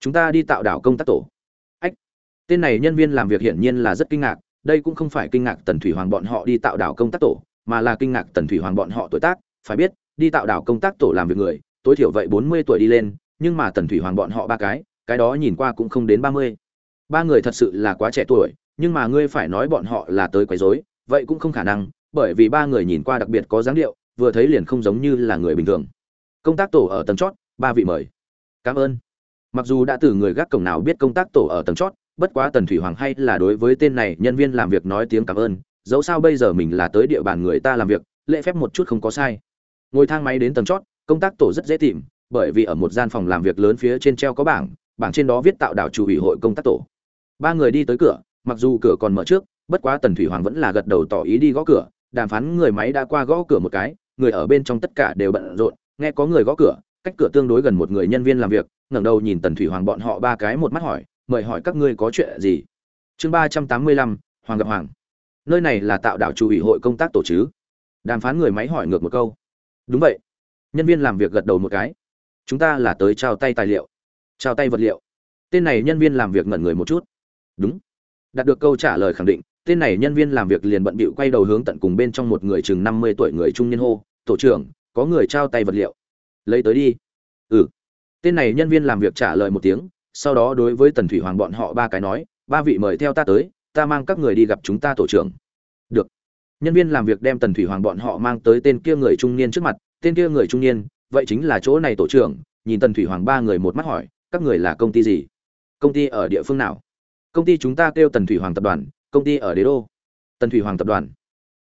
chúng ta đi tạo đảo công tác tổ. Ách, tên này nhân viên làm việc hiển nhiên là rất kinh ngạc, đây cũng không phải kinh ngạc tần thủy hoàng bọn họ đi tạo đảo công tác tổ, mà là kinh ngạc tần thủy hoàng bọn họ tuổi tác. Phải biết, đi tạo đảo công tác tổ làm việc người, tối thiểu vậy bốn mươi tuổi đi lên, nhưng mà tần thủy hoàng bọn họ ba cái cái đó nhìn qua cũng không đến ba mươi. Ba người thật sự là quá trẻ tuổi, nhưng mà ngươi phải nói bọn họ là tới quấy rối, vậy cũng không khả năng, bởi vì ba người nhìn qua đặc biệt có dáng điệu, vừa thấy liền không giống như là người bình thường. Công tác tổ ở tầng chót, ba vị mời. Cảm ơn mặc dù đã từ người gác cổng nào biết công tác tổ ở tầng chót, bất quá tần thủy hoàng hay là đối với tên này nhân viên làm việc nói tiếng cảm ơn, dẫu sao bây giờ mình là tới địa bàn người ta làm việc, lễ phép một chút không có sai. Ngồi thang máy đến tầng chót, công tác tổ rất dễ tìm, bởi vì ở một gian phòng làm việc lớn phía trên treo có bảng bảng trên đó viết tạo đảo chủ ủy hội công tác tổ. Ba người đi tới cửa, mặc dù cửa còn mở trước, bất quá tần thủy hoàng vẫn là gật đầu tỏ ý đi gõ cửa, đàm phán người máy đã qua gõ cửa một cái, người ở bên trong tất cả đều bận rộn, nghe có người gõ cửa cách cửa tương đối gần một người nhân viên làm việc, ngẩng đầu nhìn tần thủy hoàng bọn họ ba cái một mắt hỏi, mời hỏi các ngươi có chuyện gì? Chương ba trăm tám mươi lăm, hoàng gặp hoàng. Nơi này là tạo đảo chủ ủy hội công tác tổ chứ? Đàm phán người máy hỏi ngược một câu. Đúng vậy. Nhân viên làm việc gật đầu một cái. Chúng ta là tới trao tay tài liệu, trao tay vật liệu. Tên này nhân viên làm việc ngẩn người một chút. Đúng. Đạt được câu trả lời khẳng định, tên này nhân viên làm việc liền bận bịu quay đầu hướng tận cùng bên trong một người chừng năm mươi tuổi người trung niên hô, tổ trưởng, có người trao tay vật liệu lấy tới đi. Ừ. Tên này nhân viên làm việc trả lời một tiếng, sau đó đối với tần thủy hoàng bọn họ ba cái nói, ba vị mời theo ta tới, ta mang các người đi gặp chúng ta tổ trưởng. Được. Nhân viên làm việc đem tần thủy hoàng bọn họ mang tới tên kia người trung niên trước mặt, tên kia người trung niên, vậy chính là chỗ này tổ trưởng. Nhìn tần thủy hoàng ba người một mắt hỏi, các người là công ty gì? Công ty ở địa phương nào? Công ty chúng ta kêu tần thủy hoàng tập đoàn, công ty ở đế đô. Tần thủy hoàng tập đoàn.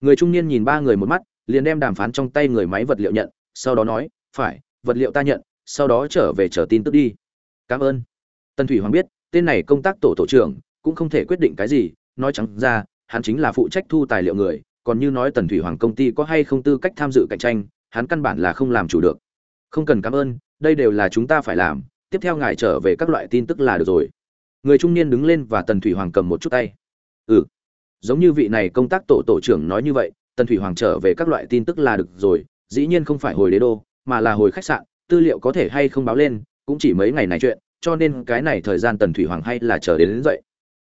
Người trung niên nhìn ba người một mắt, liền đem đàm phán trong tay người máy vật liệu nhận, sau đó nói, phải vật liệu ta nhận, sau đó trở về chờ tin tức đi. Cảm ơn. Tần thủy hoàng biết, tên này công tác tổ tổ trưởng, cũng không thể quyết định cái gì, nói trắng ra, hắn chính là phụ trách thu tài liệu người, còn như nói tần thủy hoàng công ty có hay không tư cách tham dự cạnh tranh, hắn căn bản là không làm chủ được. Không cần cảm ơn, đây đều là chúng ta phải làm, tiếp theo ngài trở về các loại tin tức là được rồi. Người trung niên đứng lên và tần thủy hoàng cầm một chút tay. Ừ. Giống như vị này công tác tổ tổ trưởng nói như vậy, tần thủy hoàng trở về các loại tin tức là được rồi, dĩ nhiên không phải hồi đế đô mà là hồi khách sạn tư liệu có thể hay không báo lên cũng chỉ mấy ngày này chuyện cho nên cái này thời gian tần thủy hoàng hay là chờ đến, đến dậy.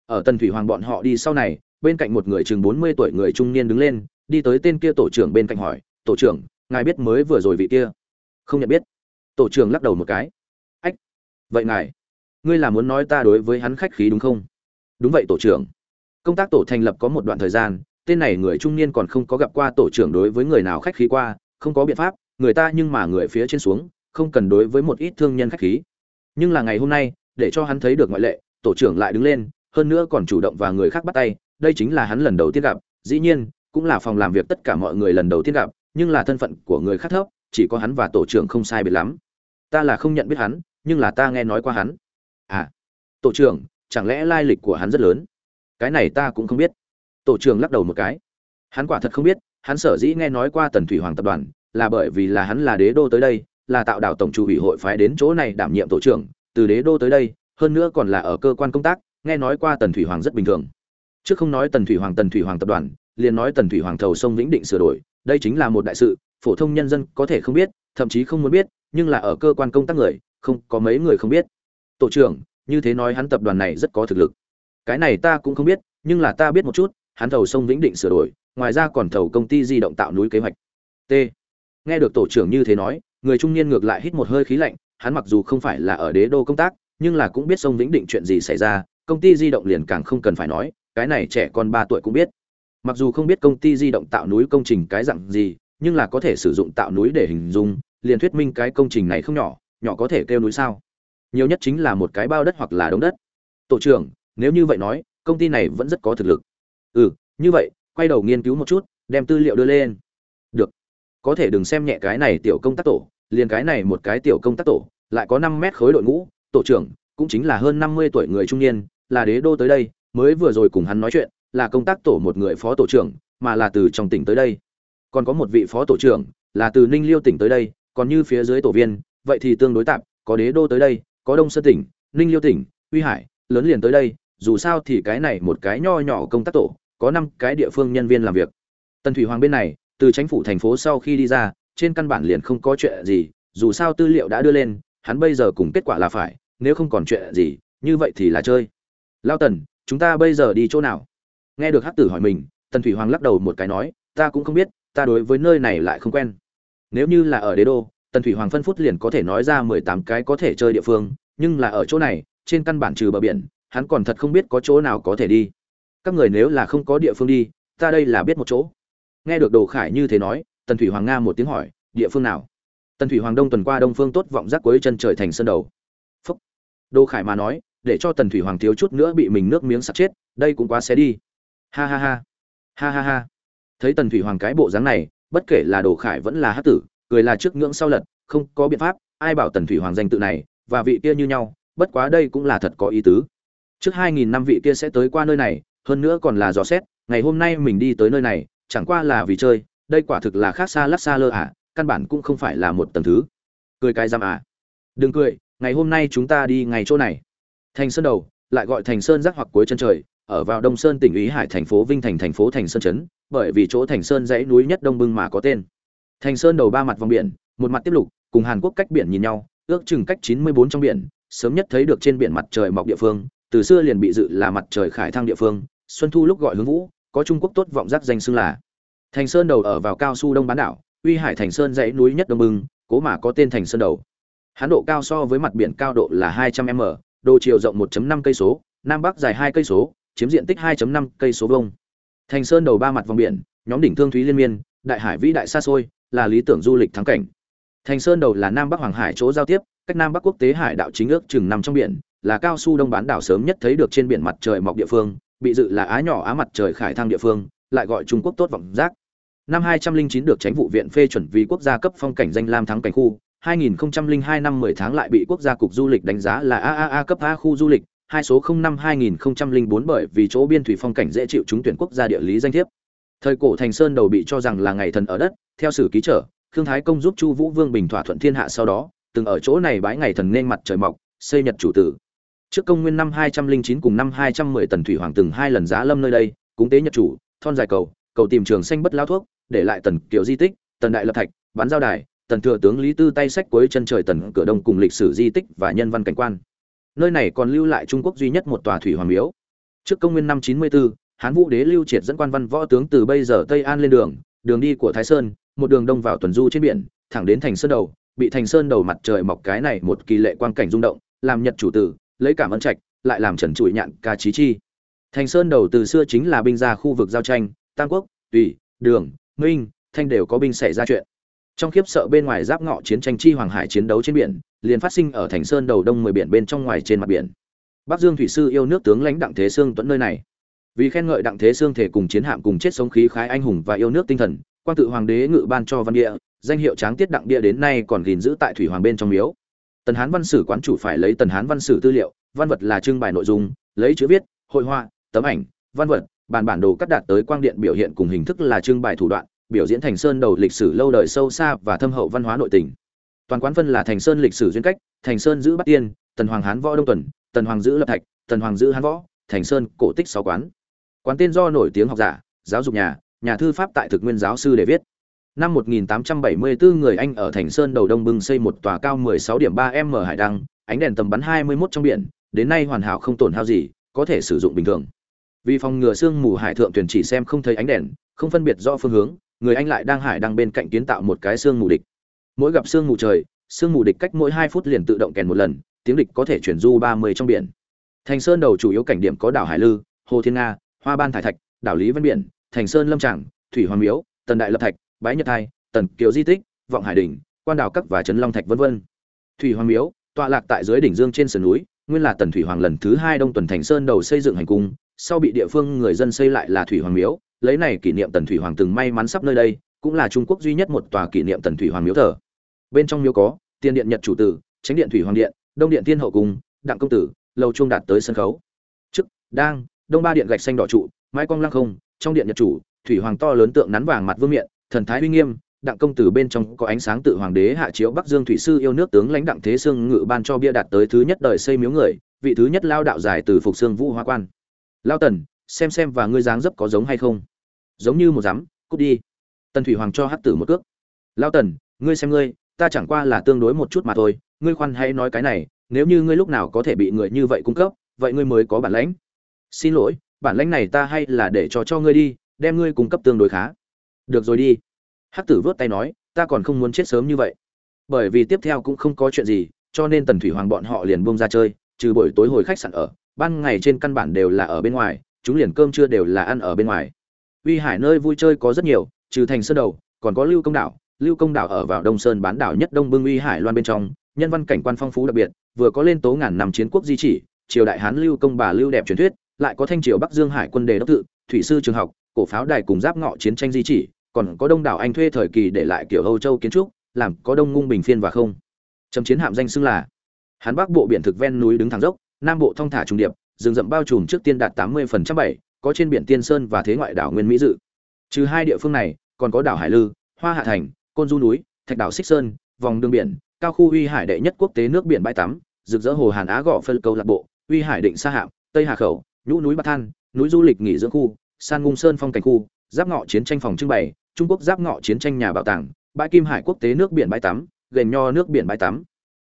Ở tần thủy hoàng bọn họ đi sau này bên cạnh một người chừng bốn mươi tuổi người trung niên đứng lên đi tới tên kia tổ trưởng bên cạnh hỏi tổ trưởng ngài biết mới vừa rồi vị kia? Không nhận biết. Tổ trưởng lắc đầu một cái. Ách vậy ngài ngươi là muốn nói ta đối với hắn khách khí đúng không? Đúng vậy tổ trưởng. Công tác tổ thành lập có một đoạn thời gian tên này người trung niên còn không có gặp qua tổ trưởng đối với người nào khách khí qua không có biện pháp người ta nhưng mà người phía trên xuống, không cần đối với một ít thương nhân khách khí. Nhưng là ngày hôm nay, để cho hắn thấy được ngoại lệ, tổ trưởng lại đứng lên, hơn nữa còn chủ động và người khác bắt tay, đây chính là hắn lần đầu tiên gặp, dĩ nhiên, cũng là phòng làm việc tất cả mọi người lần đầu tiên gặp, nhưng là thân phận của người khác thấp, chỉ có hắn và tổ trưởng không sai biệt lắm. Ta là không nhận biết hắn, nhưng là ta nghe nói qua hắn. À tổ trưởng, chẳng lẽ lai lịch của hắn rất lớn? Cái này ta cũng không biết. Tổ trưởng lắc đầu một cái. Hắn quả thật không biết, hắn sở dĩ nghe nói qua tần thủy hoàng tập đoàn là bởi vì là hắn là đế đô tới đây, là tạo đảo tổng chủ ủy hội phái đến chỗ này đảm nhiệm tổ trưởng, từ đế đô tới đây, hơn nữa còn là ở cơ quan công tác, nghe nói qua tần thủy hoàng rất bình thường. Chứ không nói tần thủy hoàng, tần thủy hoàng tập đoàn, liền nói tần thủy hoàng thầu sông vĩnh định sửa đổi, đây chính là một đại sự, phổ thông nhân dân có thể không biết, thậm chí không muốn biết, nhưng là ở cơ quan công tác người, không, có mấy người không biết. Tổ trưởng, như thế nói hắn tập đoàn này rất có thực lực. Cái này ta cũng không biết, nhưng là ta biết một chút, hắn thầu sông vĩnh định sửa đổi, ngoài ra còn thầu công ty di động tạo núi kế hoạch. T nghe được tổ trưởng như thế nói, người trung niên ngược lại hít một hơi khí lạnh, hắn mặc dù không phải là ở đế đô công tác, nhưng là cũng biết sông vĩnh định chuyện gì xảy ra, công ty di động liền càng không cần phải nói, cái này trẻ con ba tuổi cũng biết. Mặc dù không biết công ty di động tạo núi công trình cái dạng gì, nhưng là có thể sử dụng tạo núi để hình dung, liền thuyết minh cái công trình này không nhỏ nhỏ có thể kêu núi sao? Nhiều nhất chính là một cái bao đất hoặc là đống đất. Tổ trưởng, nếu như vậy nói, công ty này vẫn rất có thực lực. Ừ như vậy, quay đầu nghiên cứu một chút, đem tư liệu đưa lên có thể đừng xem nhẹ cái này tiểu công tác tổ, liền cái này một cái tiểu công tác tổ, lại có năm mét khối đội ngũ, tổ trưởng, cũng chính là hơn năm mươi tuổi người trung niên, là đế đô tới đây, mới vừa rồi cùng hắn nói chuyện, là công tác tổ một người phó tổ trưởng, mà là từ trong tỉnh tới đây. Còn có một vị phó tổ trưởng, là từ ninh liêu tỉnh tới đây, còn như phía dưới tổ viên, vậy thì tương đối tạm, có đế đô tới đây, có đông sơn tỉnh, ninh liêu tỉnh, uy hải, lớn liền tới đây, dù sao thì cái này một cái nho nhỏ công tác tổ, có năm cái địa phương nhân viên làm việc. Tần thủy hoàng bên này từ chính phủ thành phố sau khi đi ra, trên căn bản liền không có chuyện gì, dù sao tư liệu đã đưa lên, hắn bây giờ cùng kết quả là phải, nếu không còn chuyện gì, như vậy thì là chơi. Lao tần, chúng ta bây giờ đi chỗ nào? Nghe được hắc tử hỏi mình, tần thủy hoàng lắc đầu một cái nói, ta cũng không biết, ta đối với nơi này lại không quen. Nếu như là ở đế đô, tần thủy hoàng phân phút liền có thể nói ra mười tám cái có thể chơi địa phương, nhưng là ở chỗ này, trên căn bản trừ bờ biển, hắn còn thật không biết có chỗ nào có thể đi. Các người nếu là không có địa phương đi, ta đây là biết một chỗ nghe được đồ khải như thế nói, tần thủy hoàng nga một tiếng hỏi, địa phương nào? Tần thủy hoàng đông tuần qua đông phương tốt vọng giác cuối chân trời thành sân đầu. Phúc. Đồ khải mà nói, để cho tần thủy hoàng thiếu chút nữa bị mình nước miếng sặc chết, đây cũng quá xé đi. Ha ha ha. Ha ha ha. Thấy tần thủy hoàng cái bộ dáng này, bất kể là đồ khải vẫn là hát tử, cười là trước ngưỡng sau lật, không có biện pháp, ai bảo tần thủy hoàng danh tự này và vị kia như nhau, bất quá đây cũng là thật có ý tứ. Trước hai nghìn năm vị kia sẽ tới qua nơi này, hơn nữa còn là dò xét, ngày hôm nay mình đi tới nơi này chẳng qua là vì chơi đây quả thực là khác xa lắc xa lơ à căn bản cũng không phải là một tầng thứ. Cười cái giam à đừng cười ngày hôm nay chúng ta đi ngày chỗ này. Thành sơn đầu lại gọi thành sơn giác hoặc cuối chân trời ở vào đông sơn tỉnh ý hải thành phố vinh thành thành phố thành sơn trấn, bởi vì chỗ thành sơn dãy núi nhất đông bưng mà có tên. Thành sơn đầu ba mặt vòng biển một mặt tiếp lục cùng hàn quốc cách biển nhìn nhau ước chừng cách 94 trong biển sớm nhất thấy được trên biển mặt trời mọc địa phương từ xưa liền bị dự là mặt trời khải thăng địa phương xuân thu lúc gọi hướng vũ có trung quốc tốt vọng giác danh xưng là thành sơn đầu ở vào cao su đông bán đảo uy hải thành sơn dãy núi nhất đông bừng, cố mà có tên thành sơn đầu. Hán độ cao so với mặt biển cao độ là 200 m độ chiều rộng 1.5 cây số nam bắc dài 2 cây số chiếm diện tích 2.5 cây số vuông. Thành sơn đầu ba mặt vòng biển nhóm đỉnh thương thúy liên miên đại hải vĩ đại xa xôi là lý tưởng du lịch thắng cảnh. Thành sơn đầu là nam bắc hoàng hải chỗ giao tiếp cách nam bắc quốc tế hải đạo chính ước chừng nằm trong biển là cao su đông bán đảo sớm nhất thấy được trên biển mặt trời mọc địa phương bị dự là á nhỏ á mặt trời khải thang địa phương lại gọi trung quốc tốt vọng giác năm 209 được tránh vụ viện phê chuẩn vì quốc gia cấp phong cảnh danh lam thắng cảnh khu 2002 năm 10 tháng lại bị quốc gia cục du lịch đánh giá là AAA cấp A khu du lịch, hai số 05 2004 bởi vì chỗ biên thủy phong cảnh dễ chịu trúng tuyển quốc gia địa lý danh thiếp. Thời cổ Thành Sơn đầu bị cho rằng là ngày thần ở đất, theo sử ký trở, Khương Thái công giúp Chu Vũ Vương bình thỏa thuận thiên hạ sau đó, từng ở chỗ này bái ngày thần nên mặt trời mọc, xây nhật chủ tử. Trước công nguyên năm 209 cùng năm 210 Tần Thủy Hoàng từng hai lần giá lâm nơi đây, cúng tế nhật chủ, thon dài cầu, cầu tìm trường xanh bất lao thuốc, để lại Tần kiểu di tích, Tần Đại Lập Thạch, bán giao đài, Tần Thừa tướng Lý Tư tay sách cuối chân trời Tần cửa đông cùng lịch sử di tích và nhân văn cảnh quan. Nơi này còn lưu lại Trung Quốc duy nhất một tòa thủy hoàng miếu. Trước công nguyên năm 94, Hán Vũ Đế lưu triệt dẫn quan văn võ tướng từ bây giờ Tây An lên đường, đường đi của Thái Sơn, một đường đông vào tuần du trên biển, thẳng đến thành sơn đầu, bị thành sơn đầu mặt trời mọc cái này một kỳ lệ quang cảnh rung động, làm nhật chủ tử, lấy cảm ơn trạch, lại làm trần trụi nhạn ca trí chi. Thành sơn đầu từ xưa chính là binh ra khu vực giao tranh, Tam Quốc, Tùy, Đường, Minh, Thanh đều có binh xảy ra chuyện. Trong khiếp sợ bên ngoài giáp ngọ chiến tranh chi hoàng hải chiến đấu trên biển, liền phát sinh ở thành sơn đầu đông mười biển bên trong ngoài trên mặt biển. Bắc Dương thủy sư yêu nước tướng lãnh đặng thế xương tuấn nơi này. Vì khen ngợi đặng thế xương thể cùng chiến hạm cùng chết sống khí khái anh hùng và yêu nước tinh thần, quang tự hoàng đế ngự ban cho văn địa, danh hiệu tráng tiết đặng địa đến nay còn gìn giữ tại thủy hoàng bên trong miếu. Tần Hán văn sử quán chủ phải lấy Tần Hán văn sử tư liệu, văn vật là trưng bày nội dung, lấy chữ viết, hội họa, tấm ảnh, văn vật, bản bản đồ cắt đạt tới quang điện biểu hiện cùng hình thức là trưng bày thủ đoạn, biểu diễn thành sơn đầu lịch sử lâu đời sâu xa và thâm hậu văn hóa nội tình. Toàn quán phân là thành sơn lịch sử duyên cách, thành sơn giữ bát tiên, tần hoàng hán võ đông tuần, tần hoàng giữ lập thạch, tần hoàng giữ hán võ, thành sơn cổ tích sáu quán. Quán tên do nổi tiếng học giả, giáo dục nhà, nhà thư pháp tại thực nguyên giáo sư để viết. Năm 1874 người Anh ở Thành Sơn đầu đông bưng xây một tòa cao 16.3m hải đăng, ánh đèn tầm bắn 21 trong biển, đến nay hoàn hảo không tổn hao gì, có thể sử dụng bình thường. Vì phòng ngừa sương mù hải thượng thuyền chỉ xem không thấy ánh đèn, không phân biệt rõ phương hướng, người Anh lại đang hải đăng bên cạnh kiến tạo một cái sương mù địch. Mỗi gặp sương mù trời, sương mù địch cách mỗi 2 phút liền tự động kèn một lần, tiếng địch có thể chuyển du 30 trong biển. Thành Sơn đầu chủ yếu cảnh điểm có đảo Hải Lư, Hồ Thiên Nga, Hoa Ban Thải Thạch, đảo Lý Vân Biển, Thành Sơn Lâm Tràng, Thủy Hoàng Miếu, Tần Đại Lập Thạch, Bái Nhật Thai, Tần Kiều Di Tích, Vọng Hải Đỉnh, Quan Đảo Các và Trấn Long Thạch vân vân. Thủy Hoàng Miếu, tọa lạc tại dưới đỉnh dương trên sườn núi, nguyên là Tần Thủy Hoàng lần thứ hai đông tuần Thành Sơn đầu xây dựng hành cung, sau bị địa phương người dân xây lại là Thủy Hoàng Miếu, lấy này kỷ niệm Tần Thủy Hoàng từng may mắn sắp nơi đây, cũng là Trung Quốc duy nhất một tòa kỷ niệm Tần Thủy Hoàng miếu thờ. Bên trong miếu có Tiên điện Nhật chủ tử, tránh điện Thủy Hoàng điện, Đông điện Thiên hậu cung, Đặng công tử, lầu chuông đạt tới sân khấu. Trước, đang, Đông ba điện gạch xanh đỏ trụ, mái cong lăng không, trong điện Nhật chủ, Thủy Hoàng to lớn tượng nắn vàng mặt vương miện, thần thái uy nghiêm, Đặng công tử bên trong có ánh sáng tự hoàng đế hạ chiếu Bắc Dương thủy sư yêu nước tướng lãnh đặng thế sương ngự ban cho bia đạt tới thứ nhất đời xây miếu người, vị thứ nhất lao đạo giải từ phục xương vũ hoa quan. Lao Tần, xem xem và ngươi dáng dấp có giống hay không? Giống như một rắm, cút đi tần thủy hoàng cho hắc tử một cước lao tần ngươi xem ngươi ta chẳng qua là tương đối một chút mà thôi ngươi khoan hãy nói cái này nếu như ngươi lúc nào có thể bị người như vậy cung cấp vậy ngươi mới có bản lãnh xin lỗi bản lãnh này ta hay là để cho cho ngươi đi đem ngươi cung cấp tương đối khá được rồi đi. Hắc tử vớt tay nói, ta còn không muốn chết sớm như vậy. Bởi vì tiếp theo cũng không có chuyện gì, cho nên tần thủy hoàng bọn họ liền bông ra chơi, trừ buổi tối hồi khách sạn ở, ban ngày trên căn bản đều là ở bên ngoài, chúng liền cơm trưa đều là ăn ở bên ngoài. Uy hải nơi vui chơi có rất nhiều, trừ thành sơn đầu, còn có lưu công đảo. Lưu công đảo ở vào đông sơn bán đảo nhất đông bưng uy hải loan bên trong, nhân văn cảnh quan phong phú đặc biệt, vừa có lên tố ngàn năm chiến quốc di chỉ, triều đại hán lưu công bà lưu đẹp truyền thuyết, lại có thanh triều bắc dương hải quân đề đốc tự, thủy sư trường học, cổ pháo đài cùng giáp ngọ chiến tranh di chỉ còn có đông đảo anh thuê thời kỳ để lại kiểu âu châu kiến trúc, làm có đông ngung bình phiên và không. Trầm chiến hạm danh xưng là hán bắc bộ biển thực ven núi đứng thẳng dốc, nam bộ thông thả trùng điệp, rừng rậm bao trùm trước tiên đạt tám mươi phần trăm bảy, có trên biển tiên sơn và thế ngoại đảo nguyên mỹ dự. Trừ hai địa phương này, còn có đảo hải lư, hoa hạ thành, côn du núi, thạch đảo xích sơn, vòng đường biển, cao khu uy hải đệ nhất quốc tế nước biển bãi tắm, rực rỡ hồ hàn á gọ phân câu lạc bộ, uy hải định sa hạm, tây hà khẩu, nhũ núi Bạc than, núi du lịch nghỉ dưỡng khu, san ngung sơn phong cảnh khu giáp ngọ chiến tranh phòng trưng bày, trung quốc giáp ngọ chiến tranh nhà bảo tàng, bãi kim hải quốc tế nước biển bãi tắm gành nho nước biển bãi tắm.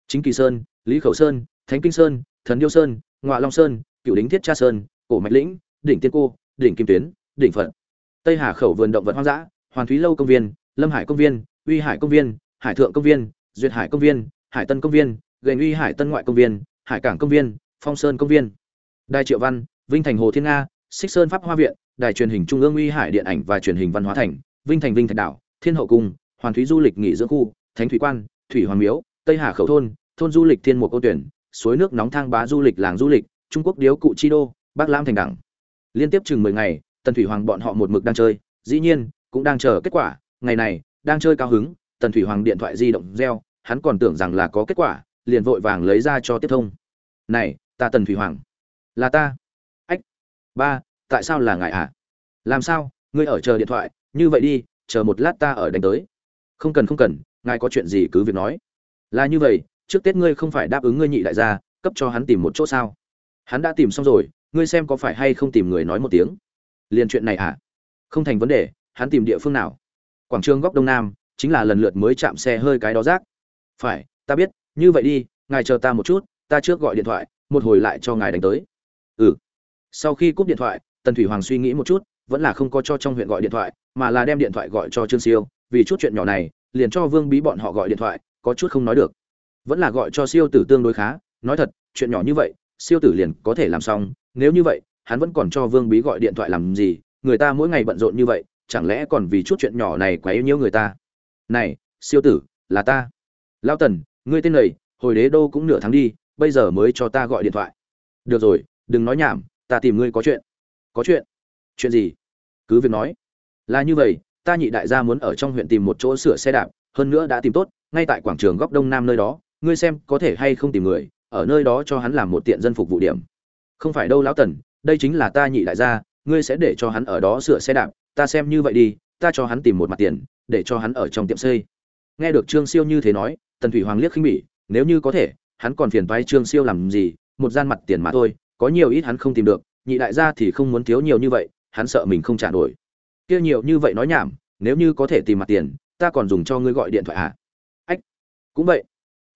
Chính kỳ sơn, lý khẩu sơn, thánh kinh sơn, thần điêu sơn ngoại long sơn, cựu đính thiết cha sơn, cổ mạch lĩnh, đỉnh tiên cô, đỉnh kim tuyến, đỉnh phận tây hà khẩu vườn động vật hoang dã, hoàn thúy lâu công viên, lâm hải công viên, uy hải công viên, hải thượng công viên, duyệt hải công viên, hải tân công viên gành uy hải tân ngoại công viên, hải cảng công viên, phong sơn công viên. Đài triệu văn, vinh thành hồ thiên nga, xích sơn pháp hoa viện đài truyền hình trung ương uy hải điện ảnh và truyền hình văn hóa thành, vinh thành, vinh thạch đảo, thiên hậu cung, hoàn thúy du lịch nghỉ dưỡng khu, thánh thủy quan, thủy hoàng miếu, tây hà khẩu thôn thôn du lịch thiên mục câu tuyển, suối nước nóng thang bá du lịch làng du lịch, trung quốc điếu cụ chi đô, bắc lam thành đẳng. Liên tiếp chừng mười ngày, tần thủy hoàng bọn họ một mực đang chơi, dĩ nhiên, cũng đang chờ kết quả. Ngày này, đang chơi cao hứng, tần thủy hoàng điện thoại di động reo, hắn còn tưởng rằng là có kết quả, liền vội vàng lấy ra cho tiếp thông. Này, ta tần thủy hoàng. Là ta. Ách, ba tại sao là ngài ạ à? làm sao? Ngươi ở chờ điện thoại, như vậy đi, chờ một lát ta ở đánh tới. Không cần không cần, ngài có chuyện gì cứ việc nói. Là như vậy, trước tết ngươi không phải đáp ứng ngươi nhị đại gia, cấp cho hắn tìm một chỗ sao? Hắn đã tìm xong rồi, ngươi xem có phải hay không tìm người nói một tiếng. Liền chuyện này à? Không thành vấn đề, hắn tìm địa phương nào? Quảng trường góc đông nam, chính là lần lượt mới chạm xe hơi cái đó rác. Phải, ta biết, như vậy đi, ngài chờ ta một chút, ta trước gọi điện thoại, một hồi lại cho ngài đánh tới. Ừ. Sau khi cúp điện thoại tần thủy hoàng suy nghĩ một chút, vẫn là không có cho trong huyện gọi điện thoại, mà là đem điện thoại gọi cho trương siêu, vì chút chuyện nhỏ này, liền cho vương bí bọn họ gọi điện thoại, có chút không nói được. Vẫn là gọi cho siêu tử tương đối khá, nói thật, chuyện nhỏ như vậy, siêu tử liền có thể làm xong, nếu như vậy, hắn vẫn còn cho vương bí gọi điện thoại làm gì, người ta mỗi ngày bận rộn như vậy, chẳng lẽ còn vì chút chuyện nhỏ này quá yêu nhiêu người ta? Này, siêu tử, là ta. Lao tần, ngươi tên này, hồi đế đô cũng nửa tháng đi, bây giờ mới cho ta gọi điện thoại. Được rồi, đừng nói nhảm, ta tìm ngươi có chuyện có chuyện. Chuyện gì? Cứ việc nói. Là như vậy, ta nhị đại gia muốn ở trong huyện tìm một chỗ sửa xe đạp, hơn nữa đã tìm tốt, ngay tại quảng trường góc đông nam nơi đó, ngươi xem có thể hay không tìm người, ở nơi đó cho hắn làm một tiện dân phục vụ điểm. Không phải đâu lão tần, đây chính là ta nhị đại gia, ngươi sẽ để cho hắn ở đó sửa xe đạp, ta xem như vậy đi, ta cho hắn tìm một mặt tiền, để cho hắn ở trong tiệm xây. Nghe được trương siêu như thế nói, tần thủy hoàng liếc khinh bỉ, nếu như có thể, hắn còn phiền toái trương siêu làm gì, một gian mặt tiền mà thôi, có nhiều ít hắn không tìm được nhị đại gia thì không muốn thiếu nhiều như vậy, hắn sợ mình không trả nổi. Kia nhiều như vậy nói nhảm, nếu như có thể tìm mặt tiền, ta còn dùng cho ngươi gọi điện thoại à ách, cũng vậy.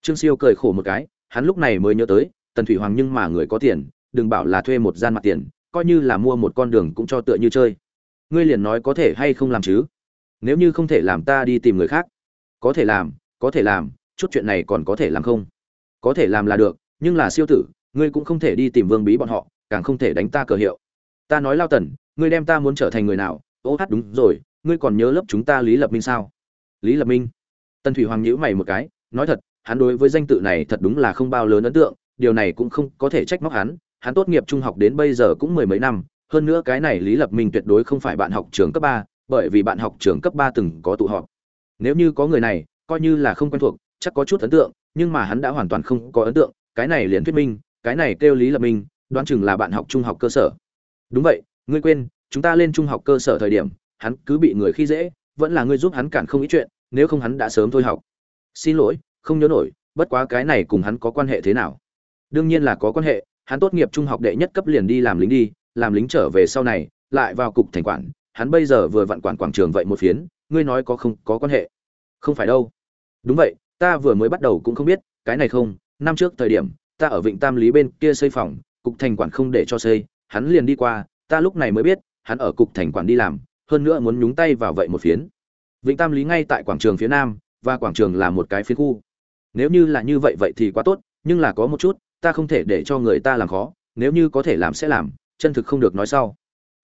Trương siêu cười khổ một cái, hắn lúc này mới nhớ tới, tần thủy hoàng nhưng mà người có tiền, đừng bảo là thuê một gian mặt tiền, coi như là mua một con đường cũng cho tựa như chơi. Ngươi liền nói có thể hay không làm chứ? Nếu như không thể làm ta đi tìm người khác. Có thể làm, có thể làm, chút chuyện này còn có thể làm không? Có thể làm là được, nhưng là siêu tử, ngươi cũng không thể đi tìm vương bí bọn họ càng không thể đánh ta cờ hiệu. Ta nói lao tần, ngươi đem ta muốn trở thành người nào? Ô hát đúng rồi, ngươi còn nhớ lớp chúng ta lý lập minh sao? Lý lập minh? Tần thủy hoàng nhữ mày một cái, nói thật, hắn đối với danh tự này thật đúng là không bao lớn ấn tượng, điều này cũng không có thể trách móc hắn hắn tốt nghiệp trung học đến bây giờ cũng mười mấy năm, hơn nữa cái này lý lập minh tuyệt đối không phải bạn học trường cấp ba, bởi vì bạn học trường cấp ba từng có tụ họp. Nếu như có người này, coi như là không quen thuộc, chắc có chút ấn tượng, nhưng mà hắn đã hoàn toàn không có ấn tượng, cái này liền thuyết minh, cái này kêu lý lập minh đoán chừng là bạn học trung học cơ sở. Đúng vậy, ngươi quên, chúng ta lên trung học cơ sở thời điểm, hắn cứ bị người khi dễ, vẫn là ngươi giúp hắn cản không ít chuyện, nếu không hắn đã sớm thôi học. Xin lỗi, không nhớ nổi, bất quá cái này cùng hắn có quan hệ thế nào? Đương nhiên là có quan hệ, hắn tốt nghiệp trung học đệ nhất cấp liền đi làm lính đi, làm lính trở về sau này, lại vào cục thành quản, hắn bây giờ vừa vặn quản quảng trường vậy một phiến, ngươi nói có không, có quan hệ? Không phải đâu. Đúng vậy, ta vừa mới bắt đầu cũng không biết, cái này không, năm trước thời điểm, ta ở vịnh tam lý bên kia xây phòng cục thành quản không để cho xây, hắn liền đi qua, ta lúc này mới biết, hắn ở cục thành quản đi làm, hơn nữa muốn nhúng tay vào vậy một phiến. Vịnh tam lý ngay tại quảng trường phía nam, và quảng trường là một cái phiến khu. Nếu như là như vậy vậy thì quá tốt, nhưng là có một chút, ta không thể để cho người ta làm khó, nếu như có thể làm sẽ làm, chân thực không được nói sau.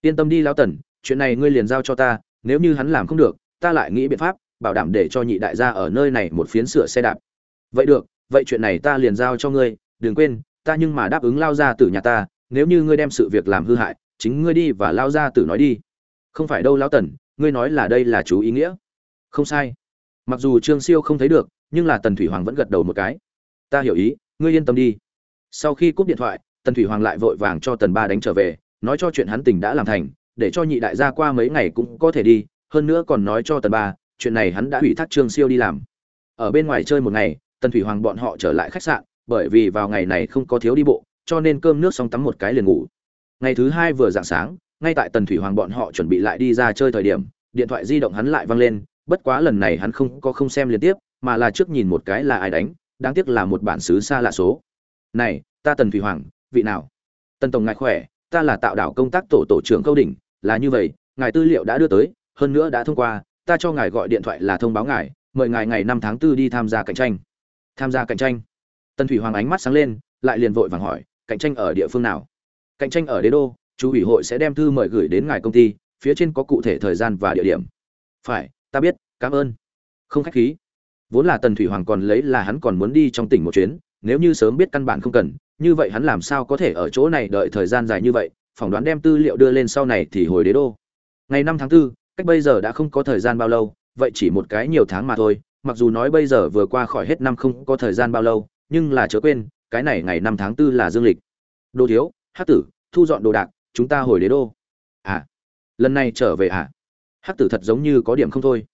Yên tâm đi lão tần, chuyện này ngươi liền giao cho ta, nếu như hắn làm không được, ta lại nghĩ biện pháp, bảo đảm để cho nhị đại gia ở nơi này một phiến sửa xe đạp. Vậy được, vậy chuyện này ta liền giao cho ngươi, đừng quên ta nhưng mà đáp ứng lao ra từ nhà ta, nếu như ngươi đem sự việc làm hư hại, chính ngươi đi và lao ra từ nói đi. Không phải đâu lão tần, ngươi nói là đây là chú ý nghĩa. Không sai. Mặc dù trương siêu không thấy được, nhưng là tần thủy hoàng vẫn gật đầu một cái. Ta hiểu ý, ngươi yên tâm đi. Sau khi cúp điện thoại, tần thủy hoàng lại vội vàng cho tần ba đánh trở về, nói cho chuyện hắn tình đã làm thành, để cho nhị đại gia qua mấy ngày cũng có thể đi, hơn nữa còn nói cho tần ba, chuyện này hắn đã ủy thác trương siêu đi làm. Ở bên ngoài chơi một ngày, tần thủy hoàng bọn họ trở lại khách sạn bởi vì vào ngày này không có thiếu đi bộ, cho nên cơm nước xong tắm một cái liền ngủ. Ngày thứ hai vừa dạng sáng, ngay tại tần thủy hoàng bọn họ chuẩn bị lại đi ra chơi thời điểm, điện thoại di động hắn lại văng lên, bất quá lần này hắn không có không xem liên tiếp, mà là trước nhìn một cái là ai đánh, đáng tiếc là một bản xứ xa lạ số. Này, ta tần thủy hoàng, vị nào? Tần tổng ngài khỏe, ta là tạo đảo công tác tổ tổ trưởng câu đỉnh, là như vậy, ngài tư liệu đã đưa tới, hơn nữa đã thông qua, ta cho ngài gọi điện thoại là thông báo ngài, mời ngài ngày năm tháng 4 đi tham gia cạnh tranh. Tham gia cạnh tranh? Tần thủy hoàng ánh mắt sáng lên lại liền vội vàng hỏi cạnh tranh ở địa phương nào? Cạnh tranh ở đế đô chú ủy hội sẽ đem thư mời gửi đến ngài công ty phía trên có cụ thể thời gian và địa điểm. Phải ta biết cảm ơn. Không khách khí. Vốn là tần thủy hoàng còn lấy là hắn còn muốn đi trong tỉnh một chuyến nếu như sớm biết căn bản không cần như vậy hắn làm sao có thể ở chỗ này đợi thời gian dài như vậy phỏng đoán đem tư liệu đưa lên sau này thì hồi đế đô. Ngày năm tháng 4, cách bây giờ đã không có thời gian bao lâu vậy chỉ một cái nhiều tháng mà thôi mặc dù nói bây giờ vừa qua khỏi hết năm không có thời gian bao lâu nhưng là chớ quên, cái này ngày năm tháng 4 là dương lịch. Đô thiếu hắc tử, thu dọn đồ đạc, chúng ta hồi đế đô. À lần này trở về à? Hắc tử thật giống như có điểm không thôi.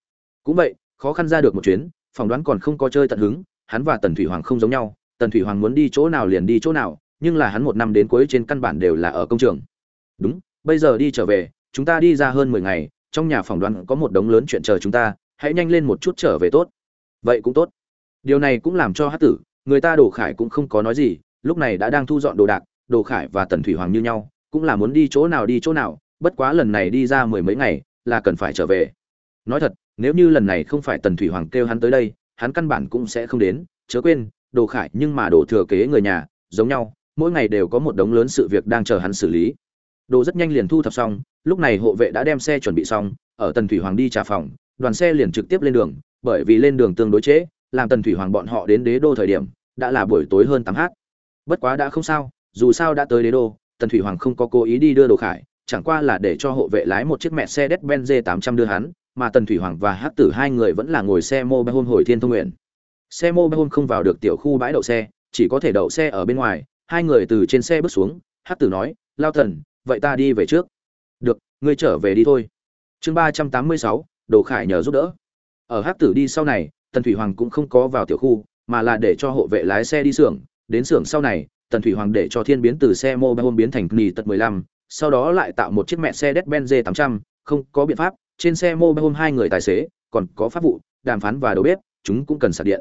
Cũng vậy, khó khăn ra được một chuyến, phỏng đoán còn không có chơi tận hứng, hắn và tần thủy hoàng không giống nhau, tần thủy hoàng muốn đi chỗ nào liền đi chỗ nào, nhưng là hắn một năm đến cuối trên căn bản đều là ở công trường. Đúng, bây giờ đi trở về, chúng ta đi ra hơn mười ngày, trong nhà phỏng đoán có một đống lớn chuyện chờ chúng ta, hãy nhanh lên một chút trở về tốt. Vậy cũng tốt. Điều này cũng làm cho hát tử người ta đồ khải cũng không có nói gì, lúc này đã đang thu dọn đồ đạc, đồ khải và tần thủy hoàng như nhau, cũng là muốn đi chỗ nào đi chỗ nào, bất quá lần này đi ra mười mấy ngày, là cần phải trở về. Nói thật, nếu như lần này không phải tần thủy hoàng kêu hắn tới đây, hắn căn bản cũng sẽ không đến, chớ quên, đồ khải nhưng mà đồ thừa kế người nhà, giống nhau, mỗi ngày đều có một đống lớn sự việc đang chờ hắn xử lý. Đồ rất nhanh liền thu thập xong, lúc này hộ vệ đã đem xe chuẩn bị xong, ở tần thủy hoàng đi trả phòng, đoàn xe liền trực tiếp lên đường, bởi vì lên đường tương đối trễ làm tần thủy hoàng bọn họ đến đế đô thời điểm đã là buổi tối hơn tám h bất quá đã không sao dù sao đã tới đế đô tần thủy hoàng không có cố ý đi đưa đồ khải chẳng qua là để cho hộ vệ lái một chiếc mẹ xe Mercedes-Benz 800 đưa hắn, mà Tần Thủy Hoàng và Hắc Tử hai người vẫn là ngồi xe mô home hồi Thiên Thông Nguyện. Xe mô home không vào được tiểu khu bãi đậu xe, chỉ có thể đậu xe ở bên ngoài, hai người từ trên xe bước xuống, Hắc Tử nói, "Lao Thần, vậy ta đi về trước." "Được, ngươi trở về đi thôi." Chương 386, Đồ Khải nhờ giúp đỡ. Ở Hắc Tử đi sau này, Tần Thủy Hoàng cũng không có vào tiểu khu, mà là để cho hộ vệ lái xe đi xưởng, đến xưởng sau này, Tần Thủy Hoàng để cho Thiên biến từ xe mô hôm biến thành Nì tật 15, sau đó lại tạo một chiếc mẹ xe Mercedes-Benz G800, không có biện pháp, trên xe mô hôm hai người tài xế, còn có pháp vụ, đàm phán và đầu bếp, chúng cũng cần sạc điện.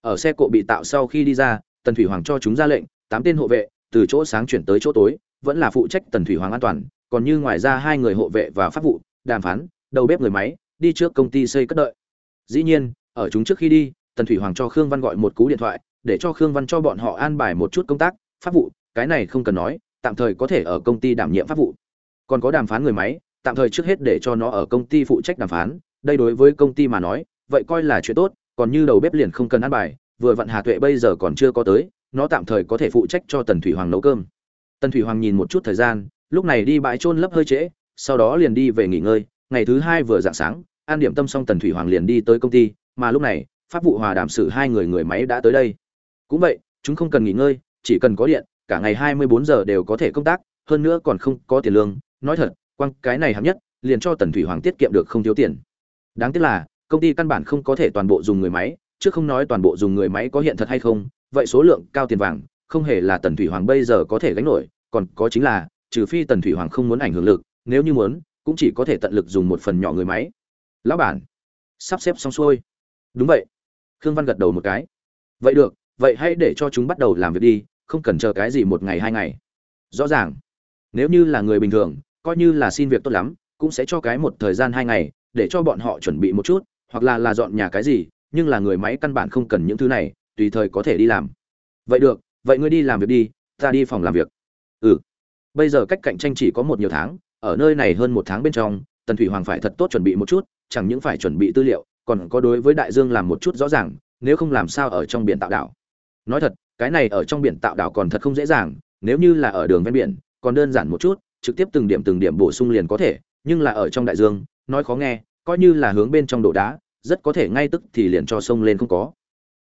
Ở xe cộ bị tạo sau khi đi ra, Tần Thủy Hoàng cho chúng ra lệnh, tám tên hộ vệ, từ chỗ sáng chuyển tới chỗ tối, vẫn là phụ trách Tần Thủy Hoàng an toàn, còn như ngoài ra hai người hộ vệ và pháp vụ, đàm phán, đầu bếp người máy, đi trước công ty xây cất đợi. Dĩ nhiên, ở chúng trước khi đi, Tần Thủy Hoàng cho Khương Văn gọi một cú điện thoại, để cho Khương Văn cho bọn họ an bài một chút công tác, pháp vụ, cái này không cần nói, tạm thời có thể ở công ty đảm nhiệm pháp vụ. Còn có đàm phán người máy tạm thời trước hết để cho nó ở công ty phụ trách đàm phán đây đối với công ty mà nói vậy coi là chuyện tốt còn như đầu bếp liền không cần ăn bài vừa vặn hà tuệ bây giờ còn chưa có tới nó tạm thời có thể phụ trách cho tần thủy hoàng nấu cơm. Tần thủy hoàng nhìn một chút thời gian lúc này đi bãi trôn lấp hơi trễ sau đó liền đi về nghỉ ngơi ngày thứ hai vừa dạng sáng an điểm tâm xong tần thủy hoàng liền đi tới công ty mà lúc này pháp vụ hòa đàm xử hai người người máy đã tới đây cũng vậy chúng không cần nghỉ ngơi chỉ cần có điện cả ngày 24 giờ đều có thể công tác, hơn nữa còn không có tiền lương, nói thật, quăng cái này hạng nhất, liền cho Tần Thủy Hoàng tiết kiệm được không thiếu tiền. Đáng tiếc là, công ty căn bản không có thể toàn bộ dùng người máy, chứ không nói toàn bộ dùng người máy có hiện thật hay không, vậy số lượng cao tiền vàng, không hề là Tần Thủy Hoàng bây giờ có thể gánh nổi, còn có chính là, trừ phi Tần Thủy Hoàng không muốn ảnh hưởng lực, nếu như muốn, cũng chỉ có thể tận lực dùng một phần nhỏ người máy. Lão bản, sắp xếp xong xuôi. Đúng vậy. Khương Văn gật đầu một cái. Vậy được, vậy hãy để cho chúng bắt đầu làm việc đi, không cần chờ cái gì một ngày hai ngày. Rõ ràng. Nếu như là người bình thường coi như là xin việc tốt lắm cũng sẽ cho cái một thời gian hai ngày để cho bọn họ chuẩn bị một chút hoặc là là dọn nhà cái gì nhưng là người máy căn bản không cần những thứ này tùy thời có thể đi làm. Vậy được vậy ngươi đi làm việc đi ta đi phòng làm việc. Ừ. Bây giờ cách cạnh tranh chỉ có một nhiều tháng ở nơi này hơn một tháng bên trong tần thủy hoàng phải thật tốt chuẩn bị một chút chẳng những phải chuẩn bị tư liệu còn có đối với đại dương làm một chút rõ ràng, nếu không làm sao ở trong biển tạo đảo. Nói thật, cái này ở trong biển tạo đảo còn thật không dễ dàng, nếu như là ở đường ven biển, còn đơn giản một chút, trực tiếp từng điểm từng điểm bổ sung liền có thể, nhưng là ở trong đại dương, nói khó nghe, coi như là hướng bên trong đổ đá, rất có thể ngay tức thì liền cho sông lên không có.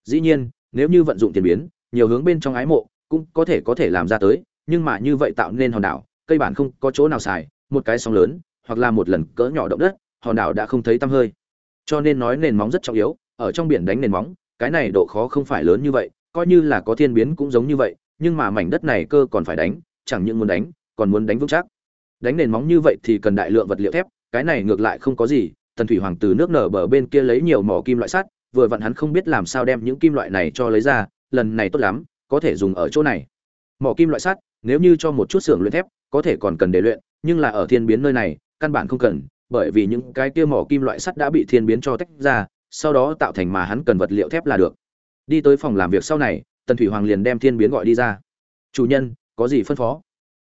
Dĩ nhiên, nếu như vận dụng tiền biến, nhiều hướng bên trong ái mộ, cũng có thể có thể làm ra tới, nhưng mà như vậy tạo nên hòn đảo, cây bản không có chỗ nào xài, một cái sóng lớn, hoặc là một lần cỡ nhỏ động đất, hòn đảo đã không thấy tăm hơi cho nên nói nền móng rất trọng yếu, ở trong biển đánh nền móng, cái này độ khó không phải lớn như vậy, coi như là có thiên biến cũng giống như vậy, nhưng mà mảnh đất này cơ còn phải đánh, chẳng những muốn đánh, còn muốn đánh vững chắc. Đánh nền móng như vậy thì cần đại lượng vật liệu thép, cái này ngược lại không có gì, tần thủy hoàng từ nước nở bờ bên kia lấy nhiều mỏ kim loại sắt, vừa vặn hắn không biết làm sao đem những kim loại này cho lấy ra, lần này tốt lắm, có thể dùng ở chỗ này. Mỏ kim loại sắt, nếu như cho một chút xưởng luyện thép, có thể còn cần để luyện, nhưng là ở thiên biến nơi này, căn bản không cần bởi vì những cái kia mỏ kim loại sắt đã bị thiên biến cho tách ra, sau đó tạo thành mà hắn cần vật liệu thép là được. Đi tới phòng làm việc sau này, tần thủy hoàng liền đem thiên biến gọi đi ra. Chủ nhân, có gì phân phó?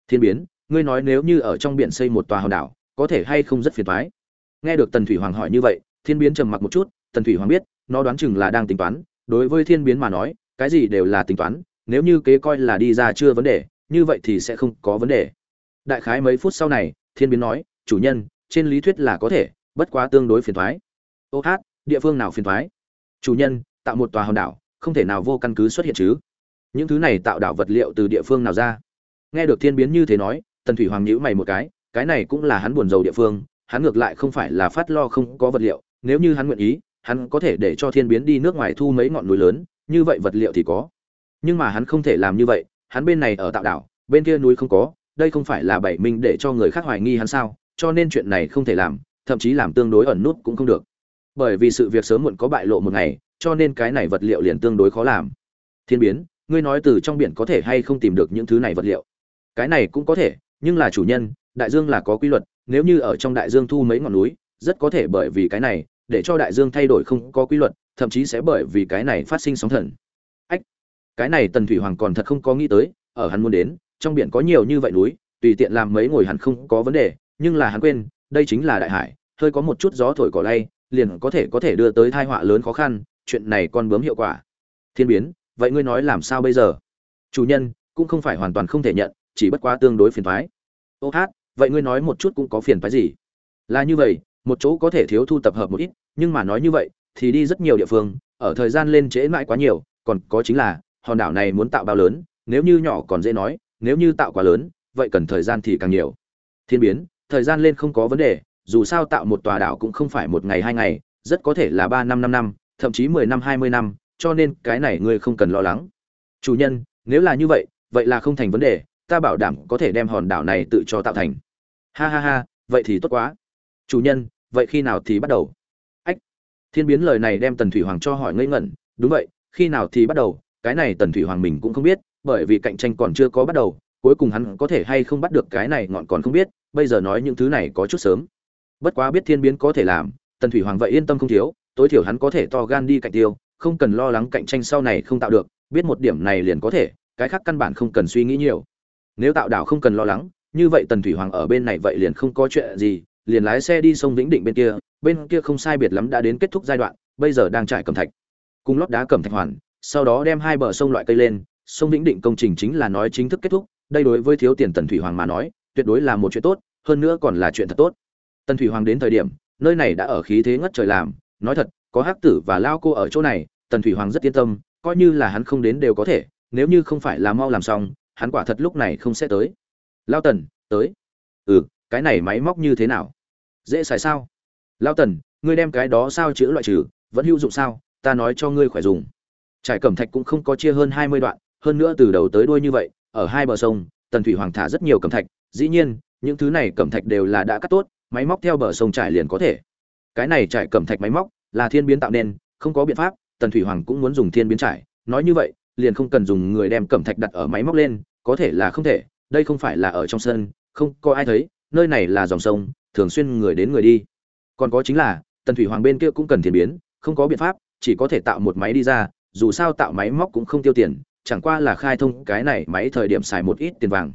Thiên biến, ngươi nói nếu như ở trong biển xây một tòa hòn đảo, có thể hay không rất phiền toái? Nghe được tần thủy hoàng hỏi như vậy, thiên biến trầm mặc một chút, tần thủy hoàng biết, nó đoán chừng là đang tính toán, đối với thiên biến mà nói, cái gì đều là tính toán, nếu như kế coi là đi ra chưa vấn đề, như vậy thì sẽ không có vấn đề. Đại khái mấy phút sau này, thiên biến nói, chủ nhân trên lý thuyết là có thể, bất quá tương đối phiền thoái. Ô hát, địa phương nào phiền thoái? Chủ nhân, tạo một tòa hòn đảo, không thể nào vô căn cứ xuất hiện chứ. Những thứ này tạo đảo vật liệu từ địa phương nào ra? Nghe được thiên biến như thế nói, tần thủy hoàng nhíu mày một cái cái này cũng là hắn buồn rầu địa phương, hắn ngược lại không phải là phát lo không có vật liệu, nếu như hắn nguyện ý, hắn có thể để cho thiên biến đi nước ngoài thu mấy ngọn núi lớn, như vậy vật liệu thì có. Nhưng mà hắn không thể làm như vậy, hắn bên này ở tạo đảo, bên kia núi không có, đây không phải là bảy minh để cho người khác hoài nghi hắn sao? Cho nên chuyện này không thể làm, thậm chí làm tương đối ẩn nút cũng không được. Bởi vì sự việc sớm muộn có bại lộ một ngày, cho nên cái này vật liệu liền tương đối khó làm. Thiên biến, ngươi nói từ trong biển có thể hay không tìm được những thứ này vật liệu? Cái này cũng có thể, nhưng là chủ nhân, đại dương là có quy luật, nếu như ở trong đại dương thu mấy ngọn núi, rất có thể bởi vì cái này, để cho đại dương thay đổi không có quy luật, thậm chí sẽ bởi vì cái này phát sinh sóng thần. Ách, cái này tần thủy hoàng còn thật không có nghĩ tới, ở hắn muốn đến, trong biển có nhiều như vậy núi, tùy tiện làm mấy ngồi hẳn không có vấn đề nhưng là hắn quên, đây chính là đại hải, hơi có một chút gió thổi cỏ lay, liền có thể có thể đưa tới tai họa lớn khó khăn, chuyện này con bướm hiệu quả. Thiên biến, vậy ngươi nói làm sao bây giờ? Chủ nhân, cũng không phải hoàn toàn không thể nhận, chỉ bất quá tương đối phiền thoái ô hát, vậy ngươi nói một chút cũng có phiền phái gì? Là như vậy, một chỗ có thể thiếu thu tập hợp một ít, nhưng mà nói như vậy, thì đi rất nhiều địa phương, ở thời gian lên trễ mãi quá nhiều, còn có chính là, hòn đảo này muốn tạo bao lớn, nếu như nhỏ còn dễ nói, nếu như tạo quá lớn, vậy cần thời gian thì càng nhiều. Thiên biến thời gian lên không có vấn đề, dù sao tạo một tòa đảo cũng không phải một ngày hai ngày, rất có thể là ba năm năm năm, thậm chí mười năm hai mươi năm, cho nên cái này ngươi không cần lo lắng. Chủ nhân, nếu là như vậy vậy là không thành vấn đề, ta bảo đảm có thể đem hòn đảo này tự cho tạo thành. Ha ha ha, vậy thì tốt quá. Chủ nhân, vậy khi nào thì bắt đầu? Ách, thiên biến lời này đem tần thủy hoàng cho hỏi ngây ngẩn. Đúng vậy, khi nào thì bắt đầu? Cái này tần thủy hoàng mình cũng không biết, bởi vì cạnh tranh còn chưa có bắt đầu, cuối cùng hắn có thể hay không bắt được cái này ngọn còn không biết bây giờ nói những thứ này có chút sớm. Bất quá biết thiên biến có thể làm, tần thủy hoàng vậy yên tâm không thiếu, tối thiểu hắn có thể to gan đi cạnh tiêu, không cần lo lắng cạnh tranh sau này không tạo được, biết một điểm này liền có thể, cái khác căn bản không cần suy nghĩ nhiều. Nếu tạo đảo không cần lo lắng, như vậy tần thủy hoàng ở bên này vậy liền không có chuyện gì, liền lái xe đi sông vĩnh định bên kia bên kia không sai biệt lắm đã đến kết thúc giai đoạn, bây giờ đang trải cẩm thạch. Cùng lót đá cẩm thạch hoàn, sau đó đem hai bờ sông loại cây lên, sông vĩnh định công trình chính là nói chính thức kết thúc, đây đối với thiếu tiền tần thủy hoàng mà nói tuyệt đối là một chuyện tốt, hơn nữa còn là chuyện thật tốt. Tần thủy hoàng đến thời điểm, nơi này đã ở khí thế ngất trời làm, nói thật, có hắc tử và lao cô ở chỗ này, tần thủy hoàng rất yên tâm, coi như là hắn không đến đều có thể, nếu như không phải là mau làm xong, hắn quả thật lúc này không sẽ tới. Lao tần, tới. Ừ cái này máy móc như thế nào? Dễ xài sao? Lao tần, ngươi đem cái đó sao chữ loại trừ, vẫn hữu dụng sao? Ta nói cho ngươi khỏe dùng. Trải cẩm thạch cũng không có chia hơn hai mươi đoạn, hơn nữa từ đầu tới đuôi như vậy, ở hai bờ sông, tần thủy hoàng thả rất nhiều cẩm thạch dĩ nhiên, những thứ này cẩm thạch đều là đã cắt tốt, máy móc theo bờ sông trải liền có thể. Cái này trải cẩm thạch máy móc là thiên biến tạo nên, không có biện pháp, tần thủy hoàng cũng muốn dùng thiên biến trải. Nói như vậy, liền không cần dùng người đem cẩm thạch đặt ở máy móc lên, có thể là không thể, đây không phải là ở trong sân, không có ai thấy, nơi này là dòng sông, thường xuyên người đến người đi. Còn có chính là, tần thủy hoàng bên kia cũng cần thiên biến, không có biện pháp, chỉ có thể tạo một máy đi ra, dù sao tạo máy móc cũng không tiêu tiền, chẳng qua là khai thông cái này máy thời điểm xài một ít tiền vàng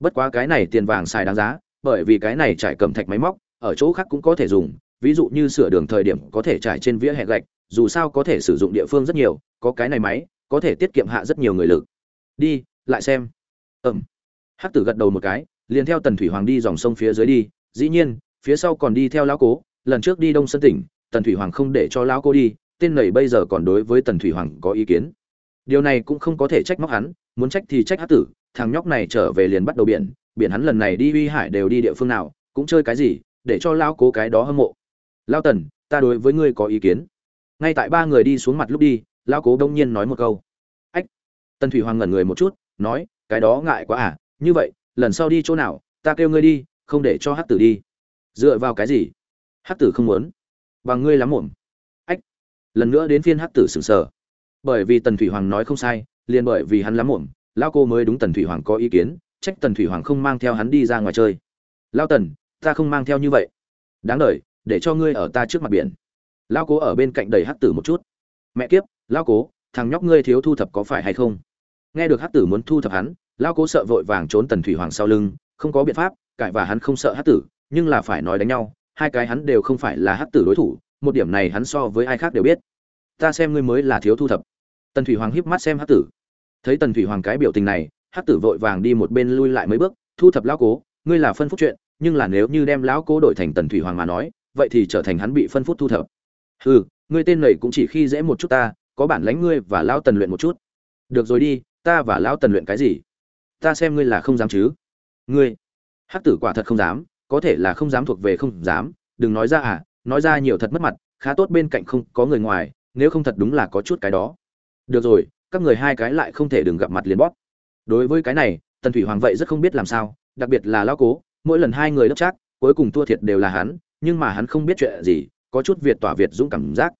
bất quá cái này tiền vàng xài đáng giá, bởi vì cái này trải cầm thạch máy móc, ở chỗ khác cũng có thể dùng, ví dụ như sửa đường thời điểm có thể trải trên vỉa hè gạch, dù sao có thể sử dụng địa phương rất nhiều, có cái này máy, có thể tiết kiệm hạ rất nhiều người lực. Đi, lại xem. Ẩm hắc tử gật đầu một cái, liền theo tần thủy hoàng đi dòng sông phía dưới đi, dĩ nhiên, phía sau còn đi theo lão cố, lần trước đi đông sơn tỉnh, tần thủy hoàng không để cho lão cố đi, tên này bây giờ còn đối với tần thủy hoàng có ý kiến. Điều này cũng không có thể trách móc hắn, muốn trách thì trách hắc tử thằng nhóc này trở về liền bắt đầu biển biển hắn lần này đi uy hải đều đi địa phương nào, cũng chơi cái gì, để cho lão cố cái đó hâm mộ. Lao tần, ta đối với ngươi có ý kiến. Ngay tại ba người đi xuống mặt lúc đi, lão cố đông nhiên nói một câu. Ách! Tần thủy hoàng ngẩn người một chút, nói, cái đó ngại quá à như vậy, lần sau đi chỗ nào, ta kêu ngươi đi, không để cho hắc tử đi. Dựa vào cái gì? Hắc tử không muốn. Bằng ngươi lắm muộn. Ách! Lần nữa đến phiên hắc tử sừng sờ. Bởi vì tần thủy hoàng nói không sai, liền bởi vì hắn lắm muộn lao cô mới đúng tần thủy hoàng có ý kiến trách tần thủy hoàng không mang theo hắn đi ra ngoài chơi. Lao tần ta không mang theo như vậy. Đáng đời, để cho ngươi ở ta trước mặt biển. Lao cố ở bên cạnh đầy hắc tử một chút. Mẹ kiếp lao cố thằng nhóc ngươi thiếu thu thập có phải hay không? Nghe được hắc tử muốn thu thập hắn lao cố sợ vội vàng trốn tần thủy hoàng sau lưng không có biện pháp cãi và hắn không sợ hắc tử nhưng là phải nói đánh nhau hai cái hắn đều không phải là hắc tử đối thủ một điểm này hắn so với ai khác đều biết. Ta xem ngươi mới là thiếu thu thập. Tần thủy hoàng híp mắt xem hắc tử thấy tần thủy hoàng cái biểu tình này, hắc tử vội vàng đi một bên lui lại mấy bước, thu thập lão cố, ngươi là phân phúc chuyện, nhưng là nếu như đem lão cố đổi thành tần thủy hoàng mà nói, vậy thì trở thành hắn bị phân phúc thu thập. Ừ ngươi tên này cũng chỉ khi dễ một chút ta, có bản lãnh ngươi và lão tần luyện một chút. Được rồi đi, ta và lão tần luyện cái gì? Ta xem ngươi là không dám chứ. Ngươi? Hắc tử quả thật không dám, có thể là không dám thuộc về không dám, đừng nói ra à nói ra nhiều thật mất mặt, khá tốt bên cạnh không có người ngoài, nếu không thật đúng là có chút cái đó. Được rồi các người hai cái lại không thể đừng gặp mặt liền bóp. Đối với cái này tần thủy hoàng vậy rất không biết làm sao đặc biệt là lao cố mỗi lần hai người đốc trác, cuối cùng thua thiệt đều là hắn nhưng mà hắn không biết chuyện gì có chút việt tỏa việt dũng cảm giác.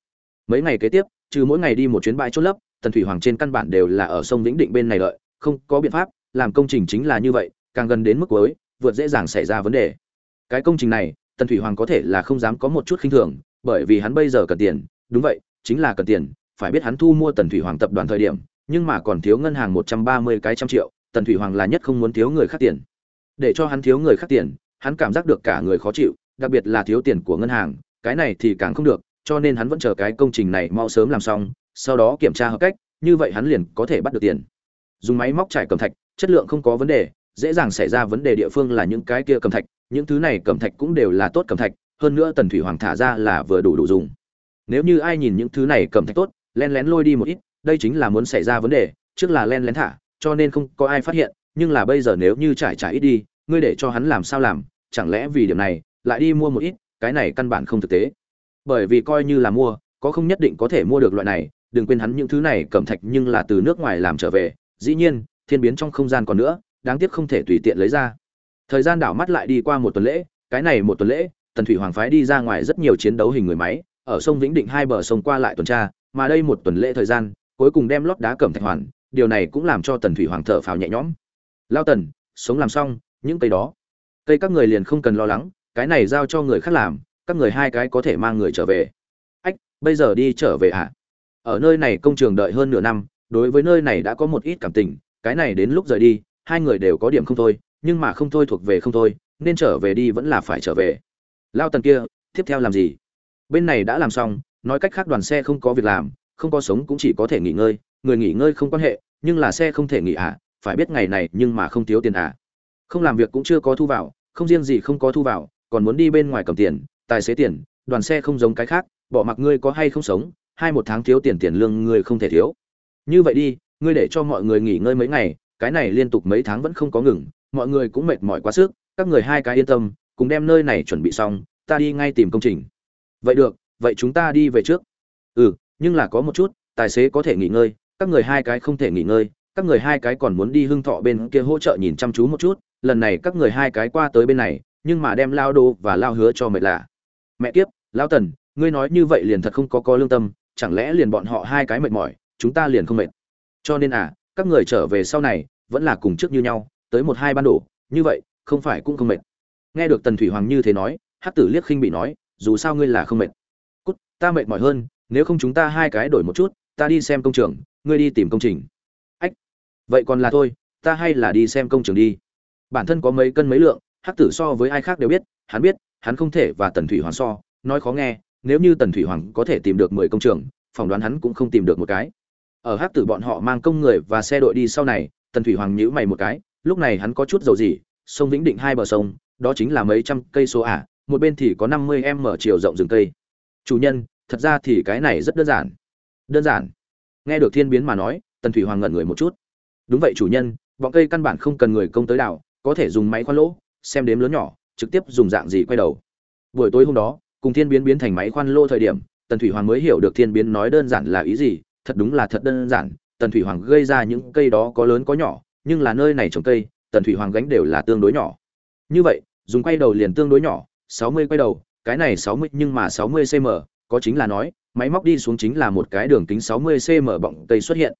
Mấy ngày kế tiếp trừ mỗi ngày đi một chuyến bãi chốt lấp tần thủy hoàng trên căn bản đều là ở sông vĩnh định bên này lợi không có biện pháp làm công trình chính là như vậy càng gần đến mức cuối vượt dễ dàng xảy ra vấn đề. Cái công trình này tần thủy hoàng có thể là không dám có một chút khinh thường bởi vì hắn bây giờ cần tiền đúng vậy chính là cần tiền phải biết hắn thu mua tần thủy hoàng tập đoàn thời điểm, nhưng mà còn thiếu ngân hàng một trăm ba mươi cái trăm triệu, tần thủy hoàng là nhất không muốn thiếu người khác tiền. Để cho hắn thiếu người khác tiền, hắn cảm giác được cả người khó chịu, đặc biệt là thiếu tiền của ngân hàng, cái này thì càng không được, cho nên hắn vẫn chờ cái công trình này mau sớm làm xong, sau đó kiểm tra hợp cách, như vậy hắn liền có thể bắt được tiền. Dùng máy móc trải cầm thạch, chất lượng không có vấn đề, dễ dàng xảy ra vấn đề địa phương là những cái kia cầm thạch, những thứ này cầm thạch cũng đều là tốt cầm thạch, hơn nữa tần thủy hoàng thả ra là vừa đủ đủ dùng. Nếu như ai nhìn những thứ này cầm thạch tốt len lén lôi đi một ít, đây chính là muốn xảy ra vấn đề, trước là len lén thả, cho nên không có ai phát hiện, nhưng là bây giờ nếu như trải trải ít đi, ngươi để cho hắn làm sao làm, chẳng lẽ vì điểm này, lại đi mua một ít, cái này căn bản không thực tế. Bởi vì coi như là mua, có không nhất định có thể mua được loại này, đừng quên hắn những thứ này cầm thạch nhưng là từ nước ngoài làm trở về, dĩ nhiên, thiên biến trong không gian còn nữa, đáng tiếc không thể tùy tiện lấy ra. Thời gian đảo mắt lại đi qua một tuần lễ, cái này một tuần lễ, tần thủy hoàng phái đi ra ngoài rất nhiều chiến đấu hình người máy, ở sông vĩnh định hai bờ sông qua lại tuần tra mà đây một tuần lễ thời gian, cuối cùng đem lót đá cẩm thạch hoàn, điều này cũng làm cho tần thủy hoàng thở phào nhẹ nhõm. Lao tần, sống làm xong, những cây đó. Cây các người liền không cần lo lắng, cái này giao cho người khác làm, các người hai cái có thể mang người trở về. Ách, bây giờ đi trở về à ở nơi này công trường đợi hơn nửa năm, đối với nơi này đã có một ít cảm tình, cái này đến lúc rời đi, hai người đều có điểm không thôi, nhưng mà không thôi thuộc về không thôi, nên trở về đi vẫn là phải trở về. Lao tần kia, tiếp theo làm gì? Bên này đã làm xong nói cách khác đoàn xe không có việc làm, không có sống cũng chỉ có thể nghỉ ngơi, người nghỉ ngơi không quan hệ, nhưng là xe không thể nghỉ à phải biết ngày này nhưng mà không thiếu tiền à. Không làm việc cũng chưa có thu vào, không riêng gì không có thu vào, còn muốn đi bên ngoài cầm tiền, tài xế tiền, đoàn xe không giống cái khác, bỏ mặc ngươi có hay không sống, hai một tháng thiếu tiền tiền lương ngươi không thể thiếu. Như vậy đi, ngươi để cho mọi người nghỉ ngơi mấy ngày, cái này liên tục mấy tháng vẫn không có ngừng, mọi người cũng mệt mỏi quá sức, các người hai cái yên tâm, cùng đem nơi này chuẩn bị xong, ta đi ngay tìm công trình. Vậy được vậy chúng ta đi về trước. Ừ nhưng là có một chút, tài xế có thể nghỉ ngơi, các người hai cái không thể nghỉ ngơi, các người hai cái còn muốn đi hưng thọ bên kia hỗ trợ nhìn chăm chú một chút, lần này các người hai cái qua tới bên này, nhưng mà đem lao đô và lao hứa cho mệt lạ. Mẹ kiếp, lao tần, ngươi nói như vậy liền thật không có có lương tâm, chẳng lẽ liền bọn họ hai cái mệt mỏi, chúng ta liền không mệt. Cho nên à các người trở về sau này, vẫn là cùng trước như nhau, tới một hai ban đổ, như vậy, không phải cũng không mệt. Nghe được tần thủy hoàng như thế nói, hắc tử liếc khinh bị nói, dù sao ngươi là không mệt ta mệt mỏi hơn, nếu không chúng ta hai cái đổi một chút, ta đi xem công trường, ngươi đi tìm công trình. Ách, vậy còn là thôi, ta hay là đi xem công trường đi. Bản thân có mấy cân mấy lượng, hắc tử so với ai khác đều biết, hắn biết, hắn không thể và tần thủy hoàng so, nói khó nghe, nếu như tần thủy hoàng có thể tìm được mười công trường, phỏng đoán hắn cũng không tìm được một cái. Ở hắc tử bọn họ mang công người và xe đội đi sau này, tần thủy hoàng nhíu mày một cái, lúc này hắn có chút dầu gì sông vĩnh định hai bờ sông, đó chính là mấy trăm cây số ả một bên thì có năm mươi em mở chiều rộng rừng cây chủ nhân, thật ra thì cái này rất đơn giản. Đơn giản. Nghe được thiên biến mà nói, tần thủy hoàng ngẩn người một chút. Đúng vậy chủ nhân, bọn cây căn bản không cần người công tới đảo, có thể dùng máy khoan lỗ, xem đếm lớn nhỏ, trực tiếp dùng dạng gì quay đầu. Buổi tối hôm đó, cùng thiên biến biến thành máy khoan lỗ thời điểm, tần thủy hoàng mới hiểu được thiên biến nói đơn giản là ý gì, thật đúng là thật đơn giản, tần thủy hoàng gây ra những cây đó có lớn có nhỏ, nhưng là nơi này trồng cây, tần thủy hoàng gánh đều là tương đối nhỏ. Như vậy, dùng quay đầu liền tương đối nhỏ, sáu mươi quay đầu cái này 60 nhưng mà 60 cm, có chính là nói, máy móc đi xuống chính là một cái đường kính 60 cm bọng tây xuất hiện.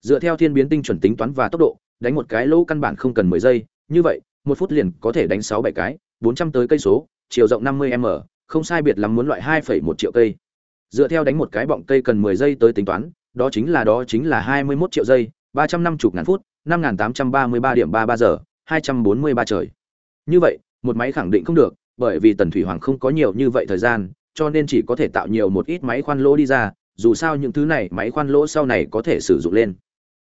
Dựa theo thiên biến tinh chuẩn tính toán và tốc độ, đánh một cái lỗ căn bản không cần 10 giây, như vậy, một phút liền có thể đánh 6 7 cái, 400 tới cây số, chiều rộng 50m, không sai biệt lắm muốn loại 2.1 triệu cây. Dựa theo đánh một cái bọng cây cần 10 giây tới tính toán, đó chính là đó chính là 21 triệu giây, 350 ngàn phút, 5833 điểm 33 giờ, 243 trời. Như vậy, một máy khẳng định không được, bởi vì tần thủy hoàng không có nhiều như vậy thời gian, cho nên chỉ có thể tạo nhiều một ít máy khoan lỗ đi ra, dù sao những thứ này máy khoan lỗ sau này có thể sử dụng lên.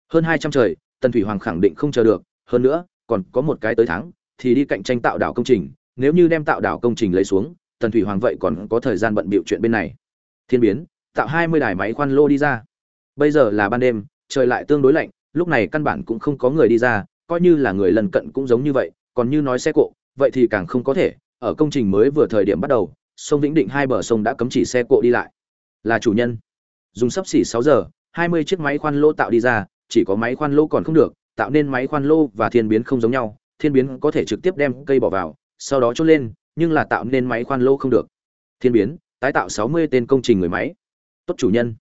Hơn hai trăm trời, tần thủy hoàng khẳng định không chờ được, hơn nữa, còn có một cái tới tháng thì đi cạnh tranh tạo đảo công trình, nếu như đem tạo đảo công trình lấy xuống, tần thủy hoàng vậy còn có thời gian bận bịu chuyện bên này. Thiên biến, tạo hai mươi đài máy khoan lô đi ra. Bây giờ là ban đêm, trời lại tương đối lạnh, lúc này căn bản cũng không có người đi ra, coi như là người lần cận cũng giống như vậy, còn như nói xe cộ, vậy thì càng không có thể ở công trình mới vừa thời điểm bắt đầu, sông vĩnh định hai bờ sông đã cấm chỉ xe cộ đi lại. Là chủ nhân. Dùng sắp xỉ sáu giờ, hai mươi chiếc máy khoan lô tạo đi ra, chỉ có máy khoan lô còn không được, tạo nên máy khoan lô và thiên biến không giống nhau, thiên biến có thể trực tiếp đem cây bỏ vào, sau đó chốt lên, nhưng là tạo nên máy khoan lô không được. Thiên biến, tái tạo sáu mươi tên công trình người máy. Tốt chủ nhân.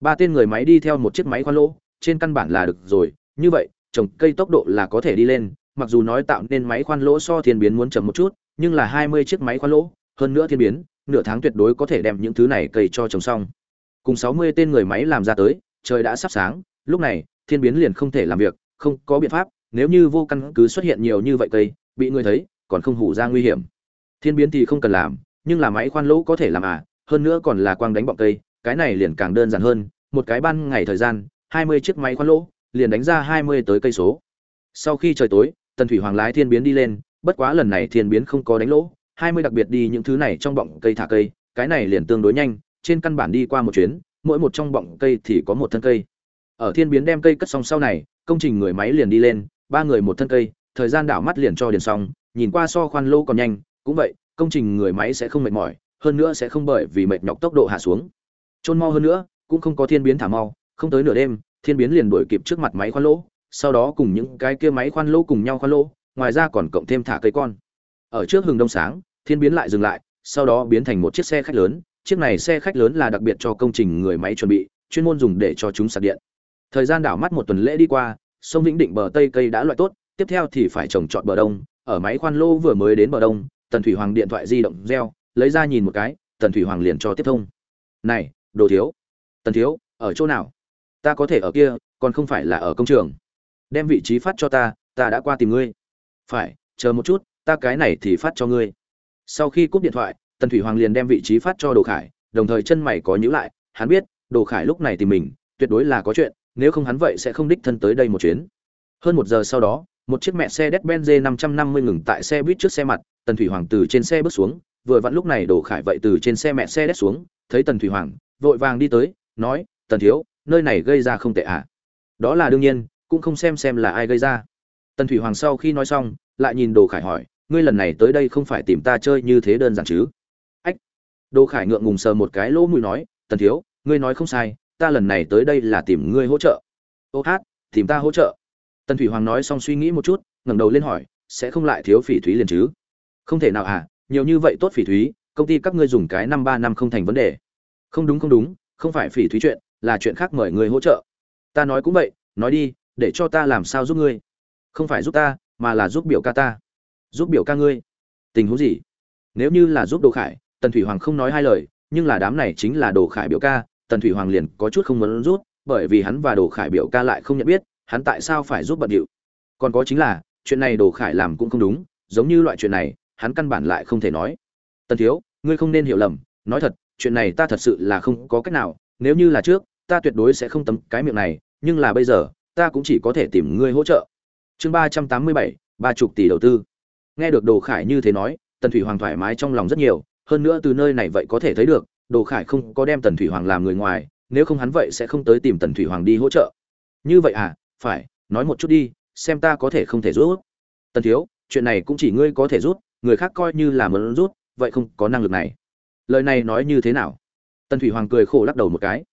Ba tên người máy đi theo một chiếc máy khoan lô trên căn bản là được rồi, như vậy, trồng cây tốc độ là có thể đi lên mặc dù nói tạo nên máy khoan lỗ so thiên biến muốn chậm một chút, nhưng là hai mươi chiếc máy khoan lỗ, hơn nữa thiên biến, nửa tháng tuyệt đối có thể đem những thứ này cày cho trồng xong. Cùng sáu mươi tên người máy làm ra tới, trời đã sắp sáng, lúc này, thiên biến liền không thể làm việc, không có biện pháp, nếu như vô căn cứ xuất hiện nhiều như vậy cây bị người thấy, còn không hủ ra nguy hiểm. Thiên biến thì không cần làm, nhưng là máy khoan lỗ có thể làm à hơn nữa còn là quang đánh bọng cây cái này liền càng đơn giản hơn, một cái ban ngày thời gian, hai mươi chiếc máy khoan lỗ, liền đánh ra hai mươi tới cây số. Sau khi trời tối tần thủy hoàng lái thiên biến đi lên, bất quá lần này thiên biến không có đánh lỗ, hai mươi đặc biệt đi những thứ này trong bọng cây thả cây, cái này liền tương đối nhanh, trên căn bản đi qua một chuyến, mỗi một trong bọng cây thì có một thân cây. Ở thiên biến đem cây cất xong sau này, công trình người máy liền đi lên, ba người một thân cây, thời gian đảo mắt liền cho điền xong, nhìn qua so khoan lô còn nhanh, cũng vậy, công trình người máy sẽ không mệt mỏi, hơn nữa sẽ không bởi vì mệt nhọc tốc độ hạ xuống. Trôn mau hơn nữa, cũng không có thiên biến thả mau, không tới nửa đêm, thiên biến liền đuổi kịp trước mặt máy khoan lỗ sau đó cùng những cái kia máy khoan lỗ cùng nhau khoan lỗ, ngoài ra còn cộng thêm thả cây con. Ở trước hừng đông sáng, thiên biến lại dừng lại, sau đó biến thành một chiếc xe khách lớn, chiếc này xe khách lớn là đặc biệt cho công trình người máy chuẩn bị, chuyên môn dùng để cho chúng sạc điện. Thời gian đảo mắt một tuần lễ đi qua, sông vĩnh định bờ tây cây đã loại tốt, tiếp theo thì phải trồng trọt bờ đông, ở máy khoan lô vừa mới đến bờ đông, tần thủy hoàng điện thoại di động reo, lấy ra nhìn một cái, tần thủy hoàng liền cho tiếp thông. Này, đồ thiếu, tần thiếu, ở chỗ nào? Ta có thể ở kia, còn không phải là ở công trường đem vị trí phát cho ta ta đã qua tìm ngươi. Phải chờ một chút ta cái này thì phát cho ngươi. Sau khi cúp điện thoại tần thủy hoàng liền đem vị trí phát cho đồ khải đồng thời chân mày có nhữ lại hắn biết đồ khải lúc này tìm mình tuyệt đối là có chuyện nếu không hắn vậy sẽ không đích thân tới đây một chuyến. Hơn một giờ sau đó một chiếc mẹ xe Mercedes-Benz 550 ngừng tại xe buýt trước xe mặt, Tần Thủy Hoàng từ trên xe bước xuống, vừa vặn lúc này Đồ Khải vậy từ trên xe mẹ xe đét xuống, thấy Tần Thủy Hoàng, vội vàng đi tới, nói: "Tần thiếu, nơi này gây ra không tệ à?" Đó là đương nhiên, cũng không xem xem là ai gây ra. Tần Thủy Hoàng sau khi nói xong, lại nhìn Đồ Khải hỏi: "Ngươi lần này tới đây không phải tìm ta chơi như thế đơn giản chứ?" Ách. Đồ Khải ngượng ngùng sờ một cái lỗ mũi nói: "Tần thiếu, ngươi nói không sai, ta lần này tới đây là tìm ngươi hỗ trợ." "Ô hát, tìm ta hỗ trợ?" Tần Thủy Hoàng nói xong suy nghĩ một chút, ngẩng đầu lên hỏi, sẽ không lại thiếu phỉ thúy liền chứ? Không thể nào à, nhiều như vậy tốt phỉ thúy, công ty các ngươi dùng cái năm ba năm không thành vấn đề. Không đúng không đúng, không phải phỉ thúy chuyện, là chuyện khác mời người hỗ trợ. Ta nói cũng vậy, nói đi để cho ta làm sao giúp ngươi? Không phải giúp ta, mà là giúp biểu ca ta. Giúp biểu ca ngươi. Tình huống gì? Nếu như là giúp đồ khải, tần thủy hoàng không nói hai lời, nhưng là đám này chính là đồ khải biểu ca, tần thủy hoàng liền có chút không muốn rút bởi vì hắn và đồ khải biểu ca lại không nhận biết, hắn tại sao phải giúp bận điệu? Còn có chính là, chuyện này đồ khải làm cũng không đúng, giống như loại chuyện này, hắn căn bản lại không thể nói. Tần thiếu, ngươi không nên hiểu lầm, nói thật, chuyện này ta thật sự là không có cách nào, nếu như là trước, ta tuyệt đối sẽ không tấm cái miệng này, nhưng là bây giờ ta cũng chỉ có thể tìm ngươi hỗ trợ. Chương ba trăm tám mươi bảy, ba chục tỷ đầu tư. Nghe được đồ khải như thế nói, tần thủy hoàng thoải mái trong lòng rất nhiều, hơn nữa từ nơi này vậy có thể thấy được, đồ khải không có đem tần thủy hoàng làm người ngoài, nếu không hắn vậy sẽ không tới tìm tần thủy hoàng đi hỗ trợ. Như vậy à phải, nói một chút đi, xem ta có thể không thể rút. Tần thiếu, chuyện này cũng chỉ ngươi có thể rút, người khác coi như là muốn rút, vậy không có năng lực này. Lời này nói như thế nào? Tần thủy hoàng cười khổ lắc đầu một cái.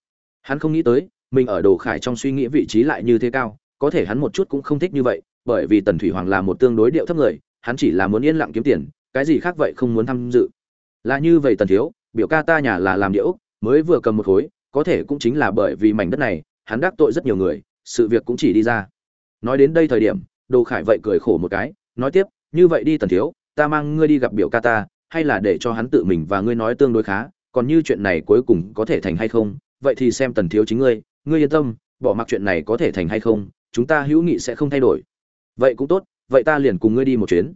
Hắn không nghĩ tới mình ở đồ khải trong suy nghĩ vị trí lại như thế cao, có thể hắn một chút cũng không thích như vậy, bởi vì tần thủy hoàng là một tương đối điệu thấp người, hắn chỉ là muốn yên lặng kiếm tiền, cái gì khác vậy không muốn tham dự. Là như vậy tần thiếu, biểu ca ta nhà là làm điệu mới vừa cầm một khối, có thể cũng chính là bởi vì mảnh đất này, hắn đắc tội rất nhiều người, sự việc cũng chỉ đi ra. Nói đến đây thời điểm, đồ khải vậy cười khổ một cái, nói tiếp, như vậy đi tần thiếu, ta mang ngươi đi gặp biểu ca ta, hay là để cho hắn tự mình và ngươi nói tương đối khá, còn như chuyện này cuối cùng có thể thành hay không, vậy thì xem tần thiếu chính ngươi ngươi yên tâm, bỏ mặc chuyện này có thể thành hay không, chúng ta hữu nghị sẽ không thay đổi. Vậy cũng tốt, vậy ta liền cùng ngươi đi một chuyến.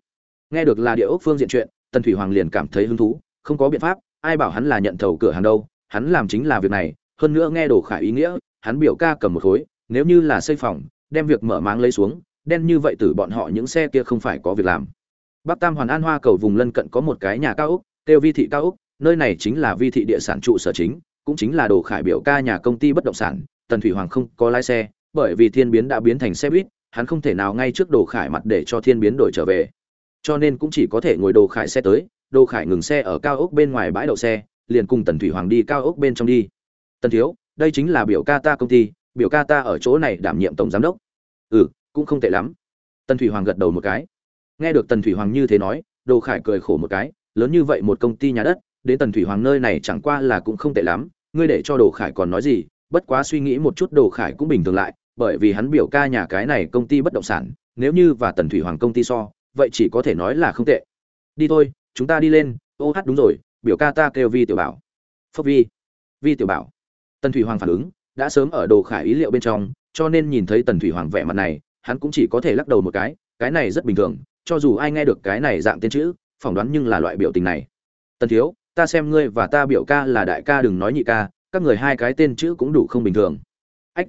Nghe được là địa ốc phương diện chuyện, tần thủy hoàng liền cảm thấy hứng thú, không có biện pháp, ai bảo hắn là nhận thầu cửa hàng đâu, hắn làm chính là việc này, hơn nữa nghe đồ khải ý nghĩa, hắn biểu ca cầm một khối, nếu như là xây phòng, đem việc mở máng lấy xuống, đen như vậy từ bọn họ những xe kia không phải có việc làm. Bắc tam hoàn an hoa cầu vùng lân cận có một cái nhà cao úc tiêu vi thị cao úc nơi này chính là vi thị địa sản trụ sở chính, cũng chính là đồ khải biểu ca nhà công ty bất động sản tần thủy hoàng không có lái xe, bởi vì thiên biến đã biến thành xe buýt, hắn không thể nào ngay trước đồ khải mặt để cho thiên biến đổi trở về. Cho nên cũng chỉ có thể ngồi đồ khải xe tới, đồ khải ngừng xe ở cao ốc bên ngoài bãi đậu xe, liền cùng tần thủy hoàng đi cao ốc bên trong đi. Tần thiếu, đây chính là biểu ca ta công ty, biểu ca ta ở chỗ này đảm nhiệm tổng giám đốc. Ừ cũng không tệ lắm. Tần thủy hoàng gật đầu một cái. Nghe được tần thủy hoàng như thế nói, đồ khải cười khổ một cái, lớn như vậy một công ty nhà đất, đến tần thủy hoàng nơi này chẳng qua là cũng không tệ lắm, ngươi để cho đồ khải còn nói gì bất quá suy nghĩ một chút đồ khải cũng bình thường lại, bởi vì hắn biểu ca nhà cái này công ty bất động sản, nếu như và tần thủy hoàng công ty so, vậy chỉ có thể nói là không tệ. Đi thôi, chúng ta đi lên, ô hát đúng rồi, biểu ca ta kêu vi tiểu bảo. Phúc vi. Vi tiểu bảo. Tần thủy hoàng phản ứng, đã sớm ở đồ khải ý liệu bên trong, cho nên nhìn thấy tần thủy hoàng vẻ mặt này, hắn cũng chỉ có thể lắc đầu một cái cái này rất bình thường, cho dù ai nghe được cái này dạng tên chữ, phỏng đoán nhưng là loại biểu tình này. Tần thiếu, ta xem ngươi và ta biểu ca là đại ca đừng nói nhị ca các người hai cái tên chữ cũng đủ không bình thường. Ách,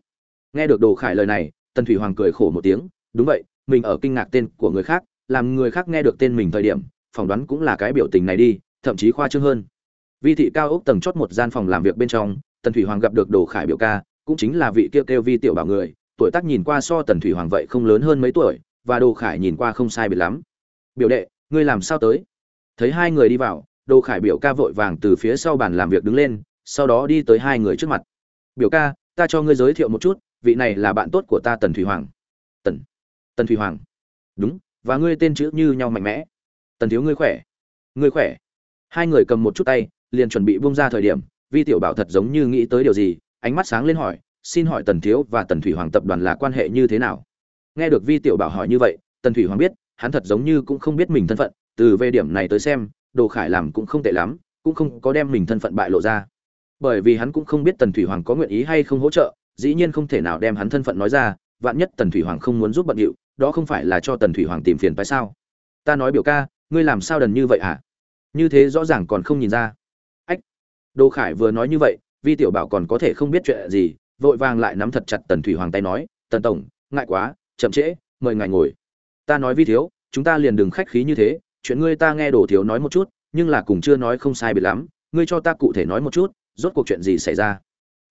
nghe được đồ khải lời này, tần thủy hoàng cười khổ một tiếng, đúng vậy, mình ở kinh ngạc tên của người khác, làm người khác nghe được tên mình thời điểm, phỏng đoán cũng là cái biểu tình này đi, thậm chí khoa trương hơn. Vi thị cao ốc tầng chót một gian phòng làm việc bên trong, tần thủy hoàng gặp được đồ khải biểu ca, cũng chính là vị kêu kêu vi tiểu bảo người, tuổi tác nhìn qua so tần thủy hoàng vậy không lớn hơn mấy tuổi, và đồ khải nhìn qua không sai biệt lắm. Biểu đệ, ngươi làm sao tới? Thấy hai người đi vào, đồ khải biểu ca vội vàng từ phía sau bàn làm việc đứng lên sau đó đi tới hai người trước mặt. Biểu ca, ta cho ngươi giới thiệu một chút, vị này là bạn tốt của ta tần thủy hoàng. Tần tần thủy hoàng? Đúng, và ngươi tên chữ như nhau mạnh mẽ. Tần thiếu ngươi khỏe. Ngươi khỏe. Hai người cầm một chút tay, liền chuẩn bị bung ra thời điểm, vi tiểu bảo thật giống như nghĩ tới điều gì, ánh mắt sáng lên hỏi, xin hỏi tần thiếu và tần thủy hoàng tập đoàn là quan hệ như thế nào? Nghe được vi tiểu bảo hỏi như vậy, tần thủy hoàng biết, hắn thật giống như cũng không biết mình thân phận, từ về điểm này tới xem, đồ khải làm cũng không tệ lắm, cũng không có đem mình thân phận bại lộ ra bởi vì hắn cũng không biết tần thủy hoàng có nguyện ý hay không hỗ trợ, dĩ nhiên không thể nào đem hắn thân phận nói ra, vạn nhất tần thủy hoàng không muốn giúp bận điệu, đó không phải là cho tần thủy hoàng tìm phiền phải sao? Ta nói biểu ca, ngươi làm sao đần như vậy hả? Như thế rõ ràng còn không nhìn ra. Ách! Đồ khải vừa nói như vậy, vi tiểu bảo còn có thể không biết chuyện gì, vội vàng lại nắm thật chặt tần thủy hoàng tay nói, tần tổng, ngại quá, chậm trễ, mời ngài ngồi. Ta nói vi thiếu, chúng ta liền đừng khách khí như thế, chuyện ngươi ta nghe đồ thiếu nói một chút, nhưng là cùng chưa nói không sai biệt lắm, ngươi cho ta cụ thể nói một chút rốt cuộc chuyện gì xảy ra?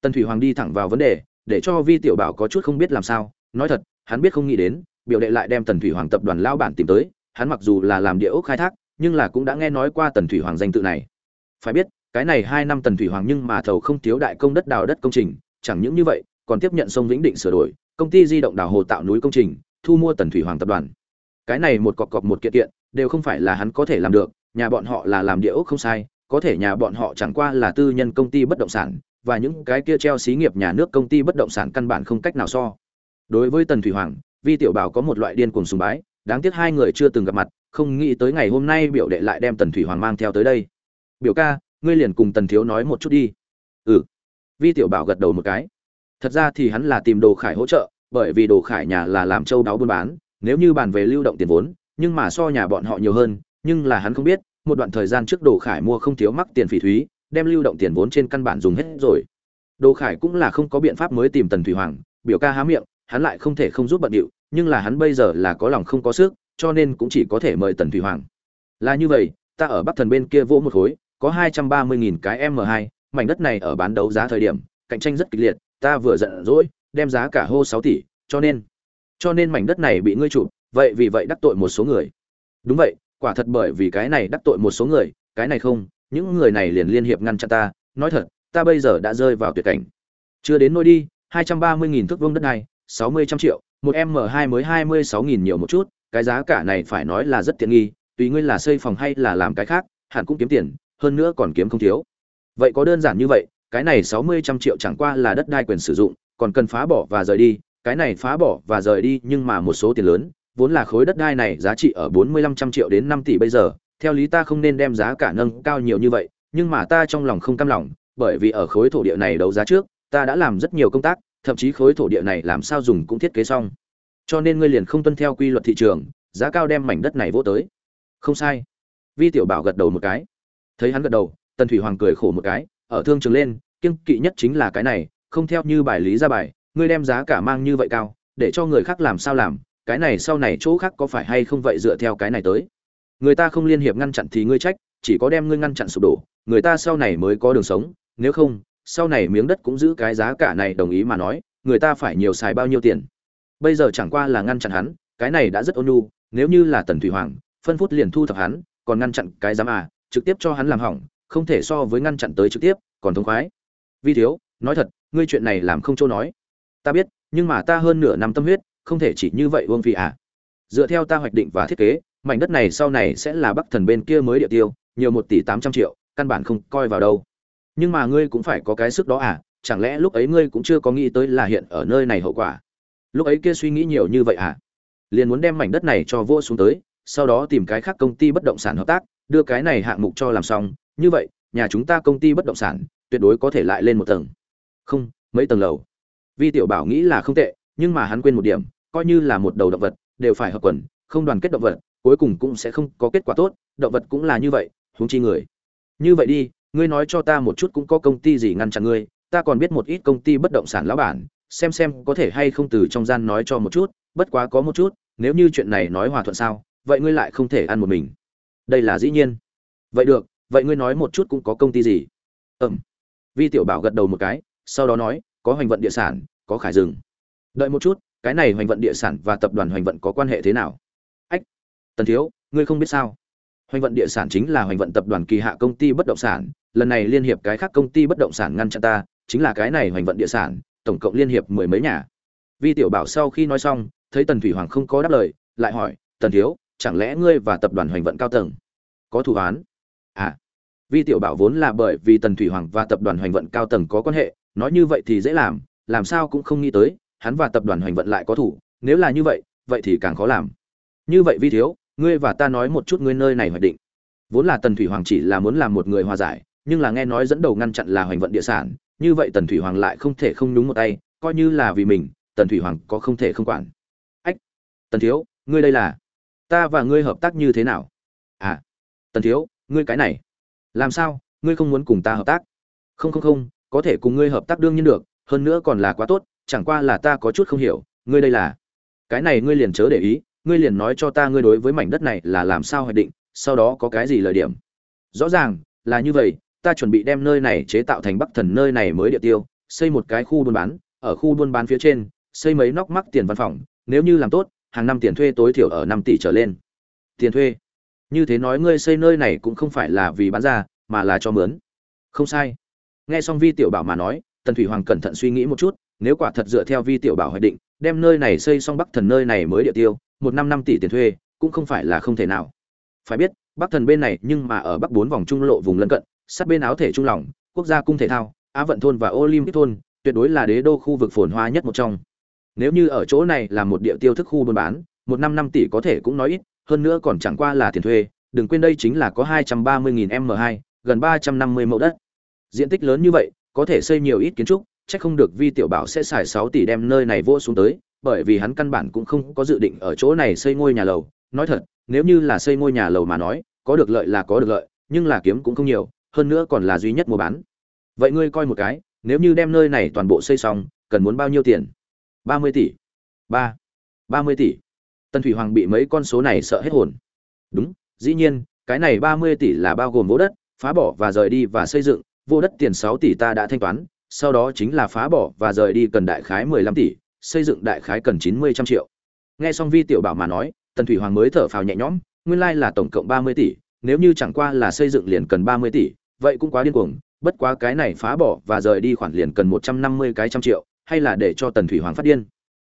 Tần thủy hoàng đi thẳng vào vấn đề, để cho vi tiểu bảo có chút không biết làm sao. Nói thật, hắn biết không nghĩ đến, biểu đệ lại đem tần thủy hoàng tập đoàn lao bản tìm tới. Hắn mặc dù là làm địa ốc khai thác, nhưng là cũng đã nghe nói qua tần thủy hoàng danh tự này. Phải biết, cái này hai năm tần thủy hoàng nhưng mà thầu không thiếu đại công đất đào đất công trình. Chẳng những như vậy, còn tiếp nhận sông vĩnh định sửa đổi, công ty di động đào hồ tạo núi công trình, thu mua tần thủy hoàng tập đoàn. Cái này một cọc cọc một kiện kiện, đều không phải là hắn có thể làm được, nhà bọn họ là làm địa ốc không sai có thể nhà bọn họ chẳng qua là tư nhân công ty bất động sản, và những cái kia treo xí nghiệp nhà nước công ty bất động sản căn bản không cách nào so. Đối với tần thủy hoàng, vi tiểu bảo có một loại điên cuồng sùng bái, đáng tiếc hai người chưa từng gặp mặt, không nghĩ tới ngày hôm nay biểu đệ lại đem tần thủy hoàng mang theo tới đây. Biểu ca, ngươi liền cùng tần thiếu nói một chút đi. Ừ. Vi tiểu bảo gật đầu một cái. Thật ra thì hắn là tìm đồ khải hỗ trợ, bởi vì đồ khải nhà là làm châu đáo buôn bán, nếu như bàn về lưu động tiền vốn, nhưng mà so nhà bọn họ nhiều hơn, nhưng là hắn không biết một đoạn thời gian trước đồ khải mua không thiếu mắc tiền phỉ thúy, đem lưu động tiền vốn trên căn bản dùng hết rồi. Đồ khải cũng là không có biện pháp mới tìm tần thủy hoàng, biểu ca há miệng, hắn lại không thể không giúp bận điệu, nhưng là hắn bây giờ là có lòng không có sức, cho nên cũng chỉ có thể mời tần thủy hoàng. Là như vậy, ta ở bắc thần bên kia vỗ một khối, có hai trăm ba mươi nghìn cái m 2 mảnh đất này ở bán đấu giá thời điểm, cạnh tranh rất kịch liệt, ta vừa giận dỗi, đem giá cả hô sáu tỷ, cho nên cho nên mảnh đất này bị ngươi chụp, vậy vì vậy đắc tội một số người. Đúng vậy quả thật bởi vì cái này đắc tội một số người, cái này không, những người này liền liên hiệp ngăn chặn ta, nói thật, ta bây giờ đã rơi vào tuyệt cảnh. Chưa đến nôi đi, hai trăm ba mươi nghìn thước vuông đất này, sáu mươi trăm triệu, một m hai mới hai mươi sáu nghìn nhiều một chút, cái giá cả này phải nói là rất tiện nghi, tùy ngươi là xây phòng hay là làm cái khác, hẳn cũng kiếm tiền, hơn nữa còn kiếm không thiếu. Vậy có đơn giản như vậy, cái này sáu mươi trăm triệu chẳng qua là đất đai quyền sử dụng, còn cần phá bỏ và rời đi, cái này phá bỏ và rời đi nhưng mà một số tiền lớn vốn là khối đất đai này giá trị ở bốn mươi lăm trăm triệu đến năm tỷ bây giờ, theo lý ta không nên đem giá cả nâng cao nhiều như vậy, nhưng mà ta trong lòng không cam lòng, bởi vì ở khối thổ địa này đấu giá trước, ta đã làm rất nhiều công tác, thậm chí khối thổ địa này làm sao dùng cũng thiết kế xong. Cho nên ngươi liền không tuân theo quy luật thị trường, giá cao đem mảnh đất này vô tới. Không sai. Vi tiểu bảo gật đầu một cái. Thấy hắn gật đầu, tần thủy hoàng cười khổ một cái, ở thương trường lên, kiêng kỵ nhất chính là cái này, không theo như bài lý ra bài, ngươi đem giá cả mang như vậy cao, để cho người khác làm sao làm cái này sau này chỗ khác có phải hay không vậy dựa theo cái này tới? Người ta không liên hiệp ngăn chặn thì ngươi trách, chỉ có đem ngươi ngăn chặn sụp đổ, người ta sau này mới có đường sống, nếu không, sau này miếng đất cũng giữ cái giá cả này đồng ý mà nói, người ta phải nhiều xài bao nhiêu tiền? Bây giờ chẳng qua là ngăn chặn hắn, cái này đã rất ôn nhu, nếu như là tần thủy hoàng, phân phút liền thu thập hắn, còn ngăn chặn cái dám à trực tiếp cho hắn làm hỏng, không thể so với ngăn chặn tới trực tiếp, còn thông khoái. Vi thiếu, nói thật, ngươi chuyện này làm không chỗ nói. Ta biết, nhưng mà ta hơn nửa năm tâm huyết không thể chỉ như vậy uông phi à. Dựa theo ta hoạch định và thiết kế, mảnh đất này sau này sẽ là bắc thần bên kia mới địa tiêu, nhiều một tỷ tám trăm triệu, căn bản không coi vào đâu. Nhưng mà ngươi cũng phải có cái sức đó à chẳng lẽ lúc ấy ngươi cũng chưa có nghĩ tới là hiện ở nơi này hậu quả? Lúc ấy kia suy nghĩ nhiều như vậy à? Liền muốn đem mảnh đất này cho vua xuống tới, sau đó tìm cái khác công ty bất động sản hợp tác, đưa cái này hạng mục cho làm xong. Như vậy, nhà chúng ta công ty bất động sản, tuyệt đối có thể lại lên một tầng. Không, mấy tầng lầu. Vi tiểu bảo nghĩ là không tệ, nhưng mà hắn quên một điểm coi như là một đầu động vật, đều phải hợp quần, không đoàn kết động vật, cuối cùng cũng sẽ không có kết quả tốt, động vật cũng là như vậy, huống chi người. Như vậy đi, ngươi nói cho ta một chút cũng có công ty gì ngăn chặn ngươi, ta còn biết một ít công ty bất động sản lão bản, xem xem có thể hay không từ trong gian nói cho một chút, bất quá có một chút, nếu như chuyện này nói hòa thuận sao, vậy ngươi lại không thể ăn một mình. Đây là dĩ nhiên. Vậy được, vậy ngươi nói một chút cũng có công ty gì? Ừm. Vi tiểu bảo gật đầu một cái, sau đó nói, có hoành vận địa sản, có khải rừng đợi một chút cái này hoành vận địa sản và tập đoàn hoành vận có quan hệ thế nào? Ách, tần thiếu, ngươi không biết sao? Hoành vận địa sản chính là hoành vận tập đoàn kỳ hạ công ty bất động sản. Lần này liên hiệp cái khác công ty bất động sản ngăn chặn ta, chính là cái này hoành vận địa sản, tổng cộng liên hiệp mười mấy nhà. Vi tiểu bảo sau khi nói xong, thấy tần thủy hoàng không có đáp lời, lại hỏi, tần thiếu, chẳng lẽ ngươi và tập đoàn hoành vận cao tầng có thù án à. Vi tiểu bảo vốn là bởi vì tần thủy hoàng và tập đoàn hoành vận cao tầng có quan hệ, nói như vậy thì dễ làm làm sao cũng không nghĩ tới hắn và tập đoàn hoành vận lại có thủ, nếu là như vậy vậy thì càng khó làm. Như vậy vi thiếu, ngươi và ta nói một chút ngươi nơi này hoạch định. Vốn là tần thủy hoàng chỉ là muốn làm một người hòa giải, nhưng là nghe nói dẫn đầu ngăn chặn là hoành vận địa sản, như vậy tần thủy hoàng lại không thể không nhúng một tay, coi như là vì mình, tần thủy hoàng có không thể không quản. Ách, tần thiếu, ngươi đây là? Ta và ngươi hợp tác như thế nào? À tần thiếu, ngươi cái này. Làm sao, ngươi không muốn cùng ta hợp tác? Không không không, có thể cùng ngươi hợp tác đương nhiên được, hơn nữa còn là quá tốt chẳng qua là ta có chút không hiểu, ngươi đây là? Cái này ngươi liền chớ để ý, ngươi liền nói cho ta ngươi đối với mảnh đất này là làm sao hoạch định, sau đó có cái gì lời điểm. Rõ ràng, là như vậy, ta chuẩn bị đem nơi này chế tạo thành bắc thần nơi này mới địa tiêu, xây một cái khu buôn bán, ở khu buôn bán phía trên, xây mấy nóc mắc tiền văn phòng, nếu như làm tốt, hàng năm tiền thuê tối thiểu ở năm tỷ trở lên. Tiền thuê? Như thế nói ngươi xây nơi này cũng không phải là vì bán ra, mà là cho mướn. Không sai. Nghe xong vi tiểu bảo mà nói, tần thủy hoàng cẩn thận suy nghĩ một chút nếu quả thật dựa theo vi tiểu bảo hoạch định, đem nơi này xây xong bắc thần nơi này mới địa tiêu, một năm năm tỷ tiền thuê, cũng không phải là không thể nào. Phải biết, bắc thần bên này nhưng mà ở bắc bốn vòng trung lộ vùng lân cận, sát bên áo thể trung lòng, quốc gia cung thể thao, á vận thôn và olympic thôn, tuyệt đối là đế đô khu vực phồn hoa nhất một trong. Nếu như ở chỗ này là một địa tiêu thức khu buôn bán, một năm năm tỷ có thể cũng nói ít, hơn nữa còn chẳng qua là tiền thuê, đừng quên đây chính là có hai trăm ba mươi nghìn m hai, gần ba trăm năm mươi mẫu đất. Diện tích lớn như vậy, có thể xây nhiều ít kiến trúc chắc không được vi tiểu bảo sẽ xài sáu tỷ đem nơi này vô xuống tới, bởi vì hắn căn bản cũng không có dự định ở chỗ này xây ngôi nhà lầu. Nói thật, nếu như là xây ngôi nhà lầu mà nói, có được lợi là có được lợi, nhưng là kiếm cũng không nhiều, hơn nữa còn là duy nhất mua bán. Vậy ngươi coi một cái, nếu như đem nơi này toàn bộ xây xong, cần muốn bao nhiêu tiền? Ba mươi tỷ. Ba. Ba mươi tỷ. Tân thủy hoàng bị mấy con số này sợ hết hồn. Đúng, dĩ nhiên, cái này ba mươi tỷ là bao gồm vô đất, phá bỏ và rời đi và xây dựng, vô đất tiền sáu tỷ ta đã thanh toán sau đó chính là phá bỏ và rời đi cần đại khái mười lăm tỷ xây dựng đại khái cần chín mươi trăm triệu. Nghe xong vi tiểu bảo mà nói tần thủy hoàng mới thở phào nhẹ nhõm nguyên lai là tổng cộng ba mươi tỷ nếu như chẳng qua là xây dựng liền cần ba mươi tỷ vậy cũng quá điên cuồng bất quá cái này phá bỏ và rời đi khoản liền cần một trăm năm mươi cái trăm triệu hay là để cho tần thủy hoàng phát điên.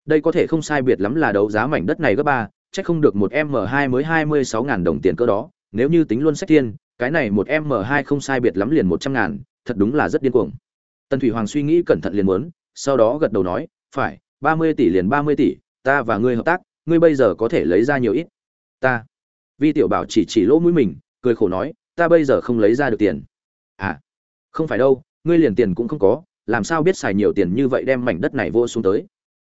Đây có thể không sai biệt lắm là đấu giá mảnh đất này gấp ba chắc không được một m hai mới hai mươi sáu ngàn đồng tiền cỡ đó nếu như tính luôn sách tiền, cái này một m hai không sai biệt lắm liền một trăm ngàn thật đúng là rất điên cuồng tần thủy hoàng suy nghĩ cẩn thận liền muốn, sau đó gật đầu nói, phải, ba mươi tỷ liền ba mươi tỷ, ta và ngươi hợp tác, ngươi bây giờ có thể lấy ra nhiều ít. Ta? Vi tiểu bảo chỉ chỉ lỗ mũi mình, cười khổ nói, ta bây giờ không lấy ra được tiền. À không phải đâu, ngươi liền tiền cũng không có, làm sao biết xài nhiều tiền như vậy đem mảnh đất này vô xuống tới?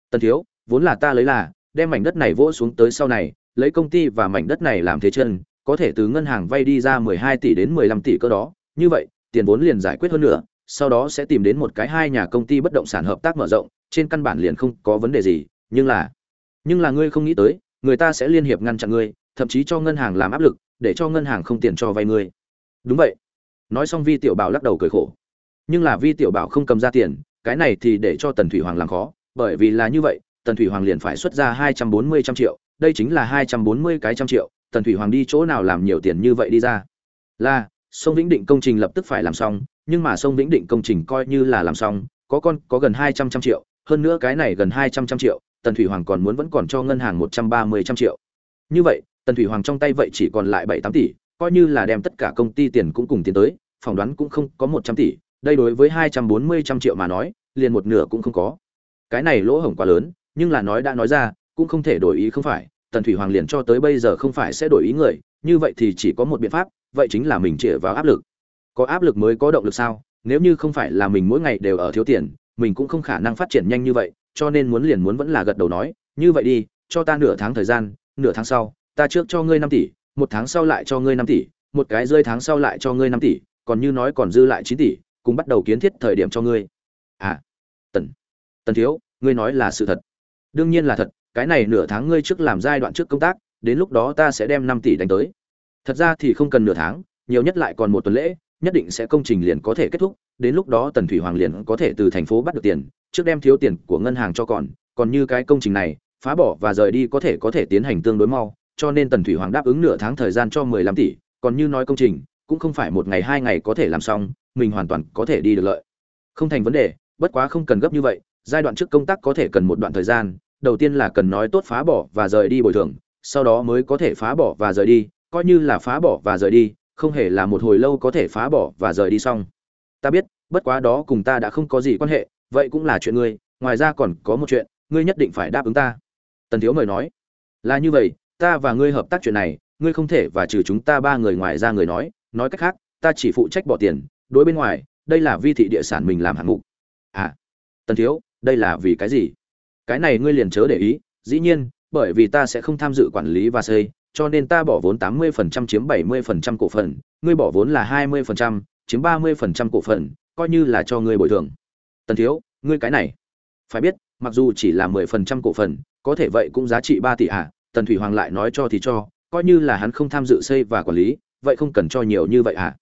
Tần thiếu, vốn là ta lấy là, đem mảnh đất này vỗ xuống tới sau này, lấy công ty và mảnh đất này làm thế chân, có thể từ ngân hàng vay đi ra 12 tỷ đến 15 tỷ cơ đó, như vậy, tiền vốn liền giải quyết hơn nữa sau đó sẽ tìm đến một cái hai nhà công ty bất động sản hợp tác mở rộng, trên căn bản liền không có vấn đề gì, nhưng là nhưng là ngươi không nghĩ tới, người ta sẽ liên hiệp ngăn chặn ngươi, thậm chí cho ngân hàng làm áp lực, để cho ngân hàng không tiền cho vay ngươi. Đúng vậy. Nói xong vi tiểu bảo lắc đầu cười khổ. Nhưng là vi tiểu bảo không cầm ra tiền, cái này thì để cho tần thủy hoàng làm khó, bởi vì là như vậy, tần thủy hoàng liền phải xuất ra hai trăm bốn mươi trăm triệu, đây chính là hai trăm bốn mươi cái trăm triệu, tần thủy hoàng đi chỗ nào làm nhiều tiền như vậy đi ra? Là sông vĩnh định công trình lập tức phải làm xong, nhưng mà sông vĩnh định công trình coi như là làm xong, có con, có gần hai trăm trăm triệu, hơn nữa cái này gần hai trăm trăm triệu, tần thủy hoàng còn muốn vẫn còn cho ngân hàng một trăm ba mươi trăm triệu. Như vậy, tần thủy hoàng trong tay vậy chỉ còn lại bảy tám tỷ, coi như là đem tất cả công ty tiền cũng cùng tiến tới, phỏng đoán cũng không có một trăm tỷ, đây đối với hai trăm bốn mươi trăm triệu mà nói, liền một nửa cũng không có. Cái này lỗ hổng quá lớn, nhưng là nói đã nói ra, cũng không thể đổi ý không phải, tần thủy hoàng liền cho tới bây giờ không phải sẽ đổi ý người, như vậy thì chỉ có một biện pháp vậy chính là mình chĩa vào áp lực. Có áp lực mới có động lực sao? Nếu như không phải là mình mỗi ngày đều ở thiếu tiền, mình cũng không khả năng phát triển nhanh như vậy, cho nên muốn liền muốn vẫn là gật đầu nói, như vậy đi, cho ta nửa tháng thời gian, nửa tháng sau, ta trước cho ngươi năm tỷ, một tháng sau lại cho ngươi năm tỷ, một cái rơi tháng sau lại cho ngươi năm tỷ, còn như nói còn dư lại chín tỷ, cùng bắt đầu kiến thiết thời điểm cho ngươi. À tần tần thiếu, ngươi nói là sự thật. Đương nhiên là thật, cái này nửa tháng ngươi trước làm giai đoạn trước công tác, đến lúc đó ta sẽ đem năm tỷ đánh tới thật ra thì không cần nửa tháng, nhiều nhất lại còn một tuần lễ, nhất định sẽ công trình liền có thể kết thúc, đến lúc đó tần thủy hoàng liền có thể từ thành phố bắt được tiền, trước đem thiếu tiền của ngân hàng cho còn còn như cái công trình này, phá bỏ và rời đi có thể có thể tiến hành tương đối mau, cho nên tần thủy hoàng đáp ứng nửa tháng thời gian cho mười lăm tỷ, còn như nói công trình, cũng không phải một ngày hai ngày có thể làm xong, mình hoàn toàn có thể đi được lợi. Không thành vấn đề, bất quá không cần gấp như vậy, giai đoạn trước công tác có thể cần một đoạn thời gian, đầu tiên là cần nói tốt phá bỏ và rời đi bồi thường, sau đó mới có thể phá bỏ và rời đi coi như là phá bỏ và rời đi, không hề là một hồi lâu có thể phá bỏ và rời đi xong. Ta biết, bất quá đó cùng ta đã không có gì quan hệ, vậy cũng là chuyện ngươi, ngoài ra còn có một chuyện, ngươi nhất định phải đáp ứng ta. Tần thiếu mời nói. Là như vậy, ta và ngươi hợp tác chuyện này, ngươi không thể và trừ chúng ta ba người ngoài ra người nói nói cách khác, ta chỉ phụ trách bỏ tiền, đối bên ngoài, đây là vi thị địa sản mình làm hạng mục. À. Tần thiếu, đây là vì cái gì? Cái này ngươi liền chớ để ý, dĩ nhiên, bởi vì ta sẽ không tham dự quản lý và xây cho nên ta bỏ vốn 80% chiếm 70% cổ phần ngươi bỏ vốn là 20%, chiếm 30% cổ phần coi như là cho ngươi bồi thường. Tần thiếu ngươi cái này. Phải biết mặc dù chỉ là 10% cổ phần có thể vậy cũng giá trị 3 tỷ à tần thủy hoàng lại nói cho thì cho coi như là hắn không tham dự xây và quản lý vậy không cần cho nhiều như vậy à.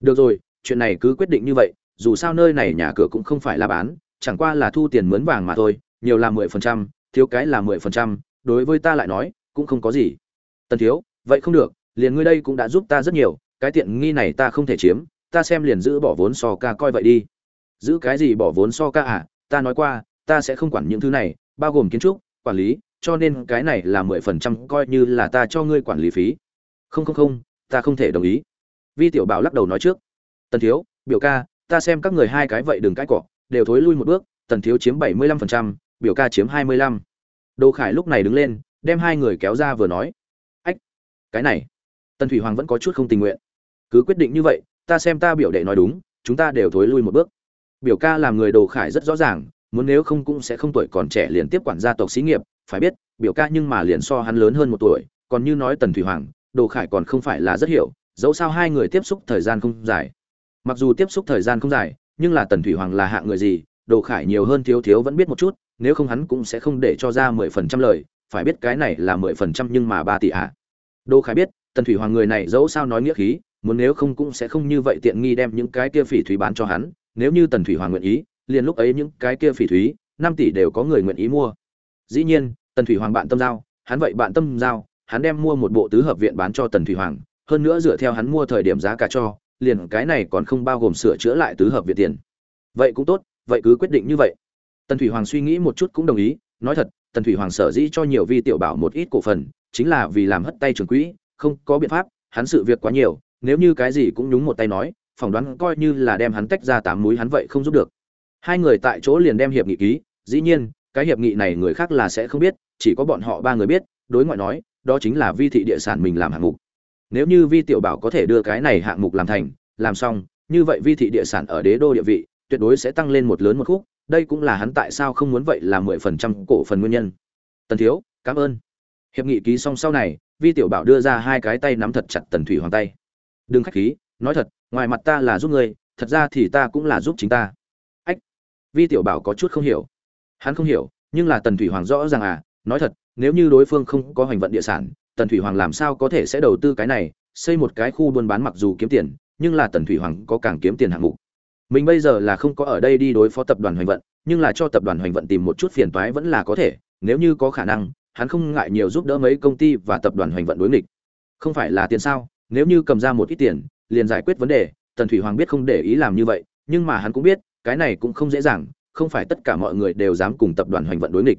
Được rồi chuyện này cứ quyết định như vậy dù sao nơi này nhà cửa cũng không phải là bán chẳng qua là thu tiền mướn vàng mà thôi nhiều là mười phần trăm thiếu cái là mười phần trăm đối với ta lại nói cũng không có gì tần thiếu, vậy không được, liền ngươi đây cũng đã giúp ta rất nhiều, cái tiện nghi này ta không thể chiếm, ta xem liền giữ bỏ vốn so ca coi vậy đi. Giữ cái gì bỏ vốn so ca à ta nói qua, ta sẽ không quản những thứ này, bao gồm kiến trúc, quản lý, cho nên cái này là mười phần trăm coi như là ta cho ngươi quản lý phí. Không không không, ta không thể đồng ý. Vi tiểu bảo lắc đầu nói trước. Tần thiếu, biểu ca, ta xem các người hai cái vậy đừng cãi cọ, đều thối lui một bước, tần thiếu chiếm bảy mươi lăm phần trăm, biểu ca chiếm hai mươi lăm. Đồ khải lúc này đứng lên, đem hai người kéo ra vừa nói cái này. Tần thủy hoàng vẫn có chút không tình nguyện. Cứ quyết định như vậy, ta xem ta biểu đệ nói đúng, chúng ta đều thối lui một bước. Biểu ca làm người đồ khải rất rõ ràng, muốn nếu không cũng sẽ không tuổi còn trẻ liền tiếp quản gia tộc xí nghiệp, phải biết, biểu ca nhưng mà liền so hắn lớn hơn một tuổi, còn như nói tần thủy hoàng, đồ khải còn không phải là rất hiểu, dẫu sao hai người tiếp xúc thời gian không dài. Mặc dù tiếp xúc thời gian không dài, nhưng là tần thủy hoàng là hạng người gì, đồ khải nhiều hơn thiếu thiếu vẫn biết một chút, nếu không hắn cũng sẽ không để cho ra mười phần trăm lời, phải biết cái này là mười phần trăm nhưng mà ba tỷ ạ. à. Đô khải biết, tần thủy hoàng người này dẫu sao nói nghĩa khí, muốn nếu không cũng sẽ không như vậy tiện nghi đem những cái kia phỉ thúy bán cho hắn. Nếu như tần thủy hoàng nguyện ý, liền lúc ấy những cái kia phỉ thúy, năm tỷ đều có người nguyện ý mua. Dĩ nhiên, tần thủy hoàng bạn tâm giao, hắn vậy bạn tâm giao, hắn đem mua một bộ tứ hợp viện bán cho tần thủy hoàng, hơn nữa dựa theo hắn mua thời điểm giá cả cho, liền cái này còn không bao gồm sửa chữa lại tứ hợp viện tiền. Vậy cũng tốt, vậy cứ quyết định như vậy. Tần thủy hoàng suy nghĩ một chút cũng đồng ý, nói thật, tần thủy hoàng sở dĩ cho nhiều vi tiểu bảo một ít cổ phần chính là vì làm hất tay trường quỹ, không có biện pháp, hắn sự việc quá nhiều, nếu như cái gì cũng nhúng một tay nói, phỏng đoán coi như là đem hắn tách ra tám múi hắn vậy không giúp được. Hai người tại chỗ liền đem hiệp nghị ký, dĩ nhiên, cái hiệp nghị này người khác là sẽ không biết, chỉ có bọn họ ba người biết, đối ngoại nói, đó chính là vi thị địa sản mình làm hạng mục. Nếu như vi tiểu bảo có thể đưa cái này hạng mục làm thành, làm xong, như vậy vi thị địa sản ở đế đô địa vị, tuyệt đối sẽ tăng lên một lớn một khúc, đây cũng là hắn tại sao không muốn vậy là mười phần trăm cổ phần nguyên nhân. Tần thiếu, cảm ơn hiệp nghị ký xong sau này, vi tiểu bảo đưa ra hai cái tay nắm thật chặt tần thủy hoàng tay. Đừng khách khí, nói thật, ngoài mặt ta là giúp ngươi, thật ra thì ta cũng là giúp chính ta. Ách! Vi tiểu bảo có chút không hiểu. Hắn không hiểu, nhưng là tần thủy hoàng rõ ràng à nói thật, nếu như đối phương không có hoành vận địa sản, tần thủy hoàng làm sao có thể sẽ đầu tư cái này, xây một cái khu buôn bán mặc dù kiếm tiền, nhưng là tần thủy hoàng có càng kiếm tiền hạng mục. Mình bây giờ là không có ở đây đi đối phó tập đoàn hoành vận, nhưng là cho tập đoàn hoành vận tìm một chút phiền toái vẫn là có thể, nếu như có khả năng hắn không ngại nhiều giúp đỡ mấy công ty và tập đoàn hoành vận đối nghịch. Không phải là tiền sao? Nếu như cầm ra một ít tiền, liền giải quyết vấn đề, tần thủy hoàng biết không để ý làm như vậy, nhưng mà hắn cũng biết, cái này cũng không dễ dàng, không phải tất cả mọi người đều dám cùng tập đoàn hoành vận đối nghịch.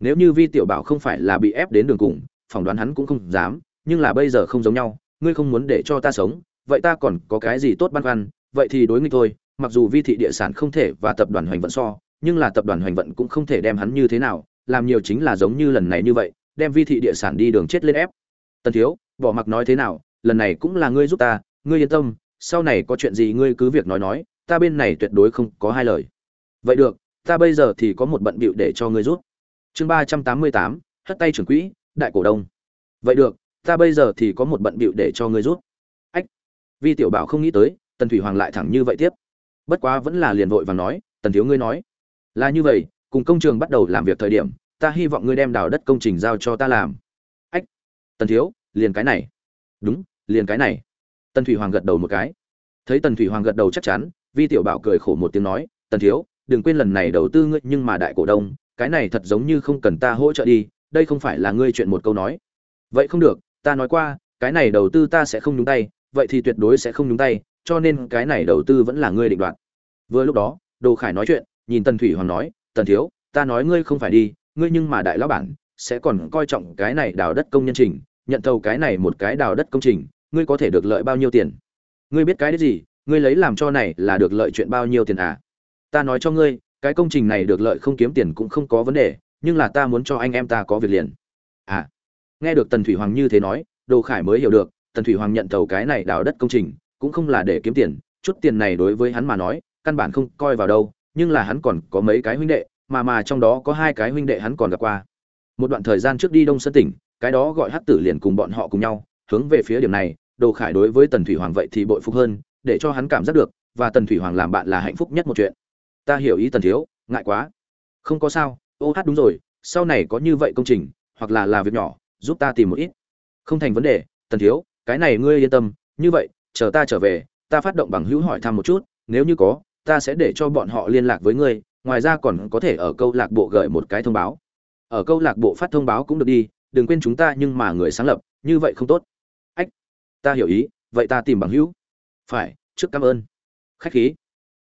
Nếu như vi tiểu bảo không phải là bị ép đến đường cùng, phỏng đoán hắn cũng không dám, nhưng là bây giờ không giống nhau, ngươi không muốn để cho ta sống, vậy ta còn có cái gì tốt băn khoăn, vậy thì đối nghịch thôi, mặc dù vi thị địa sản không thể và tập đoàn hoành vận so, nhưng là tập đoàn hoành vận cũng không thể đem hắn như thế nào làm nhiều chính là giống như lần này như vậy, đem vi thị địa sản đi đường chết lên ép. Tần thiếu bỏ mặc nói thế nào, lần này cũng là ngươi giúp ta, ngươi yên tâm, sau này có chuyện gì ngươi cứ việc nói nói, ta bên này tuyệt đối không có hai lời. Vậy được, ta bây giờ thì có một bận bịu để cho ngươi rút chương ba trăm tám mươi tám, hất tay trưởng quỹ, đại cổ đông. Vậy được, ta bây giờ thì có một bận bịu để cho ngươi rút ách, vi tiểu bảo không nghĩ tới, tần thủy hoàng lại thẳng như vậy tiếp. Bất quá vẫn là liền vội và nói, tần thiếu ngươi nói. Là như vậy, cùng công trường bắt đầu làm việc thời điểm ta hy vọng ngươi đem đào đất công trình giao cho ta làm. Ách, tần thiếu, liền cái này. Đúng, liền cái này. Tần thủy hoàng gật đầu một cái. Thấy tần thủy hoàng gật đầu chắc chắn, vi tiểu bảo cười khổ một tiếng nói, tần thiếu, đừng quên lần này đầu tư ngươi, nhưng mà đại cổ đông, cái này thật giống như không cần ta hỗ trợ đi, đây không phải là ngươi chuyện một câu nói. Vậy không được, ta nói qua, cái này đầu tư ta sẽ không nhúng tay, vậy thì tuyệt đối sẽ không nhúng tay, cho nên cái này đầu tư vẫn là ngươi định đoạt. Vừa lúc đó, đồ khải nói chuyện, nhìn tần thủy hoàng nói, tần thiếu, ta nói ngươi không phải đi ngươi nhưng mà đại lão bản, sẽ còn coi trọng cái này đào đất công nhân trình, nhận thầu cái này một cái đào đất công trình, ngươi có thể được lợi bao nhiêu tiền? Ngươi biết cái đấy gì? Ngươi lấy làm cho này là được lợi chuyện bao nhiêu tiền à? Ta nói cho ngươi, cái công trình này được lợi không kiếm tiền cũng không có vấn đề, nhưng là ta muốn cho anh em ta có việc liền. À nghe được tần thủy hoàng như thế nói, đồ khải mới hiểu được, tần thủy hoàng nhận thầu cái này đào đất công trình, cũng không là để kiếm tiền, chút tiền này đối với hắn mà nói, căn bản không coi vào đâu, nhưng là hắn còn có mấy cái huynh đệ mà mà trong đó có hai cái huynh đệ hắn còn gặp qua. Một đoạn thời gian trước đi đông sơn tỉnh, cái đó gọi hắc tử liền cùng bọn họ cùng nhau, hướng về phía điểm này, đồ khải đối với tần thủy hoàng vậy thì bội phục hơn, để cho hắn cảm giác được, và tần thủy hoàng làm bạn là hạnh phúc nhất một chuyện. Ta hiểu ý tần thiếu, ngại quá. Không có sao, ô hát đúng rồi, sau này có như vậy công trình, hoặc là là việc nhỏ, giúp ta tìm một ít. Không thành vấn đề, tần thiếu, cái này ngươi yên tâm, như vậy, chờ ta trở về, ta phát động bằng hữu hỏi thăm một chút, nếu như có, ta sẽ để cho bọn họ liên lạc với ngươi ngoài ra còn có thể ở câu lạc bộ gửi một cái thông báo. Ở câu lạc bộ phát thông báo cũng được đi, đừng quên chúng ta nhưng mà người sáng lập, như vậy không tốt. Ách, ta hiểu ý, vậy ta tìm bằng hữu. Phải, trước cảm ơn. Khách khí.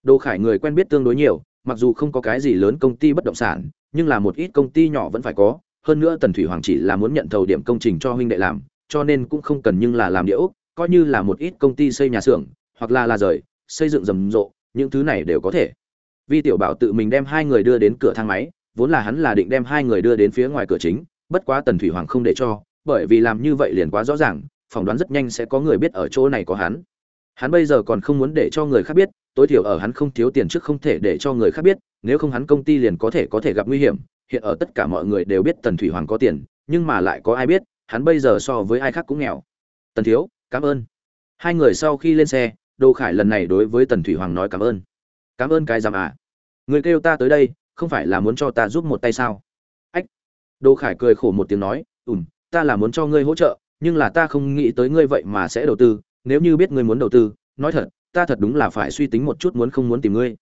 Đồ khải người quen biết tương đối nhiều, mặc dù không có cái gì lớn công ty bất động sản, nhưng là một ít công ty nhỏ vẫn phải có. Hơn nữa tần thủy hoàng chỉ là muốn nhận thầu điểm công trình cho huynh đệ làm, cho nên cũng không cần nhưng là làm điệu coi như là một ít công ty xây nhà xưởng, hoặc là là rời, xây dựng rầm rộ, những thứ này đều có thể vi tiểu bảo tự mình đem hai người đưa đến cửa thang máy, vốn là hắn là định đem hai người đưa đến phía ngoài cửa chính, bất quá tần thủy hoàng không để cho, bởi vì làm như vậy liền quá rõ ràng, phỏng đoán rất nhanh sẽ có người biết ở chỗ này có hắn. Hắn bây giờ còn không muốn để cho người khác biết, tối thiểu ở hắn không thiếu tiền trước không thể để cho người khác biết, nếu không hắn công ty liền có thể có thể gặp nguy hiểm. Hiện ở tất cả mọi người đều biết tần thủy hoàng có tiền, nhưng mà lại có ai biết, hắn bây giờ so với ai khác cũng nghèo. Tần thiếu, cảm ơn. Hai người sau khi lên xe đô khải lần này đối với tần thủy hoàng nói cảm ơn cảm ơn cái giam à. Người kêu ta tới đây, không phải là muốn cho ta giúp một tay sao? Ách. Đô khải cười khổ một tiếng nói ùm ta là muốn cho ngươi hỗ trợ, nhưng là ta không nghĩ tới ngươi vậy mà sẽ đầu tư. Nếu như biết ngươi muốn đầu tư, nói thật, ta thật đúng là phải suy tính một chút muốn không muốn tìm ngươi.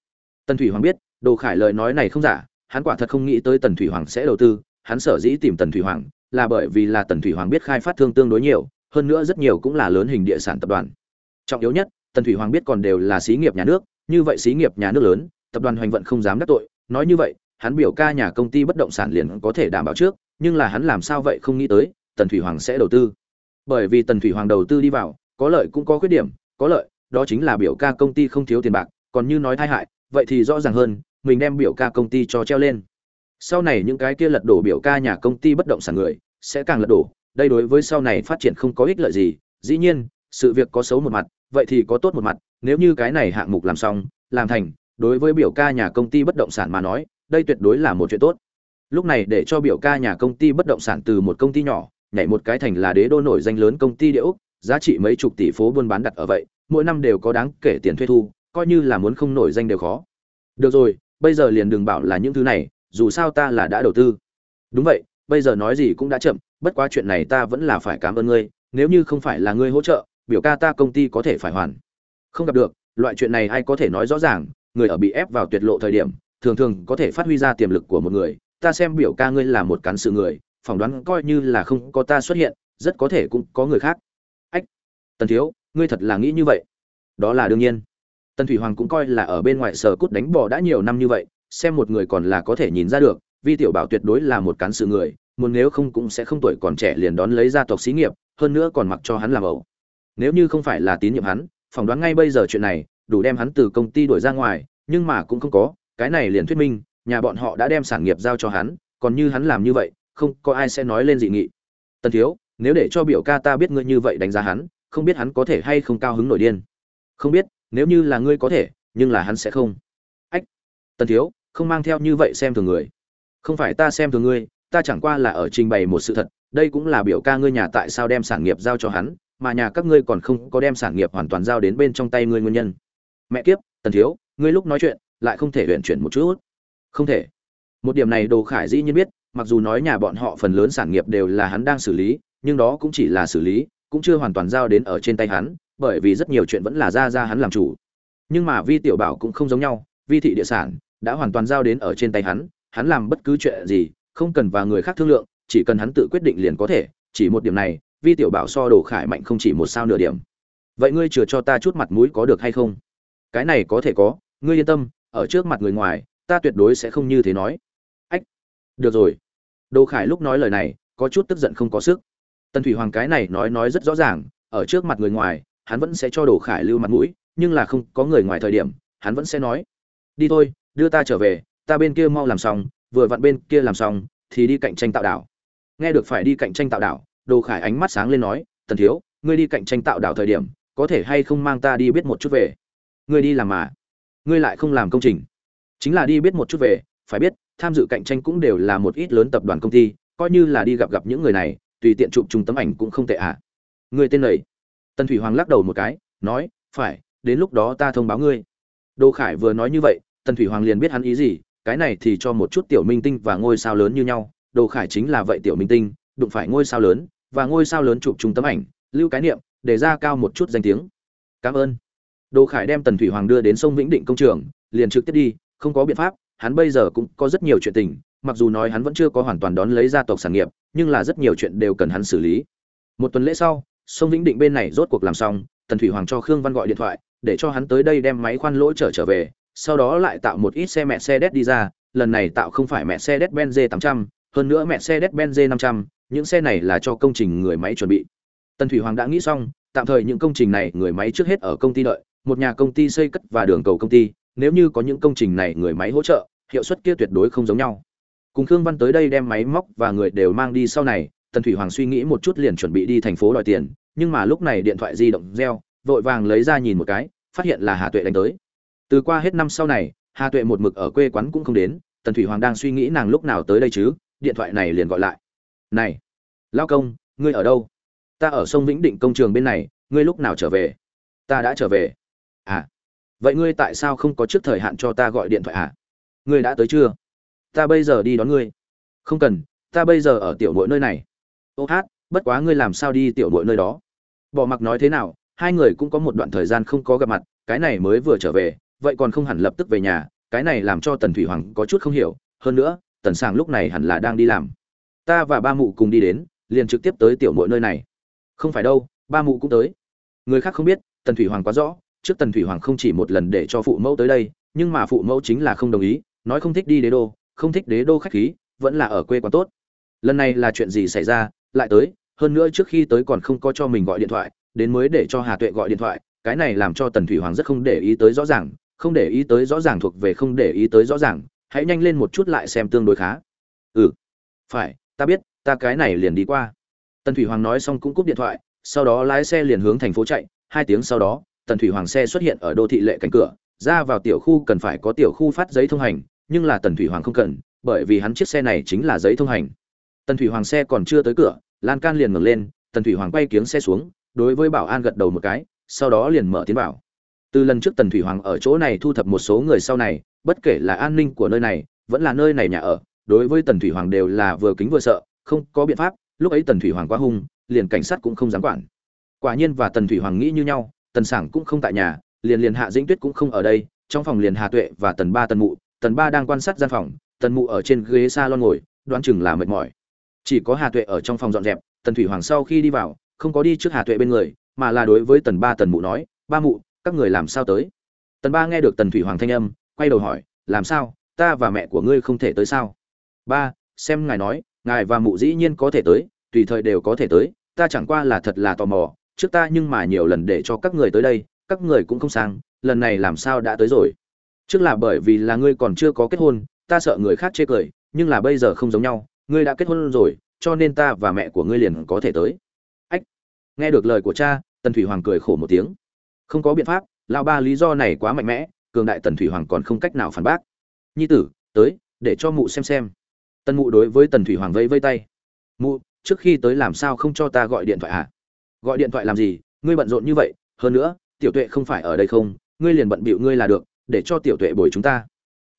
Tần thủy hoàng biết đồ khải lời nói này không giả, hắn quả thật không nghĩ tới tần thủy hoàng sẽ đầu tư. Hắn sở dĩ tìm tần thủy hoàng là bởi vì là tần thủy hoàng biết khai phát thương tương đối nhiều, hơn nữa rất nhiều cũng là lớn hình địa sản tập đoàn. Trọng yếu nhất, tần thủy hoàng biết còn đều là xí nghiệp nhà nước như vậy xí nghiệp nhà nước lớn, tập đoàn hoành vận không dám đắc tội. Nói như vậy, hắn biểu ca nhà công ty bất động sản liền có thể đảm bảo trước, nhưng là hắn làm sao vậy không nghĩ tới, tần thủy hoàng sẽ đầu tư. Bởi vì tần thủy hoàng đầu tư đi vào, có lợi cũng có khuyết điểm, có lợi, đó chính là biểu ca công ty không thiếu tiền bạc, còn như nói tai hại, vậy thì rõ ràng hơn, mình đem biểu ca công ty cho treo lên. Sau này những cái kia lật đổ biểu ca nhà công ty bất động sản người, sẽ càng lật đổ, đây đối với sau này phát triển không có ích lợi gì, dĩ nhiên, sự việc có xấu một mặt, vậy thì có tốt một mặt nếu như cái này hạng mục làm xong, làm thành, đối với biểu ca nhà công ty bất động sản mà nói, đây tuyệt đối là một chuyện tốt. Lúc này để cho biểu ca nhà công ty bất động sản từ một công ty nhỏ, nhảy một cái thành là đế đô nổi danh lớn công ty địa ốc giá trị mấy chục tỷ phố buôn bán đặt ở vậy, mỗi năm đều có đáng kể tiền thuê thu, coi như là muốn không nổi danh đều khó. Được rồi, bây giờ liền đừng bảo là những thứ này, dù sao ta là đã đầu tư. Đúng vậy, bây giờ nói gì cũng đã chậm, bất quá chuyện này ta vẫn là phải cảm ơn ngươi, nếu như không phải là ngươi hỗ trợ, biểu ca ta công ty có thể phải hoàn không gặp được, loại chuyện này ai có thể nói rõ ràng, người ở bị ép vào tuyệt lộ thời điểm, thường thường có thể phát huy ra tiềm lực của một người, ta xem biểu ca ngươi là một cán sự người, phỏng đoán coi như là không có ta xuất hiện, rất có thể cũng có người khác. Ách, tần thiếu, ngươi thật là nghĩ như vậy? Đó là đương nhiên. Tần thủy hoàng cũng coi là ở bên ngoài sở cút đánh bò đã nhiều năm như vậy, xem một người còn là có thể nhìn ra được, vi tiểu bảo tuyệt đối là một cán sự người, muốn nếu không cũng sẽ không tuổi còn trẻ liền đón lấy gia tộc xí nghiệp, hơn nữa còn mặc cho hắn làm ẩu. Nếu như không phải là tín nhiệm hắn phỏng đoán ngay bây giờ chuyện này, đủ đem hắn từ công ty đuổi ra ngoài, nhưng mà cũng không có, cái này liền thuyết minh, nhà bọn họ đã đem sản nghiệp giao cho hắn, còn như hắn làm như vậy, không có ai sẽ nói lên dị nghị. Tần thiếu, nếu để cho biểu ca ta biết ngươi như vậy đánh giá hắn, không biết hắn có thể hay không cao hứng nổi điên? Không biết, nếu như là ngươi có thể, nhưng là hắn sẽ không. Ách, tần thiếu, không mang theo như vậy xem thường người. Không phải ta xem thường ngươi, ta chẳng qua là ở trình bày một sự thật, đây cũng là biểu ca ngươi nhà tại sao đem sản nghiệp giao cho hắn mà nhà các ngươi còn không có đem sản nghiệp hoàn toàn giao đến bên trong tay ngươi nguyên nhân. Mẹ kiếp, tần thiếu, ngươi lúc nói chuyện, lại không thể luyện chuyển một chút. Không thể. Một điểm này đồ khải dĩ nhiên biết, mặc dù nói nhà bọn họ phần lớn sản nghiệp đều là hắn đang xử lý, nhưng đó cũng chỉ là xử lý, cũng chưa hoàn toàn giao đến ở trên tay hắn, bởi vì rất nhiều chuyện vẫn là ra ra hắn làm chủ. Nhưng mà vi tiểu bảo cũng không giống nhau, vi thị địa sản đã hoàn toàn giao đến ở trên tay hắn hắn làm bất cứ chuyện gì, không cần và người khác thương lượng, chỉ cần hắn tự quyết định liền có thể, chỉ một điểm này vi tiểu bảo so đồ khải mạnh không chỉ một sao nửa điểm. Vậy ngươi chừa cho ta chút mặt mũi có được hay không? Cái này có thể có, ngươi yên tâm, ở trước mặt người ngoài, ta tuyệt đối sẽ không như thế nói. Ách, được rồi. Đồ khải lúc nói lời này, có chút tức giận không có sức. Tần thủy hoàng cái này nói nói rất rõ ràng, ở trước mặt người ngoài, hắn vẫn sẽ cho đồ khải lưu mặt mũi, nhưng là không có người ngoài thời điểm, hắn vẫn sẽ nói, đi thôi, đưa ta trở về, ta bên kia mau làm xong, vừa vặn bên kia làm xong, thì đi cạnh tranh tạo đảo. Nghe được phải đi cạnh tranh tạo đảo đồ khải ánh mắt sáng lên nói, tần thiếu, ngươi đi cạnh tranh tạo đảo thời điểm, có thể hay không mang ta đi biết một chút về? Ngươi đi làm mà. Ngươi lại không làm công trình. Chính là đi biết một chút về, phải biết, tham dự cạnh tranh cũng đều là một ít lớn tập đoàn công ty, coi như là đi gặp gặp những người này, tùy tiện chụp chung tấm ảnh cũng không tệ ạ à. người tên này? Tần thủy hoàng lắc đầu một cái, nói, phải, đến lúc đó ta thông báo ngươi. Đô khải vừa nói như vậy, tần thủy hoàng liền biết hắn ý gì, cái này thì cho một chút tiểu minh tinh và ngôi sao lớn như nhau, đồ khải chính là vậy tiểu minh tinh đụng phải ngôi sao lớn, và ngôi sao lớn chụp chung tấm ảnh, lưu cái niệm, để ra cao một chút danh tiếng. Cảm ơn. Đồ khải đem tần thủy hoàng đưa đến sông vĩnh định công trường, liền trực tiếp đi, không có biện pháp, hắn bây giờ cũng có rất nhiều chuyện tình, mặc dù nói hắn vẫn chưa có hoàn toàn đón lấy gia tộc sản nghiệp, nhưng là rất nhiều chuyện đều cần hắn xử lý. Một tuần lễ sau, sông vĩnh định bên này rốt cuộc làm xong, tần thủy hoàng cho khương văn gọi điện thoại, để cho hắn tới đây đem máy khoan lỗ trở trở về, sau đó lại tạo một ít xe mẹ xe đét đi ra, lần này tạo không phải mẹ xe đét benz 800 hơn nữa mẹ xe đét benz 500 những xe này là cho công trình người máy chuẩn bị. Tần thủy hoàng đã nghĩ xong, tạm thời những công trình này người máy trước hết ở công ty đợi, một nhà công ty xây cất và đường cầu công ty, nếu như có những công trình này người máy hỗ trợ, hiệu suất kia tuyệt đối không giống nhau. Cùng khương văn tới đây đem máy móc và người đều mang đi sau này, tần thủy hoàng suy nghĩ một chút liền chuẩn bị đi thành phố đòi tiền, nhưng mà lúc này điện thoại di động reo, vội vàng lấy ra nhìn một cái, phát hiện là hà tuệ đánh tới. Từ qua hết năm sau này, hà tuệ một mực ở quê quán cũng không đến, tần thủy hoàng đang suy nghĩ nàng lúc nào tới đây chứ, điện thoại này liền gọi lại này, lao công, ngươi ở đâu? Ta ở sông vĩnh định công trường bên này, ngươi lúc nào trở về? Ta đã trở về. À vậy ngươi tại sao không có trước thời hạn cho ta gọi điện thoại à? Ngươi đã tới chưa? Ta bây giờ đi đón ngươi. Không cần, ta bây giờ ở tiểu nội nơi này. Ô hát, bất quá ngươi làm sao đi tiểu nội nơi đó? Bỏ mặc nói thế nào, hai người cũng có một đoạn thời gian không có gặp mặt, cái này mới vừa trở về, vậy còn không hẳn lập tức về nhà, cái này làm cho tần thủy hoàng có chút không hiểu, hơn nữa, tần sàng lúc này hẳn là đang đi làm ta và ba mụ cùng đi đến, liền trực tiếp tới tiểu mội nơi này. Không phải đâu, ba mụ cũng tới. Người khác không biết, tần thủy hoàng quá rõ, trước tần thủy hoàng không chỉ một lần để cho phụ mẫu tới đây, nhưng mà phụ mẫu chính là không đồng ý, nói không thích đi đế đô, không thích đế đô khách khí, vẫn là ở quê quá tốt. Lần này là chuyện gì xảy ra, lại tới, hơn nữa trước khi tới còn không có cho mình gọi điện thoại, đến mới để cho hà tuệ gọi điện thoại, cái này làm cho tần thủy hoàng rất không để ý tới rõ ràng, không để ý tới rõ ràng thuộc về không để ý tới rõ ràng, hãy nhanh lên một chút lại xem tương đối khá. Ừ phải ta biết, ta cái này liền đi qua. Tần thủy hoàng nói xong cũng cúp điện thoại, sau đó lái xe liền hướng thành phố chạy. Hai tiếng sau đó, tần thủy hoàng xe xuất hiện ở đô thị lệ cánh cửa, ra vào tiểu khu cần phải có tiểu khu phát giấy thông hành, nhưng là tần thủy hoàng không cần, bởi vì hắn chiếc xe này chính là giấy thông hành. Tần thủy hoàng xe còn chưa tới cửa, lan can liền ngẩng lên, tần thủy hoàng quay kiếng xe xuống, đối với bảo an gật đầu một cái, sau đó liền mở tiến vào. Từ lần trước tần thủy hoàng ở chỗ này thu thập một số người sau này, bất kể là an ninh của nơi này, vẫn là nơi này nhà ở đối với tần thủy hoàng đều là vừa kính vừa sợ, không có biện pháp, lúc ấy tần thủy hoàng quá hung, liền cảnh sát cũng không dám quản. Quả nhiên và tần thủy hoàng nghĩ như nhau, tần sảng cũng không tại nhà, liền liền hạ dĩnh tuyết cũng không ở đây, trong phòng liền hà tuệ và tần ba tần mụ, tần ba đang quan sát gian phòng, tần mụ ở trên ghế s a lon ngồi, đoán chừng là mệt mỏi. Chỉ có hà tuệ ở trong phòng dọn dẹp, tần thủy hoàng sau khi đi vào, không có đi trước hà tuệ bên người, mà là đối với tần ba tần mụ nói, ba mụ, các người làm sao tới? Tần ba nghe được tần thủy hoàng thanh âm, quay đầu hỏi, làm sao? Ta và mẹ của ngươi không thể tới sao? Ba, xem ngài nói, ngài và mụ dĩ nhiên có thể tới, tùy thời đều có thể tới, ta chẳng qua là thật là tò mò, trước ta nhưng mà nhiều lần để cho các người tới đây, các người cũng không sang, lần này làm sao đã tới rồi? Trước là bởi vì là ngươi còn chưa có kết hôn, ta sợ người khác chê cười, nhưng là bây giờ không giống nhau, ngươi đã kết hôn rồi, cho nên ta và mẹ của ngươi liền có thể tới. Ách, nghe được lời của cha, tần thủy hoàng cười khổ một tiếng. Không có biện pháp lao ba lý do này quá mạnh mẽ, cường đại tần thủy hoàng còn không cách nào phản bác. Nhi tử, tới, để cho mụ xem xem tần mụ đối với tần thủy hoàng vây vây tay. Mụ, trước khi tới làm sao không cho ta gọi điện thoại à gọi điện thoại làm gì? Ngươi bận rộn như vậy, hơn nữa, tiểu tuệ không phải ở đây không? Ngươi liền bận bịu ngươi là được, để cho tiểu tuệ bồi chúng ta.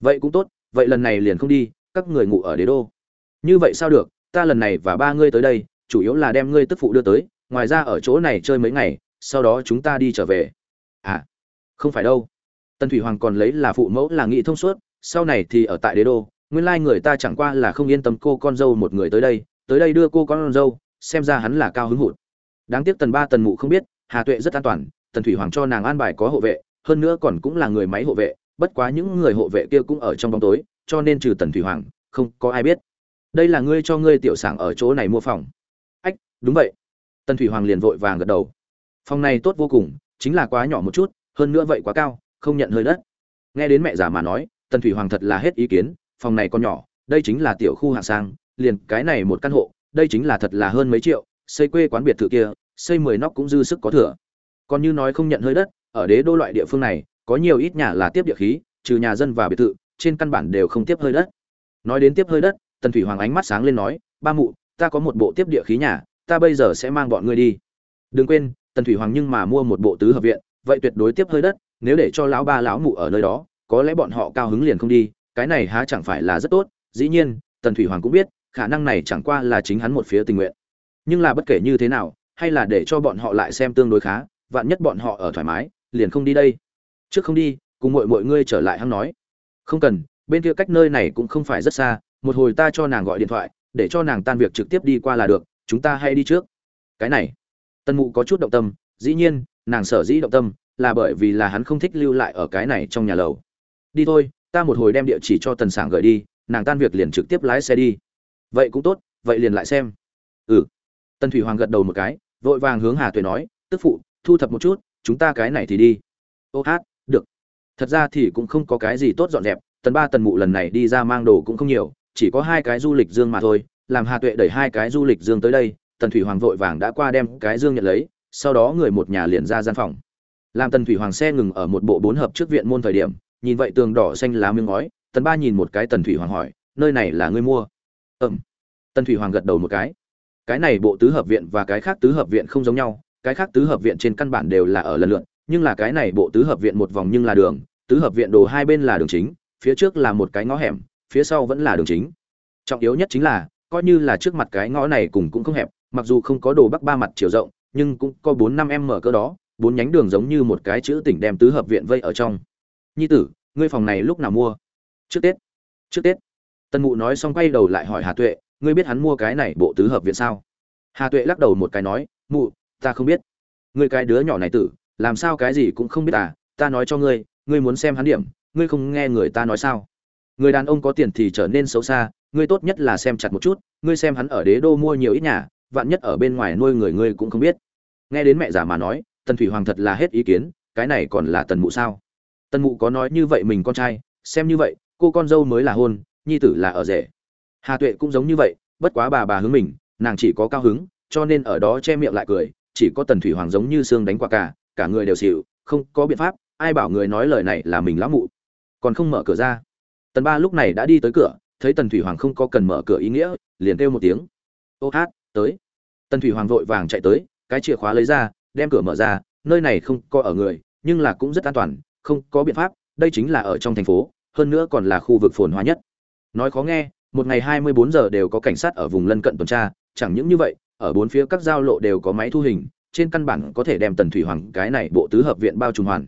Vậy cũng tốt, vậy lần này liền không đi, các người ngủ ở đế đô. Như vậy sao được, ta lần này và ba ngươi tới đây, chủ yếu là đem ngươi tức phụ đưa tới, ngoài ra ở chỗ này chơi mấy ngày, sau đó chúng ta đi trở về. À không phải đâu. Tần thủy hoàng còn lấy là phụ mẫu là nghị thông suốt, sau này thì ở tại đế đô nguyên lai người ta chẳng qua là không yên tâm cô con dâu một người tới đây tới đây đưa cô con dâu, xem ra hắn là cao hứng hụt. Đáng tiếc tần ba tần mụ không biết, hà tuệ rất an toàn, tần thủy hoàng cho nàng an bài có hộ vệ, hơn nữa còn cũng là người máy hộ vệ, bất quá những người hộ vệ kia cũng ở trong bóng tối, cho nên trừ tần thủy hoàng, không có ai biết. Đây là ngươi cho ngươi tiểu sảng ở chỗ này mua phòng. Ách, đúng vậy. Tần thủy hoàng liền vội vàng gật đầu. Phòng này tốt vô cùng, chính là quá nhỏ một chút, hơn nữa vậy quá cao, không nhận hơi đất. Nghe đến mẹ già mà nói, tần thủy hoàng thật là hết ý kiến phòng này còn nhỏ, đây chính là tiểu khu hạng sang, liền cái này một căn hộ, đây chính là thật là hơn mấy triệu, xây quê quán biệt thự kia, xây mười nóc cũng dư sức có thừa. Còn như nói không nhận hơi đất, ở đế đô loại địa phương này, có nhiều ít nhà là tiếp địa khí, trừ nhà dân và biệt thự, trên căn bản đều không tiếp hơi đất. Nói đến tiếp hơi đất, tần thủy hoàng ánh mắt sáng lên nói, ba mụ, ta có một bộ tiếp địa khí nhà, ta bây giờ sẽ mang bọn ngươi đi. Đừng quên, tần thủy hoàng nhưng mà mua một bộ tứ hợp viện, vậy tuyệt đối tiếp hơi đất, nếu để cho lão ba lão mụ ở nơi đó, có lẽ bọn họ cao hứng liền không đi cái này há chẳng phải là rất tốt, dĩ nhiên, tần thủy hoàng cũng biết, khả năng này chẳng qua là chính hắn một phía tình nguyện. Nhưng là bất kể như thế nào, hay là để cho bọn họ lại xem tương đối khá, vạn nhất bọn họ ở thoải mái, liền không đi đây. Trước không đi, cùng mọi mọi ngươi trở lại hắn nói. Không cần, bên kia cách nơi này cũng không phải rất xa, một hồi ta cho nàng gọi điện thoại, để cho nàng tan việc trực tiếp đi qua là được, chúng ta hay đi trước. Cái này tân mụ có chút động tâm, dĩ nhiên, nàng sở dĩ động tâm, là bởi vì là hắn không thích lưu lại ở cái này trong nhà lầu. Đi thôi ta một hồi đem địa chỉ cho tần sảng gửi đi, nàng tan việc liền trực tiếp lái xe đi. Vậy cũng tốt, vậy liền lại xem. Ừ. Tần thủy hoàng gật đầu một cái, vội vàng hướng hà tuệ nói, tức phụ, thu thập một chút, chúng ta cái này thì đi. Ô hát, được. Thật ra thì cũng không có cái gì tốt dọn dẹp, tần ba tần mụ lần này đi ra mang đồ cũng không nhiều, chỉ có hai cái du lịch dương mà thôi, làm hà tuệ đẩy hai cái du lịch dương tới đây, tần thủy hoàng vội vàng đã qua đem cái dương nhận lấy, sau đó người một nhà liền ra gian phòng. Làm tần thủy hoàng xe ngừng ở một bộ bốn hợp trước viện môn thời điểm nhìn vậy tường đỏ xanh lá miếng ngói, tần ba nhìn một cái tần thủy hoàng hỏi, nơi này là ngươi mua? Ừm. Tần thủy hoàng gật đầu một cái. Cái này bộ tứ hợp viện và cái khác tứ hợp viện không giống nhau, cái khác tứ hợp viện trên căn bản đều là ở lần lượt, nhưng là cái này bộ tứ hợp viện một vòng nhưng là đường, tứ hợp viện đồ hai bên là đường chính, phía trước là một cái ngõ hẻm, phía sau vẫn là đường chính. Trọng yếu nhất chính là, coi như là trước mặt cái ngõ này cùng cũng không hẹp, mặc dù không có đồ bắc ba mặt chiều rộng, nhưng cũng có bốn năm em mở cỡ đó, bốn nhánh đường giống như một cái chữ tỉnh đem tứ hợp viện vây ở trong nhi tử, ngươi phòng này lúc nào mua? Trước tết. Trước tết. Tân mụ nói xong quay đầu lại hỏi hà tuệ, ngươi biết hắn mua cái này bộ tứ hợp viện sao? Hà tuệ lắc đầu một cái nói, mụ, ta không biết. Ngươi cái đứa nhỏ này tử, làm sao cái gì cũng không biết à? Ta nói cho ngươi ngươi muốn xem hắn điểm, ngươi không nghe người ta nói sao? Người đàn ông có tiền thì trở nên xấu xa, ngươi tốt nhất là xem chặt một chút, ngươi xem hắn ở đế đô mua nhiều ít nhà, vạn nhất ở bên ngoài nuôi người ngươi cũng không biết. Nghe đến mẹ già mà nói, tần thủy hoàng thật là hết ý kiến, cái này còn là tần mụ sao? Tần mụ có nói như vậy mình con trai, xem như vậy, cô con dâu mới là hôn, nhi tử là ở rể. Hà tuệ cũng giống như vậy, bất quá bà bà hướng mình, nàng chỉ có cao hứng, cho nên ở đó che miệng lại cười, chỉ có tần thủy hoàng giống như xương đánh quả cả cả người đều xịu không có biện pháp, ai bảo người nói lời này là mình lão mụ. Còn không mở cửa ra. Tần ba lúc này đã đi tới cửa, thấy tần thủy hoàng không có cần mở cửa ý nghĩa, liền kêu một tiếng. Ô hát, tới. Tần thủy hoàng vội vàng chạy tới, cái chìa khóa lấy ra, đem cửa mở ra, nơi này không có ở người, nhưng là cũng rất an toàn không có biện pháp, đây chính là ở trong thành phố, hơn nữa còn là khu vực phồn hoa nhất. Nói khó nghe, một ngày hai mươi bốn giờ đều có cảnh sát ở vùng lân cận tuần tra, chẳng những như vậy, ở bốn phía các giao lộ đều có máy thu hình, trên căn bản có thể đem tần thủy hoàng cái này bộ tứ hợp viện bao trùm hoàn.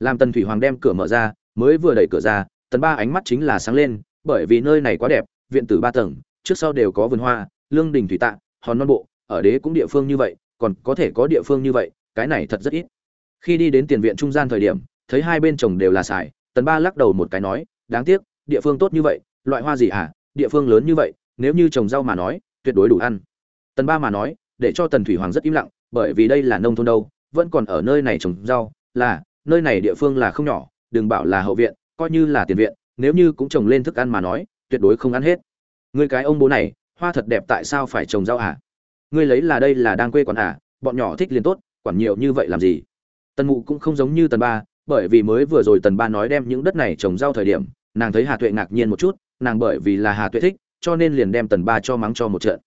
Làm tần thủy hoàng đem cửa mở ra, mới vừa đẩy cửa ra, tần ba ánh mắt chính là sáng lên, bởi vì nơi này quá đẹp, viện tử ba tầng, trước sau đều có vườn hoa, lương đình thủy tạ, hòn non bộ, ở đế cũng địa phương như vậy, còn có thể có địa phương như vậy, cái này thật rất ít. Khi đi đến tiền viện trung gian thời điểm thấy hai bên trồng đều là xài tần ba lắc đầu một cái nói, đáng tiếc, địa phương tốt như vậy, loại hoa gì hả địa phương lớn như vậy, nếu như trồng rau mà nói, tuyệt đối đủ ăn. Tần ba mà nói, để cho tần thủy hoàng rất im lặng, bởi vì đây là nông thôn đâu, vẫn còn ở nơi này trồng rau, là, nơi này địa phương là không nhỏ, đừng bảo là hậu viện, coi như là tiền viện, nếu như cũng trồng lên thức ăn mà nói, tuyệt đối không ăn hết. Người cái ông bố này, hoa thật đẹp tại sao phải trồng rau hả ngươi lấy là đây là đang quê còn à bọn nhỏ thích liền tốt, quản nhiều như vậy làm gì? Tần mụ cũng không giống như tần ba bởi vì mới vừa rồi tần ba nói đem những đất này trồng rau thời điểm, nàng thấy hà tuệ ngạc nhiên một chút, nàng bởi vì là hà tuệ thích, cho nên liền đem tần ba cho mắng cho một trận.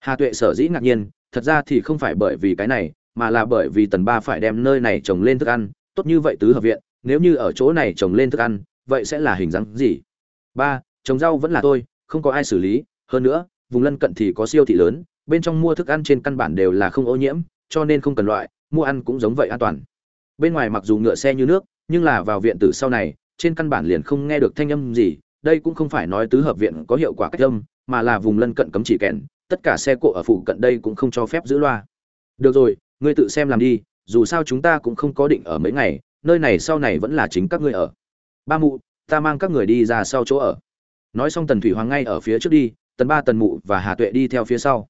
Hà tuệ sở dĩ ngạc nhiên, thật ra thì không phải bởi vì cái này, mà là bởi vì tần ba phải đem nơi này trồng lên thức ăn, tốt như vậy tứ hợp viện, nếu như ở chỗ này trồng lên thức ăn, vậy sẽ là hình dáng gì? Ba, trồng rau vẫn là tôi, không có ai xử lý, hơn nữa, vùng lân cận thì có siêu thị lớn, bên trong mua thức ăn trên căn bản đều là không ô nhiễm, cho nên không cần loại, mua ăn cũng giống vậy an toàn bên ngoài mặc dù ngựa xe như nước, nhưng là vào viện tử sau này, trên căn bản liền không nghe được thanh âm gì, đây cũng không phải nói tứ hợp viện có hiệu quả cách âm, mà là vùng lân cận cấm chỉ kèn, tất cả xe cộ ở phụ cận đây cũng không cho phép giữ loa. Được rồi, ngươi tự xem làm đi, dù sao chúng ta cũng không có định ở mấy ngày, nơi này sau này vẫn là chính các ngươi ở. Ba mụ, ta mang các người đi ra sau chỗ ở. Nói xong tần thủy hoàng ngay ở phía trước đi, tần ba, tần mụ và hà tuệ đi theo phía sau.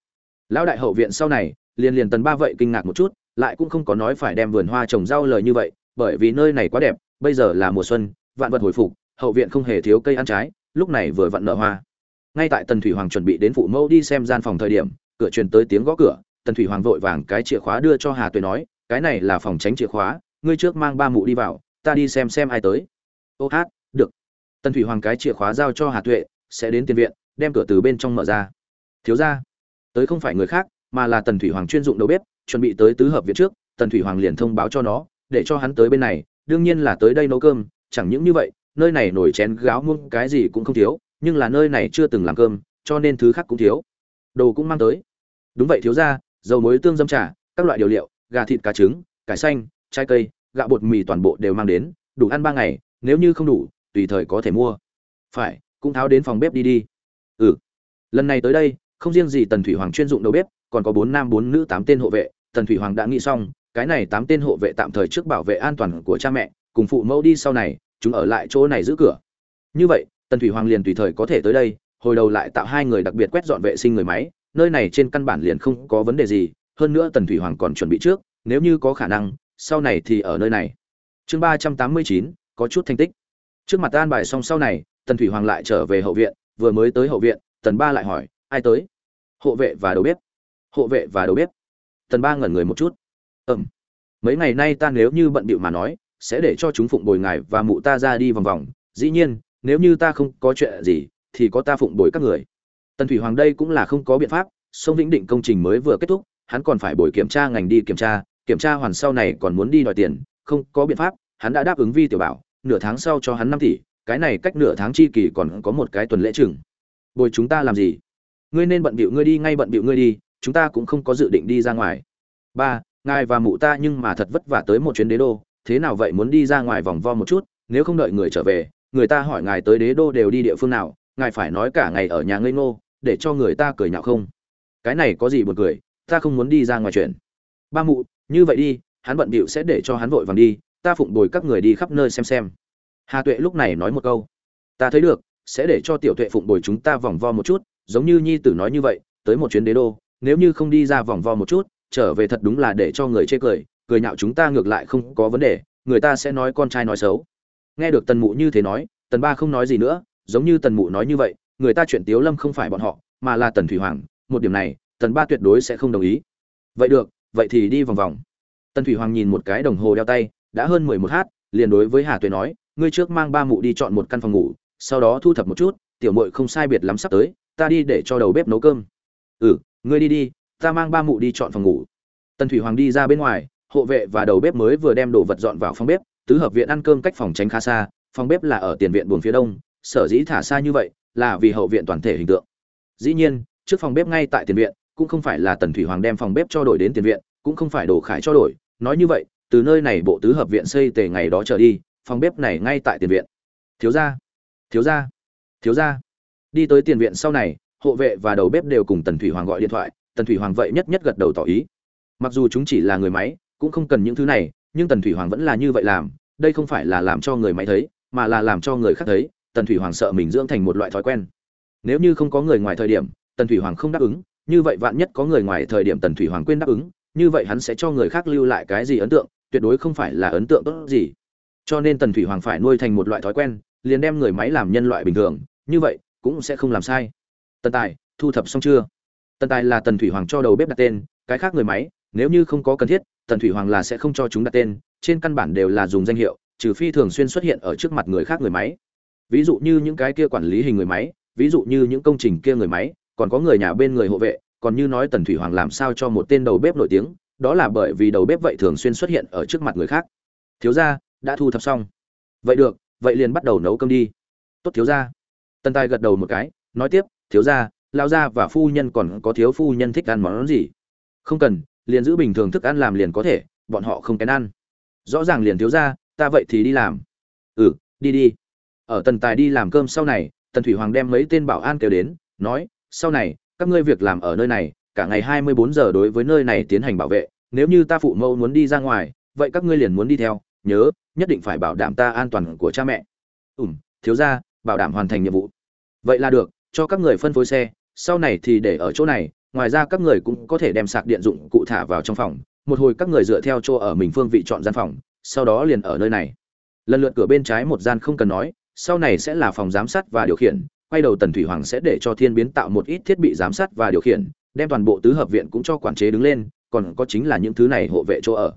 Lão đại hậu viện sau này, liền liền tần ba vậy kinh ngạc một chút lại cũng không có nói phải đem vườn hoa trồng rau lời như vậy bởi vì nơi này quá đẹp bây giờ là mùa xuân vạn vật hồi phục hậu viện không hề thiếu cây ăn trái lúc này vừa vặn nở hoa. Ngay tại tần thủy hoàng chuẩn bị đến phụ mẫu đi xem gian phòng thời điểm cửa truyền tới tiếng gõ cửa tần thủy hoàng vội vàng cái chìa khóa đưa cho hà tuệ nói cái này là phòng tránh chìa khóa ngươi trước mang ba mụ đi vào ta đi xem xem ai tới. Ô hát được. Tần thủy hoàng cái chìa khóa giao cho hà tuệ sẽ đến tiền viện đem cửa từ bên trong mở ra. Thiếu gia, tới không phải người khác mà là tần thủy hoàng chuyên dụng đầu bếp chuẩn bị tới tứ hợp viện trước, tần thủy hoàng liền thông báo cho nó, để cho hắn tới bên này, đương nhiên là tới đây nấu cơm, chẳng những như vậy, nơi này nổi chén gáo muông cái gì cũng không thiếu, nhưng là nơi này chưa từng làm cơm, cho nên thứ khác cũng thiếu. Đồ cũng mang tới. Đúng vậy, thiếu ra dầu muối tương dâm trà, các loại điều liệu, gà thịt cá trứng, cải xanh, trái cây, gạo bột mì toàn bộ đều mang đến, đủ ăn ba ngày, nếu như không đủ, tùy thời có thể mua. Phải, cũng tháo đến phòng bếp đi đi. Ừ. Lần này tới đây, không riêng gì tần thủy hoàng chuyên dụng đầu bếp, còn có bốn nam bốn nữ tám tên hộ vệ tần thủy hoàng đã nghĩ xong, cái này tám tên hộ vệ tạm thời trước bảo vệ an toàn của cha mẹ, cùng phụ mẫu đi sau này, chúng ở lại chỗ này giữ cửa. Như vậy, tần thủy hoàng liền tùy thời có thể tới đây, hồi đầu lại tạo hai người đặc biệt quét dọn vệ sinh người máy, nơi này trên căn bản liền không có vấn đề gì, hơn nữa tần thủy hoàng còn chuẩn bị trước, nếu như có khả năng, sau này thì ở nơi này. Chương ba trăm tám mươi chín, có chút thành tích. Trước mặt an bài xong sau này, tần thủy hoàng lại trở về hậu viện, vừa mới tới hậu viện, tần ba lại hỏi, ai tới? Hộ vệ và đầu bếp. Hộ vệ và đầu bếp tần ba ngẩn người một chút. Ừm. Mấy ngày nay ta nếu như bận bịu mà nói, sẽ để cho chúng phụng bồi ngài và mụ ta ra đi vòng vòng. Dĩ nhiên, nếu như ta không có chuyện gì, thì có ta phụng bồi các người. Tần thủy hoàng đây cũng là không có biện pháp, sông vĩnh định công trình mới vừa kết thúc, hắn còn phải bồi kiểm tra ngành đi kiểm tra kiểm tra hoàn sau này còn muốn đi đòi tiền, không có biện pháp, hắn đã đáp ứng vi tiểu bảo, nửa tháng sau cho hắn năm tỷ, cái này cách nửa tháng chi kỳ còn có một cái tuần lễ chừng. Bồi chúng ta làm gì? Ngươi nên bận bịu ngươi đi, ngay bận bịu ngươi đi chúng ta cũng không có dự định đi ra ngoài. Ba, ngài và mụ ta nhưng mà thật vất vả tới một chuyến đế đô, thế nào vậy muốn đi ra ngoài vòng vo một chút, nếu không đợi người trở về, người ta hỏi ngài tới đế đô đều đi địa phương nào, ngài phải nói cả ngày ở nhà ngây ngô, để cho người ta cười nhạo không? Cái này có gì buồn cười, ta không muốn đi ra ngoài chuyện. Ba mụ, như vậy đi, hắn bận bịu sẽ để cho hắn vội vàng đi, ta phụng bồi các người đi khắp nơi xem xem. Hà tuệ lúc này nói một câu. Ta thấy được, sẽ để cho tiểu tuệ phụng bồi chúng ta vòng vo một chút, giống như nhi tử nói như vậy, tới một chuyến đế đô nếu như không đi ra vòng vo một chút, trở về thật đúng là để cho người chê cười cười nhạo chúng ta ngược lại không có vấn đề, người ta sẽ nói con trai nói xấu. Nghe được tần mụ như thế nói, tần ba không nói gì nữa, giống như tần mụ nói như vậy, người ta chuyện tiếu lâm không phải bọn họ, mà là tần thủy hoàng, một điểm này, tần ba tuyệt đối sẽ không đồng ý. Vậy được, vậy thì đi vòng vòng. Tần thủy hoàng nhìn một cái đồng hồ đeo tay, đã hơn mười một h liền đối với hà tuệ nói, ngươi trước mang ba mụ đi chọn một căn phòng ngủ, sau đó thu thập một chút, tiểu mội không sai biệt lắm sắp tới, ta đi để cho đầu bếp nấu cơm. Ừ ngươi đi đi, ta mang ba mụ đi chọn phòng ngủ. Tần thủy hoàng đi ra bên ngoài, hộ vệ và đầu bếp mới vừa đem đồ vật dọn vào phòng bếp, tứ hợp viện ăn cơm cách phòng tránh khá xa, phòng bếp là ở tiền viện buồng phía đông, sở dĩ thả xa như vậy là vì hậu viện toàn thể hình tượng. Dĩ nhiên, trước phòng bếp ngay tại tiền viện, cũng không phải là tần thủy hoàng đem phòng bếp cho đổi đến tiền viện, cũng không phải đồ khải cho đổi. Nói như vậy, từ nơi này bộ tứ hợp viện xây tề ngày đó trở đi, phòng bếp này ngay tại tiền viện. Thiếu gia thiếu gia thiếu gia, đi tới tiền viện sau này hộ vệ và đầu bếp đều cùng tần thủy hoàng gọi điện thoại, tần thủy hoàng vậy nhất nhất gật đầu tỏ ý. Mặc dù chúng chỉ là người máy, cũng không cần những thứ này, nhưng tần thủy hoàng vẫn là như vậy làm, đây không phải là làm cho người máy thấy, mà là làm cho người khác thấy, tần thủy hoàng sợ mình dưỡng thành một loại thói quen. Nếu như không có người ngoài thời điểm, tần thủy hoàng không đáp ứng, như vậy vạn nhất có người ngoài thời điểm tần thủy hoàng quên đáp ứng, như vậy hắn sẽ cho người khác lưu lại cái gì ấn tượng, tuyệt đối không phải là ấn tượng tốt gì. Cho nên tần thủy hoàng phải nuôi thành một loại thói quen, liền đem người máy làm nhân loại bình thường, như vậy cũng sẽ không làm sai tần tài, thu thập xong chưa? Tần tài là tần thủy hoàng cho đầu bếp đặt tên, cái khác người máy, nếu như không có cần thiết, tần thủy hoàng là sẽ không cho chúng đặt tên, trên căn bản đều là dùng danh hiệu, trừ phi thường xuyên xuất hiện ở trước mặt người khác người máy. Ví dụ như những cái kia quản lý hình người máy, ví dụ như những công trình kia người máy, còn có người nhà bên người hộ vệ, còn như nói tần thủy hoàng làm sao cho một tên đầu bếp nổi tiếng, đó là bởi vì đầu bếp vậy thường xuyên xuất hiện ở trước mặt người khác. Thiếu gia, đã thu thập xong. Vậy được, vậy liền bắt đầu nấu cơm đi. Tốt thiếu gia. Tần tài gật đầu một cái, nói tiếp thiếu gia lao gia và phu nhân còn có thiếu phu nhân thích ăn món gì? Không cần, liền giữ bình thường thức ăn làm liền có thể, bọn họ không kén ăn. Rõ ràng liền thiếu gia, ta vậy thì đi làm. Ừ đi đi. Ở tần tài đi làm cơm sau này, tần thủy hoàng đem mấy tên bảo an kêu đến, nói, sau này, các ngươi việc làm ở nơi này, cả ngày hai mươi bốn giờ đối với nơi này tiến hành bảo vệ, nếu như ta phụ mẫu muốn đi ra ngoài, vậy các ngươi liền muốn đi theo, nhớ, nhất định phải bảo đảm ta an toàn của cha mẹ. Ủm thiếu gia, bảo đảm hoàn thành nhiệm vụ. Vậy là được cho các người phân phối xe, sau này thì để ở chỗ này, ngoài ra các người cũng có thể đem sạc điện dụng cụ thả vào trong phòng, một hồi các người dựa theo chỗ ở mình phương vị chọn gian phòng, sau đó liền ở nơi này. Lần lượt cửa bên trái một gian không cần nói, sau này sẽ là phòng giám sát và điều khiển, quay đầu tần thủy hoàng sẽ để cho thiên biến tạo một ít thiết bị giám sát và điều khiển, đem toàn bộ tứ hợp viện cũng cho quản chế đứng lên, còn có chính là những thứ này hộ vệ chỗ ở.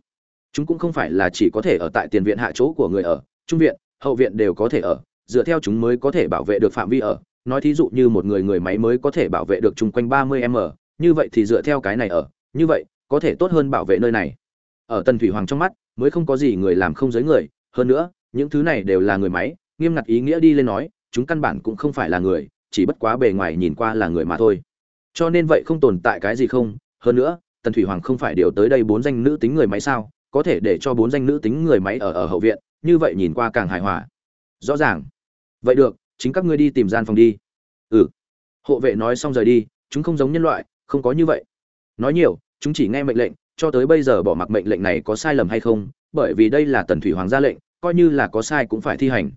Chúng cũng không phải là chỉ có thể ở tại tiền viện hạ chỗ của người ở, trung viện, hậu viện đều có thể ở, dựa theo chúng mới có thể bảo vệ được phạm vi ở nói thí dụ như một người người máy mới có thể bảo vệ được chung quanh 30 m, như vậy thì dựa theo cái này ở, như vậy, có thể tốt hơn bảo vệ nơi này. Ở tần thủy hoàng trong mắt, mới không có gì người làm không giới người, hơn nữa, những thứ này đều là người máy, nghiêm ngặt ý nghĩa đi lên nói, chúng căn bản cũng không phải là người, chỉ bất quá bề ngoài nhìn qua là người mà thôi. Cho nên vậy không tồn tại cái gì không, hơn nữa, tần thủy hoàng không phải điều tới đây bốn danh nữ tính người máy sao, có thể để cho bốn danh nữ tính người máy ở ở hậu viện, như vậy nhìn qua càng hài hòa. Rõ ràng. Vậy được chính các ngươi đi tìm gian phòng đi. Ừ. Hộ vệ nói xong rời đi, chúng không giống nhân loại, không có như vậy. Nói nhiều, chúng chỉ nghe mệnh lệnh, cho tới bây giờ bỏ mặc mệnh lệnh này có sai lầm hay không, bởi vì đây là tần thủy hoàng ra lệnh, coi như là có sai cũng phải thi hành.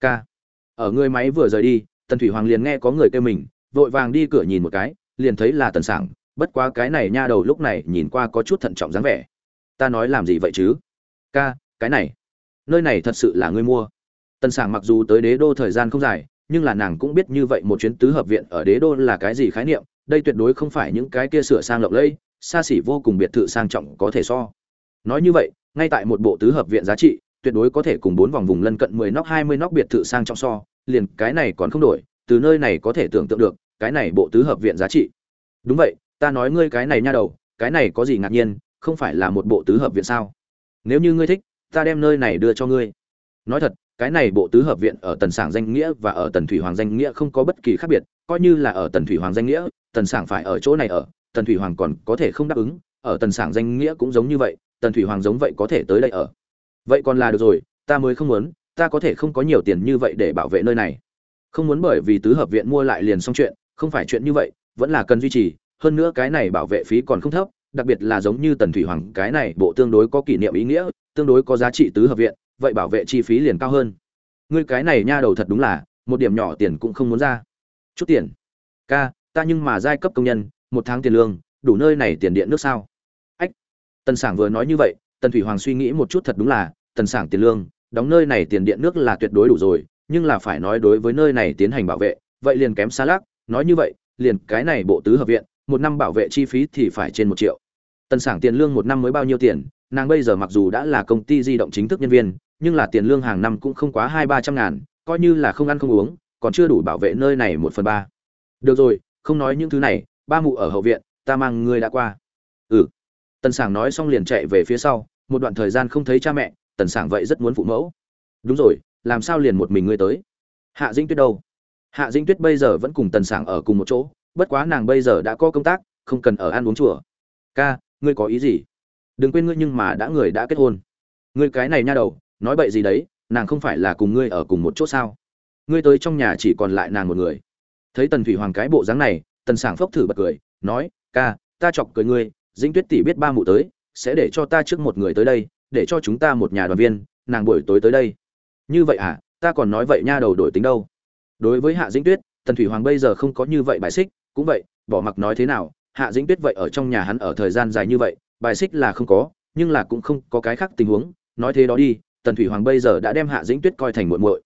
K ở người máy vừa rời đi, tần thủy hoàng liền nghe có người kêu mình, vội vàng đi cửa nhìn một cái, liền thấy là tần sảng, bất quá cái này nha đầu lúc này nhìn qua có chút thận trọng dáng vẻ. Ta nói làm gì vậy chứ? Ca, cái này, nơi này thật sự là ngươi mua tần sảng mặc dù tới đế đô thời gian không dài, nhưng là nàng cũng biết như vậy một chuyến tứ hợp viện ở đế đô là cái gì khái niệm, đây tuyệt đối không phải những cái kia sửa sang lộng lẫy, xa xỉ vô cùng biệt thự sang trọng có thể so. Nói như vậy, ngay tại một bộ tứ hợp viện giá trị, tuyệt đối có thể cùng bốn vòng vùng lân cận mười nóc, hai mươi nóc biệt thự sang trọng so, liền cái này còn không đổi, từ nơi này có thể tưởng tượng được, cái này bộ tứ hợp viện giá trị. Đúng vậy, ta nói ngươi cái này nha đầu, cái này có gì ngạc nhiên, không phải là một bộ tứ hợp viện sao? Nếu như ngươi thích, ta đem nơi này đưa cho ngươi. Nói thật cái này bộ tứ hợp viện ở tần sảng danh nghĩa và ở tần thủy hoàng danh nghĩa không có bất kỳ khác biệt, coi như là ở tần thủy hoàng danh nghĩa, tần sảng phải ở chỗ này ở, tần thủy hoàng còn có thể không đáp ứng, ở tần sảng danh nghĩa cũng giống như vậy, tần thủy hoàng giống vậy có thể tới đây ở. Vậy còn là được rồi, ta mới không muốn, ta có thể không có nhiều tiền như vậy để bảo vệ nơi này. Không muốn bởi vì tứ hợp viện mua lại liền xong chuyện, không phải chuyện như vậy, vẫn là cần duy trì, hơn nữa cái này bảo vệ phí còn không thấp, đặc biệt là giống như tần thủy hoàng cái này bộ tương đối có kỷ niệm ý nghĩa, tương đối có giá trị tứ hợp viện vậy bảo vệ chi phí liền cao hơn. Ngươi cái này nha đầu thật đúng là, một điểm nhỏ tiền cũng không muốn ra. Chút tiền. Ca, ta nhưng mà giai cấp công nhân, một tháng tiền lương, đủ nơi này tiền điện nước sao? Ách. Tần sảng vừa nói như vậy, tần thủy hoàng suy nghĩ một chút thật đúng là, tần sảng tiền lương, đóng nơi này tiền điện nước là tuyệt đối đủ rồi, nhưng là phải nói đối với nơi này tiến hành bảo vệ, vậy liền kém xa lác nói như vậy, liền cái này bộ tứ hợp viện, một năm bảo vệ chi phí thì phải trên một triệu. Tần sảng tiền lương một năm mới bao nhiêu tiền, nàng bây giờ mặc dù đã là công ty di động chính thức nhân viên nhưng là tiền lương hàng năm cũng không quá hai ba trăm ngàn, coi như là không ăn không uống, còn chưa đủ bảo vệ nơi này một phần ba. Được rồi, không nói những thứ này, ba mụ ở hậu viện, ta mang ngươi đã qua. Ừ. Tần sảng nói xong liền chạy về phía sau, một đoạn thời gian không thấy cha mẹ, tần sảng vậy rất muốn phụ mẫu. Đúng rồi, làm sao liền một mình ngươi tới? Hạ dĩnh tuyết đâu? Hạ dĩnh tuyết bây giờ vẫn cùng tần sảng ở cùng một chỗ, bất quá nàng bây giờ đã có công tác, không cần ở ăn uống chùa. Ca, ngươi có ý gì? Đừng quên ngươi nhưng mà đã người đã kết hôn. Ngươi cái này nha đầu nói bậy gì đấy, nàng không phải là cùng ngươi ở cùng một chỗ sao? Ngươi tới trong nhà chỉ còn lại nàng một người. Thấy tần thủy hoàng cái bộ dáng này, tần sảng phốc thử bật cười, nói, ca, ta chọc cười ngươi, dĩnh tuyết tỷ biết ba mụ tới, sẽ để cho ta trước một người tới đây, để cho chúng ta một nhà đoàn viên, nàng buổi tối tới đây. Như vậy à ta còn nói vậy nha đầu đổi tính đâu. Đối với hạ dĩnh tuyết, tần thủy hoàng bây giờ không có như vậy bài xích, cũng vậy, bỏ mặc nói thế nào, hạ dĩnh tuyết vậy ở trong nhà hắn ở thời gian dài như vậy, bài xích là không có, nhưng là cũng không có cái khác tình huống, nói thế đó đi tần thủy hoàng bây giờ đã đem hạ dĩnh tuyết coi thành muội muội.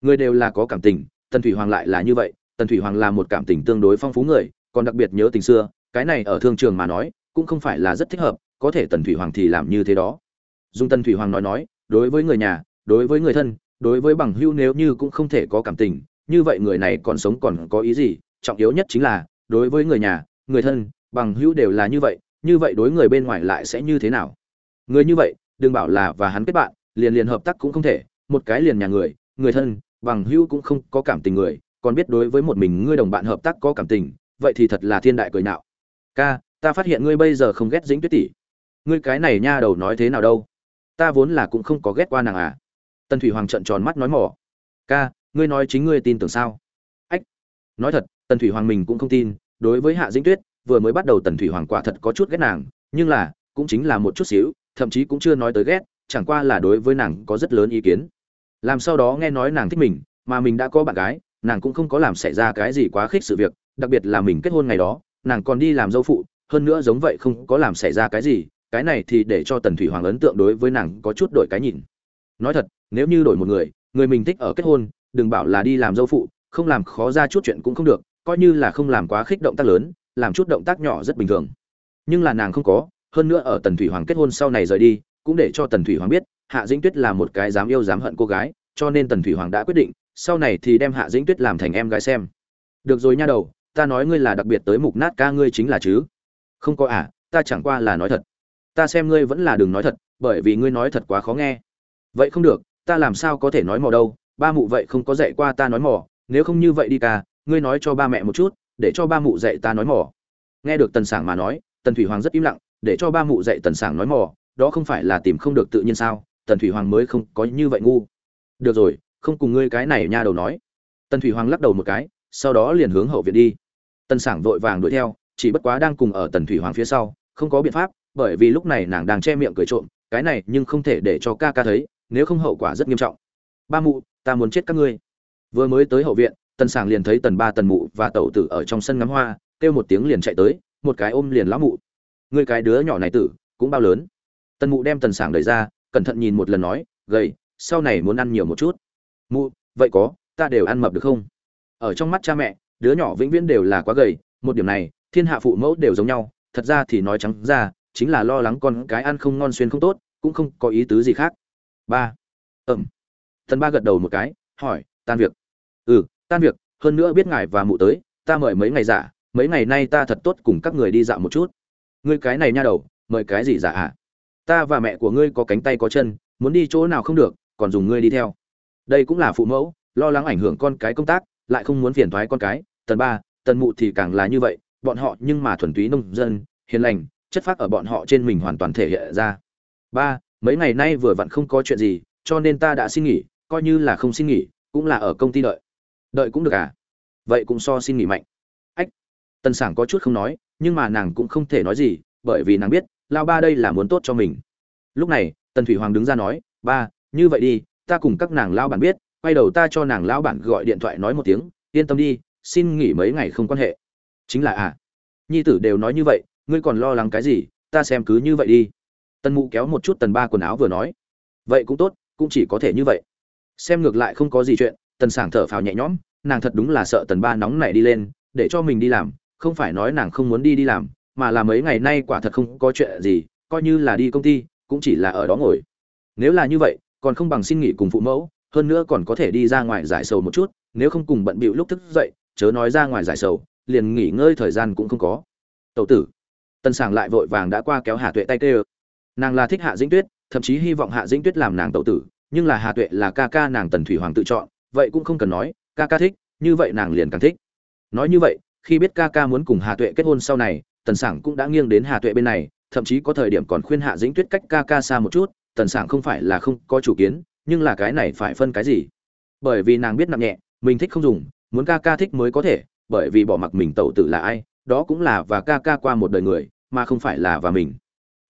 Người đều là có cảm tình, tần thủy hoàng lại là như vậy, tần thủy hoàng là một cảm tình tương đối phong phú người, còn đặc biệt nhớ tình xưa, cái này ở thương trường mà nói, cũng không phải là rất thích hợp, có thể tần thủy hoàng thì làm như thế đó. Dung tần thủy hoàng nói nói, đối với người nhà, đối với người thân, đối với bằng hữu nếu như cũng không thể có cảm tình, như vậy người này còn sống còn có ý gì? Trọng yếu nhất chính là, đối với người nhà, người thân, bằng hữu đều là như vậy như vậy đối người bên ngoài lại sẽ như thế nào? Người như vậy, đừng bảo là và hắn kết bạn liền liền hợp tác cũng không thể, một cái liền nhà người người thân, bằng hữu cũng không có cảm tình người, còn biết đối với một mình ngươi đồng bạn hợp tác có cảm tình, vậy thì thật là thiên đại cười nạo. Ca, ta phát hiện ngươi bây giờ không ghét dĩnh tuyết tỷ. Ngươi cái này nha đầu nói thế nào đâu? Ta vốn là cũng không có ghét qua nàng à. Tần thủy hoàng trợn tròn mắt nói mỏ. Ca, ngươi nói chính ngươi tin tưởng sao? Ách, nói thật, tần thủy hoàng mình cũng không tin, đối với hạ dĩnh tuyết, vừa mới bắt đầu tần thủy hoàng quả thật có chút ghét nàng, nhưng là, cũng chính là một chút xíu, thậm chí cũng chưa nói tới ghét chẳng qua là đối với nàng có rất lớn ý kiến. Làm sau đó nghe nói nàng thích mình, mà mình đã có bạn gái, nàng cũng không có làm xảy ra cái gì quá khích sự việc, đặc biệt là mình kết hôn ngày đó, nàng còn đi làm dâu phụ, hơn nữa giống vậy không có làm xảy ra cái gì, cái này thì để cho tần thủy hoàng ấn tượng đối với nàng có chút đổi cái nhìn. Nói thật, nếu như đổi một người người mình thích ở kết hôn, đừng bảo là đi làm dâu phụ, không làm khó ra chút chuyện cũng không được, coi như là không làm quá khích động tác lớn, làm chút động tác nhỏ rất bình thường. Nhưng là nàng không có, hơn nữa ở tần thủy hoàng kết hôn sau này rời đi cũng để cho tần thủy hoàng biết, hạ dĩnh tuyết là một cái dám yêu dám hận cô gái, cho nên tần thủy hoàng đã quyết định, sau này thì đem hạ dĩnh tuyết làm thành em gái xem. Được rồi nha đầu, ta nói ngươi là đặc biệt tới mục nát ca ngươi chính là chứ? Không có à ta chẳng qua là nói thật. Ta xem ngươi vẫn là đừng nói thật, bởi vì ngươi nói thật quá khó nghe. Vậy không được, ta làm sao có thể nói mò đâu, ba mụ vậy không có dạy qua ta nói mò, nếu không như vậy đi ca, ngươi nói cho ba mẹ một chút, để cho ba mụ dạy ta nói mò. Nghe được tần sảng mà nói, tần thủy hoàng rất im lặng, để cho ba mụ dạy tần sảng nói mò đó không phải là tìm không được tự nhiên sao? Tần thủy hoàng mới không có như vậy ngu. Được rồi, không cùng ngươi cái này nha đầu nói. Tần thủy hoàng lắc đầu một cái, sau đó liền hướng hậu viện đi. Tần sảng vội vàng đuổi theo, chỉ bất quá đang cùng ở tần thủy hoàng phía sau, không có biện pháp, bởi vì lúc này nàng đang che miệng cười trộm, cái này nhưng không thể để cho ca ca thấy, nếu không hậu quả rất nghiêm trọng. Ba mụ, ta muốn chết các ngươi. Vừa mới tới hậu viện, tần sảng liền thấy tần ba, tần mụ và tẩu tử ở trong sân ngắm hoa, kêu một tiếng liền chạy tới, một cái ôm liền lão mụ. Ngươi cái đứa nhỏ này tử, cũng bao lớn? Tần mụ đem tần sảng đẩy ra, cẩn thận nhìn một lần nói, gầy, sau này muốn ăn nhiều một chút. Mụ, vậy có, ta đều ăn mập được không? Ở trong mắt cha mẹ, đứa nhỏ vĩnh viễn đều là quá gầy, một điểm này, thiên hạ phụ mẫu đều giống nhau, thật ra thì nói trắng ra, chính là lo lắng con cái ăn không ngon xuyên không tốt, cũng không có ý tứ gì khác. Ba ẩm tần ba gật đầu một cái, hỏi, tan việc. Ừ tan việc, hơn nữa biết ngài và mụ tới, ta mời mấy ngày giả, mấy ngày nay ta thật tốt cùng các người đi dạo một chút. Ngươi cái này nha đầu, mời cái gì giả ạ? Ta và mẹ của ngươi có cánh tay có chân, muốn đi chỗ nào không được, còn dùng ngươi đi theo. Đây cũng là phụ mẫu, lo lắng ảnh hưởng con cái công tác, lại không muốn phiền thoái con cái. Tần ba, tần mụ thì càng là như vậy, bọn họ nhưng mà thuần túy nông dân, hiền lành, chất phác ở bọn họ trên mình hoàn toàn thể hiện ra. Ba, mấy ngày nay vừa vặn không có chuyện gì, cho nên ta đã xin nghỉ, coi như là không xin nghỉ, cũng là ở công ty đợi. Đợi cũng được à? Vậy cũng so xin nghỉ mạnh. Ách, tần sảng có chút không nói, nhưng mà nàng cũng không thể nói gì, bởi vì nàng biết lao ba đây là muốn tốt cho mình. Lúc này, tần thủy hoàng đứng ra nói, ba, như vậy đi, ta cùng các nàng lao bản biết, quay đầu ta cho nàng lao bản gọi điện thoại nói một tiếng, yên tâm đi, xin nghỉ mấy ngày không quan hệ. Chính là à? Nhi tử đều nói như vậy, ngươi còn lo lắng cái gì, ta xem cứ như vậy đi. Tần mụ kéo một chút tần ba quần áo vừa nói, vậy cũng tốt, cũng chỉ có thể như vậy. Xem ngược lại không có gì chuyện, tần sảng thở phào nhẹ nhõm, nàng thật đúng là sợ tần ba nóng nảy đi lên, để cho mình đi làm, không phải nói nàng không muốn đi đi làm mà là mấy ngày nay quả thật không có chuyện gì, coi như là đi công ty, cũng chỉ là ở đó ngồi. Nếu là như vậy, còn không bằng xin nghỉ cùng phụ mẫu, hơn nữa còn có thể đi ra ngoài giải sầu một chút, nếu không cùng bận bịu lúc thức dậy, chớ nói ra ngoài giải sầu, liền nghỉ ngơi thời gian cũng không có. Tậu tử. Tân sàng lại vội vàng đã qua kéo hà tuệ tay tê nàng là thích hạ dĩnh tuyết, thậm chí hy vọng hạ dĩnh tuyết làm nàng tậu tử, nhưng là hà tuệ là ca ca nàng tần thủy hoàng tự chọn, vậy cũng không cần nói, ca ca thích, như vậy nàng liền càng thích. Nói như vậy khi biết ca ca muốn cùng hà tuệ kết hôn sau này, tần sảng cũng đã nghiêng đến hà tuệ bên này, thậm chí có thời điểm còn khuyên hạ dĩnh tuyết cách ca ca xa một chút, tần sảng không phải là không có chủ kiến, nhưng là cái này phải phân cái gì? Bởi vì nàng biết nặng nhẹ, mình thích không dùng, muốn ca ca thích mới có thể, bởi vì bỏ mặc mình tẩu tử là ai, đó cũng là và ca ca qua một đời người, mà không phải là và mình.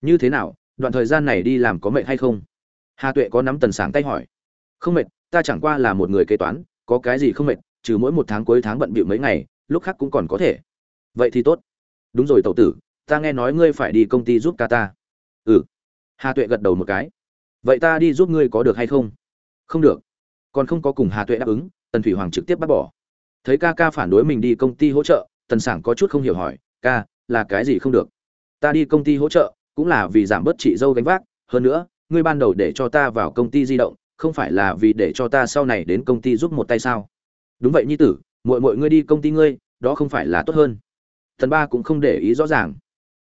Như thế nào, đoạn thời gian này đi làm có mệt hay không? Hà tuệ có nắm tần Sảng tay hỏi. Không mệt, ta chẳng qua là một người kế toán, có cái gì không mệt, trừ mỗi một tháng cuối tháng bận bịu mấy ngày lúc khác cũng còn có thể. Vậy thì tốt. Đúng rồi tẩu tử, ta nghe nói ngươi phải đi công ty giúp ca ta. Ừ. Hà tuệ gật đầu một cái. Vậy ta đi giúp ngươi có được hay không? Không được. Còn không có cùng hà tuệ đáp ứng, tần thủy hoàng trực tiếp bác bỏ. Thấy ca ca phản đối mình đi công ty hỗ trợ, tần sảng có chút không hiểu hỏi, ca, là cái gì không được? Ta đi công ty hỗ trợ cũng là vì giảm bớt chị dâu gánh vác, hơn nữa, ngươi ban đầu để cho ta vào công ty di động, không phải là vì để cho ta sau này đến công ty giúp một tay sao? Đúng vậy nhi tử muội muội ngươi đi công ty ngươi, đó không phải là tốt hơn. Tần ba cũng không để ý rõ ràng.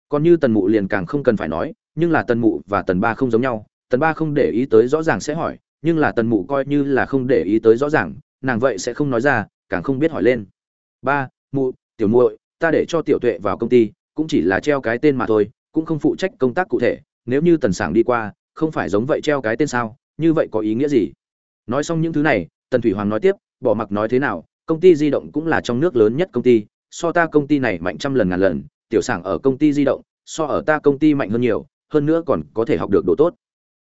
Còn như tần mụ liền càng không cần phải nói, nhưng là tần mụ và tần ba không giống nhau. Tần ba không để ý tới rõ ràng sẽ hỏi, nhưng là tần mụ coi như là không để ý tới rõ ràng, nàng vậy sẽ không nói ra, càng không biết hỏi lên. Ba, mụ, tiểu muội, ta để cho tiểu tuệ vào công ty, cũng chỉ là treo cái tên mà thôi, cũng không phụ trách công tác cụ thể. Nếu như tần sảng đi qua, không phải giống vậy treo cái tên sao? Như vậy có ý nghĩa gì? Nói xong những thứ này, tần thủy hoàng nói tiếp, bỏ mặc nói thế nào công ty di động cũng là trong nước lớn nhất công ty, so ta công ty này mạnh trăm lần ngàn lần, tiểu sảng ở công ty di động, so ở ta công ty mạnh hơn nhiều, hơn nữa còn có thể học được độ tốt.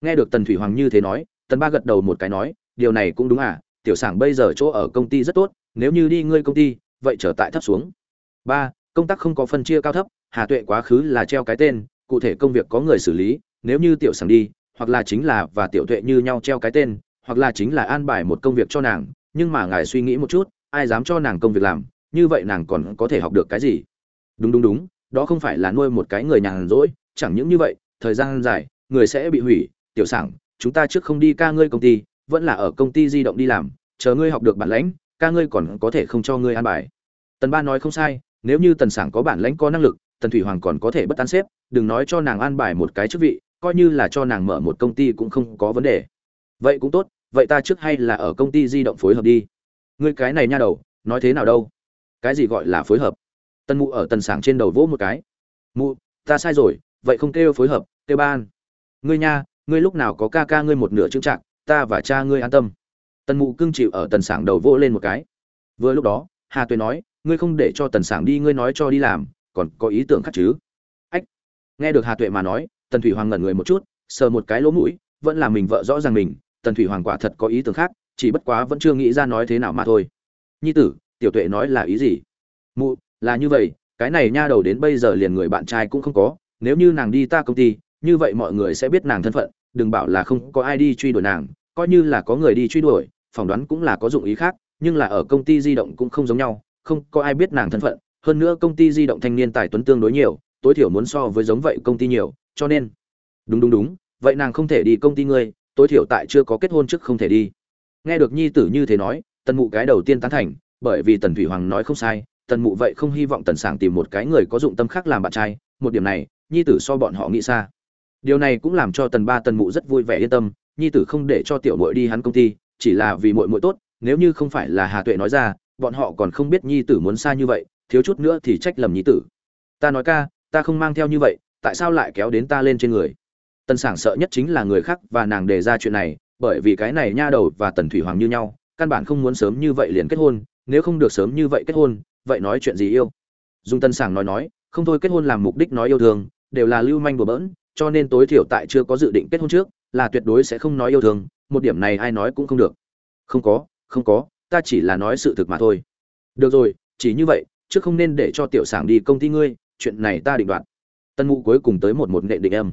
Nghe được tần thủy hoàng như thế nói, tần ba gật đầu một cái nói, điều này cũng đúng à tiểu sảng bây giờ chỗ ở công ty rất tốt, nếu như đi ngươi công ty, vậy trở tại thấp xuống. Ba, công tác không có phân chia cao thấp, hà tuệ quá khứ là treo cái tên, cụ thể công việc có người xử lý, nếu như tiểu sảng đi, hoặc là chính là và tiểu tuệ như nhau treo cái tên, hoặc là chính là an bài một công việc cho nàng, nhưng mà ngài suy nghĩ một chút ai dám cho nàng công việc làm, như vậy nàng còn có thể học được cái gì? Đúng đúng đúng, đó không phải là nuôi một cái người nhàn rỗi, chẳng những như vậy, thời gian dài, người sẽ bị hủy. Tiểu sảng, chúng ta trước không đi ca ngươi công ty, vẫn là ở công ty di động đi làm, chờ ngươi học được bản lãnh, ca ngươi còn có thể không cho ngươi an bài. Tần ba nói không sai, nếu như tần sảng có bản lãnh có năng lực, tần thủy hoàng còn có thể bất tán xếp, đừng nói cho nàng an bài một cái chức vị, coi như là cho nàng mở một công ty cũng không có vấn đề. Vậy cũng tốt, vậy ta trước hay là ở công ty di động phối hợp đi ngươi cái này nha đầu, nói thế nào đâu? Cái gì gọi là phối hợp? Tần mụ ở tần sảng trên đầu vỗ một cái. Mụ, ta sai rồi, vậy không kêu phối hợp, kêu ban. Ngươi nha, ngươi lúc nào có ca ca ngươi một nửa chững trạng ta và cha ngươi an tâm. Tần mụ cưng chịu ở tần sảng đầu vỗ lên một cái. Vừa lúc đó, hà tuệ nói, ngươi không để cho tần sảng đi, ngươi nói cho đi làm, còn có ý tưởng khác chứ? Ách! Nghe được hà tuệ mà nói, tần thủy hoàng ngẩn người một chút, sờ một cái lỗ mũi, vẫn là mình vợ rõ ràng mình, tần thủy hoàng quả thật có ý tưởng khác chỉ bất quá vẫn chưa nghĩ ra nói thế nào mà thôi. Nhi tử, tiểu tuệ nói là ý gì? Mụ, là như vậy, cái này nha đầu đến bây giờ liền người bạn trai cũng không có, nếu như nàng đi ta công ty, như vậy mọi người sẽ biết nàng thân phận, đừng bảo là không có ai đi truy đuổi nàng, coi như là có người đi truy đuổi, phỏng đoán cũng là có dụng ý khác, nhưng là ở công ty di động cũng không giống nhau, không có ai biết nàng thân phận, hơn nữa công ty di động thanh niên tài tuấn tương đối nhiều, tối thiểu muốn so với giống vậy công ty nhiều, cho nên, đúng đúng đúng, vậy nàng không thể đi công ty ngươi, tối thiểu tại chưa có kết hôn trước không thể đi nghe được nhi tử như thế nói, tần mụ cái đầu tiên tán thành, bởi vì tần thủy hoàng nói không sai, tần mụ vậy không hy vọng tần sảng tìm một cái người có dụng tâm khác làm bạn trai, một điểm này, nhi tử so bọn họ nghĩ xa. Điều này cũng làm cho tần ba tần mụ rất vui vẻ yên tâm, nhi tử không để cho tiểu Mội đi hắn công ty, chỉ là vì Mội Mội tốt, nếu như không phải là hà tuệ nói ra, bọn họ còn không biết nhi tử muốn xa như vậy, thiếu chút nữa thì trách lầm nhi tử. Ta nói ca, ta không mang theo như vậy, tại sao lại kéo đến ta lên trên người? Tần sảng sợ nhất chính là người khác và nàng đề ra chuyện này bởi vì cái này nha đầu và tần thủy hoàng như nhau, căn bản không muốn sớm như vậy liền kết hôn, nếu không được sớm như vậy kết hôn, vậy nói chuyện gì yêu? Dung tân sảng nói nói, không thôi kết hôn làm mục đích nói yêu thương, đều là lưu manh bừa bỡn, cho nên tối thiểu tại chưa có dự định kết hôn trước, là tuyệt đối sẽ không nói yêu thương, một điểm này ai nói cũng không được. Không có không có, ta chỉ là nói sự thực mà thôi. Được rồi, chỉ như vậy, chứ không nên để cho tiểu sảng đi công ty ngươi, chuyện này ta định đoạt. Tân mụ cuối cùng tới một một nghệ định em.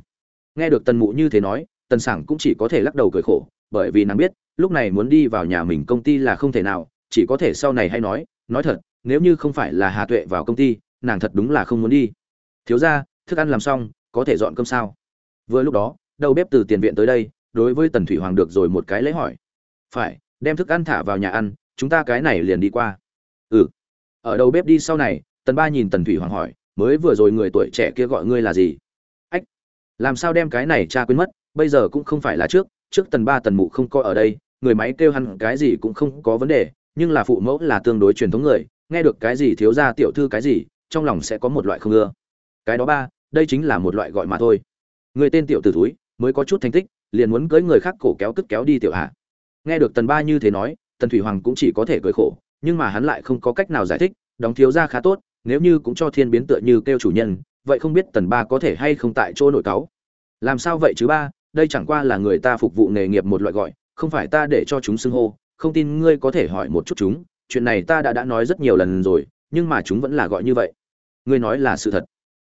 nghe được tân mụ như thế nói, tân sảng cũng chỉ có thể lắc đầu cười khổ bởi vì nàng biết, lúc này muốn đi vào nhà mình công ty là không thể nào, chỉ có thể sau này hay nói nói thật, nếu như không phải là hà tuệ vào công ty, nàng thật đúng là không muốn đi. Thiếu ra thức ăn làm xong, có thể dọn cơm sao? Vừa lúc đó, đầu bếp từ tiền viện tới đây, đối với tần thủy hoàng được rồi một cái lễ hỏi. Phải, đem thức ăn thả vào nhà ăn, chúng ta cái này liền đi qua. Ừ. Ở đầu bếp đi sau này, tần ba nhìn tần thủy hoàng hỏi, mới vừa rồi người tuổi trẻ kia gọi ngươi là gì? Ách, làm sao đem cái này cha quên mất, bây giờ cũng không phải là trước trước tần ba tần mụ không coi ở đây, người máy kêu hắn cái gì cũng không có vấn đề, nhưng là phụ mẫu là tương đối truyền thống người, nghe được cái gì thiếu ra tiểu thư cái gì, trong lòng sẽ có một loại không ưa. Cái đó ba, đây chính là một loại gọi mà thôi. Người tên tiểu t ử túi mới có chút thành tích, liền muốn cưới người khác cổ kéo cất kéo đi tiểu hạ. Nghe được tần ba như thế nói, tần thủy hoàng cũng chỉ có thể cười khổ, nhưng mà hắn lại không có cách nào giải thích, đóng thiếu ra khá tốt, nếu như cũng cho thiên biến tựa như kêu chủ nhân, vậy không biết tần ba có thể hay không tại chỗ nổi cáu. Làm sao vậy chứ ba? Đây chẳng qua là người ta phục vụ nghề nghiệp một loại gọi, không phải ta để cho chúng xưng hô, không tin ngươi có thể hỏi một chút chúng, chuyện này ta đã đã nói rất nhiều lần rồi, nhưng mà chúng vẫn là gọi như vậy. Ngươi nói là sự thật.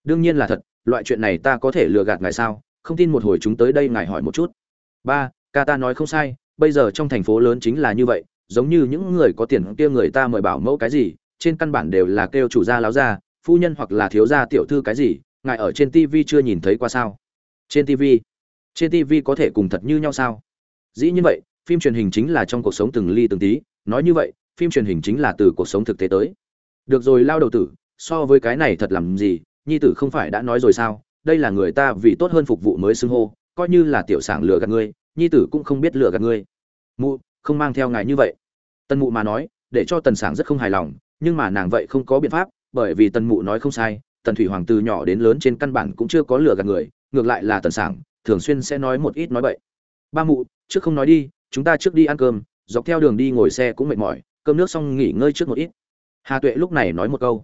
Đương nhiên là thật, loại chuyện này ta có thể lừa gạt ngài sao, không tin một hồi chúng tới đây ngài hỏi một chút. Ba, ca ta nói không sai, bây giờ trong thành phố lớn chính là như vậy, giống như những người có tiền kia người ta mời bảo mẫu cái gì, trên căn bản đều là kêu chủ gia láo gia, phu nhân hoặc là thiếu gia tiểu thư cái gì, ngài ở trên tv chưa nhìn thấy qua sao? Trên tv trên tv có thể cùng thật như nhau sao? Dĩ như vậy, phim truyền hình chính là trong cuộc sống từng ly từng tí, nói như vậy, phim truyền hình chính là từ cuộc sống thực tế tới. Được rồi, lao đầu tử, so với cái này thật làm gì, nhi tử không phải đã nói rồi sao? Đây là người ta vì tốt hơn phục vụ mới xưng hô, coi như là tiểu sảng lừa gạt ngươi, nhi tử cũng không biết lừa gạt ngươi. Mụ, không mang theo ngài như vậy. Tần mụ mà nói, để cho tần sảng rất không hài lòng, nhưng mà nàng vậy không có biện pháp, bởi vì tần mụ nói không sai, tần thủy hoàng từ nhỏ đến lớn trên căn bản cũng chưa có lừa gạt người, ngược lại là tần sảng thường xuyên sẽ nói một ít nói bậy. Ba mụ, trước không nói đi, chúng ta trước đi ăn cơm, dọc theo đường đi ngồi xe cũng mệt mỏi, cơm nước xong nghỉ ngơi trước một ít. Hà tuệ lúc này nói một câu.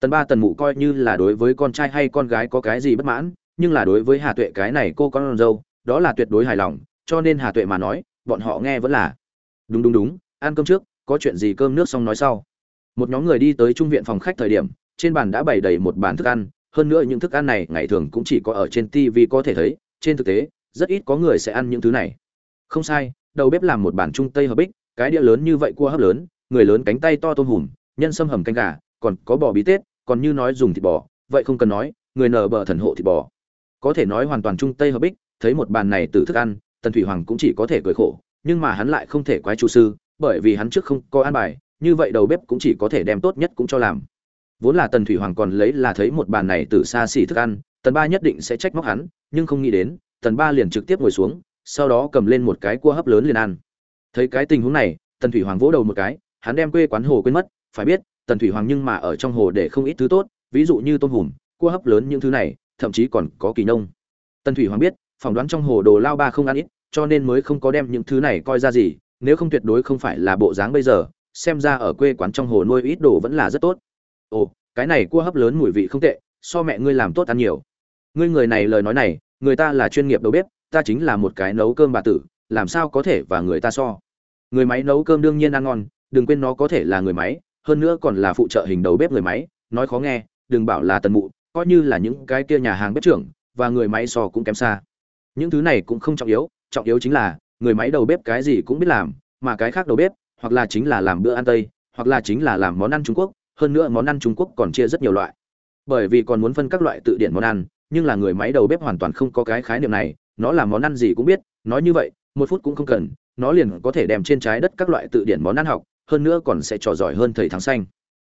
Tần ba, tần mụ coi như là đối với con trai hay con gái có cái gì bất mãn, nhưng là đối với hà tuệ cái này cô con dâu, đó là tuyệt đối hài lòng, cho nên hà tuệ mà nói, bọn họ nghe vẫn là, đúng đúng đúng, ăn cơm trước, có chuyện gì cơm nước xong nói sau. Một nhóm người đi tới trung viện phòng khách thời điểm, trên bàn đã bày đầy một bàn thức ăn, hơn nữa những thức ăn này ngày thường cũng chỉ có ở trên tv có thể thấy trên thực tế, rất ít có người sẽ ăn những thứ này. Không sai, đầu bếp làm một bàn trung tây hợp bích, cái đĩa lớn như vậy cua hấp lớn, người lớn cánh tay to tôm hùm, nhân sâm hầm canh gà, còn có bò bí tết, còn như nói dùng thịt bò, vậy không cần nói, người nở bờ thần hộ thịt bò. Có thể nói hoàn toàn trung tây hợp bích, thấy một bàn này từ thức ăn, tần thủy hoàng cũng chỉ có thể cười khổ, nhưng mà hắn lại không thể quái chủ sư, bởi vì hắn trước không có ăn bài, như vậy đầu bếp cũng chỉ có thể đem tốt nhất cũng cho làm vốn là tần thủy hoàng còn lấy là thấy một bàn này từ xa xỉ thức ăn, tần ba nhất định sẽ trách móc hắn, nhưng không nghĩ đến, tần ba liền trực tiếp ngồi xuống, sau đó cầm lên một cái cua hấp lớn liền ăn. Thấy cái tình huống này, tần thủy hoàng vỗ đầu một cái, hắn đem quê quán hồ quên mất, phải biết, tần thủy hoàng nhưng mà ở trong hồ để không ít thứ tốt, ví dụ như tôm hùm, cua hấp lớn những thứ này, thậm chí còn có kỳ nông. Tần thủy hoàng biết, phỏng đoán trong hồ đồ lao ba không ăn ít, cho nên mới không có đem những thứ này coi ra gì, nếu không tuyệt đối không phải là bộ dáng bây giờ, xem ra ở quê quán trong hồ nuôi ít đồ vẫn là rất tốt ồ, cái này cua hấp lớn mùi vị không tệ, so mẹ ngươi làm tốt ăn nhiều. Ngươi người này lời nói này, người ta là chuyên nghiệp đầu bếp, ta chính là một cái nấu cơm bà tử, làm sao có thể và người ta so? Người máy nấu cơm đương nhiên ăn ngon, đừng quên nó có thể là người máy, hơn nữa còn là phụ trợ hình đầu bếp người máy, nói khó nghe, đừng bảo là tần mụ, coi như là những cái kia nhà hàng bếp trưởng, và người máy so cũng kém xa. Những thứ này cũng không trọng yếu trọng yếu chính là, người máy đầu bếp cái gì cũng biết làm, mà cái khác đầu bếp, hoặc là chính là làm bữa ăn tây, hoặc là chính là làm món ăn trung quốc hơn nữa món ăn trung quốc còn chia rất nhiều loại. Bởi vì còn muốn phân các loại tự điển món ăn, nhưng là người máy đầu bếp hoàn toàn không có cái khái niệm này, nó làm món ăn gì cũng biết, nói như vậy, một phút cũng không cần, nó liền có thể đem trên trái đất các loại tự điển món ăn học, hơn nữa còn sẽ trò giỏi hơn thầy thắng xanh.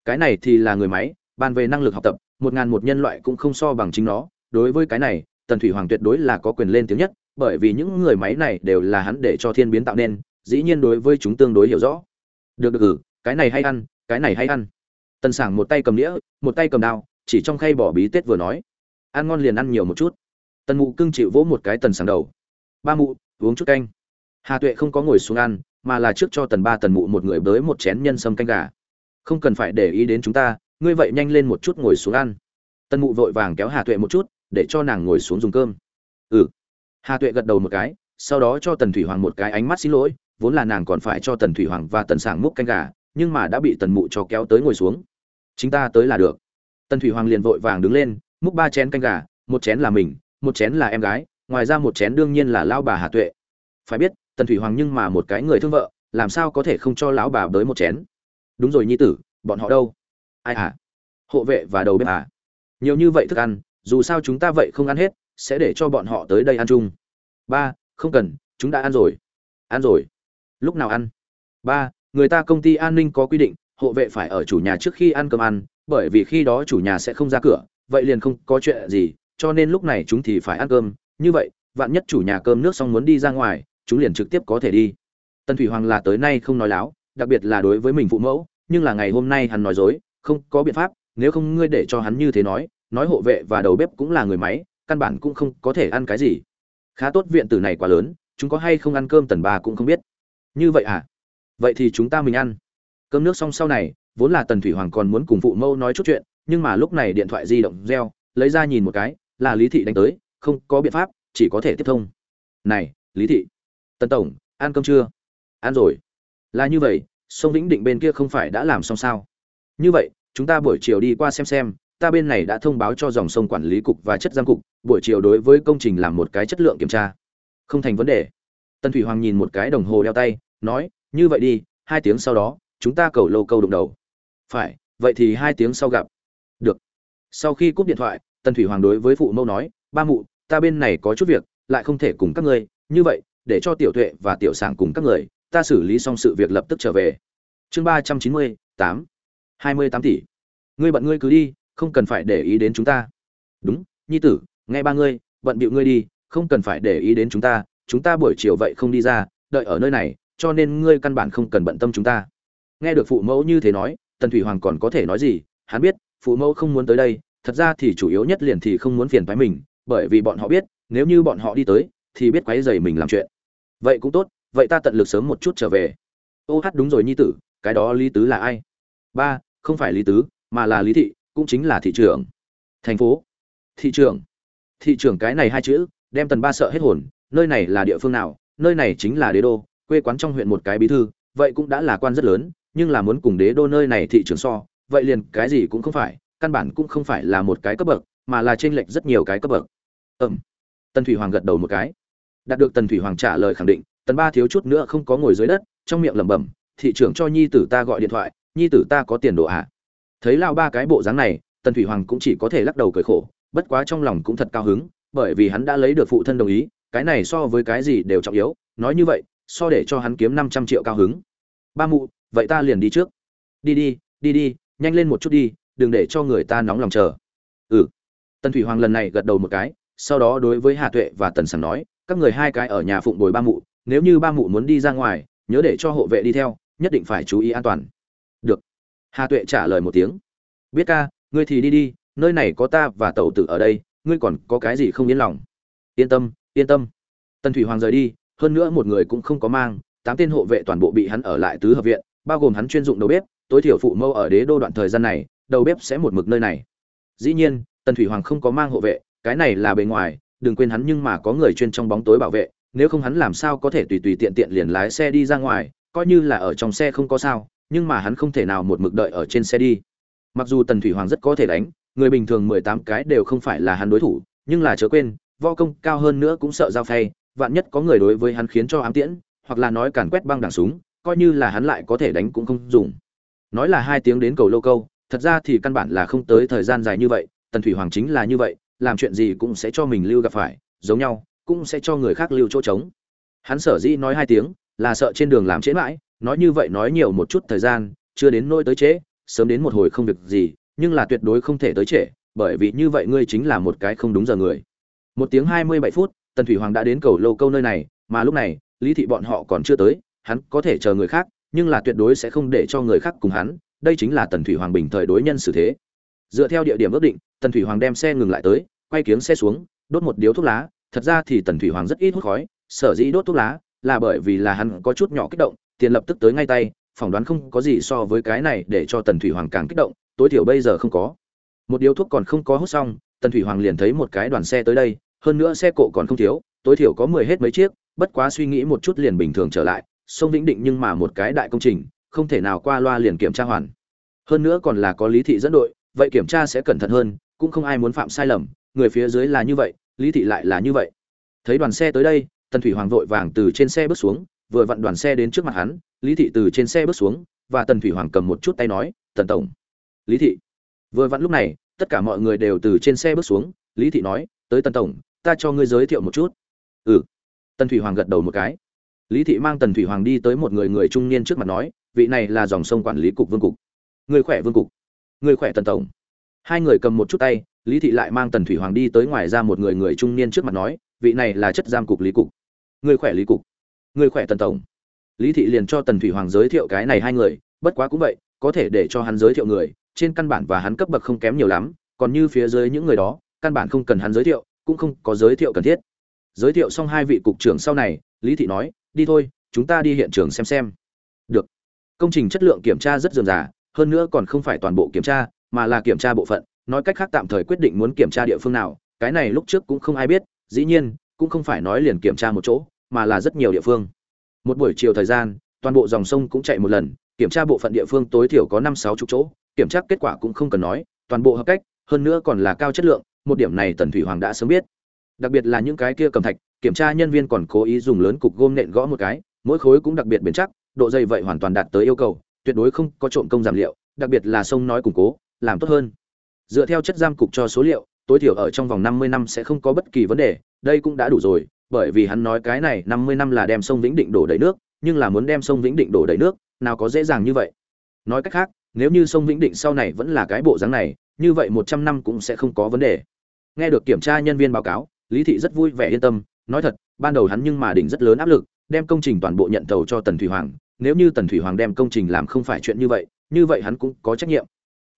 Cái này thì là người máy, bàn về năng lực học tập, một ngàn một nhân loại cũng không so bằng chính nó. Đối với cái này, tần thủy hoàng tuyệt đối là có quyền lên tiếng nhất, bởi vì những người máy này đều là hắn để cho thiên biến tạo nên, dĩ nhiên đối với chúng tương đối hiểu rõ. Được được ừ cái này hay ăn, cái này hay ăn tần sảng một tay cầm đĩa, một tay cầm đao, chỉ trong khay bỏ bí tết vừa nói. Ăn ngon liền ăn nhiều một chút. Tần mụ cưng chịu vỗ một cái tần sảng đầu. Ba mụ, uống chút canh. Hà tuệ không có ngồi xuống ăn, mà là trước cho tần ba tần mụ một người bới một chén nhân sâm canh gà. Không cần phải để ý đến chúng ta, ngươi vậy nhanh lên một chút ngồi xuống ăn. Tần mụ vội vàng kéo hà tuệ một chút, để cho nàng ngồi xuống dùng cơm. Ừ. Hà tuệ gật đầu một cái, sau đó cho tần thủy hoàng một cái ánh mắt xin lỗi, vốn là nàng còn phải cho tần thủy hoàng và tần sảng múc canh gà, nhưng mà đã bị tần mụ cho kéo tới ngồi xuống chính ta tới là được. Tần thủy hoàng liền vội vàng đứng lên, múc ba chén canh gà, một chén là mình, một chén là em gái, ngoài ra một chén đương nhiên là lao bà hà tuệ. Phải biết, tần thủy hoàng nhưng mà một cái người thương vợ, làm sao có thể không cho lão bà tới một chén? Đúng rồi nhi tử, bọn họ đâu? Ai à? Hộ vệ và đầu bếp à? Nhiều như vậy thức ăn, dù sao chúng ta vậy không ăn hết, sẽ để cho bọn họ tới đây ăn chung. Ba, không cần, chúng đã ăn rồi. Ăn rồi. Lúc nào ăn? Ba, người ta công ty an ninh có quy định hộ vệ phải ở chủ nhà trước khi ăn cơm ăn, bởi vì khi đó chủ nhà sẽ không ra cửa, vậy liền không có chuyện gì, cho nên lúc này chúng thì phải ăn cơm. Như vậy, vạn nhất chủ nhà cơm nước xong muốn đi ra ngoài, chúng liền trực tiếp có thể đi. Tần thủy hoàng là tới nay không nói láo, đặc biệt là đối với mình phụ mẫu, nhưng là ngày hôm nay hắn nói dối, không có biện pháp, nếu không ngươi để cho hắn như thế nói nói hộ vệ và đầu bếp cũng là người máy, căn bản cũng không có thể ăn cái gì. Khá tốt viện tử này quá lớn, chúng có hay không ăn cơm tần bà cũng không biết. Như vậy à? Vậy thì chúng ta mình ăn cơm nước xong sau này, vốn là tần thủy hoàng còn muốn cùng phụ mẫu nói chút chuyện, nhưng mà lúc này điện thoại di động reo, lấy ra nhìn một cái, là lý thị đánh tới, không có biện pháp, chỉ có thể tiếp thông. Này, lý thị, tần tổng, ăn cơm chưa? Ăn rồi. Là như vậy, sông vĩnh định bên kia không phải đã làm xong sao? Như vậy, chúng ta buổi chiều đi qua xem xem, ta bên này đã thông báo cho dòng sông quản lý cục và chất giam cục, buổi chiều đối với công trình làm một cái chất lượng kiểm tra. Không thành vấn đề. Tần thủy hoàng nhìn một cái đồng hồ đeo tay, nói, như vậy đi, hai tiếng sau đó chúng ta cầu lâu câu đụng đầu. Phải, vậy thì hai tiếng sau gặp. Được. Sau khi cúp điện thoại, tần thủy hoàng đối với phụ mẫu nói, ba mụ, ta bên này có chút việc, lại không thể cùng các ngươi. Như vậy, để cho tiểu tuệ và tiểu sảng cùng các người, ta xử lý xong sự việc lập tức trở về. Chương ba trăm chín mươi tám, hai mươi tám tỷ. Ngươi bận ngươi cứ đi, không cần phải để ý đến chúng ta. Đúng, nhi tử, nghe ba ngươi, bận bịu ngươi đi, không cần phải để ý đến chúng ta. Chúng ta buổi chiều vậy không đi ra, đợi ở nơi này, cho nên ngươi căn bản không cần bận tâm chúng ta nghe được phụ mẫu như thế nói, tần thủy hoàng còn có thể nói gì? Hắn biết, phụ mẫu không muốn tới đây, thật ra thì chủ yếu nhất liền thì không muốn phiền phái mình, bởi vì bọn họ biết, nếu như bọn họ đi tới, thì biết quấy rầy mình làm chuyện. Vậy cũng tốt, vậy ta tận lực sớm một chút trở về. Ô hát đúng rồi nhi tử, cái đó lý tứ là ai? Ba, không phải lý tứ, mà là lý thị, cũng chính là thị trưởng. Thành phố. Thị trưởng. Thị trưởng cái này hai chữ, đem tần ba sợ hết hồn, nơi này là địa phương nào? Nơi này chính là đế đô, quê quán trong huyện một cái bí thư, vậy cũng đã là quan rất lớn nhưng là muốn cùng đế đô nơi này thị trưởng so, vậy liền cái gì cũng không phải, căn bản cũng không phải là một cái cấp bậc, mà là trên lệch rất nhiều cái cấp bậc. Ừm. Tần thủy hoàng gật đầu một cái. Đạt được tần thủy hoàng trả lời khẳng định, tần ba thiếu chút nữa không có ngồi dưới đất, trong miệng lẩm bẩm, thị trưởng cho nhi tử ta gọi điện thoại, nhi tử ta có tiền đồ à thấy lao ba cái bộ dáng này, tần thủy hoàng cũng chỉ có thể lắc đầu cười khổ, bất quá trong lòng cũng thật cao hứng, bởi vì hắn đã lấy được phụ thân đồng ý, cái này so với cái gì đều trọng yếu, nói như vậy, so để cho hắn kiếm năm trăm triệu cao hứng. Ba mụ vậy ta liền đi trước. Đi đi đi đi, nhanh lên một chút đi, đừng để cho người ta nóng lòng chờ. Ừ. Tần thủy hoàng lần này gật đầu một cái, sau đó đối với hà tuệ và tần sảng nói, các người hai cái ở nhà phụng bồi ba mụ, nếu như ba mụ muốn đi ra ngoài, nhớ để cho hộ vệ đi theo, nhất định phải chú ý an toàn. Được. Hà tuệ trả lời một tiếng. Biết ca, ngươi thì đi đi, nơi này có ta và tẩu tử ở đây, ngươi còn có cái gì không yên lòng? Yên tâm yên tâm. Tần thủy hoàng rời đi, hơn nữa một người cũng không có mang, tám tên hộ vệ toàn bộ bị hắn ở lại tứ hợp viện bao gồm hắn chuyên dụng đầu bếp, tối thiểu phụ mâu ở đế đô đoạn thời gian này, đầu bếp sẽ một mực nơi này. Dĩ nhiên, tần thủy hoàng không có mang hộ vệ, cái này là bề ngoài, đừng quên hắn nhưng mà có người chuyên trong bóng tối bảo vệ, nếu không hắn làm sao có thể tùy tùy tiện tiện liền lái xe đi ra ngoài, coi như là ở trong xe không có sao, nhưng mà hắn không thể nào một mực đợi ở trên xe đi. Mặc dù tần thủy hoàng rất có thể đánh, người bình thường mười tám cái đều không phải là hắn đối thủ, nhưng là chớ quên vo công cao hơn nữa cũng sợ giao phay, vạn nhất có người đối với hắn khiến cho ám tiễn, hoặc là nói càn quét băng đảng súng coi như là hắn lại có thể đánh cũng không dùng. Nói là hai tiếng đến cầu lô câu, thật ra thì căn bản là không tới thời gian dài như vậy, tần thủy hoàng chính là như vậy, làm chuyện gì cũng sẽ cho mình lưu gặp phải, giống nhau, cũng sẽ cho người khác lưu chỗ trống. Hắn sở dĩ nói hai tiếng, là sợ trên đường làm trễ mãi, nói như vậy nói nhiều một chút thời gian, chưa đến nỗi tới trễ, sớm đến một hồi không việc gì, nhưng là tuyệt đối không thể tới trễ, bởi vì như vậy ngươi chính là một cái không đúng giờ người. Một tiếng hai mươi bảy phút, tần thủy hoàng đã đến cầu lô câu nơi này, mà lúc này, lý thị bọn họ còn chưa tới hắn có thể chờ người khác, nhưng là tuyệt đối sẽ không để cho người khác cùng hắn, đây chính là tần thủy hoàng bình thời đối nhân xử thế. Dựa theo địa điểm ước định, tần thủy hoàng đem xe ngừng lại tới, quay kiếng xe xuống, đốt một điếu thuốc lá. Thật ra thì tần thủy hoàng rất ít hút khói, sở dĩ đốt thuốc lá là bởi vì là hắn có chút nhỏ kích động, tiền lập tức tới ngay tay, phỏng đoán không có gì so với cái này để cho tần thủy hoàng càng kích động, tối thiểu bây giờ không có. Một điếu thuốc còn không có hút xong, tần thủy hoàng liền thấy một cái đoàn xe tới đây, hơn nữa xe cộ còn không thiếu, tối thiểu có mười hết mấy chiếc, bất quá suy nghĩ một chút liền bình thường trở lại sông vĩnh định nhưng mà một cái đại công trình, không thể nào qua loa liền kiểm tra hoàn. Hơn nữa còn là có lý thị dẫn đội, vậy kiểm tra sẽ cẩn thận hơn, cũng không ai muốn phạm sai lầm, người phía dưới là như vậy, lý thị lại là như vậy. Thấy đoàn xe tới đây, tần thủy hoàng vội vàng từ trên xe bước xuống, vừa vặn đoàn xe đến trước mặt hắn, lý thị từ trên xe bước xuống, và tần thủy hoàng cầm một chút tay nói, tần tổng. Lý thị. Vừa vặn lúc này, tất cả mọi người đều từ trên xe bước xuống, lý thị nói, tới tần tổng, ta cho ngươi giới thiệu một chút. Ừ. Tần thủy hoàng gật đầu một cái lý thị mang tần thủy hoàng đi tới một người người trung niên trước mặt nói, vị này là dòng sông quản lý cục vương cục. Người khỏe vương cục. Người khỏe tần tổng. Hai người cầm một chút tay, lý thị lại mang tần thủy hoàng đi tới ngoài ra một người người trung niên trước mặt nói, vị này là chất giam cục lý cục. Người khỏe lý cục. Người khỏe tần tổng. Lý thị liền cho tần thủy hoàng giới thiệu cái này hai người, bất quá cũng vậy, có thể để cho hắn giới thiệu người, trên căn bản và hắn cấp bậc không kém nhiều lắm, còn như phía dưới những người đó, căn bản không cần hắn giới thiệu, cũng không có giới thiệu cần thiết. Giới thiệu xong hai vị cục trưởng sau này, lý thị nói đi thôi, chúng ta đi hiện trường xem xem. Được. Công trình chất lượng kiểm tra rất dườm già, hơn nữa còn không phải toàn bộ kiểm tra, mà là kiểm tra bộ phận, nói cách khác tạm thời quyết định muốn kiểm tra địa phương nào, cái này lúc trước cũng không ai biết, dĩ nhiên, cũng không phải nói liền kiểm tra một chỗ, mà là rất nhiều địa phương. Một buổi chiều thời gian, toàn bộ dòng sông cũng chạy một lần, kiểm tra bộ phận địa phương tối thiểu có năm sáu chục chỗ, kiểm tra kết quả cũng không cần nói, toàn bộ hợp cách, hơn nữa còn là cao chất lượng, một điểm này tần thủy hoàng đã sớm biết. Đặc biệt là những cái kia cầm thạch kiểm tra nhân viên còn cố ý dùng lớn cục gôm nện gõ một cái mỗi khối cũng đặc biệt bền chắc độ dày vậy hoàn toàn đạt tới yêu cầu tuyệt đối không có trộm công giảm liệu đặc biệt là sông nói củng cố làm tốt hơn dựa theo chất giam cục cho số liệu tối thiểu ở trong vòng 50 năm sẽ không có bất kỳ vấn đề đây cũng đã đủ rồi bởi vì hắn nói cái này 50 năm là đem sông Vĩnh Định đổ đầy nước, nhưng là muốn đem sông Vĩnh Định đổ đầy nước, nào có dễ dàng như vậy. Nói cách khác, nếu như sông Vĩnh Định sau này vẫn là cái bộ dáng này, như vậy 100 năm cũng sẽ không có vấn đề. Nghe được kiểm tra nhân viên báo cáo, Lý thị rất vui vẻ yên tâm, nói thật, ban đầu hắn nhưng mà đỉnh rất lớn áp lực, đem công trình toàn bộ nhận thầu cho Tần Thủy Hoàng, nếu như Tần Thủy Hoàng đem công trình làm không phải chuyện như vậy, như vậy hắn cũng có trách nhiệm.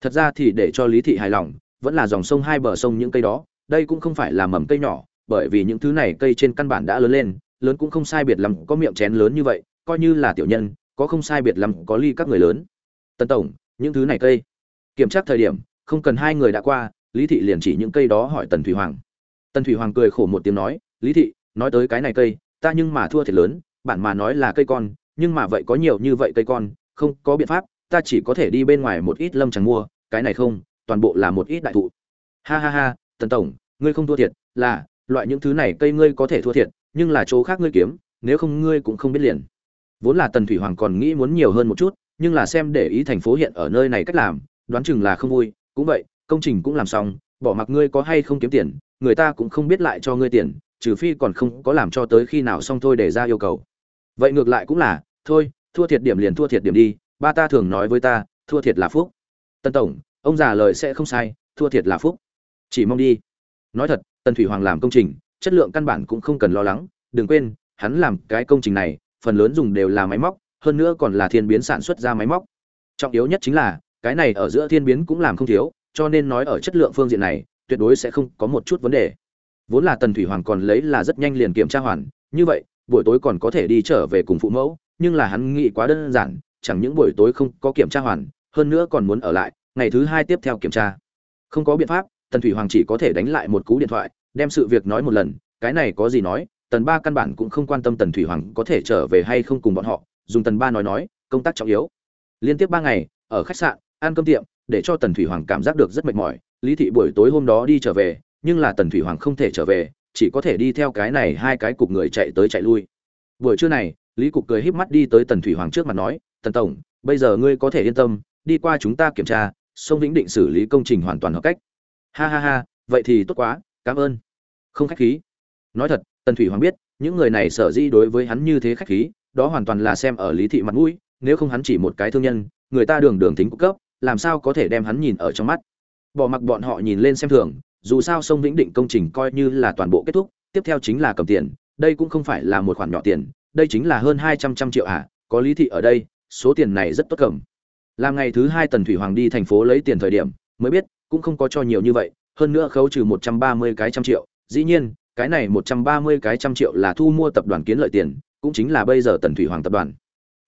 Thật ra thì để cho Lý thị hài lòng, vẫn là dòng sông hai bờ sông những cây đó, đây cũng không phải là mầm cây nhỏ, bởi vì những thứ này cây trên căn bản đã lớn lên, lớn cũng không sai biệt lắm, có miệng chén lớn như vậy, coi như là tiểu nhân, có không sai biệt lắm, có ly các người lớn. Tần tổng, những thứ này cây. Kiểm tra thời điểm, không cần hai người đã qua, Lý thị liền chỉ những cây đó hỏi Tần Thủy Hoàng. Tần Thủy Hoàng cười khổ một tiếng nói, "Lý thị, nói tới cái này cây, ta nhưng mà thua thiệt lớn, bạn mà nói là cây con, nhưng mà vậy có nhiều như vậy cây con, không có biện pháp, ta chỉ có thể đi bên ngoài một ít lâm chẳng mua, cái này không, toàn bộ là một ít đại thụ." Ha ha ha, Tần tổng, ngươi không thua thiệt, là loại những thứ này cây ngươi có thể thua thiệt nhưng là chỗ khác ngươi kiếm nếu không ngươi cũng không biết liền vốn là tần thủy hoàng còn nghĩ muốn nhiều hơn một chút nhưng là xem để ý thành phố hiện ở nơi này cách làm đoán chừng là không vui cũng vậy công trình cũng làm xong bỏ mặc ngươi có hay không kiếm tiền người ta cũng không biết lại cho ngươi tiền trừ phi còn không có làm cho tới khi nào xong thôi để ra yêu cầu. Vậy ngược lại cũng là, thôi, thua thiệt điểm liền thua thiệt điểm đi, ba ta thường nói với ta, thua thiệt là phúc. Tân tổng, ông già lời sẽ không sai, thua thiệt là phúc. Chỉ mong đi. Nói thật, tần thủy hoàng làm công trình, chất lượng căn bản cũng không cần lo lắng, đừng quên, hắn làm cái công trình này, phần lớn dùng đều là máy móc, hơn nữa còn là thiên biến sản xuất ra máy móc. Trọng yếu nhất chính là, cái này ở giữa thiên biến cũng làm không thiếu, cho nên nói ở chất lượng phương diện này, tuyệt đối sẽ không có một chút vấn đề vốn là tần thủy hoàng còn lấy là rất nhanh liền kiểm tra hoàn, như vậy, buổi tối còn có thể đi trở về cùng phụ mẫu, nhưng là hắn nghĩ quá đơn giản, chẳng những buổi tối không có kiểm tra hoàn, hơn nữa còn muốn ở lại, ngày thứ hai tiếp theo kiểm tra. Không có biện pháp, tần thủy hoàng chỉ có thể đánh lại một cú điện thoại, đem sự việc nói một lần, cái này có gì nói, tần ba căn bản cũng không quan tâm tần thủy hoàng có thể trở về hay không cùng bọn họ, dùng tần ba nói nói, công tác trọng yếu. Liên tiếp ba ngày, ở khách sạn, ăn cơm tiệm, để cho tần thủy hoàng cảm giác được rất mệt mỏi, lý thị buổi tối hôm đó đi trở về nhưng là tần thủy hoàng không thể trở về, chỉ có thể đi theo cái này hai cái cục người chạy tới chạy lui. Buổi trưa này, lý cục cười híp mắt đi tới tần thủy hoàng trước mặt nói, tần tổng, bây giờ ngươi có thể yên tâm, đi qua chúng ta kiểm tra, sông vĩnh định xử lý công trình hoàn toàn hợp cách. Ha ha ha, vậy thì tốt quá, cảm ơn. Không khách khí. Nói thật, tần thủy hoàng biết, những người này sở di đối với hắn như thế khách khí, đó hoàn toàn là xem ở lý thị mặt mũi, nếu không hắn chỉ một cái thương nhân, người ta đường đường tính cung cấp, làm sao có thể đem hắn nhìn ở trong mắt. Bỏ mặc bọn họ nhìn lên xem thường dù sao sông vĩnh định công trình coi như là toàn bộ kết thúc, tiếp theo chính là cầm tiền, đây cũng không phải là một khoản nhỏ tiền, đây chính là hơn hai trăm trăm triệu ạ à. có lý thị ở đây, số tiền này rất tốt cầm làm ngày thứ hai tần thủy hoàng đi thành phố lấy tiền thời điểm, mới biết, cũng không có cho nhiều như vậy, hơn nữa khấu trừ một trăm ba mươi cái trăm triệu, dĩ nhiên, cái này một trăm ba mươi cái trăm triệu là thu mua tập đoàn kiến lợi tiền, cũng chính là bây giờ tần thủy hoàng tập đoàn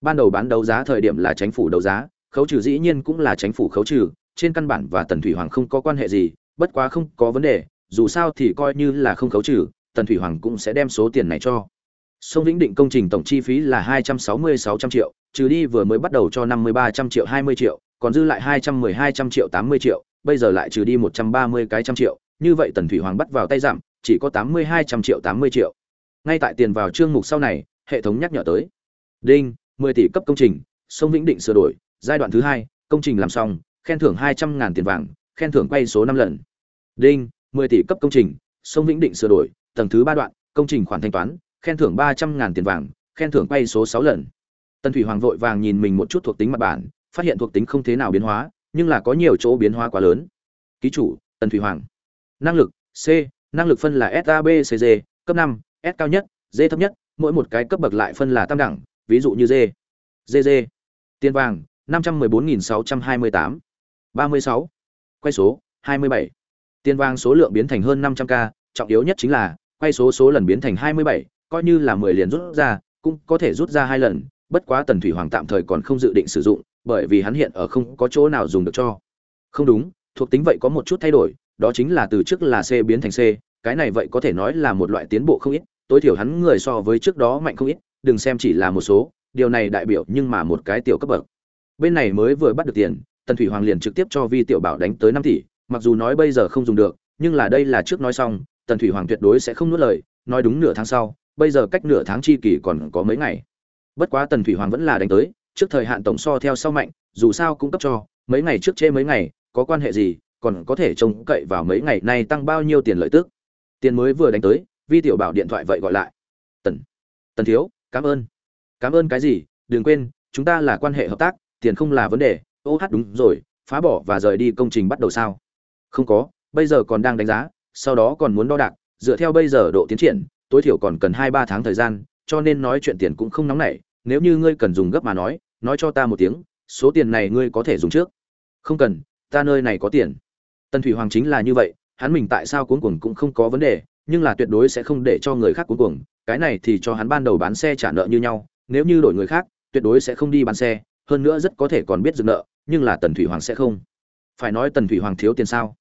ban đầu bán đấu giá thời điểm là chính phủ đấu giá, khấu trừ dĩ nhiên cũng là chính phủ khấu trừ, trên căn bản và tần thủy hoàng không có quan hệ gì bất quá không có vấn đề, dù sao thì coi như là không khấu trừ, tần thủy hoàng cũng sẽ đem số tiền này cho. Sông vĩnh định công trình tổng chi phí là hai trăm sáu mươi sáu trăm triệu, trừ đi vừa mới bắt đầu cho năm mươi ba trăm triệu, hai mươi triệu, còn dư lại hai trăm mười hai trăm triệu, tám mươi triệu, bây giờ lại trừ đi một trăm ba mươi cái trăm triệu. Như vậy tần thủy hoàng bắt vào tay giảm, chỉ có tám mươi hai trăm triệu, tám mươi triệu. Ngay tại tiền vào chương mục sau này, hệ thống nhắc nhở tới. Đinh, mười tỷ cấp công trình, sông vĩnh định sửa đổi, giai đoạn thứ hai, công trình làm xong, khen thưởng hai trăm ngàn tiền vàng khen thưởng quay số năm lần. Đinh, mười tỷ cấp công trình, sông vĩnh định sửa đổi, tầng thứ ba đoạn, công trình khoản thanh toán, khen thưởng ba trăm ngàn tiền vàng, khen thưởng quay số sáu lần. Tần thủy hoàng vội vàng nhìn mình một chút thuộc tính mặt bản, phát hiện thuộc tính không thế nào biến hóa, nhưng là có nhiều chỗ biến hóa quá lớn. Ký chủ, tần thủy hoàng. Năng lực, c, năng lực phân là sabcg cấp năm, s cao nhất, d thấp nhất, mỗi một cái cấp bậc lại phân là tam đẳng, ví dụ như d. Gg tiền vàng, năm trăm mười bốn nghìn sáu trăm hai mươi tám. Ba mươi sáu quay số hai mươi bảy. Tiền vàng số lượng biến thành hơn năm trăm k, trọng yếu nhất chính là, quay số số lần biến thành hai mươi bảy, coi như là mười liền rút ra, cũng có thể rút ra hai lần, bất quá tần thủy hoàng tạm thời còn không dự định sử dụng, bởi vì hắn hiện ở không có chỗ nào dùng được cho. Không đúng, thuộc tính vậy có một chút thay đổi, đó chính là từ trước là c biến thành c, cái này vậy có thể nói là một loại tiến bộ không ít, tối thiểu hắn người so với trước đó mạnh không ít, đừng xem chỉ là một số, điều này đại biểu nhưng mà một cái tiểu cấp bậc. Bên này mới vừa bắt được tiền tần thủy hoàng liền trực tiếp cho vi tiểu bảo đánh tới năm tỷ, mặc dù nói bây giờ không dùng được, nhưng là đây là trước nói xong, tần thủy hoàng tuyệt đối sẽ không nuốt lời, nói đúng nửa tháng sau, bây giờ cách nửa tháng chi kỳ còn có mấy ngày. Bất quá tần thủy hoàng vẫn là đánh tới, trước thời hạn tổng so theo sau mạnh, dù sao cũng cấp cho, mấy ngày trước chê mấy ngày, có quan hệ gì, còn có thể trông cậy vào mấy ngày nay tăng bao nhiêu tiền lợi tức. Tiền mới vừa đánh tới, vi tiểu bảo điện thoại vậy gọi lại. Tần tần thiếu, cảm ơn. Cảm ơn cái gì? Đừng quên, chúng ta là quan hệ hợp tác, tiền không là vấn đề ô hát đúng rồi, phá bỏ và rời đi công trình bắt đầu sao? Không có, bây giờ còn đang đánh giá, sau đó còn muốn đo đạc, dựa theo bây giờ độ tiến triển, tối thiểu còn cần hai ba tháng thời gian, cho nên nói chuyện tiền cũng không nóng nảy, nếu như ngươi cần dùng gấp mà nói nói cho ta một tiếng, số tiền này ngươi có thể dùng trước. Không cần, ta nơi này có tiền. Tần thủy hoàng chính là như vậy, hắn mình tại sao cuống cuồng cũng không có vấn đề, nhưng là tuyệt đối sẽ không để cho người khác cuống cuồng, cái này thì cho hắn ban đầu bán xe trả nợ như nhau, nếu như đổi người khác, tuyệt đối sẽ không đi bán xe hơn nữa rất có thể còn biết dừng nợ, nhưng là tần thủy hoàng sẽ không. Phải nói tần thủy hoàng thiếu tiền sao?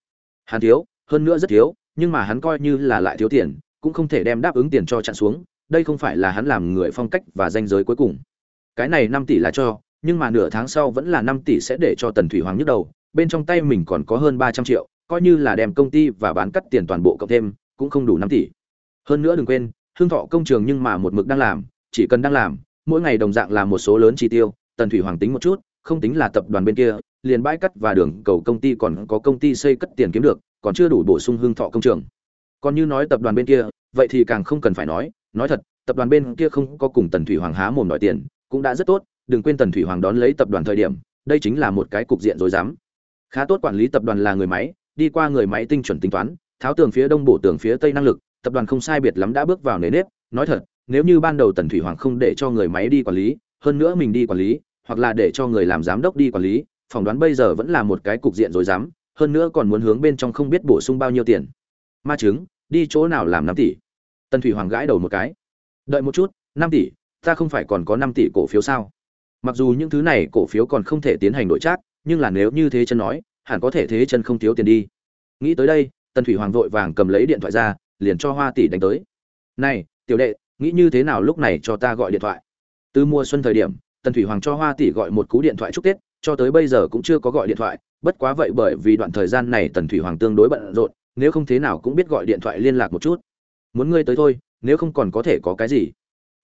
Hắn thiếu, hơn nữa rất thiếu, nhưng mà hắn coi như là lại thiếu tiền, cũng không thể đem đáp ứng tiền cho chặn xuống, đây không phải là hắn làm người phong cách và danh giới cuối cùng. Cái này năm tỷ là cho, nhưng mà nửa tháng sau vẫn là năm tỷ sẽ để cho tần thủy hoàng nhức đầu, bên trong tay mình còn có hơn ba trăm triệu, coi như là đem công ty và bán cắt tiền toàn bộ cộng thêm, cũng không đủ năm tỷ. Hơn nữa đừng quên hương thọ công trường nhưng mà một mực đang làm, chỉ cần đang làm, mỗi ngày đồng dạng là một số lớn chi tiêu tần thủy hoàng tính một chút, không tính là tập đoàn bên kia, liền bãi cắt và đường cầu công ty còn có công ty xây cất tiền kiếm được, còn chưa đủ bổ sung hương thọ công trường. Còn như nói tập đoàn bên kia, vậy thì càng không cần phải nói nói thật, tập đoàn bên kia không có cùng tần thủy hoàng há mồm đòi tiền, cũng đã rất tốt, đừng quên tần thủy hoàng đón lấy tập đoàn thời điểm, đây chính là một cái cục diện rối rắm. Khá tốt quản lý tập đoàn là người máy, đi qua người máy tinh chuẩn tính toán, tháo tường phía đông bổ tường phía tây năng lực, tập đoàn không sai biệt lắm đã bước vào nề nếp, nói thật, nếu như ban đầu tần thủy hoàng không để cho người máy đi quản lý hơn nữa mình đi quản lý, hoặc là để cho người làm giám đốc đi quản lý, phỏng đoán bây giờ vẫn là một cái cục diện rồi dám hơn nữa còn muốn hướng bên trong không biết bổ sung bao nhiêu tiền. Ma chứng đi chỗ nào làm năm tỷ? Tần thủy hoàng gãi đầu một cái. Đợi một chút, năm tỷ, ta không phải còn có năm tỷ cổ phiếu sao? Mặc dù những thứ này cổ phiếu còn không thể tiến hành đổi trác, nhưng là nếu như thế chân nói, hẳn có thể thế chân không thiếu tiền đi. Nghĩ tới đây, tần thủy hoàng vội vàng cầm lấy điện thoại ra, liền cho hoa tỷ đánh tới. Này, tiểu đệ, nghĩ như thế nào lúc này cho ta gọi điện thoại? Từ mùa xuân thời điểm, tần thủy hoàng cho hoa tỷ gọi một cú điện thoại chúc tết, cho tới bây giờ cũng chưa có gọi điện thoại, bất quá vậy bởi vì đoạn thời gian này tần thủy hoàng tương đối bận rộn, nếu không thế nào cũng biết gọi điện thoại liên lạc một chút. Muốn ngươi tới thôi, nếu không còn có thể có cái gì.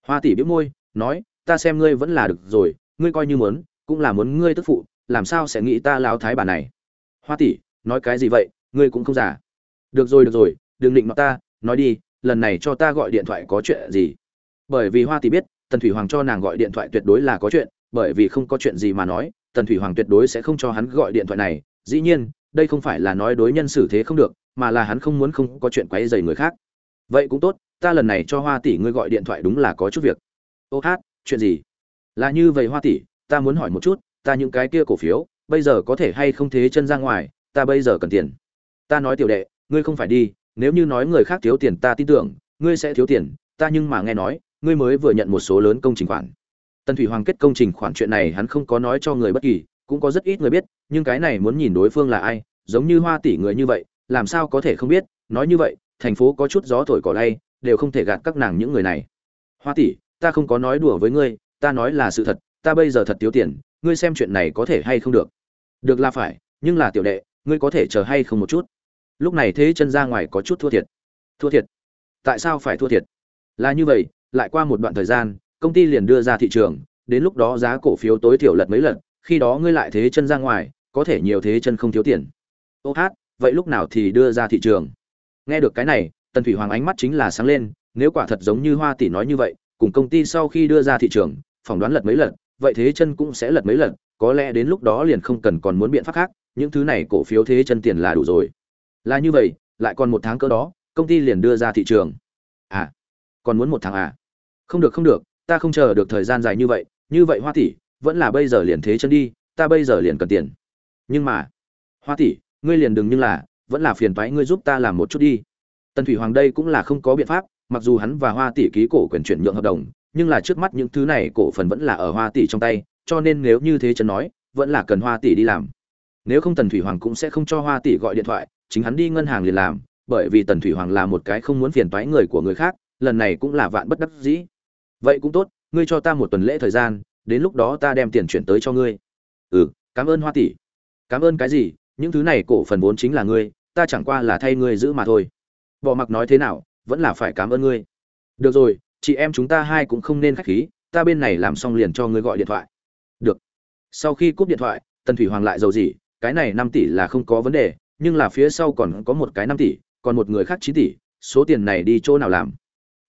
Hoa tỷ bĩu môi, nói, ta xem ngươi vẫn là được rồi, ngươi coi như muốn, cũng là muốn ngươi tức phụ, làm sao sẽ nghĩ ta lao thái bà này? Hoa tỷ, nói cái gì vậy, ngươi cũng không giả được rồi được rồi, đừng định nó ta, nói đi, lần này cho ta gọi điện thoại có chuyện gì? Bởi vì hoa tỷ biết tần thủy hoàng cho nàng gọi điện thoại tuyệt đối là có chuyện, bởi vì không có chuyện gì mà nói, tần thủy hoàng tuyệt đối sẽ không cho hắn gọi điện thoại này. Dĩ nhiên, đây không phải là nói đối nhân xử thế không được, mà là hắn không muốn không có chuyện quấy rầy người khác. Vậy cũng tốt, ta lần này cho hoa tỷ ngươi gọi điện thoại đúng là có chút việc. Ô hát, chuyện gì? Là như vậy hoa tỷ, ta muốn hỏi một chút, ta những cái kia cổ phiếu, bây giờ có thể hay không thế chân ra ngoài, ta bây giờ cần tiền. Ta nói tiểu đệ, ngươi không phải đi, nếu như nói người khác thiếu tiền ta tin tưởng, ngươi sẽ thiếu tiền, ta nhưng mà nghe nói ngươi mới vừa nhận một số lớn công trình khoản. Tần thủy hoàng kết công trình khoản chuyện này hắn không có nói cho người bất kỳ, cũng có rất ít người biết, nhưng cái này muốn nhìn đối phương là ai, giống như hoa tỷ người như vậy, làm sao có thể không biết, nói như vậy, thành phố có chút gió thổi cỏ lay, đều không thể gạt các nàng những người này. Hoa tỷ, ta không có nói đùa với ngươi, ta nói là sự thật, ta bây giờ thật thiếu tiền, ngươi xem chuyện này có thể hay không được? Được là phải, nhưng là tiểu đệ, ngươi có thể chờ hay không một chút? Lúc này thế chân ra ngoài có chút thua thiệt. Thua thiệt? Tại sao phải thua thiệt? Là như vậy lại qua một đoạn thời gian, công ty liền đưa ra thị trường, đến lúc đó giá cổ phiếu tối thiểu lật mấy lần, khi đó ngươi lại thế chân ra ngoài, có thể nhiều thế chân không thiếu tiền. Ô hát, vậy lúc nào thì đưa ra thị trường? Nghe được cái này, tần thủy hoàng ánh mắt chính là sáng lên, nếu quả thật giống như hoa tỷ nói như vậy, cùng công ty sau khi đưa ra thị trường, phỏng đoán lật mấy lần, vậy thế chân cũng sẽ lật mấy lần, có lẽ đến lúc đó liền không cần còn muốn biện pháp khác, những thứ này cổ phiếu thế chân tiền là đủ rồi. Là như vậy, lại còn một tháng cỡ đó, công ty liền đưa ra thị trường. À còn muốn một tháng à? Không được không được, ta không chờ được thời gian dài như vậy như vậy hoa tỷ, vẫn là bây giờ liền thế chân đi, ta bây giờ liền cần tiền. Nhưng mà, hoa tỷ, ngươi liền đừng nhưng là, vẫn là phiền toái ngươi giúp ta làm một chút đi. Tần thủy hoàng đây cũng là không có biện pháp, mặc dù hắn và hoa tỷ ký cổ quyền chuyển nhượng hợp đồng, nhưng là trước mắt những thứ này cổ phần vẫn là ở hoa tỷ trong tay, cho nên nếu như thế chân nói, vẫn là cần hoa tỷ đi làm. Nếu không tần thủy hoàng cũng sẽ không cho hoa tỷ gọi điện thoại, chính hắn đi ngân hàng liền làm, bởi vì tần thủy hoàng là một cái không muốn phiền toái người của người khác, lần này cũng là vạn bất đắc dĩ vậy cũng tốt, ngươi cho ta một tuần lễ thời gian, đến lúc đó ta đem tiền chuyển tới cho ngươi. Ừ cảm ơn hoa tỷ. Cảm ơn cái gì, những thứ này cổ phần vốn chính là ngươi, ta chẳng qua là thay ngươi giữ mà thôi. Bỏ mặc nói thế nào, vẫn là phải cảm ơn ngươi. Được rồi, chị em chúng ta hai cũng không nên khách khí, ta bên này làm xong liền cho ngươi gọi điện thoại. Được. Sau khi cúp điện thoại, tần thủy hoàng lại giàu gì cái này năm tỷ là không có vấn đề, nhưng là phía sau còn có một cái năm tỷ, còn một người khác chín tỷ, số tiền này đi chỗ nào làm?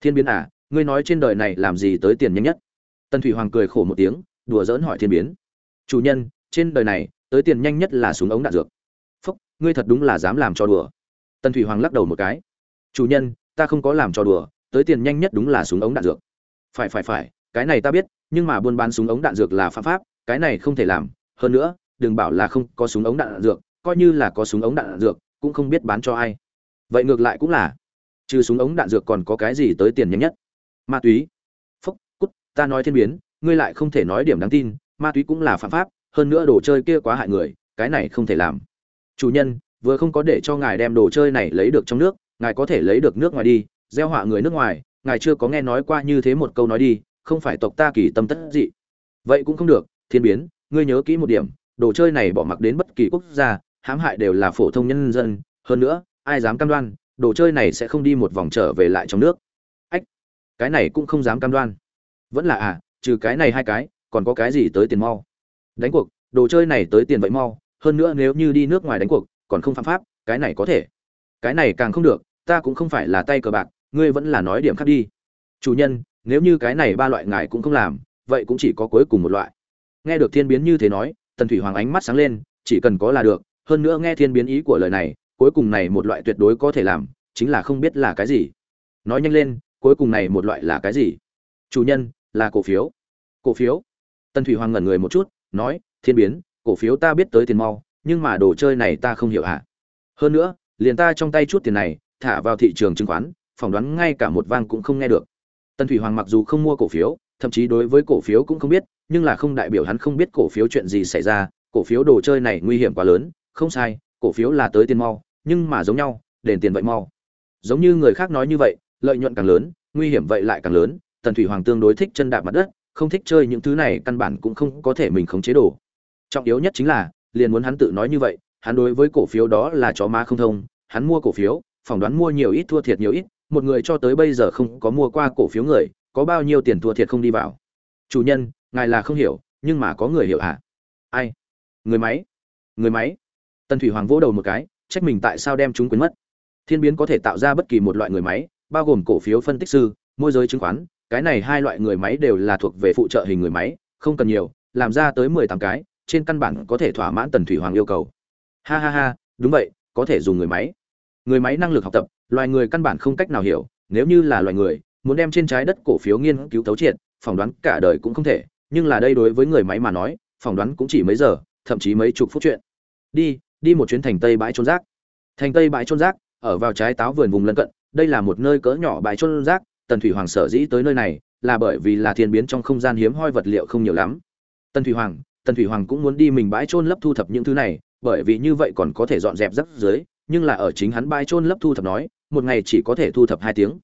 Thiên biến à ngươi nói trên đời này làm gì tới tiền nhanh nhất? Tần thủy hoàng cười khổ một tiếng đùa giỡn hỏi thiên biến. Chủ nhân trên đời này tới tiền nhanh nhất là súng ống đạn dược. Phúc ngươi thật đúng là dám làm cho đùa. Tần thủy hoàng lắc đầu một cái. Chủ nhân ta không có làm cho đùa tới tiền nhanh nhất đúng là súng ống đạn dược. Phải phải phải cái này ta biết nhưng mà buôn bán súng ống đạn dược là phạm pháp cái này không thể làm. Hơn nữa đừng bảo là không có súng ống đạn, đạn dược coi như là có súng ống đạn, đạn dược cũng không biết bán cho ai. Vậy ngược lại cũng là trừ súng ống đạn dược còn có cái gì tới tiền nhanh nhất? Ma túy. Phúc, cút, ta nói thiên biến, ngươi lại không thể nói điểm đáng tin, ma túy cũng là phạm pháp, hơn nữa đồ chơi kia quá hại người, cái này không thể làm. Chủ nhân, vừa không có để cho ngài đem đồ chơi này lấy được trong nước, ngài có thể lấy được nước ngoài đi, gieo họa người nước ngoài, ngài chưa có nghe nói qua như thế một câu nói đi, không phải tộc ta kỳ tâm tất dị. Vậy cũng không được, thiên biến, ngươi nhớ kỹ một điểm, đồ chơi này bỏ mặc đến bất kỳ quốc gia, hãm hại đều là phổ thông nhân dân, hơn nữa, ai dám cam đoan, đồ chơi này sẽ không đi một vòng trở về lại trong nước cái này cũng không dám cam đoan. Vẫn là à trừ cái này hai cái, còn có cái gì tới tiền mau? Đánh cuộc, đồ chơi này tới tiền vậy mau, hơn nữa nếu như đi nước ngoài đánh cuộc, còn không phạm pháp, cái này có thể. Cái này càng không được, ta cũng không phải là tay cờ bạc, ngươi vẫn là nói điểm khác đi. Chủ nhân, nếu như cái này ba loại ngài cũng không làm, vậy cũng chỉ có cuối cùng một loại. Nghe được thiên biến như thế nói, tần thủy hoàng ánh mắt sáng lên, chỉ cần có là được, hơn nữa nghe thiên biến ý của lời này, cuối cùng này một loại tuyệt đối có thể làm, chính là không biết là cái gì. Nói nhanh lên cuối cùng này một loại là cái gì? Chủ nhân, là cổ phiếu. Cổ phiếu? Tân thủy hoàng ngẩn người một chút, nói, thiên biến, cổ phiếu ta biết tới tiền mau, nhưng mà đồ chơi này ta không hiểu hả? Hơn nữa, liền ta trong tay chút tiền này, thả vào thị trường chứng khoán, phỏng đoán ngay cả một vang cũng không nghe được. Tân thủy hoàng mặc dù không mua cổ phiếu, thậm chí đối với cổ phiếu cũng không biết, nhưng là không đại biểu hắn không biết cổ phiếu chuyện gì xảy ra. Cổ phiếu đồ chơi này nguy hiểm quá lớn, không sai, cổ phiếu là tới tiền mau, nhưng mà giống nhau, đền tiền vậy mau. Giống như người khác nói như vậy lợi nhuận càng lớn, nguy hiểm vậy lại càng lớn, tần thủy hoàng tương đối thích chân đạp mặt đất, không thích chơi những thứ này, căn bản cũng không có thể mình khống chế đồ. Trọng yếu nhất chính là, liền muốn hắn tự nói như vậy, hắn đối với cổ phiếu đó là chó má không thông, hắn mua cổ phiếu, phỏng đoán mua nhiều ít, thua thiệt nhiều ít, một người cho tới bây giờ không có mua qua cổ phiếu người, có bao nhiêu tiền thua thiệt không đi vào. Chủ nhân, ngài là không hiểu, nhưng mà có người hiểu à ai? Người máy. Người máy. Tần thủy hoàng vỗ đầu một cái, trách mình tại sao đem chúng quên mất. Thiên biến có thể tạo ra bất kỳ một loại người máy bao gồm cổ phiếu phân tích sư, môi giới chứng khoán, cái này hai loại người máy đều là thuộc về phụ trợ hình người máy, không cần nhiều, làm ra tới mười tám cái, trên căn bản có thể thỏa mãn tần thủy hoàng yêu cầu. Ha ha ha, đúng vậy, có thể dùng người máy. Người máy năng lực học tập, loài người căn bản không cách nào hiểu, nếu như là loài người, muốn đem trên trái đất cổ phiếu nghiên cứu thấu triệt, phỏng đoán cả đời cũng không thể, nhưng là đây đối với người máy mà nói, phỏng đoán cũng chỉ mấy giờ, thậm chí mấy chục phút chuyện. Đi đi một chuyến thành tây bãi trôn rác. Thành tây bãi trôn rác, ở vào trái táo vườn vùng lân cận đây là một nơi cỡ nhỏ bãi trôn rác, tần thủy hoàng sở dĩ tới nơi này là bởi vì là thiên biến trong không gian hiếm hoi vật liệu không nhiều lắm. Tần thủy hoàng, tần thủy hoàng cũng muốn đi mình bãi trôn lấp thu thập những thứ này, bởi vì như vậy còn có thể dọn dẹp rác dưới, nhưng là ở chính hắn bãi trôn lấp thu thập nói, một ngày chỉ có thể thu thập hai tiếng.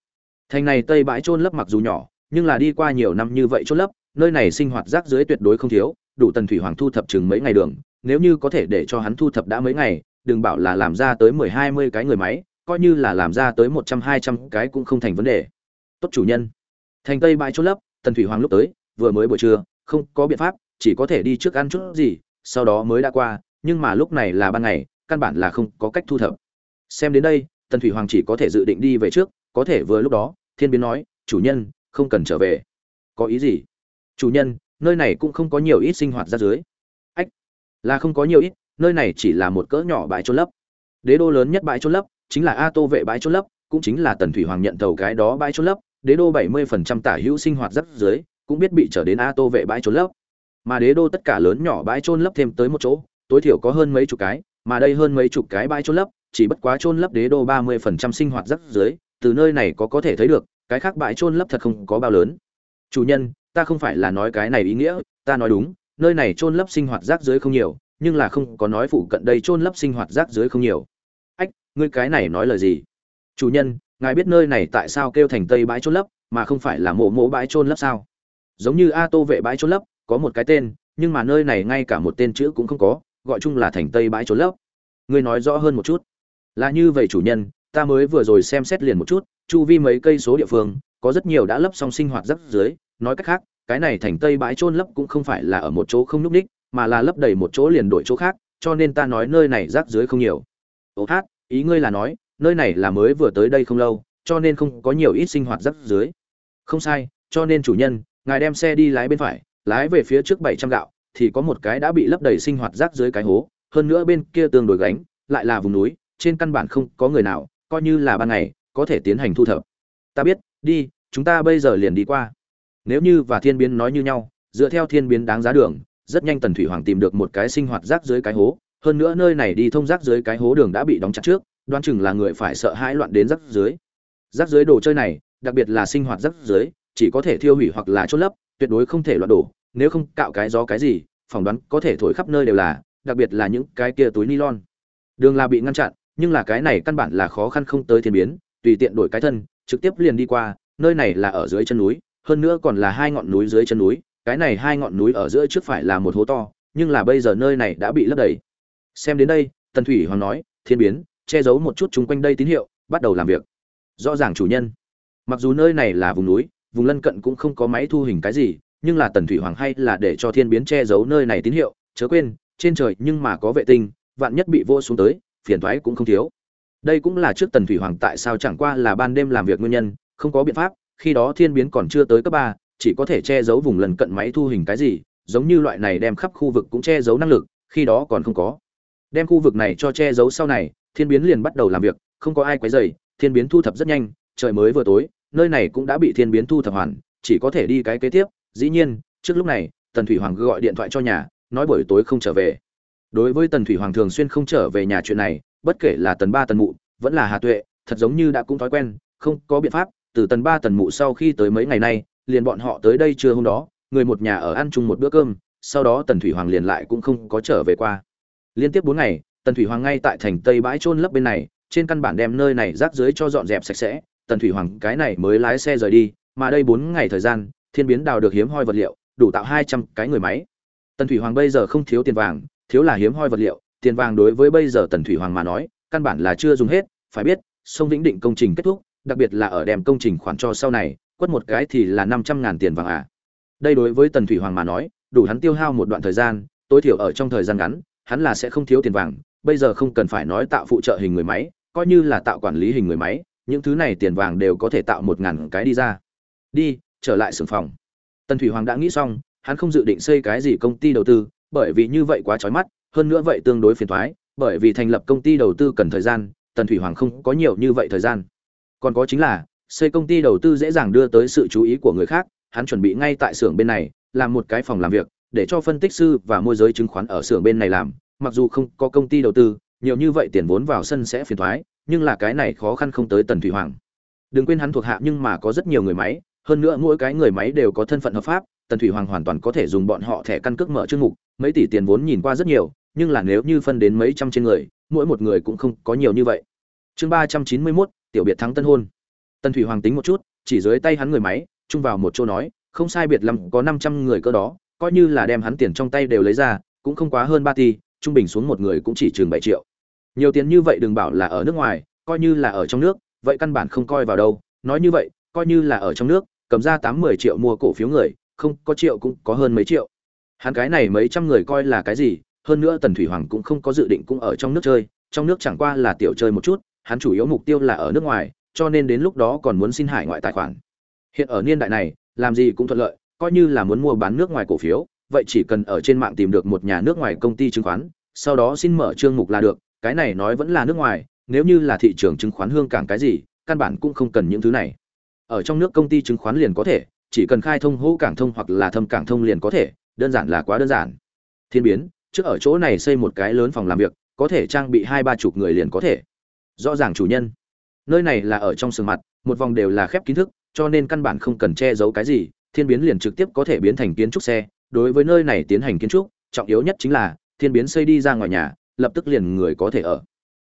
Thành này tây bãi trôn lấp mặc dù nhỏ, nhưng là đi qua nhiều năm như vậy trôn lấp, nơi này sinh hoạt rác dưới tuyệt đối không thiếu, đủ tần thủy hoàng thu thập chừng mấy ngày đường, nếu như có thể để cho hắn thu thập đã mấy ngày, đừng bảo là làm ra tới mười hai mươi cái người máy coi như là làm ra tới một trăm, hai trăm cái cũng không thành vấn đề. Tốt chủ nhân. Thành tây bãi trôn lấp, tần thủy hoàng lúc tới, vừa mới buổi trưa, không có biện pháp, chỉ có thể đi trước ăn chút gì, sau đó mới đã qua, nhưng mà lúc này là ban ngày, căn bản là không có cách thu thập. Xem đến đây, tần thủy hoàng chỉ có thể dự định đi về trước, có thể vừa lúc đó, thiên biến nói, chủ nhân, không cần trở về. Có ý gì? Chủ nhân, nơi này cũng không có nhiều ít sinh hoạt ra dưới. Ách, là không có nhiều ít, nơi này chỉ là một cỡ nhỏ bãi trôn lấp. Đế đô lớn nhất bãi trôn lấp chính là a tô vệ bãi chốt lấp, cũng chính là tần thủy hoàng nhận tàu cái đó bãi chốt lấp, đế đô bảy mươi phần trăm tả hữu sinh hoạt rất dưới, cũng biết bị trở đến a tô vệ bãi trôn lấp. Mà đế đô tất cả lớn nhỏ bãi trôn lấp thêm tới một chỗ, tối thiểu có hơn mấy chục cái, mà đây hơn mấy chục cái bãi trôn lấp, chỉ bất quá trôn lấp đế đô ba mươi phần trăm sinh hoạt rất dưới, từ nơi này có có thể thấy được, cái khác bãi trôn lấp thật không có bao lớn. Chủ nhân, ta không phải là nói cái này ý nghĩa, ta nói đúng, nơi này trôn lấp sinh hoạt rác dưới không nhiều, nhưng là không có nói phụ cận đây trôn lấp sinh hoạt rác dưới không nhiều ngươi cái này nói lời gì? Chủ nhân, ngài biết nơi này tại sao kêu thành tây bãi trôn lấp, mà không phải là mộ mộ bãi trôn lấp sao? Giống như a tô vệ bãi trôn lấp, có một cái tên, nhưng mà nơi này ngay cả một tên chữ cũng không có, gọi chung là thành tây bãi trôn lấp. Ngươi nói rõ hơn một chút. Là như vậy chủ nhân, ta mới vừa rồi xem xét liền một chút, chu vi mấy cây số địa phương, có rất nhiều đã lấp xong sinh hoạt rác dưới nói cách khác, cái này thành tây bãi trôn lấp cũng không phải là ở một chỗ không nhúc ních, mà là lấp đầy một chỗ liền đổi chỗ khác, cho nên ta nói nơi này rác dưới không nhiều. Ô hát ý ngươi là nói, nơi này là mới vừa tới đây không lâu, cho nên không có nhiều ít sinh hoạt rác dưới không sai, cho nên chủ nhân, ngài đem xe đi lái bên phải, lái về phía trước bảy trăm gạo, thì có một cái đã bị lấp đầy sinh hoạt rác dưới cái hố, hơn nữa bên kia tương đối gánh, lại là vùng núi, trên căn bản không có người nào, coi như là ban ngày, có thể tiến hành thu thập. Ta biết, đi, chúng ta bây giờ liền đi qua. Nếu như và thiên biến nói như nhau, dựa theo thiên biến đáng giá đường, rất nhanh tần thủy hoàng tìm được một cái sinh hoạt rác dưới cái hố hơn nữa nơi này đi thông rác dưới cái hố đường đã bị đóng chặt trước, đoán chừng là người phải sợ hãi loạn đến rác dưới. Rác dưới đồ chơi này, đặc biệt là sinh hoạt rác dưới, chỉ có thể thiêu hủy hoặc là chốt lấp, tuyệt đối không thể loạn đổ, nếu không cạo cái gió cái gì, phỏng đoán có thể thổi khắp nơi đều là, đặc biệt là những cái kia túi nylon. Đường là bị ngăn chặn, nhưng là cái này căn bản là khó khăn không tới thiên biến, tùy tiện đổi cái thân, trực tiếp liền đi qua, nơi này là ở dưới chân núi, hơn nữa còn là hai ngọn núi dưới chân núi, cái này hai ngọn núi ở giữa trước phải là một hố to, nhưng là bây giờ nơi này đã bị lấp đầy xem đến đây, tần thủy hoàng nói, thiên biến, che giấu một chút chung quanh đây tín hiệu, bắt đầu làm việc. Rõ ràng chủ nhân. Mặc dù nơi này là vùng núi, vùng lân cận cũng không có máy thu hình cái gì, nhưng là tần thủy hoàng hay là để cho thiên biến che giấu nơi này tín hiệu, chớ quên, trên trời nhưng mà có vệ tinh, vạn nhất bị vô xuống tới, phiền thoái cũng không thiếu. Đây cũng là trước tần thủy hoàng tại sao chẳng qua là ban đêm làm việc nguyên nhân, không có biện pháp, khi đó thiên biến còn chưa tới cấp ba, chỉ có thể che giấu vùng lần cận máy thu hình cái gì, giống như loại này đem khắp khu vực cũng che giấu năng lực, khi đó còn không có đem khu vực này cho che giấu sau này, thiên biến liền bắt đầu làm việc, không có ai quấy dày thiên biến thu thập rất nhanh, trời mới vừa tối, nơi này cũng đã bị thiên biến thu thập hoàn, chỉ có thể đi cái kế tiếp. Dĩ nhiên, trước lúc này, tần thủy hoàng gọi điện thoại cho nhà, nói buổi tối không trở về. Đối với tần thủy hoàng thường xuyên không trở về nhà chuyện này, bất kể là tần ba tần mụ, vẫn là hà tuệ, thật giống như đã cũng thói quen, không có biện pháp, từ tần ba tần mụ sau khi tới mấy ngày nay, liền bọn họ tới đây trưa hôm đó, người một nhà ở ăn chung một bữa cơm, sau đó tần thủy hoàng liền lại cũng không có trở về qua liên tiếp bốn ngày, tần thủy hoàng ngay tại thành tây bãi trôn lấp bên này, trên căn bản đem nơi này rác dưới cho dọn dẹp sạch sẽ. Tần thủy hoàng cái này mới lái xe rời đi, mà đây bốn ngày thời gian, thiên biến đào được hiếm hoi vật liệu, đủ tạo hai trăm cái người máy. Tần thủy hoàng bây giờ không thiếu tiền vàng, thiếu là hiếm hoi vật liệu. Tiền vàng đối với bây giờ tần thủy hoàng mà nói, căn bản là chưa dùng hết. Phải biết, sông vĩnh định công trình kết thúc, đặc biệt là ở đem công trình khoản cho sau này, quất một cái thì là năm trăm ngàn tiền vàng à. Đây đối với tần thủy hoàng mà nói, đủ hắn tiêu hao một đoạn thời gian, tối thiểu ở trong thời gian ngắn hắn là sẽ không thiếu tiền vàng, bây giờ không cần phải nói tạo phụ trợ hình người máy, coi như là tạo quản lý hình người máy, những thứ này tiền vàng đều có thể tạo một ngàn cái đi ra. Đi, trở lại xưởng phòng. Tần thủy hoàng đã nghĩ xong, hắn không dự định xây cái gì công ty đầu tư, bởi vì như vậy quá trói mắt, hơn nữa vậy tương đối phiền thoái bởi vì thành lập công ty đầu tư cần thời gian, tần thủy hoàng không có nhiều như vậy thời gian. Còn có chính là, xây công ty đầu tư dễ dàng đưa tới sự chú ý của người khác, hắn chuẩn bị ngay tại xưởng bên này, làm một cái phòng làm việc để cho phân tích sư và môi giới chứng khoán ở xưởng bên này làm mặc dù không có công ty đầu tư nhiều như vậy tiền vốn vào sân sẽ phiền toái, nhưng là cái này khó khăn không tới tần thủy hoàng. Đừng quên hắn thuộc hạ nhưng mà có rất nhiều người máy hơn nữa mỗi cái người máy đều có thân phận hợp pháp tần thủy hoàng hoàn toàn có thể dùng bọn họ thẻ căn cước mở chương mục mấy tỷ tiền vốn nhìn qua rất nhiều nhưng là nếu như phân đến mấy trăm trên người mỗi một người cũng không có nhiều như vậy. Chương ba trăm chín mươi mốt tiểu biệt thắng tân hôn. Tần thủy hoàng tính một chút chỉ dưới tay hắn người máy chung vào một chỗ nói không sai biệt lắm có năm trăm người cơ đó coi như là đem hắn tiền trong tay đều lấy ra, cũng không quá hơn ba tỷ trung bình xuống một người cũng chỉ chừng bảy triệu. Nhiều tiền như vậy đừng bảo là ở nước ngoài, coi như là ở trong nước, vậy căn bản không coi vào đâu. Nói như vậy, coi như là ở trong nước, cầm ra tám mười triệu mua cổ phiếu người, không có triệu cũng có hơn mấy triệu. Hắn cái này mấy trăm người coi là cái gì, hơn nữa tần thủy hoàng cũng không có dự định cũng ở trong nước chơi, trong nước chẳng qua là tiểu chơi một chút, hắn chủ yếu mục tiêu là ở nước ngoài, cho nên đến lúc đó còn muốn xin hải ngoại tài khoản. Hiện ở niên đại này, làm gì cũng thuận lợi coi như là muốn mua bán nước ngoài cổ phiếu, vậy chỉ cần ở trên mạng tìm được một nhà nước ngoài công ty chứng khoán, sau đó xin mở chương mục là được, cái này nói vẫn là nước ngoài, nếu như là thị trường chứng khoán hương cảng cái gì, căn bản cũng không cần những thứ này. Ở trong nước công ty chứng khoán liền có thể, chỉ cần khai thông hỗ cảng thông hoặc là thâm cảng thông liền có thể, đơn giản là quá đơn giản. Thiên biến, trước ở chỗ này xây một cái lớn phòng làm việc, có thể trang bị hai ba chục người liền có thể. Rõ ràng chủ nhân. Nơi này là ở trong sườn mặt, một vòng đều là khép kiến thức, cho nên căn bản không cần che giấu cái gì thiên biến liền trực tiếp có thể biến thành kiến trúc xe, đối với nơi này tiến hành kiến trúc, trọng yếu nhất chính là, thiên biến xây đi ra ngoài nhà, lập tức liền người có thể ở.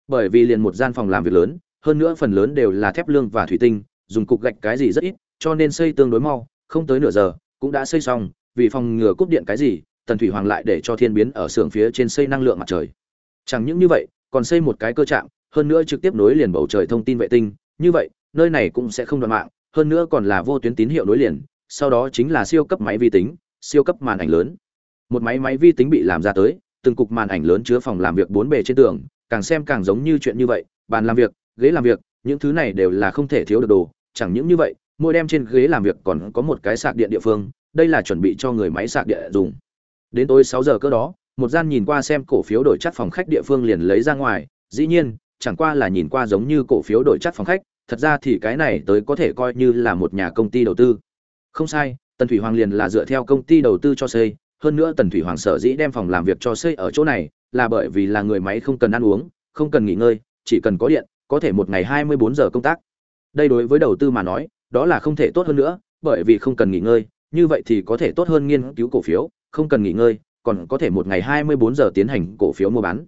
Bởi vì liền một gian phòng làm việc lớn, hơn nữa phần lớn đều là thép lương và thủy tinh, dùng cục gạch cái gì rất ít, cho nên xây tương đối mau, không tới nửa giờ, cũng đã xây xong, vì phòng ngừa cúp điện cái gì, tần thủy hoàng lại để cho thiên biến ở xưởng phía trên xây năng lượng mặt trời. Chẳng những như vậy, còn xây một cái cơ trạm, hơn nữa trực tiếp nối liền bầu trời thông tin vệ tinh, như vậy, nơi này cũng sẽ không đoạn mạng, hơn nữa còn là vô tuyến tín hiệu nối liền sau đó chính là siêu cấp máy vi tính, siêu cấp màn ảnh lớn. Một máy máy vi tính bị làm ra tới, từng cục màn ảnh lớn chứa phòng làm việc bốn bề trên tường, càng xem càng giống như chuyện như vậy, bàn làm việc, ghế làm việc, những thứ này đều là không thể thiếu được đồ, chẳng những như vậy, mỗi đem trên ghế làm việc còn có một cái sạc điện địa phương, đây là chuẩn bị cho người máy sạc điện dùng. Đến tối sáu giờ cơ đó, một gian nhìn qua xem cổ phiếu đổi chất phòng khách địa phương liền lấy ra ngoài, dĩ nhiên, chẳng qua là nhìn qua giống như cổ phiếu đổi chất phòng khách, thật ra thì cái này tới có thể coi như là một nhà công ty đầu tư không sai, tần thủy hoàng liền là dựa theo công ty đầu tư cho xây, hơn nữa tần thủy hoàng sở dĩ đem phòng làm việc cho xây ở chỗ này, là bởi vì là người máy không cần ăn uống, không cần nghỉ ngơi, chỉ cần có điện, có thể một ngày hai mươi bốn giờ công tác. Đây đối với đầu tư mà nói, đó là không thể tốt hơn nữa, bởi vì không cần nghỉ ngơi, như vậy thì có thể tốt hơn nghiên cứu cổ phiếu, không cần nghỉ ngơi, còn có thể một ngày hai mươi bốn giờ tiến hành cổ phiếu mua bán.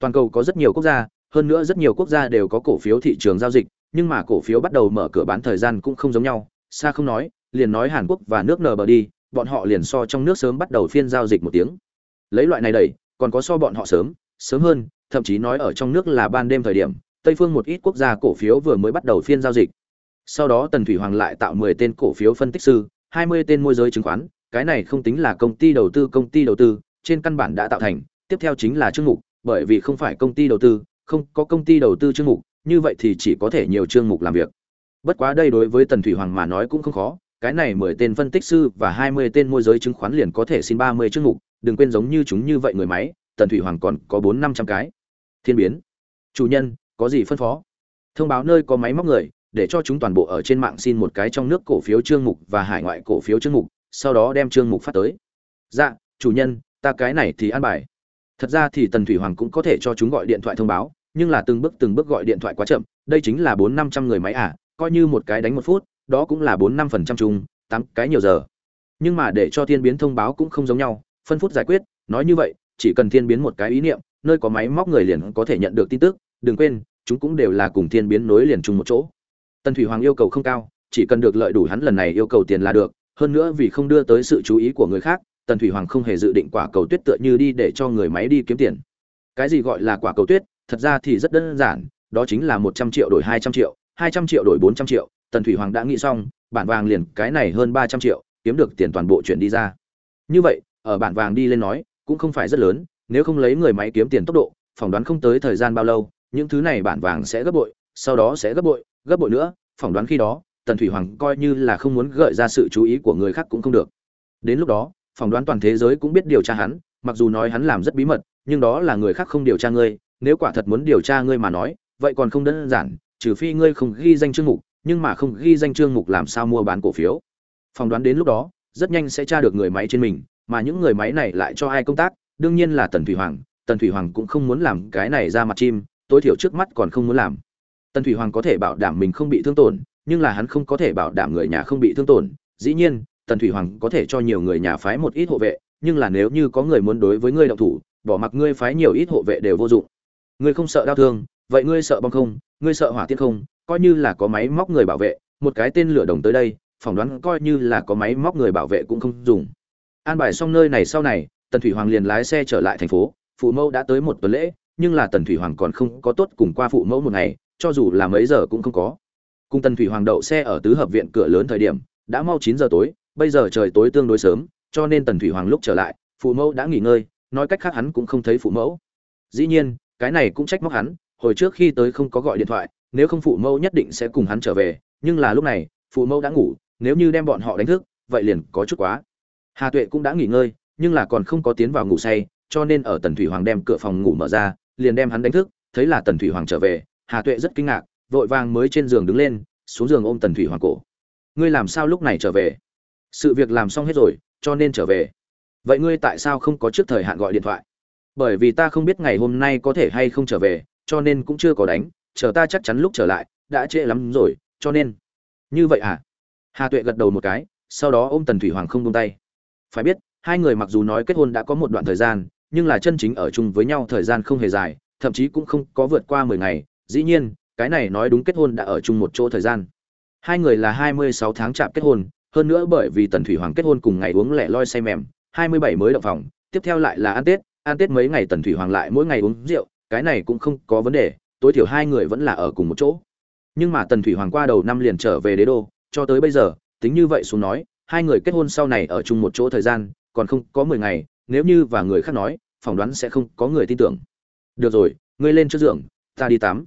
Toàn cầu có rất nhiều quốc gia, hơn nữa rất nhiều quốc gia đều có cổ phiếu thị trường giao dịch, nhưng mà cổ phiếu bắt đầu mở cửa bán thời gian cũng không giống nhau, xa không nói liền nói hàn quốc và nước nở bờ đi, bọn họ liền so trong nước sớm bắt đầu phiên giao dịch một tiếng. Lấy loại này đẩy, còn có so bọn họ sớm sớm hơn, thậm chí nói ở trong nước là ban đêm thời điểm, tây phương một ít quốc gia cổ phiếu vừa mới bắt đầu phiên giao dịch. Sau đó tần thủy hoàng lại tạo 10 tên cổ phiếu phân tích sư 20 tên môi giới chứng khoán, cái này không tính là công ty đầu tư, công ty đầu tư, trên căn bản đã tạo thành, tiếp theo chính là chương mục, bởi vì không phải công ty đầu tư, không có công ty đầu tư chương mục, như vậy thì chỉ có thể nhiều chương mục làm việc. Bất quá đây đối với tần thủy hoàng mà nói cũng không khó cái này mười tên phân tích sư và hai mươi tên môi giới chứng khoán liền có thể xin ba mươi chương mục, đừng quên giống như chúng như vậy người máy, Tần Thủy Hoàng còn có bốn năm trăm cái. Thiên biến. Chủ nhân, có gì phân phó? Thông báo nơi có máy móc người, để cho chúng toàn bộ ở trên mạng xin một cái trong nước cổ phiếu chương mục và hải ngoại cổ phiếu chương mục, sau đó đem chương mục phát tới. Dạ, chủ nhân, ta cái này thì an bài. Thật ra thì Tần Thủy Hoàng cũng có thể cho chúng gọi điện thoại thông báo, nhưng là từng bước từng bước gọi điện thoại quá chậm, đây chính là bốn năm trăm người máy à, coi như một cái đánh một phút, đó cũng là bốn năm phần trăm chung, tám cái nhiều giờ. Nhưng mà để cho thiên biến thông báo cũng không giống nhau, phân phút giải quyết, nói như vậy, chỉ cần thiên biến một cái ý niệm, nơi có máy móc người liền có thể nhận được tin tức, đừng quên, chúng cũng đều là cùng thiên biến nối liền chung một chỗ. Tần thủy hoàng yêu cầu không cao, chỉ cần được lợi đủ hắn lần này yêu cầu tiền là được, hơn nữa vì không đưa tới sự chú ý của người khác, tần thủy hoàng không hề dự định quả cầu tuyết tựa như đi để cho người máy đi kiếm tiền. Cái gì gọi là quả cầu tuyết, thật ra thì rất đơn giản, đó chính là một trăm triệu đổi hai trăm triệu, hai trăm triệu đổi bốn trăm triệu tần thủy hoàng đã nghĩ xong, bản vàng liền cái này hơn ba trăm triệu, kiếm được tiền toàn bộ chuyển đi ra. Như vậy, ở bản vàng đi lên nói, cũng không phải rất lớn, nếu không lấy người máy kiếm tiền tốc độ, phỏng đoán không tới thời gian bao lâu, những thứ này bản vàng sẽ gấp bội, sau đó sẽ gấp bội gấp bội nữa, phỏng đoán khi đó, tần thủy hoàng coi như là không muốn gợi ra sự chú ý của người khác cũng không được. Đến lúc đó, phỏng đoán toàn thế giới cũng biết điều tra hắn, mặc dù nói hắn làm rất bí mật, nhưng đó là người khác không điều tra ngươi, nếu quả thật muốn điều tra ngươi mà nói, vậy còn không đơn giản, trừ phi ngươi không ghi danh chương mục nhưng mà không ghi danh chương mục làm sao mua bán cổ phiếu. Phỏng đoán đến lúc đó, rất nhanh sẽ tra được người máy trên mình, mà những người máy này lại cho ai công tác, đương nhiên là tần thủy hoàng. Tần thủy hoàng cũng không muốn làm cái này ra mặt chim, tối thiểu trước mắt còn không muốn làm. Tần thủy hoàng có thể bảo đảm mình không bị thương tổn, nhưng là hắn không có thể bảo đảm người nhà không bị thương tổn. Dĩ nhiên, tần thủy hoàng có thể cho nhiều người nhà phái một ít hộ vệ, nhưng là nếu như có người muốn đối với ngươi động thủ, bỏ mặc ngươi phái nhiều ít hộ vệ đều vô dụng. Ngươi không sợ đau thương, vậy ngươi sợ bom không? Ngươi sợ hỏa tiễn không? Coi như là có máy móc người bảo vệ, một cái tên lửa đồng tới đây, phỏng đoán coi như là có máy móc người bảo vệ cũng không dùng. An bài xong nơi này sau này, tần thủy hoàng liền lái xe trở lại thành phố. Phụ mẫu đã tới một tuần lễ, nhưng là tần thủy hoàng còn không có tốt cùng qua phụ mẫu một ngày, cho dù là mấy giờ cũng không có. Cùng tần thủy hoàng đậu xe ở tứ hợp viện cửa lớn thời điểm, đã mau chín giờ tối, bây giờ trời tối tương đối sớm, cho nên tần thủy hoàng lúc trở lại, phụ mẫu đã nghỉ ngơi, nói cách khác hắn cũng không thấy phụ mẫu. Dĩ nhiên, cái này cũng trách móc hắn hồi trước khi tới không có gọi điện thoại, nếu không phụ mẫu nhất định sẽ cùng hắn trở về, nhưng là lúc này, phụ mẫu đã ngủ, nếu như đem bọn họ đánh thức, vậy liền có chút quá. Hà tuệ cũng đã nghỉ ngơi, nhưng là còn không có tiến vào ngủ say, cho nên ở tần thủy hoàng đem cửa phòng ngủ mở ra, liền đem hắn đánh thức, thấy là tần thủy hoàng trở về, hà tuệ rất kinh ngạc, vội vàng mới trên giường đứng lên, xuống giường ôm tần thủy hoàng cổ. Ngươi làm sao lúc này trở về? Sự việc làm xong hết rồi, cho nên trở về. Vậy ngươi tại sao không có trước thời hạn gọi điện thoại? Bởi vì ta không biết ngày hôm nay có thể hay không trở về cho nên cũng chưa có đánh, chờ ta chắc chắn lúc trở lại, đã trễ lắm rồi, cho nên. Như vậy à? Hà tuệ gật đầu một cái, sau đó ôm tần thủy hoàng không buông tay. Phải biết, hai người mặc dù nói kết hôn đã có một đoạn thời gian, nhưng là chân chính ở chung với nhau thời gian không hề dài, thậm chí cũng không có vượt qua mười ngày. Dĩ nhiên, cái này nói đúng kết hôn đã ở chung một chỗ thời gian. Hai người là hai mươi sáu tháng chạp kết hôn, hơn nữa bởi vì tần thủy hoàng kết hôn cùng ngày uống lẻ loi say mềm, hai mươi bảy mới động phòng, tiếp theo lại là ăn tết ăn tết mấy ngày tần thủy hoàng lại mỗi ngày uống rượu cái này cũng không có vấn đề, tối thiểu hai người vẫn là ở cùng một chỗ. Nhưng mà tần thủy hoàng qua đầu năm liền trở về đế đô, cho tới bây giờ, tính như vậy xuống nói, hai người kết hôn sau này ở chung một chỗ thời gian, còn không có mười ngày, nếu như và người khác nói, phỏng đoán sẽ không có người tin tưởng. Được rồi, ngươi lên trước giường, ta đi tắm.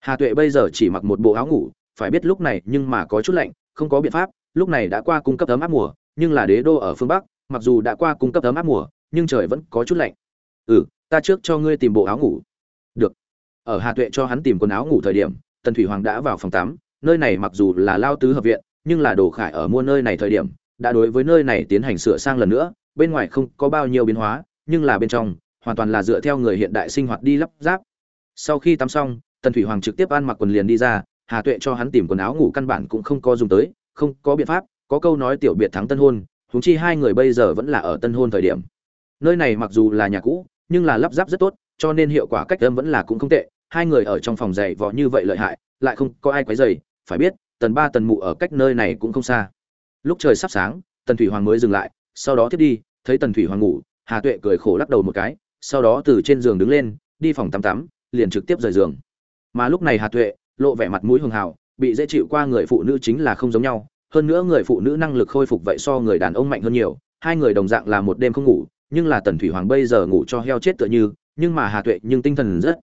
Hà tuệ bây giờ chỉ mặc một bộ áo ngủ, phải biết lúc này nhưng mà có chút lạnh, không có biện pháp, lúc này đã qua cung cấp ấm áp mùa, nhưng là đế đô ở phương bắc, mặc dù đã qua cung cấp ấm áp mùa, nhưng trời vẫn có chút lạnh. Ừ ta trước cho ngươi tìm bộ áo ngủ ở hà tuệ cho hắn tìm quần áo ngủ thời điểm, tần thủy hoàng đã vào phòng tắm, nơi này mặc dù là lao tứ hợp viện, nhưng là đồ khải ở mua nơi này thời điểm, đã đối với nơi này tiến hành sửa sang lần nữa, bên ngoài không có bao nhiêu biến hóa, nhưng là bên trong, hoàn toàn là dựa theo người hiện đại sinh hoạt đi lắp ráp. Sau khi tắm xong, tần thủy hoàng trực tiếp ăn mặc quần liền đi ra, hà tuệ cho hắn tìm quần áo ngủ căn bản cũng không có dùng tới, không có biện pháp, có câu nói tiểu biệt thắng tân hôn, huống chi hai người bây giờ vẫn là ở tân hôn thời điểm. Nơi này mặc dù là nhà cũ, nhưng là lắp ráp rất tốt, cho nên hiệu quả cách âm vẫn là cũng không tệ hai người ở trong phòng dày vò như vậy lợi hại, lại không có ai quấy dày phải biết, tần ba tần mụ ở cách nơi này cũng không xa. Lúc trời sắp sáng, tần thủy hoàng mới dừng lại, sau đó tiếp đi, thấy tần thủy hoàng ngủ, hà tuệ cười khổ lắc đầu một cái, sau đó từ trên giường đứng lên, đi phòng tắm tắm, liền trực tiếp rời giường. Mà lúc này hà tuệ, lộ vẻ mặt mũi hường hào, bị dễ chịu qua người phụ nữ chính là không giống nhau. Hơn nữa người phụ nữ năng lực khôi phục vậy so người đàn ông mạnh hơn nhiều, hai người đồng dạng là một đêm không ngủ, nhưng là tần thủy hoàng bây giờ ngủ cho heo chết tựa như, nhưng mà hà tuệ nhưng tinh thần rất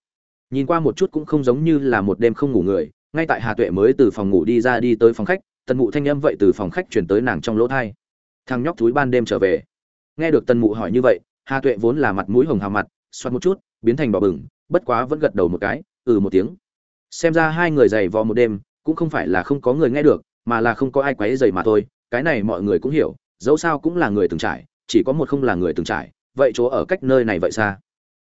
nhìn qua một chút cũng không giống như là một đêm không ngủ người, ngay tại hà tuệ mới từ phòng ngủ đi ra đi tới phòng khách, tần mụ thanh âm vậy từ phòng khách chuyển tới nàng trong lỗ thai. Thằng nhóc túi ban đêm trở về. Nghe được tần mụ hỏi như vậy, hà tuệ vốn là mặt mũi hồng hào mặt xoắt một chút, biến thành bỏ bừng, bất quá vẫn gật đầu một cái ừ một tiếng. Xem ra hai người giày vò một đêm, cũng không phải là không có người nghe được, mà là không có ai quấy giày mà thôi, cái này mọi người cũng hiểu, dẫu sao cũng là người từng trải, chỉ có một không là người từng trải, vậy chỗ ở cách nơi này vậy xa?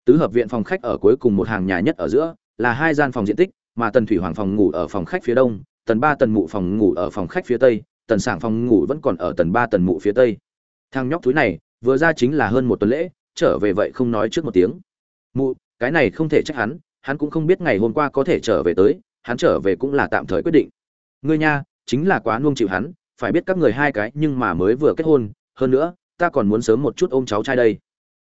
Tứ hợp viện phòng khách ở cuối cùng một hàng nhà nhất ở giữa, là hai gian phòng diện tích, mà tần thủy hoàng phòng ngủ ở phòng khách phía đông, tần ba tần mụ phòng ngủ ở phòng khách phía tây, tần sảng phòng ngủ vẫn còn ở tần ba tần mụ phía tây. Thằng nhóc túi này, vừa ra chính là hơn một tuần lễ, trở về vậy không nói trước một tiếng. Mụ, cái này không thể trách hắn hắn cũng không biết ngày hôm qua có thể trở về tới, hắn trở về cũng là tạm thời quyết định. Ngươi nha, chính là quá nuông chịu hắn, phải biết các người hai cái nhưng mà mới vừa kết hôn, hơn nữa, ta còn muốn sớm một chút ôm cháu trai đây.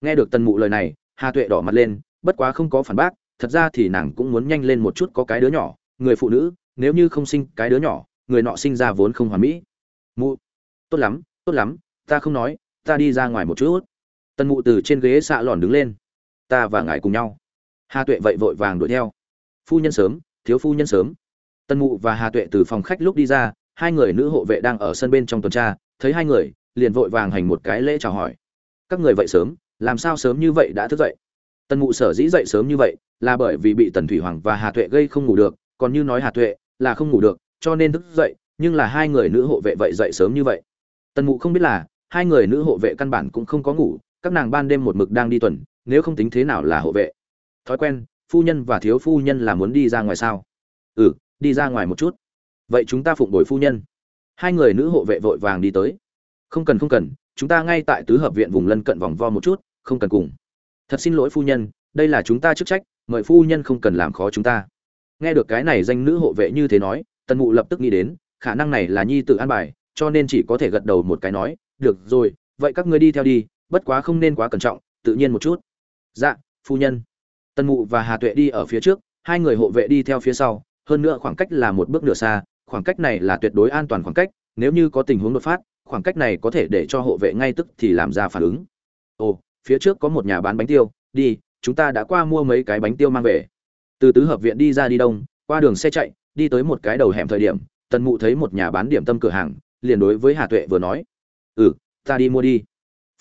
Nghe được tần mụ lời này hà tuệ đỏ mặt lên, bất quá không có phản bác, thật ra thì nàng cũng muốn nhanh lên một chút có cái đứa nhỏ, người phụ nữ, nếu như không sinh cái đứa nhỏ, người nọ sinh ra vốn không hoàn mỹ. Mụ, tốt lắm tốt lắm, ta không nói, ta đi ra ngoài một chút. Tần mụ từ trên ghế xạ lòn đứng lên. Ta và ngài cùng nhau. Hà tuệ vậy vội vàng đuổi theo. Phu nhân sớm, thiếu phu nhân sớm. Tần mụ và hà tuệ từ phòng khách lúc đi ra, hai người nữ hộ vệ đang ở sân bên trong tuần tra, thấy hai người, liền vội vàng hành một cái lễ chào hỏi. Các người vậy sớm? Làm sao sớm như vậy đã thức dậy? Tần mụ sở dĩ dậy sớm như vậy là bởi vì bị tần thủy hoàng và hà tuệ gây không ngủ được, còn như nói hà tuệ là không ngủ được, cho nên thức dậy, nhưng là hai người nữ hộ vệ vậy dậy sớm như vậy. Tần mụ không biết là hai người nữ hộ vệ căn bản cũng không có ngủ, các nàng ban đêm một mực đang đi tuần, nếu không tính thế nào là hộ vệ. Thói quen, phu nhân và thiếu phu nhân là muốn đi ra ngoài sao? Ừ đi ra ngoài một chút. Vậy chúng ta phụng đổi phu nhân. Hai người nữ hộ vệ vội vàng đi tới. Không cần không cần, chúng ta ngay tại tứ hợp viện vùng lân cận vòng vo một chút không cần cùng. Thật xin lỗi phu nhân, đây là chúng ta chức trách, mời phu nhân không cần làm khó chúng ta. Nghe được cái này danh nữ hộ vệ như thế nói, tần mụ lập tức nghĩ đến, khả năng này là nhi tự an bài, cho nên chỉ có thể gật đầu một cái nói, được rồi, vậy các ngươi đi theo đi, bất quá không nên quá cẩn trọng, tự nhiên một chút. Dạ phu nhân. Tần mụ và hà tuệ đi ở phía trước, hai người hộ vệ đi theo phía sau, hơn nữa khoảng cách là một bước nửa xa, khoảng cách này là tuyệt đối an toàn khoảng cách, nếu như có tình huống đột phát, khoảng cách này có thể để cho hộ vệ ngay tức thì làm ra phản ứng. Ồ phía trước có một nhà bán bánh tiêu, đi, chúng ta đã qua mua mấy cái bánh tiêu mang về. Từ tứ hợp viện đi ra đi đông, qua đường xe chạy, đi tới một cái đầu hẻm thời điểm, tần mụ thấy một nhà bán điểm tâm cửa hàng, liền đối với hà tuệ vừa nói ừ ta đi mua đi.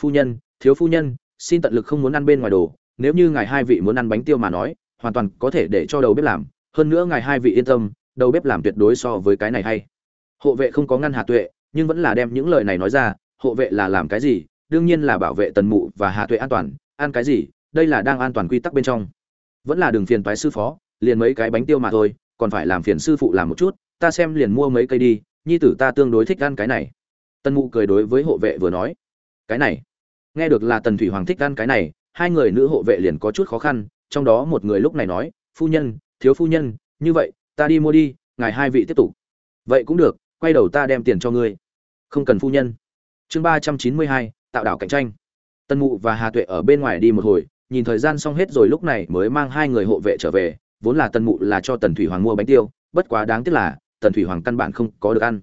Phu nhân, thiếu phu nhân, xin tận lực không muốn ăn bên ngoài đồ, nếu như ngài hai vị muốn ăn bánh tiêu mà nói, hoàn toàn có thể để cho đầu bếp làm, hơn nữa ngài hai vị yên tâm, đầu bếp làm tuyệt đối so với cái này hay. Hộ vệ không có ngăn hà tuệ, nhưng vẫn là đem những lời này nói ra, hộ vệ là làm cái gì đương nhiên là bảo vệ tần mụ và hà tuệ an toàn, ăn cái gì, đây là đang an toàn quy tắc bên trong. Vẫn là đường phiền toái sư phó, liền mấy cái bánh tiêu mà thôi, còn phải làm phiền sư phụ làm một chút, ta xem liền mua mấy cây đi, nhi tử ta tương đối thích ăn cái này. Tần mụ cười đối với hộ vệ vừa nói. Cái này, nghe được là tần thủy hoàng thích ăn cái này, hai người nữ hộ vệ liền có chút khó khăn, trong đó một người lúc này nói, phu nhân, thiếu phu nhân, như vậy, ta đi mua đi, ngài hai vị tiếp tục. Vậy cũng được, quay đầu ta đem tiền cho ngươi. Không cần phu nhân. Chương ba trăm chín mươi hai tạo đảo cạnh tranh. Tân mụ và hà tuệ ở bên ngoài đi một hồi, nhìn thời gian xong hết rồi lúc này mới mang hai người hộ vệ trở về, vốn là tân mụ là cho tần thủy hoàng mua bánh tiêu, bất quá đáng tiếc là tần thủy hoàng căn bản không có được ăn.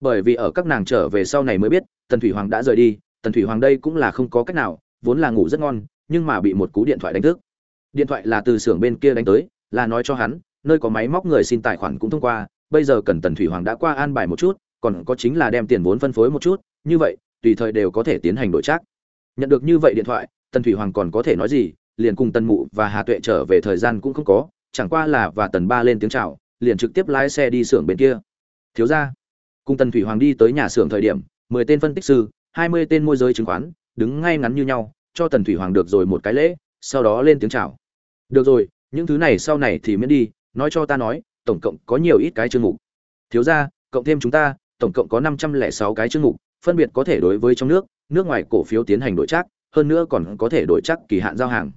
Bởi vì ở các nàng trở về sau này mới biết, tần thủy hoàng đã rời đi, tần thủy hoàng đây cũng là không có cách nào, vốn là ngủ rất ngon, nhưng mà bị một cú điện thoại đánh thức. Điện thoại là từ xưởng bên kia đánh tới, là nói cho hắn, nơi có máy móc người xin tài khoản cũng thông qua, bây giờ cần tần thủy hoàng đã qua an bài một chút, còn có chính là đem tiền vốn phân phối một chút, như vậy tùy thời đều có thể tiến hành đổi trác. Nhận được như vậy điện thoại, tần thủy hoàng còn có thể nói gì, liền cùng tần mụ và hà tuệ trở về thời gian cũng không có, chẳng qua là và tần ba lên tiếng chào, liền trực tiếp lái xe đi xưởng bên kia. Thiếu ra cùng tần thủy hoàng đi tới nhà xưởng thời điểm, mười tên phân tích sư, hai mươi tên môi giới chứng khoán, đứng ngay ngắn như nhau, cho tần thủy hoàng được rồi một cái lễ, sau đó lên tiếng chào. Được rồi, những thứ này sau này thì miễn đi, nói cho ta nói, tổng cộng có nhiều ít cái chương mục. Thiếu ra cộng thêm chúng ta, tổng cộng có năm trăm lẻ sáu cái chương mục phân biệt có thể đối với trong nước nước ngoài cổ phiếu tiến hành đổi chắc hơn nữa còn có thể đổi chắc kỳ hạn giao hàng.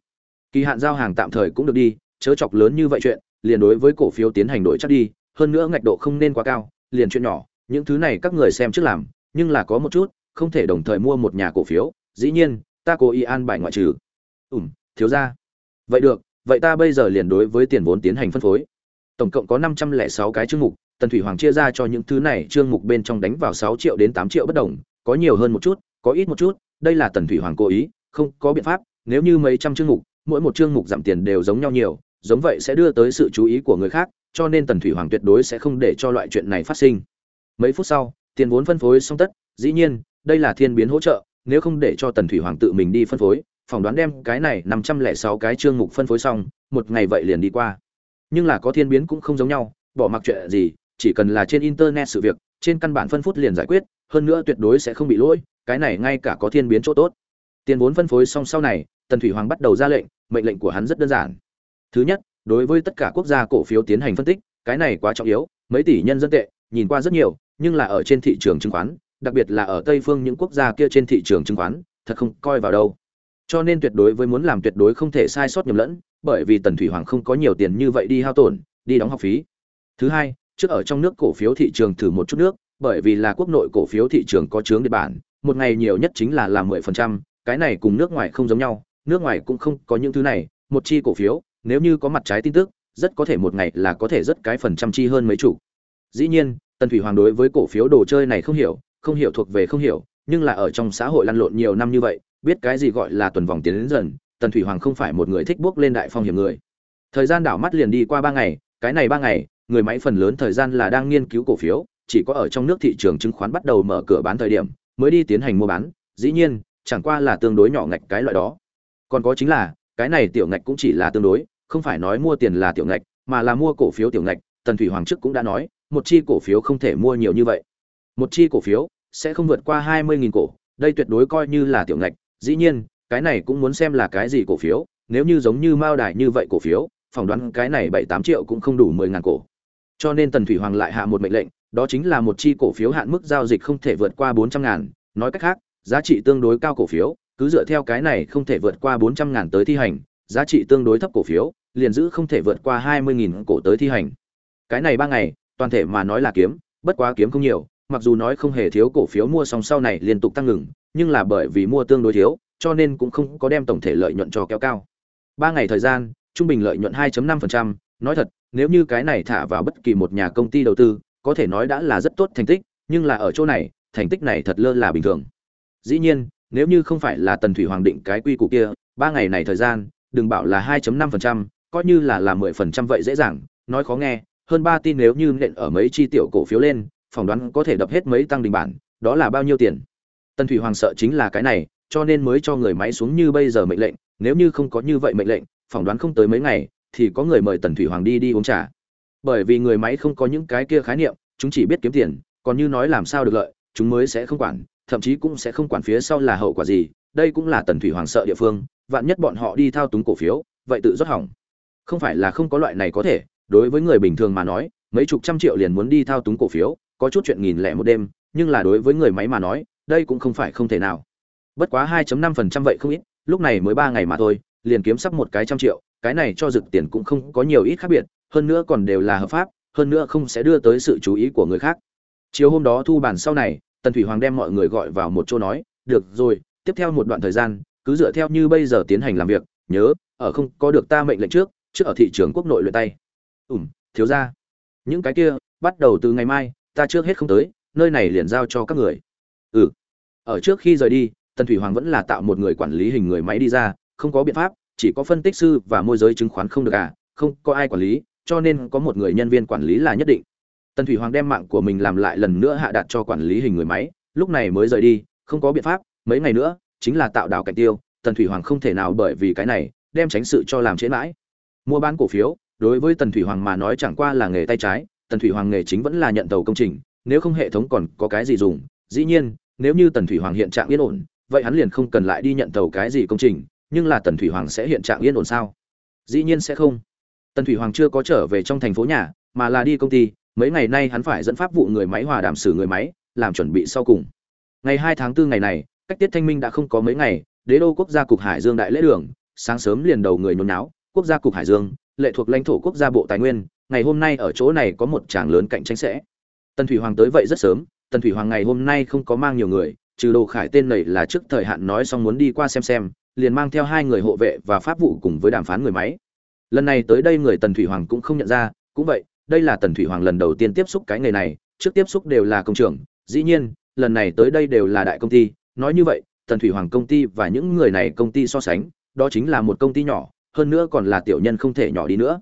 Kỳ hạn giao hàng tạm thời cũng được đi, chớ chọc lớn như vậy chuyện, liền đối với cổ phiếu tiến hành đổi chắc đi, hơn nữa ngạch độ không nên quá cao, liền chuyện nhỏ, những thứ này các người xem trước làm, nhưng là có một chút, không thể đồng thời mua một nhà cổ phiếu, dĩ nhiên, ta cố ý an bài ngoại trừ. Ủm thiếu gia. vậy được, vậy ta bây giờ liền đối với tiền vốn tiến hành phân phối. Tổng cộng có năm trăm lẻ sáu cái chương mục tần thủy hoàng chia ra cho những thứ này chương mục bên trong đánh vào sáu triệu đến tám triệu bất đồng, có nhiều hơn một chút, có ít một chút, đây là tần thủy hoàng cố ý, không có biện pháp, nếu như mấy trăm chương mục, mỗi một chương mục giảm tiền đều giống nhau nhiều, giống vậy sẽ đưa tới sự chú ý của người khác, cho nên tần thủy hoàng tuyệt đối sẽ không để cho loại chuyện này phát sinh. Mấy phút sau, tiền vốn phân phối xong tất, dĩ nhiên, đây là thiên biến hỗ trợ, nếu không để cho tần thủy hoàng tự mình đi phân phối, phỏng đoán đem cái này năm trăm lẻ sáu cái chương mục phân phối xong, một ngày vậy liền đi qua. Nhưng là có thiên biến cũng không giống nhau, bỏ mặc chuyện gì chỉ cần là trên internet sự việc, trên căn bản phân phút liền giải quyết, hơn nữa tuyệt đối sẽ không bị lỗi, cái này ngay cả có thiên biến chỗ tốt. Tiền vốn phân phối xong sau này, tần thủy hoàng bắt đầu ra lệnh, mệnh lệnh của hắn rất đơn giản. Thứ nhất, đối với tất cả quốc gia cổ phiếu tiến hành phân tích, cái này quá trọng yếu, mấy tỷ nhân dân tệ, nhìn qua rất nhiều, nhưng là ở trên thị trường chứng khoán, đặc biệt là ở tây phương những quốc gia kia trên thị trường chứng khoán, thật không coi vào đâu. Cho nên tuyệt đối với muốn làm tuyệt đối không thể sai sót nhầm lẫn, bởi vì tần thủy hoàng không có nhiều tiền như vậy đi hao tổn, đi đóng học phí. Thứ hai trước ở trong nước cổ phiếu thị trường thử một chút nước, bởi vì là quốc nội cổ phiếu thị trường có chướng địa bản một ngày nhiều nhất chính là làm mười phần trăm, cái này cùng nước ngoài không giống nhau, nước ngoài cũng không có những thứ này, một chi cổ phiếu, nếu như có mặt trái tin tức, rất có thể một ngày là có thể rất cái phần trăm chi hơn mấy chủ. Dĩ nhiên, tần thủy hoàng đối với cổ phiếu đồ chơi này không hiểu không hiểu thuộc về không hiểu, nhưng là ở trong xã hội lăn lộn nhiều năm như vậy, biết cái gì gọi là tuần vòng tiến đến dần, tần thủy hoàng không phải một người thích bước lên đại phong hiểm người. Thời gian đảo mắt liền đi qua ba ngày, cái này ba ngày người máy phần lớn thời gian là đang nghiên cứu cổ phiếu, chỉ có ở trong nước thị trường chứng khoán bắt đầu mở cửa bán thời điểm mới đi tiến hành mua bán. Dĩ nhiên, chẳng qua là tương đối nhỏ ngạch cái loại đó. Còn có chính là, cái này tiểu ngạch cũng chỉ là tương đối, không phải nói mua tiền là tiểu ngạch, mà là mua cổ phiếu tiểu ngạch, tần thủy hoàng trước cũng đã nói, một chi cổ phiếu không thể mua nhiều như vậy. Một chi cổ phiếu sẽ không vượt qua hai mươi nghìn cổ, đây tuyệt đối coi như là tiểu ngạch. Dĩ nhiên, cái này cũng muốn xem là cái gì cổ phiếu, nếu như giống như mao đài như vậy cổ phiếu, phỏng đoán cái này bảy tám triệu cũng không đủ mười ngàn cổ cho nên tần thủy hoàng lại hạ một mệnh lệnh đó chính là một chi cổ phiếu hạn mức giao dịch không thể vượt qua bốn trăm ngàn. Nói cách khác giá trị tương đối cao cổ phiếu cứ dựa theo cái này không thể vượt qua bốn trăm ngàn tới thi hành giá trị tương đối thấp cổ phiếu liền giữ không thể vượt qua hai mươi nghìn cổ tới thi hành. Cái này ba ngày toàn thể mà nói là kiếm bất quá kiếm không nhiều mặc dù nói không hề thiếu cổ phiếu mua xong sau này liên tục tăng ngừng nhưng là bởi vì mua tương đối thiếu cho nên cũng không có đem tổng thể lợi nhuận cho kéo cao. Ba ngày thời gian trung bình lợi nhuận 2.5%, nói thật nếu như cái này thả vào bất kỳ một nhà công ty đầu tư có thể nói đã là rất tốt thành tích nhưng là ở chỗ này thành tích này thật lơ là bình thường. Dĩ nhiên nếu như không phải là tần thủy hoàng định cái quy củ kia ba ngày này thời gian đừng bảo là 2.5%, coi như là là 10% vậy dễ dàng nói khó nghe hơn ba tin nếu như nện ở mấy chi tiểu cổ phiếu lên phỏng đoán có thể đập hết mấy tăng đình bản đó là bao nhiêu tiền? Tần thủy hoàng sợ chính là cái này cho nên mới cho người máy xuống như bây giờ mệnh lệnh nếu như không có như vậy mệnh lệnh phỏng đoán không tới mấy ngày thì có người mời tần thủy hoàng đi đi uống trà. Bởi vì người máy không có những cái kia khái niệm, chúng chỉ biết kiếm tiền, còn như nói làm sao được lợi, chúng mới sẽ không quản, thậm chí cũng sẽ không quản phía sau là hậu quả gì, đây cũng là tần thủy hoàng sợ địa phương, vạn nhất bọn họ đi thao túng cổ phiếu, vậy tự rót hỏng. Không phải là không có loại này có thể, đối với người bình thường mà nói, mấy chục trăm triệu liền muốn đi thao túng cổ phiếu, có chút chuyện nghìn lẻ một đêm, nhưng là đối với người máy mà nói, đây cũng không phải không thể nào. Bất quá 2.5% vậy không ít, lúc này mới ba ngày mà thôi, liền kiếm sắp một cái trăm triệu cái này cho dược tiền cũng không có nhiều ít khác biệt, hơn nữa còn đều là hợp pháp, hơn nữa không sẽ đưa tới sự chú ý của người khác. Chiều hôm đó thu bàn sau này, tần thủy hoàng đem mọi người gọi vào một chỗ nói, được rồi, tiếp theo một đoạn thời gian, cứ dựa theo như bây giờ tiến hành làm việc, nhớ, ở không có được ta mệnh lệnh trước trước ở thị trường quốc nội luyện tay. Ủm thiếu ra những cái kia, bắt đầu từ ngày mai, ta trước hết không tới, nơi này liền giao cho các người. Ừ. Ở trước khi rời đi, tần thủy hoàng vẫn là tạo một người quản lý hình người máy đi ra, không có biện pháp chỉ có phân tích sư và môi giới chứng khoán không được à không có ai quản lý, cho nên có một người nhân viên quản lý là nhất định. Tần thủy hoàng đem mạng của mình làm lại lần nữa hạ đặt cho quản lý hình người máy, lúc này mới rời đi, không có biện pháp, mấy ngày nữa, chính là tạo đảo cảnh tiêu, tần thủy hoàng không thể nào bởi vì cái này, đem tránh sự cho làm chế mãi. Mua bán cổ phiếu, đối với tần thủy hoàng mà nói chẳng qua là nghề tay trái, tần thủy hoàng nghề chính vẫn là nhận tàu công trình, nếu không hệ thống còn có cái gì dùng, dĩ nhiên, nếu như tần thủy hoàng hiện trạng yên ổn, vậy hắn liền không cần lại đi nhận tàu cái gì công trình nhưng là tần thủy hoàng sẽ hiện trạng yên ổn sao? Dĩ nhiên sẽ không. Tần thủy hoàng chưa có trở về trong thành phố nhà, mà là đi công ty, mấy ngày nay hắn phải dẫn pháp vụ người máy hòa đàm xử người máy, làm chuẩn bị sau cùng. Ngày hai tháng 4 ngày này, cách tiết thanh minh đã không có mấy ngày, đế đô quốc gia cục hải dương đại lễ đường, sáng sớm liền đầu người nhốn náo quốc gia cục hải dương, lệ thuộc lãnh thổ quốc gia bộ tài nguyên, ngày hôm nay ở chỗ này có một tràng lớn cạnh tranh sẽ. Tần thủy hoàng tới vậy rất sớm, tần thủy hoàng ngày hôm nay không có mang nhiều người, trừ đồ khải tên này là trước thời hạn nói xong muốn đi qua xem xem liền mang theo hai người hộ vệ và pháp vụ cùng với đàm phán người máy. Lần này tới đây người tần thủy hoàng cũng không nhận ra, cũng vậy, đây là tần thủy hoàng lần đầu tiên tiếp xúc cái nghề này, trước tiếp xúc đều là công trường dĩ nhiên, lần này tới đây đều là đại công ty. Nói như vậy, tần thủy hoàng công ty và những người này công ty so sánh, đó chính là một công ty nhỏ, hơn nữa còn là tiểu nhân không thể nhỏ đi nữa.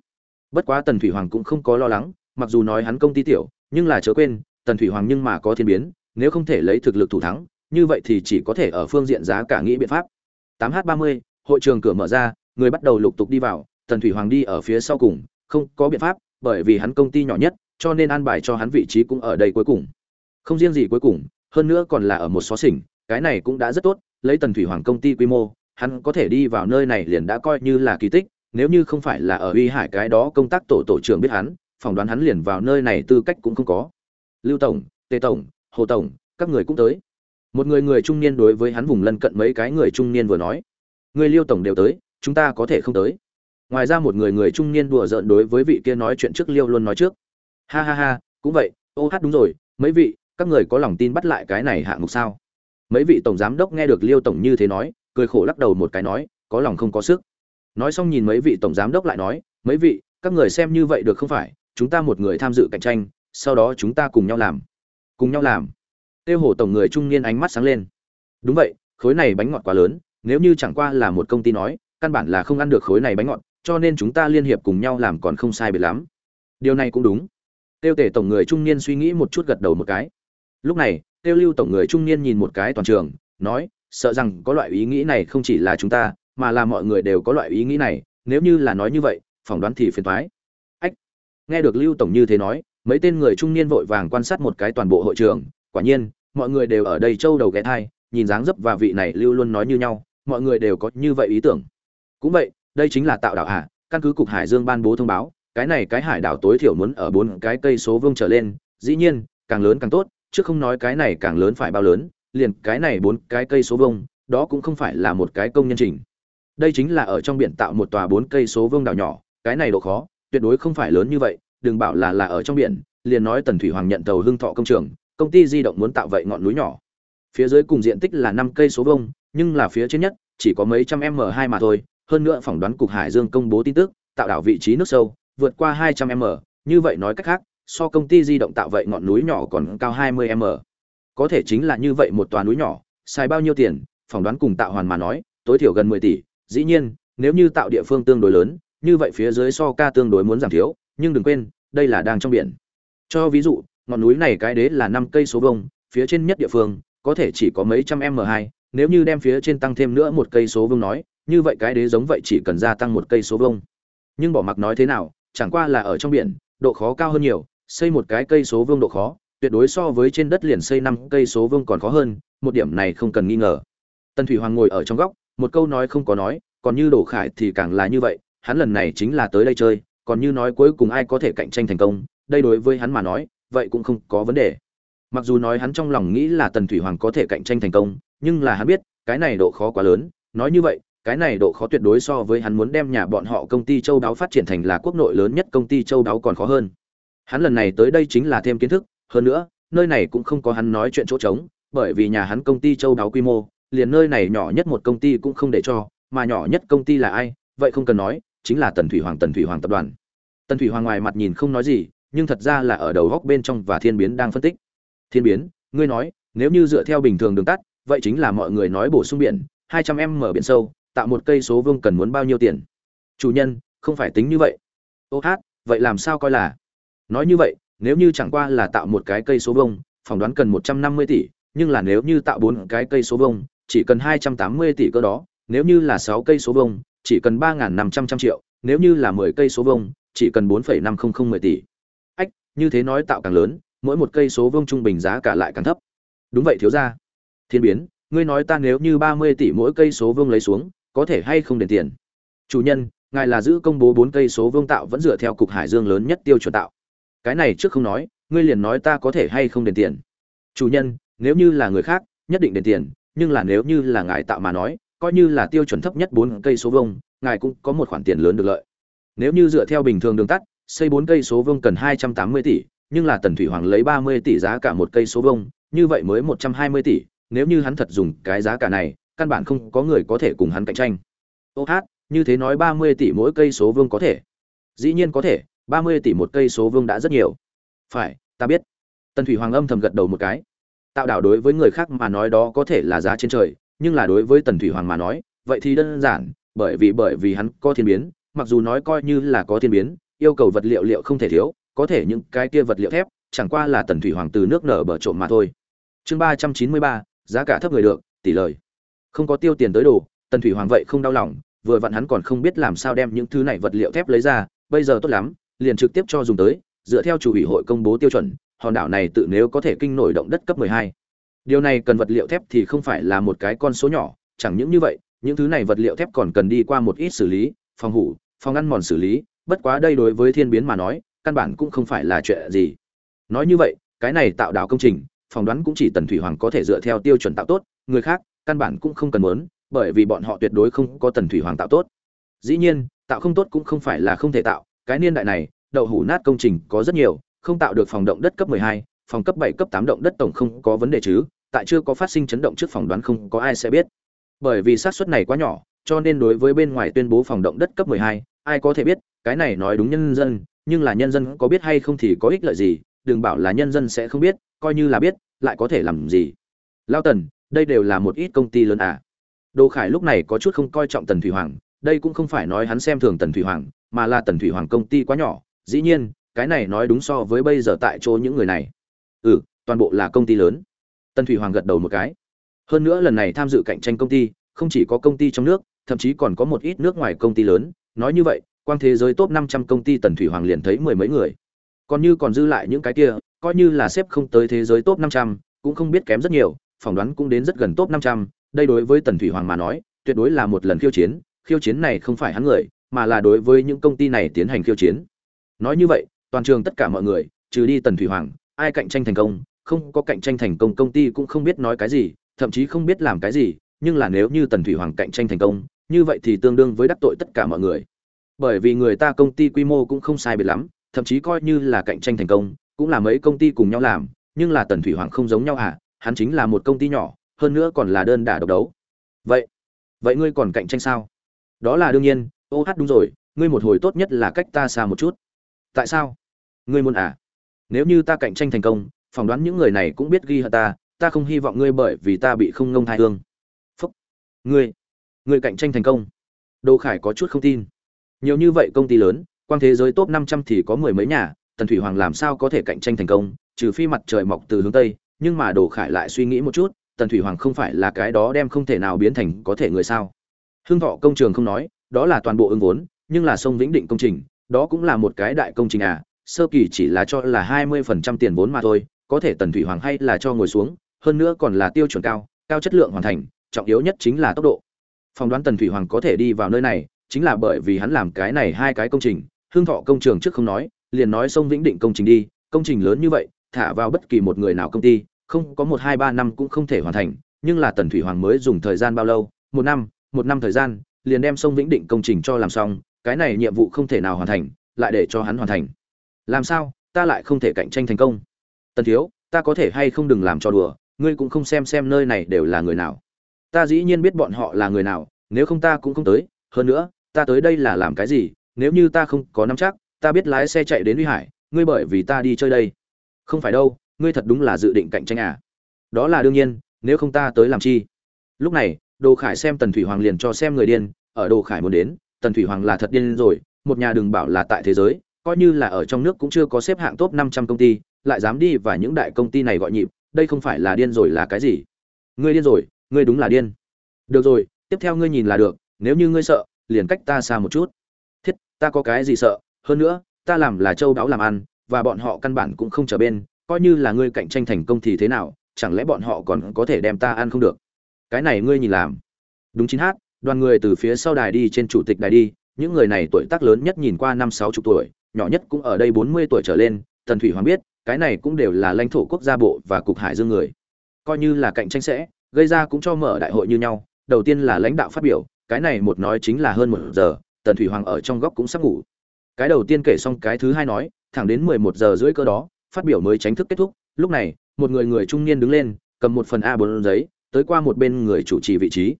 Bất quá tần thủy hoàng cũng không có lo lắng, mặc dù nói hắn công ty tiểu, nhưng là chớ quên, tần thủy hoàng nhưng mà có thiên biến, nếu không thể lấy thực lực thủ thắng, như vậy thì chỉ có thể ở phương diện giá cả nghĩ biện pháp. 8 h 30 hội trường cửa mở ra, người bắt đầu lục tục đi vào, tần thủy hoàng đi ở phía sau cùng, không có biện pháp, bởi vì hắn công ty nhỏ nhất, cho nên an bài cho hắn vị trí cũng ở đây cuối cùng. Không riêng gì cuối cùng, hơn nữa còn là ở một xó xỉnh, cái này cũng đã rất tốt, lấy tần thủy hoàng công ty quy mô, hắn có thể đi vào nơi này liền đã coi như là kỳ tích, nếu như không phải là ở uy hải cái đó công tác tổ tổ trưởng biết hắn, phỏng đoán hắn liền vào nơi này tư cách cũng không có. Lưu tổng, tề tổng, hồ tổng, các người cũng tới một người người trung niên đối với hắn vùng lân cận mấy cái người trung niên vừa nói, người liêu tổng đều tới, chúng ta có thể không tới. Ngoài ra một người người trung niên đùa giỡn đối với vị kia nói chuyện trước liêu luôn nói trước, ha ha ha, cũng vậy, ô hát đúng rồi, mấy vị, các người có lòng tin bắt lại cái này hạng mục sao? Mấy vị tổng giám đốc nghe được liêu tổng như thế nói, cười khổ lắc đầu một cái nói, có lòng không có sức. Nói xong nhìn mấy vị tổng giám đốc lại nói, mấy vị, các người xem như vậy được không phải, chúng ta một người tham dự cạnh tranh, sau đó chúng ta cùng nhau làm. Cùng nhau làm tiêu hổ tổng người trung niên ánh mắt sáng lên. Đúng vậy, khối này bánh ngọt quá lớn, nếu như chẳng qua là một công ty nói, căn bản là không ăn được khối này bánh ngọt, cho nên chúng ta liên hiệp cùng nhau làm còn không sai biệt lắm. Điều này cũng đúng. Tiêu tể tổng người trung niên suy nghĩ một chút gật đầu một cái. Lúc này, tiêu lưu tổng người trung niên nhìn một cái toàn trường, nói, sợ rằng có loại ý nghĩ này không chỉ là chúng ta, mà là mọi người đều có loại ý nghĩ này, nếu như là nói như vậy, phỏng đoán thì phiền toái. ách. Nghe được lưu tổng như thế nói, mấy tên người trung niên vội vàng quan sát một cái toàn bộ hội trường quả nhiên, mọi người đều ở đây châu đầu ghé thai, nhìn dáng dấp và vị này lưu luôn nói như nhau, mọi người đều có như vậy ý tưởng. Cũng vậy, đây chính là tạo đảo hạ, căn cứ cục hải dương ban bố thông báo, cái này cái hải đảo tối thiểu muốn ở bốn cái cây số vương trở lên, dĩ nhiên, càng lớn càng tốt, chứ không nói cái này càng lớn phải bao lớn, liền cái này bốn cái cây số vương, đó cũng không phải là một cái công nhân trình. Đây chính là ở trong biển tạo một tòa bốn cây số vương đảo nhỏ, cái này độ khó, tuyệt đối không phải lớn như vậy, đừng bảo là là ở trong biển, liền nói tần thủy hoàng nhận tàu hưng thọ công trường công ty di động muốn tạo vậy ngọn núi nhỏ. Phía dưới cùng diện tích là năm cây số vông nhưng là phía trên nhất, chỉ có mấy trăm m hai mà thôi. Hơn nữa phỏng đoán cục hải dương công bố tin tức, tạo đảo vị trí nước sâu, vượt qua hai trăm m. Như vậy nói cách khác, so công ty di động tạo vậy ngọn núi nhỏ còn cao hai mươi m. Có thể chính là như vậy một tòa núi nhỏ, xài bao nhiêu tiền, phỏng đoán cùng tạo hoàn mà nói, tối thiểu gần mười tỷ. Dĩ nhiên, nếu như tạo địa phương tương đối lớn, như vậy phía dưới so ca tương đối muốn giảm thiếu, nhưng đừng quên, đây là đang trong biển. Cho ví dụ ngọn núi này cái đế là năm cây số vông phía trên nhất địa phương, có thể chỉ có mấy trăm m hai, nếu như đem phía trên tăng thêm nữa một cây số vông nói, như vậy cái đế giống vậy chỉ cần gia tăng một cây số vông nhưng bỏ mặc nói thế nào, chẳng qua là ở trong biển, độ khó cao hơn nhiều, xây một cái cây số vương độ khó, tuyệt đối so với trên đất liền xây năm cây số vương còn khó hơn, một điểm này không cần nghi ngờ. Tần thủy hoàng ngồi ở trong góc, một câu nói không có nói, còn như đổ khải thì càng là như vậy, hắn lần này chính là tới đây chơi, còn như nói cuối cùng ai có thể cạnh tranh thành công, đây đối với hắn mà nói vậy cũng không có vấn đề. Mặc dù nói hắn trong lòng nghĩ là tần thủy hoàng có thể cạnh tranh thành công, nhưng là hắn biết, cái này độ khó quá lớn. Nói như vậy, cái này độ khó tuyệt đối so với hắn muốn đem nhà bọn họ công ty châu đáo phát triển thành là quốc nội lớn nhất công ty châu đáo còn khó hơn. Hắn lần này tới đây chính là thêm kiến thức, hơn nữa, nơi này cũng không có hắn nói chuyện chỗ trống, bởi vì nhà hắn công ty châu đáo quy mô, liền nơi này nhỏ nhất một công ty cũng không để cho, mà nhỏ nhất công ty là ai, vậy không cần nói, chính là tần thủy hoàng tần thủy hoàng tập đoàn. Tần thủy hoàng ngoài mặt nhìn không nói gì nhưng thật ra là ở đầu góc bên trong và thiên biến đang phân tích. Thiên biến, ngươi nói, nếu như dựa theo bình thường đường tắt, vậy chính là mọi người nói bổ sung biển, hai trăm em mở biển sâu, tạo một cây số vương cần muốn bao nhiêu tiền? Chủ nhân, không phải tính như vậy. Ô hát, vậy làm sao coi là? Nói như vậy, nếu như chẳng qua là tạo một cái cây số vông phỏng đoán cần một trăm năm mươi tỷ, nhưng là nếu như tạo bốn cái cây số vông chỉ cần hai trăm tám mươi tỷ cơ đó, nếu như là sáu cây số vông chỉ cần ba năm trăm trăm triệu, nếu như là mười cây số vông chỉ cần bốn phẩy năm không không mười tỷ như thế nói tạo càng lớn, mỗi một cây số vương trung bình giá cả lại càng thấp. Đúng vậy, thiếu ra thiên biến, ngươi nói ta nếu như ba mươi tỷ mỗi cây số vương lấy xuống, có thể hay không đền tiền? Chủ nhân, ngài là giữ công bố bốn cây số vương tạo vẫn dựa theo cục hải dương lớn nhất tiêu chuẩn tạo. Cái này trước không nói, ngươi liền nói ta có thể hay không đền tiền? Chủ nhân, nếu như là người khác, nhất định đền tiền, nhưng là nếu như là ngài tạo mà nói, coi như là tiêu chuẩn thấp nhất bốn cây số vông ngài cũng có một khoản tiền lớn được lợi. Nếu như dựa theo bình thường đường tắt xây bốn cây số vuông cần hai trăm tám mươi tỷ nhưng là tần thủy hoàng lấy ba mươi tỷ giá cả một cây số vuông, như vậy mới một trăm hai mươi tỷ. Nếu như hắn thật dùng cái giá cả này căn bản không có người có thể cùng hắn cạnh tranh. Ô hát như thế nói ba mươi tỷ mỗi cây số vương có thể. Dĩ nhiên có thể ba mươi tỷ một cây số vương đã rất nhiều. Phải ta biết. Tần thủy hoàng âm thầm gật đầu một cái. Tạo đảo đối với người khác mà nói đó có thể là giá trên trời nhưng là đối với tần thủy hoàng mà nói vậy thì đơn giản bởi vì bởi vì hắn có thiên biến mặc dù nói coi như là có thiên biến yêu cầu vật liệu liệu không thể thiếu, có thể những cái kia vật liệu thép, chẳng qua là tần thủy hoàng từ nước nở bờ trộm mà thôi chương ba trăm chín mươi ba, giá cả thấp người được, tỷ lời không có tiêu tiền tới đồ, tần thủy hoàng vậy không đau lòng, vừa vặn hắn còn không biết làm sao đem những thứ này vật liệu thép lấy ra, bây giờ tốt lắm, liền trực tiếp cho dùng tới, dựa theo chủ ủy hội công bố tiêu chuẩn, hòn đảo này tự nếu có thể kinh nổi động đất cấp 12. điều này cần vật liệu thép thì không phải là một cái con số nhỏ, chẳng những như vậy, những thứ này vật liệu thép còn cần đi qua một ít xử lý, phòng hủ, phòng ăn mòn xử lý bất quá đây đối với thiên biến mà nói căn bản cũng không phải là chuyện gì nói như vậy cái này tạo đảo công trình phỏng đoán cũng chỉ tần thủy hoàng có thể dựa theo tiêu chuẩn tạo tốt người khác căn bản cũng không cần muốn, bởi vì bọn họ tuyệt đối không có tần thủy hoàng tạo tốt. Dĩ nhiên, tạo không tốt cũng không phải là không thể tạo, cái niên đại này, đậu hủ nát công trình có rất nhiều, không tạo được phòng động đất cấp 12, phòng cấp 7 cấp 8 động đất tổng không có vấn đề chứ, tại chưa có phát sinh chấn động trước phòng đoán không có ai sẽ biết. Bởi vì xác suất này quá nhỏ, cho nên đối với bên ngoài tuyên bố phòng động đất cấp 12, ai có thể biết, cái này nói đúng nhân dân, nhưng là nhân dân có biết hay không thì có ích lợi gì, đừng bảo là nhân dân sẽ không biết, coi như là biết, lại có thể làm gì. Lao Tần, đây đều là một ít công ty lớn à. Đồ khải lúc này có chút không coi trọng tần thủy hoàng đây cũng không phải nói hắn xem thường tần thủy hoàng mà là tần thủy hoàng công ty quá nhỏ dĩ nhiên cái này nói đúng so với bây giờ tại chỗ những người này. Ừ toàn bộ là công ty lớn. Tần thủy hoàng gật đầu một cái. Hơn nữa lần này tham dự cạnh tranh công ty không chỉ có công ty trong nước thậm chí còn có một ít nước ngoài công ty lớn nói như vậy quang thế giới top 500 công ty tần thủy hoàng liền thấy mười mấy người. Còn như còn dư lại những cái kia coi như là xếp không tới thế giới top 500, cũng không biết kém rất nhiều phỏng đoán cũng đến rất gần top 500, đây đối với tần thủy hoàng mà nói tuyệt đối là một lần khiêu chiến khiêu chiến này không phải hắn người mà là đối với những công ty này tiến hành khiêu chiến. Nói như vậy toàn trường tất cả mọi người trừ đi tần thủy hoàng ai cạnh tranh thành công không có cạnh tranh thành công công ty cũng không biết nói cái gì thậm chí không biết làm cái gì nhưng là nếu như tần thủy hoàng cạnh tranh thành công như vậy thì tương đương với đắc tội tất cả mọi người bởi vì người ta công ty quy mô cũng không sai biệt lắm, thậm chí coi như là cạnh tranh thành công, cũng là mấy công ty cùng nhau làm, nhưng là tần thủy hoàng không giống nhau à hắn chính là một công ty nhỏ, hơn nữa còn là đơn đả độc đấu. Vậy vậy ngươi còn cạnh tranh sao? Đó là đương nhiên, ô hát đúng rồi, ngươi một hồi tốt nhất là cách ta xa một chút. Tại sao? Ngươi muốn à? Nếu như ta cạnh tranh thành công, phỏng đoán những người này cũng biết ghi hận ta ta không hy vọng ngươi bởi vì ta bị không ngông thai thương phúc, ngươi ngươi cạnh tranh thành công. Đồ khải có chút không tin nhiều như vậy công ty lớn, quang thế giới top 500 thì có mười mấy nhà, tần thủy hoàng làm sao có thể cạnh tranh thành công, trừ phi mặt trời mọc từ hướng tây, nhưng mà đồ khải lại suy nghĩ một chút, tần thủy hoàng không phải là cái đó đem không thể nào biến thành có thể người sao? Hương thọ công trường không nói, đó là toàn bộ ứng vốn, nhưng là sông vĩnh định công trình, đó cũng là một cái đại công trình à sơ kỳ chỉ là cho là hai mươi phần trăm tiền vốn mà thôi, có thể tần thủy hoàng hay là cho ngồi xuống, hơn nữa còn là tiêu chuẩn cao cao chất lượng hoàn thành, trọng yếu nhất chính là tốc độ. Phòng đoán tần thủy hoàng có thể đi vào nơi này chính là bởi vì hắn làm cái này hai cái công trình, hương thọ công trường trước không nói, liền nói sông vĩnh định công trình đi, công trình lớn như vậy, thả vào bất kỳ một người nào công ty, không có một hai ba năm cũng không thể hoàn thành, nhưng là tần thủy hoàng mới dùng thời gian bao lâu? Một năm một năm thời gian, liền đem sông vĩnh định công trình cho làm xong, cái này nhiệm vụ không thể nào hoàn thành, lại để cho hắn hoàn thành. Làm sao? Ta lại không thể cạnh tranh thành công. Tần thiếu, ta có thể hay không đừng làm cho đùa, ngươi cũng không xem xem nơi này đều là người nào. Ta dĩ nhiên biết bọn họ là người nào, nếu không ta cũng không tới. Hơn nữa ta tới đây là làm cái gì, nếu như ta không có nắm chắc, ta biết lái xe chạy đến uy hải, ngươi bởi vì ta đi chơi đây. Không phải đâu, ngươi thật đúng là dự định cạnh tranh à? Đó là đương nhiên, nếu không ta tới làm chi? Lúc này, đồ khải xem tần thủy hoàng liền cho xem người điên, ở đồ khải muốn đến, tần thủy hoàng là thật điên rồi, một nhà đừng bảo là tại thế giới, coi như là ở trong nước cũng chưa có xếp hạng top năm trăm công ty, lại dám đi và những đại công ty này gọi nhịp, đây không phải là điên rồi là cái gì? Ngươi điên rồi, ngươi đúng là điên. Được rồi, tiếp theo ngươi nhìn là được, nếu như ngươi sợ liền cách ta xa một chút. Thiết, ta có cái gì sợ? Hơn nữa, ta làm là châu đáo làm ăn, và bọn họ căn bản cũng không trở bên, coi như là ngươi cạnh tranh thành công thì thế nào, chẳng lẽ bọn họ còn có thể đem ta ăn không được? Cái này ngươi nhìn làm. Đúng chín hát, đoàn người từ phía sau đài đi trên chủ tịch đài đi, những người này tuổi tác lớn nhất nhìn qua năm sáu chục tuổi, nhỏ nhất cũng ở đây bốn mươi tuổi trở lên, tần thủy hoàng biết, cái này cũng đều là lãnh thổ quốc gia bộ và cục hải dương người. Coi như là cạnh tranh sẽ, gây ra cũng cho mở đại hội như nhau, đầu tiên là lãnh đạo phát biểu cái này một nói chính là hơn một giờ, tần thủy hoàng ở trong góc cũng sắp ngủ. Cái đầu tiên kể xong cái thứ hai nói, thẳng đến mười một giờ rưỡi cơ đó, phát biểu mới chính thức kết thúc. Lúc này, một người người trung niên đứng lên, cầm một phần a bốn giấy, tới qua một bên người chủ trì vị trí.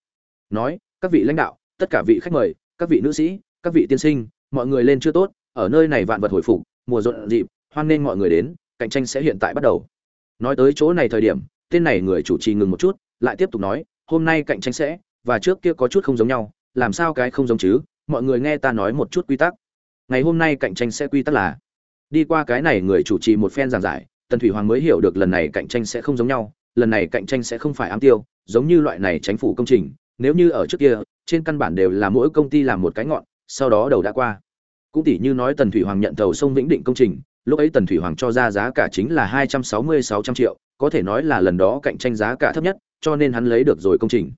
Nói, các vị lãnh đạo, tất cả vị khách mời, các vị nữ sĩ, các vị tiên sinh, mọi người lên chưa tốt, ở nơi này vạn vật hồi phục, mùa rộn dịp, hoan nên mọi người đến, cạnh tranh sẽ hiện tại bắt đầu. Nói tới chỗ này thời điểm, tên này người chủ trì ngừng một chút, lại tiếp tục nói, hôm nay cạnh tranh sẽ và trước kia có chút không giống nhau, làm sao cái không giống chứ? Mọi người nghe ta nói một chút quy tắc. Ngày hôm nay cạnh tranh sẽ quy tắc là, đi qua cái này người chủ trì một phen giảng giải, tần thủy hoàng mới hiểu được lần này cạnh tranh sẽ không giống nhau, lần này cạnh tranh sẽ không phải ám tiêu, giống như loại này chính phủ công trình, nếu như ở trước kia, trên căn bản đều là mỗi công ty làm một cái ngọn, sau đó đầu đã qua. Cũng tỷ như nói tần thủy hoàng nhận thầu sông vĩnh định công trình, lúc ấy tần thủy hoàng cho ra giá cả chính là hai trăm sáu mươi sáu trăm triệu, có thể nói là lần đó cạnh tranh giá cả thấp nhất, cho nên hắn lấy được rồi công trình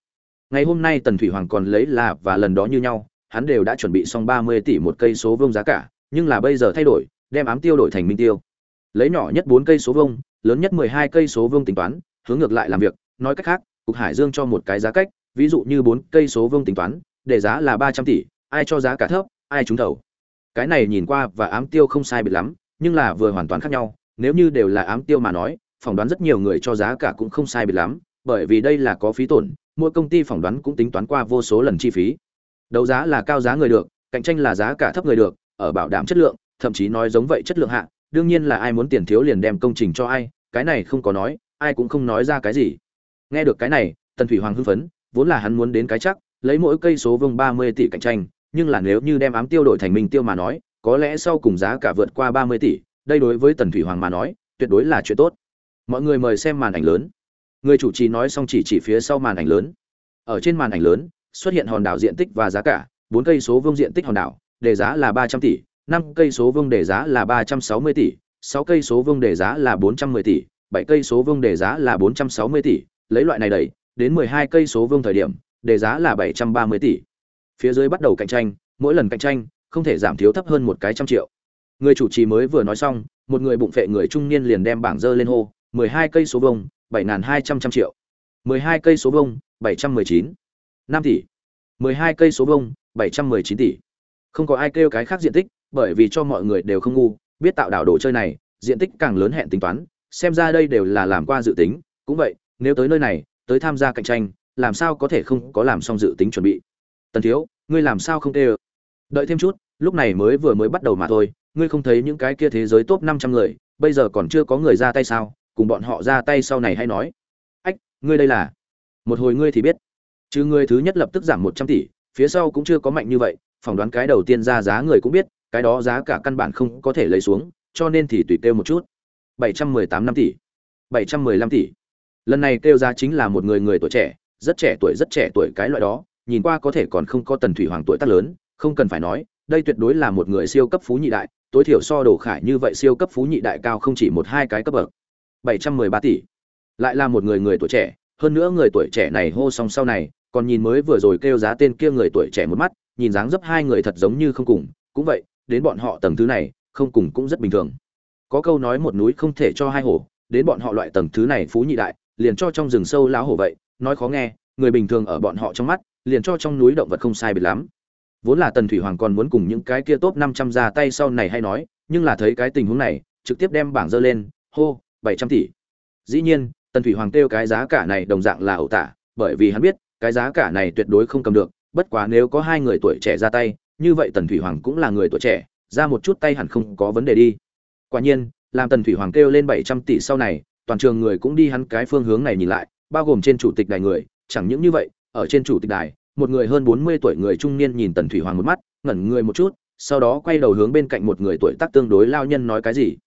ngày hôm nay tần thủy hoàng còn lấy là và lần đó như nhau, hắn đều đã chuẩn bị xong ba mươi tỷ một cây số vông giá cả, nhưng là bây giờ thay đổi, đem ám tiêu đổi thành minh tiêu. Lấy nhỏ nhất bốn cây số vông lớn nhất mười hai cây số vông tính toán, hướng ngược lại làm việc, nói cách khác, cục hải dương cho một cái giá cách, ví dụ như bốn cây số vông tính toán, để giá là ba trăm tỷ, ai cho giá cả thấp, ai trúng thầu. Cái này nhìn qua và ám tiêu không sai biệt lắm, nhưng là vừa hoàn toàn khác nhau, nếu như đều là ám tiêu mà nói, phỏng đoán rất nhiều người cho giá cả cũng không sai biệt lắm, bởi vì đây là có phí tổn mỗi công ty phỏng đoán cũng tính toán qua vô số lần chi phí. Đấu giá là cao giá người được, cạnh tranh là giá cả thấp người được, ở bảo đảm chất lượng, thậm chí nói giống vậy chất lượng hạ, đương nhiên là ai muốn tiền thiếu liền đem công trình cho ai, cái này không có nói, ai cũng không nói ra cái gì. Nghe được cái này, tần thủy hoàng hưng phấn, vốn là hắn muốn đến cái chắc, lấy mỗi cây số vương ba mươi tỷ cạnh tranh, nhưng là nếu như đem ám tiêu đổi thành minh tiêu mà nói, có lẽ sau cùng giá cả vượt qua ba mươi tỷ, đây đối với tần thủy hoàng mà nói, tuyệt đối là chuyện tốt. Mọi người mời xem màn ảnh lớn người chủ trì nói xong chỉ chỉ phía sau màn ảnh lớn. Ở trên màn ảnh lớn, xuất hiện hòn đảo diện tích và giá cả, bốn cây số vương diện tích hòn đảo đề giá là ba trăm tỷ, năm cây số vương đề giá là ba trăm sáu mươi tỷ, sáu cây số vương đề giá là bốn trăm mười tỷ, bảy cây số vương đề giá là bốn trăm sáu mươi tỷ. Lấy loại này đẩy, đến mười hai cây số vương thời điểm đề giá là bảy trăm ba mươi tỷ. Phía dưới bắt đầu cạnh tranh, mỗi lần cạnh tranh, không thể giảm thiếu thấp hơn một cái trăm triệu. Người chủ trì mới vừa nói xong, một người bụng phệ người trung niên liền đem bảng dơ lên hô, mười hai cây số vông bảy n hai trăm trăm triệu. mười hai cây số vông bảy trăm mười chín. năm tỷ. mười hai cây số vông bảy trăm mười chín tỷ. Không có ai kêu cái khác diện tích, bởi vì cho mọi người đều không ngu, biết tạo đảo đồ chơi này, diện tích càng lớn hẹn tính toán, xem ra đây đều là làm qua dự tính. Cũng vậy, nếu tới nơi này, tới tham gia cạnh tranh, làm sao có thể không có làm xong dự tính chuẩn bị? Tần thiếu, ngươi làm sao không tê đợi thêm chút, lúc này mới vừa mới bắt đầu mà thôi, ngươi không thấy những cái kia thế giới top năm trăm người, bây giờ còn chưa có người ra tay sao? Cùng bọn họ ra tay sau này hay nói. Ách, ngươi đây là? Một hồi ngươi thì biết. Chứ ngươi thứ nhất lập tức giảm một trăm tỷ, phía sau cũng chưa có mạnh như vậy, phỏng đoán cái đầu tiên ra giá người cũng biết, cái đó giá cả căn bản không có thể lấy xuống, cho nên thì tùy kêu một chút. Bảy trăm mười tám năm tỷ. Bảy trăm mười lăm tỷ. Lần này kêu giá chính là một người người tuổi trẻ, rất trẻ tuổi, rất trẻ tuổi cái loại đó, nhìn qua có thể còn không có tần thủy hoàng tuổi tác lớn, không cần phải nói, đây tuyệt đối là một người siêu cấp phú nhị đại, tối thiểu so đồ khải như vậy siêu cấp phú nhị đại cao không chỉ một hai cái cấp bậc bảy trăm mười ba tỷ. Lại là một người người tuổi trẻ, hơn nữa người tuổi trẻ này hô xong sau này, còn nhìn mới vừa rồi kêu giá tên kia người tuổi trẻ một mắt, nhìn dáng dấp hai người thật giống như không cùng. Cũng vậy, đến bọn họ tầng thứ này, không cùng cũng rất bình thường. Có câu nói một núi không thể cho hai hổ, đến bọn họ loại tầng thứ này phú nhị đại, liền cho trong rừng sâu láo hổ vậy, nói khó nghe, người bình thường ở bọn họ trong mắt, liền cho trong núi động vật không sai biệt lắm. Vốn là tần thủy hoàng còn muốn cùng những cái kia top năm trăm ra tay sau này hay nói, nhưng là thấy cái tình huống này, trực tiếp đem bảng dơ lên, hô bảy trăm tỷ. Dĩ nhiên, tần thủy hoàng kêu cái giá cả này đồng dạng là ẩu tả, bởi vì hắn biết, cái giá cả này tuyệt đối không cầm được, bất quá nếu có hai người tuổi trẻ ra tay, như vậy tần thủy hoàng cũng là người tuổi trẻ, ra một chút tay hẳn không có vấn đề đi. Quả nhiên, làm tần thủy hoàng kêu lên bảy trăm tỷ sau này, toàn trường người cũng đi hắn cái phương hướng này nhìn lại, bao gồm trên chủ tịch đài người, chẳng những như vậy, ở trên chủ tịch đài, một người hơn bốn mươi tuổi người trung niên nhìn tần thủy hoàng một mắt, ngẩn người một chút, sau đó quay đầu hướng bên cạnh một người tuổi tác tương đối lao nhân nói cái gì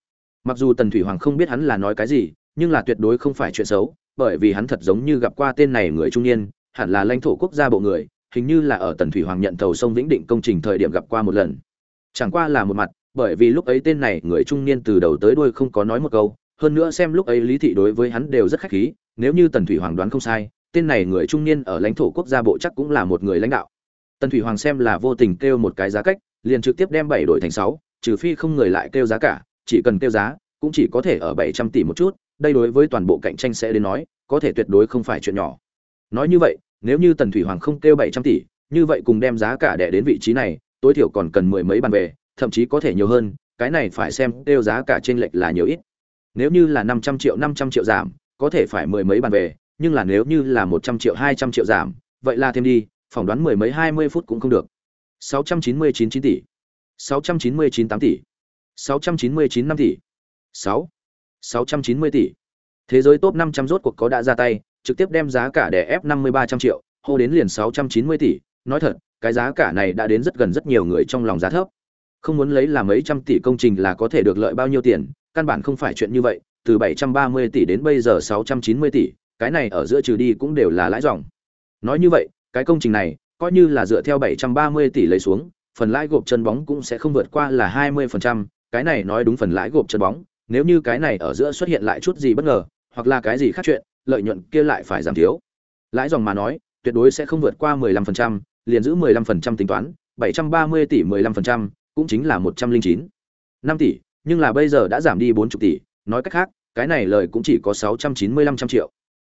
mặc dù tần thủy hoàng không biết hắn là nói cái gì, nhưng là tuyệt đối không phải chuyện xấu, bởi vì hắn thật giống như gặp qua tên này người trung niên, hẳn là lãnh thổ quốc gia bộ người, hình như là ở tần thủy hoàng nhận thầu sông vĩnh định công trình thời điểm gặp qua một lần. Chẳng qua là một mặt, bởi vì lúc ấy tên này người trung niên từ đầu tới đuôi không có nói một câu, hơn nữa xem lúc ấy lý thị đối với hắn đều rất khách khí, nếu như tần thủy hoàng đoán không sai, tên này người trung niên ở lãnh thổ quốc gia bộ chắc cũng là một người lãnh đạo. Tần thủy hoàng xem là vô tình kêu một cái giá cách, liền trực tiếp đem bảy đổi thành sáu, trừ phi không người lại kêu giá cả chỉ cần tiêu giá, cũng chỉ có thể ở bảy trăm tỷ một chút, đây đối với toàn bộ cạnh tranh sẽ đến nói, có thể tuyệt đối không phải chuyện nhỏ. Nói như vậy, nếu như tần thủy hoàng không tiêu bảy trăm tỷ, như vậy cùng đem giá cả đè đến vị trí này, tối thiểu còn cần mười mấy bàn về, thậm chí có thể nhiều hơn, cái này phải xem tiêu giá cả trên lệch là nhiều ít. Nếu như là năm trăm triệu, năm trăm triệu giảm, có thể phải mười mấy bàn về, nhưng là nếu như là một trăm triệu, hai trăm triệu giảm, vậy là thêm đi, phỏng đoán mười mấy, hai mươi phút cũng không được. Sáu trăm chín mươi chín chín tỷ. Sáu trăm chín mươi chín tám tỷ sáu trăm chín mươi chín năm tỷ. Sáu. Sáu trăm chín mươi tỷ. Thế giới top năm trăm rốt cuộc có đã ra tay trực tiếp đem giá cả để ép năm mươi ba trăm triệu hô đến liền sáu trăm chín mươi tỷ. Nói thật cái giá cả này đã đến rất gần rất nhiều người trong lòng giá thấp. Không muốn lấy là mấy trăm tỷ công trình là có thể được lợi bao nhiêu tiền căn bản không phải chuyện như vậy từ bảy trăm ba mươi tỷ đến bây giờ sáu trăm chín mươi tỷ cái này ở giữa trừ đi cũng đều là lãi dòng. Nói như vậy cái công trình này coi như là dựa theo 730 tỷ lấy xuống phần lãi gộp chân bóng cũng sẽ không vượt qua là 20%, cái này nói đúng phần lãi gộp chân bóng nếu như cái này ở giữa xuất hiện lại chút gì bất ngờ hoặc là cái gì khác chuyện lợi nhuận kia lại phải giảm thiếu. Lãi dòng mà nói tuyệt đối sẽ không vượt qua 15%, liền giữ 15% tính toán 730 tỷ 15%, cũng chính là 109 5 tỷ nhưng là bây giờ đã giảm đi 40 tỷ nói cách khác cái này lợi cũng chỉ có 695 trăm triệu.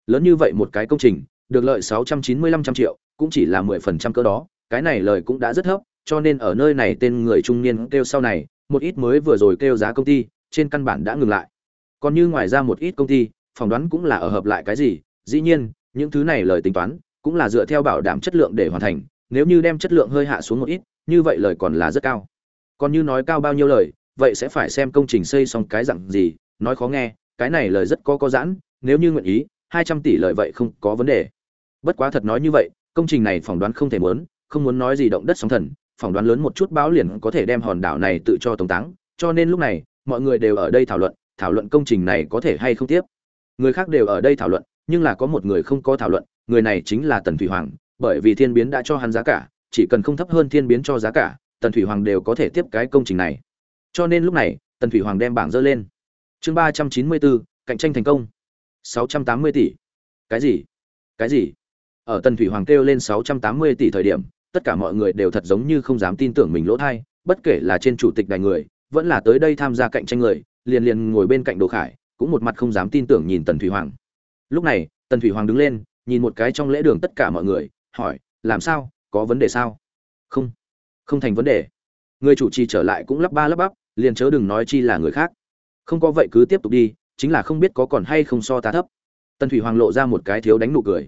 Lớn như vậy một cái công trình được lợi 695 trăm triệu cũng chỉ là 10% cỡ đó cái này lợi cũng đã rất thấp cho nên ở nơi này tên người trung niên kêu sau này một ít mới vừa rồi kêu giá công ty, trên căn bản đã ngừng lại. Còn như ngoài ra một ít công ty, phỏng đoán cũng là ở hợp lại cái gì, dĩ nhiên, những thứ này lời tính toán, cũng là dựa theo bảo đảm chất lượng để hoàn thành, nếu như đem chất lượng hơi hạ xuống một ít, như vậy lời còn là rất cao. Còn như nói cao bao nhiêu lời, vậy sẽ phải xem công trình xây xong cái dạng gì, nói khó nghe, cái này lời rất có có giãn, nếu như nguyện ý, hai trăm tỷ lợi vậy không có vấn đề. Bất quá thật nói như vậy, công trình này phỏng đoán không thể muốn, không muốn nói gì động đất sóng thần phỏng đoán lớn một chút báo liền có thể đem hòn đảo này tự cho tống táng, cho nên lúc này, mọi người đều ở đây thảo luận thảo luận công trình này có thể hay không tiếp. Người khác đều ở đây thảo luận, nhưng là có một người không có thảo luận, người này chính là tần thủy hoàng, bởi vì thiên biến đã cho hắn giá cả, chỉ cần không thấp hơn thiên biến cho giá cả, tần thủy hoàng đều có thể tiếp cái công trình này. Cho nên lúc này, tần thủy hoàng đem bảng dơ lên. Chương ba trăm chín mươi bốn, cạnh tranh thành công. sáu trăm tám mươi tỷ. Cái gì? Cái gì? Ở tần thủy hoàng kêu lên sáu trăm tám mươi tỷ thời điểm tất cả mọi người đều thật giống như không dám tin tưởng mình lỗ thai, bất kể là trên chủ tịch đài người, vẫn là tới đây tham gia cạnh tranh người, liền liền ngồi bên cạnh đồ khải, cũng một mặt không dám tin tưởng nhìn tần thủy hoàng. Lúc này, tần thủy hoàng đứng lên, nhìn một cái trong lễ đường tất cả mọi người, hỏi, làm sao? Có vấn đề sao? Không không thành vấn đề. Người chủ trì trở lại cũng lắp ba lắp bắp, liền chớ đừng nói chi là người khác. Không có vậy cứ tiếp tục đi, chính là không biết có còn hay không so ta thấp. Tần thủy hoàng lộ ra một cái thiếu đánh nụ cười.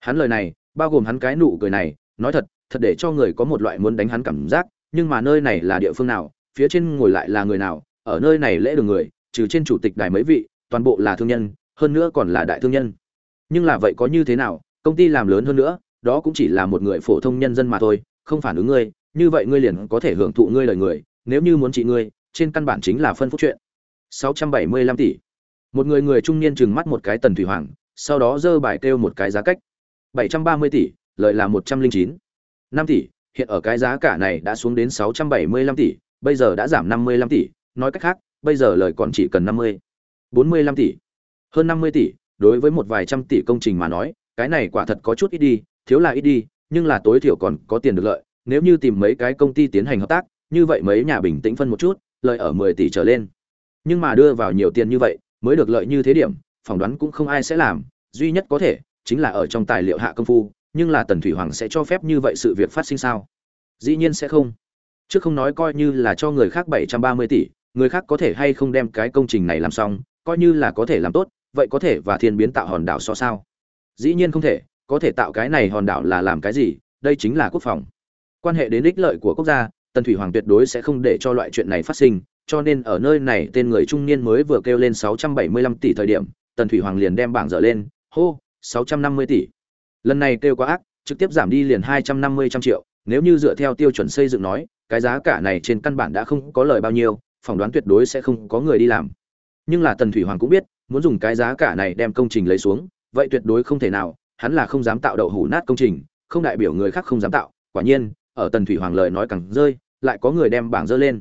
Hắn lời này, bao gồm hắn cái nụ cười này, nói thật thật để cho người có một loại muốn đánh hắn cảm giác, nhưng mà nơi này là địa phương nào, phía trên ngồi lại là người nào, ở nơi này lễ đường người, trừ trên chủ tịch đài mấy vị, toàn bộ là thương nhân, hơn nữa còn là đại thương nhân. Nhưng là vậy có như thế nào, công ty làm lớn hơn nữa, đó cũng chỉ là một người phổ thông nhân dân mà thôi, không phản ứng ngươi, như vậy ngươi liền có thể hưởng thụ ngươi lời người, nếu như muốn trị ngươi, trên căn bản chính là phân phúc chuyện. 675 tỷ. Một người người trung niên chừng mắt một cái tần thủy hoàng, sau đó dơ bài kêu một cái giá cách. 730 tỷ, lợi là 109 5 tỷ, hiện ở cái giá cả này đã xuống đến 675 tỷ, bây giờ đã giảm 55 tỷ. Nói cách khác, bây giờ lời còn chỉ cần 50 45 tỷ. Hơn 50 tỷ, đối với một vài trăm tỷ công trình mà nói, cái này quả thật có chút ít đi, thiếu là ít đi, nhưng là tối thiểu còn có tiền được lợi. Nếu như tìm mấy cái công ty tiến hành hợp tác, như vậy mấy nhà bình tĩnh phân một chút, lợi ở 10 tỷ trở lên. Nhưng mà đưa vào nhiều tiền như vậy, mới được lợi như thế điểm, phỏng đoán cũng không ai sẽ làm. Duy nhất có thể, chính là ở trong tài liệu hạ công phu nhưng là tần thủy hoàng sẽ cho phép như vậy sự việc phát sinh sao? Dĩ nhiên sẽ không. Chứ không nói coi như là cho người khác 730 tỷ, người khác có thể hay không đem cái công trình này làm xong, coi như là có thể làm tốt, vậy có thể và thiên biến tạo hòn đảo so sao? Dĩ nhiên không thể, có thể tạo cái này hòn đảo là làm cái gì, đây chính là quốc phòng. Quan hệ đến ích lợi của quốc gia, tần thủy hoàng tuyệt đối sẽ không để cho loại chuyện này phát sinh, cho nên ở nơi này tên người trung niên mới vừa kêu lên 675 tỷ thời điểm, tần thủy hoàng liền đem bảng dở lên, hô 650 tỷ lần này kêu quá ác, trực tiếp giảm đi liền 250 trăm triệu, nếu như dựa theo tiêu chuẩn xây dựng nói, cái giá cả này trên căn bản đã không có lời bao nhiêu, phỏng đoán tuyệt đối sẽ không có người đi làm. Nhưng là tần thủy hoàng cũng biết, muốn dùng cái giá cả này đem công trình lấy xuống, vậy tuyệt đối không thể nào, hắn là không dám tạo đậu hủ nát công trình, không đại biểu người khác không dám tạo. Quả nhiên, ở tần thủy hoàng lời nói càng rơi, lại có người đem bảng dơ lên.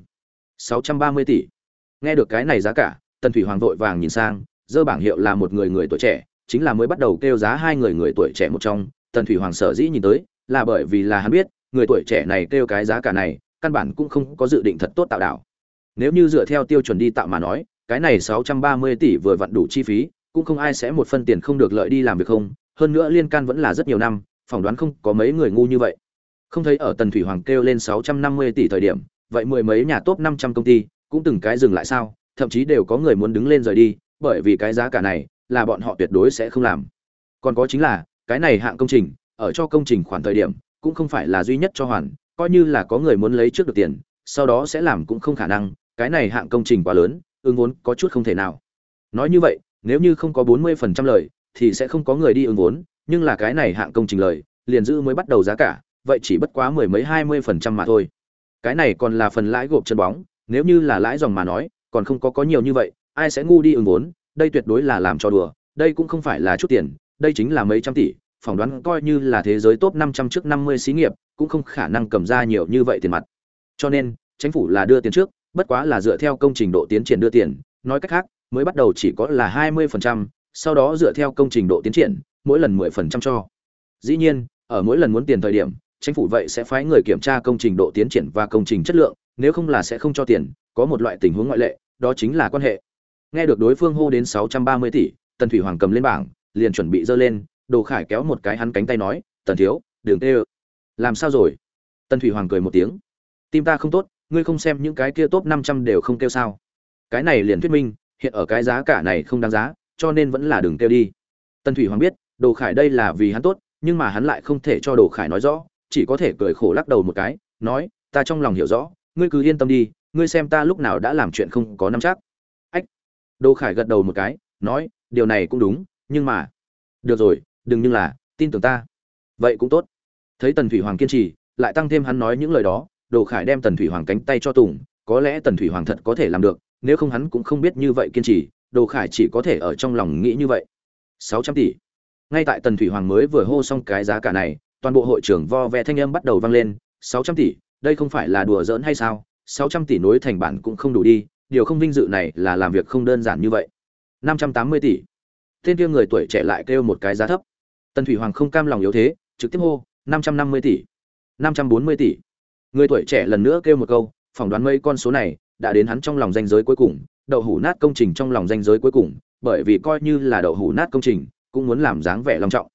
630 tỷ. Nghe được cái này giá cả, tần thủy hoàng vội vàng nhìn sang, dơ bảng hiệu là một người người tuổi trẻ chính là mới bắt đầu kêu giá hai người người tuổi trẻ một trong tần thủy hoàng sở dĩ nhìn tới là bởi vì là hắn biết người tuổi trẻ này kêu cái giá cả này căn bản cũng không có dự định thật tốt tạo đảo nếu như dựa theo tiêu chuẩn đi tạo mà nói cái này 630 tỷ vừa vặn đủ chi phí, cũng không ai sẽ một phân tiền không được lợi đi làm việc không, hơn nữa liên can vẫn là rất nhiều năm, phỏng đoán không có mấy người ngu như vậy. Không thấy ở Tần Thủy Hoàng kêu lên 650 tỷ thời điểm, vậy mười mấy nhà top 500 công ty cũng từng cái dừng lại sao, thậm chí đều có người muốn đứng lên rời đi, bởi vì cái giá cả này là bọn họ tuyệt đối sẽ không làm. Còn có chính là, cái này hạng công trình, ở cho công trình khoản thời điểm, cũng không phải là duy nhất cho hoàn, coi như là có người muốn lấy trước được tiền, sau đó sẽ làm cũng không khả năng, cái này hạng công trình quá lớn, ứng vốn có chút không thể nào nói như vậy nếu như không có bốn mươi phần trăm lời thì sẽ không có người đi ứng vốn nhưng là cái này hạng công trình lời liền giữ mới bắt đầu giá cả vậy chỉ bất quá mười mấy hai mươi phần trăm mà thôi cái này còn là phần lãi gộp chân bóng nếu như là lãi dòng mà nói còn không có có nhiều như vậy ai sẽ ngu đi ứng vốn đây tuyệt đối là làm cho đùa đây cũng không phải là chút tiền đây chính là mấy trăm tỷ phỏng đoán coi như là thế giới top năm trăm trước năm mươi xí nghiệp cũng không khả năng cầm ra nhiều như vậy tiền mặt cho nên chính phủ là đưa tiền trước bất quá là dựa theo công trình độ tiến triển đưa tiền, nói cách khác, mới bắt đầu chỉ có là 20%, sau đó dựa theo công trình độ tiến triển, mỗi lần 10% cho. Dĩ nhiên, ở mỗi lần muốn tiền thời điểm, chính phủ vậy sẽ phái người kiểm tra công trình độ tiến triển và công trình chất lượng, nếu không là sẽ không cho tiền, có một loại tình huống ngoại lệ, đó chính là quan hệ. Nghe được đối phương hô đến 630 tỷ, Tần Thủy Hoàng cầm lên bảng, liền chuẩn bị giơ lên, Đồ Khải kéo một cái hắn cánh tay nói, "Tần thiếu, đường tê Làm sao rồi?" Tần Thủy Hoàng cười một tiếng, "Tim ta không tốt, ngươi không xem những cái kia top 500 đều không kêu sao? Cái này liền thuyết minh, hiện ở cái giá cả này không đáng giá, cho nên vẫn là đường kêu đi. Tần Thủy Hoàng biết, Đồ Khải đây là vì hắn tốt, nhưng mà hắn lại không thể cho Đồ Khải nói rõ, chỉ có thể cười khổ lắc đầu một cái, nói, ta trong lòng hiểu rõ, ngươi cứ yên tâm đi, ngươi xem ta lúc nào đã làm chuyện không có nắm chắc. Đô Khải gật đầu một cái, nói, điều này cũng đúng, nhưng mà, được rồi, đừng nhưng là, tin tưởng ta. vậy cũng tốt. Thấy tần thủy hoàng kiên trì lại tăng thêm hắn nói những lời đó Đô khải đem tần thủy hoàng cánh tay cho tùng có lẽ tần thủy hoàng thật có thể làm được nếu không hắn cũng không biết như vậy kiên trì Đô khải chỉ có thể ở trong lòng nghĩ như vậy. Sáu trăm tỷ. Ngay tại tần thủy hoàng mới vừa hô xong cái giá cả này toàn bộ hội trưởng vo ve thanh âm bắt đầu vang lên sáu trăm tỷ đây không phải là đùa giỡn hay sao? Sáu trăm tỷ nối thành bản cũng không đủ đi điều không vinh dự này là làm việc không đơn giản như vậy. Năm trăm tám mươi tỷ. Tên kia người tuổi trẻ lại kêu một cái giá thấp. Tần thủy hoàng không cam lòng yếu thế, trực tiếp hô, năm trăm năm mươi tỷ. Năm trăm bốn mươi tỷ. Người tuổi trẻ lần nữa kêu một câu, phỏng đoán mấy con số này đã đến hắn trong lòng danh giới cuối cùng, đậu hủ nát công trình trong lòng danh giới cuối cùng, bởi vì coi như là đậu hủ nát công trình, cũng muốn làm dáng vẻ long trọng.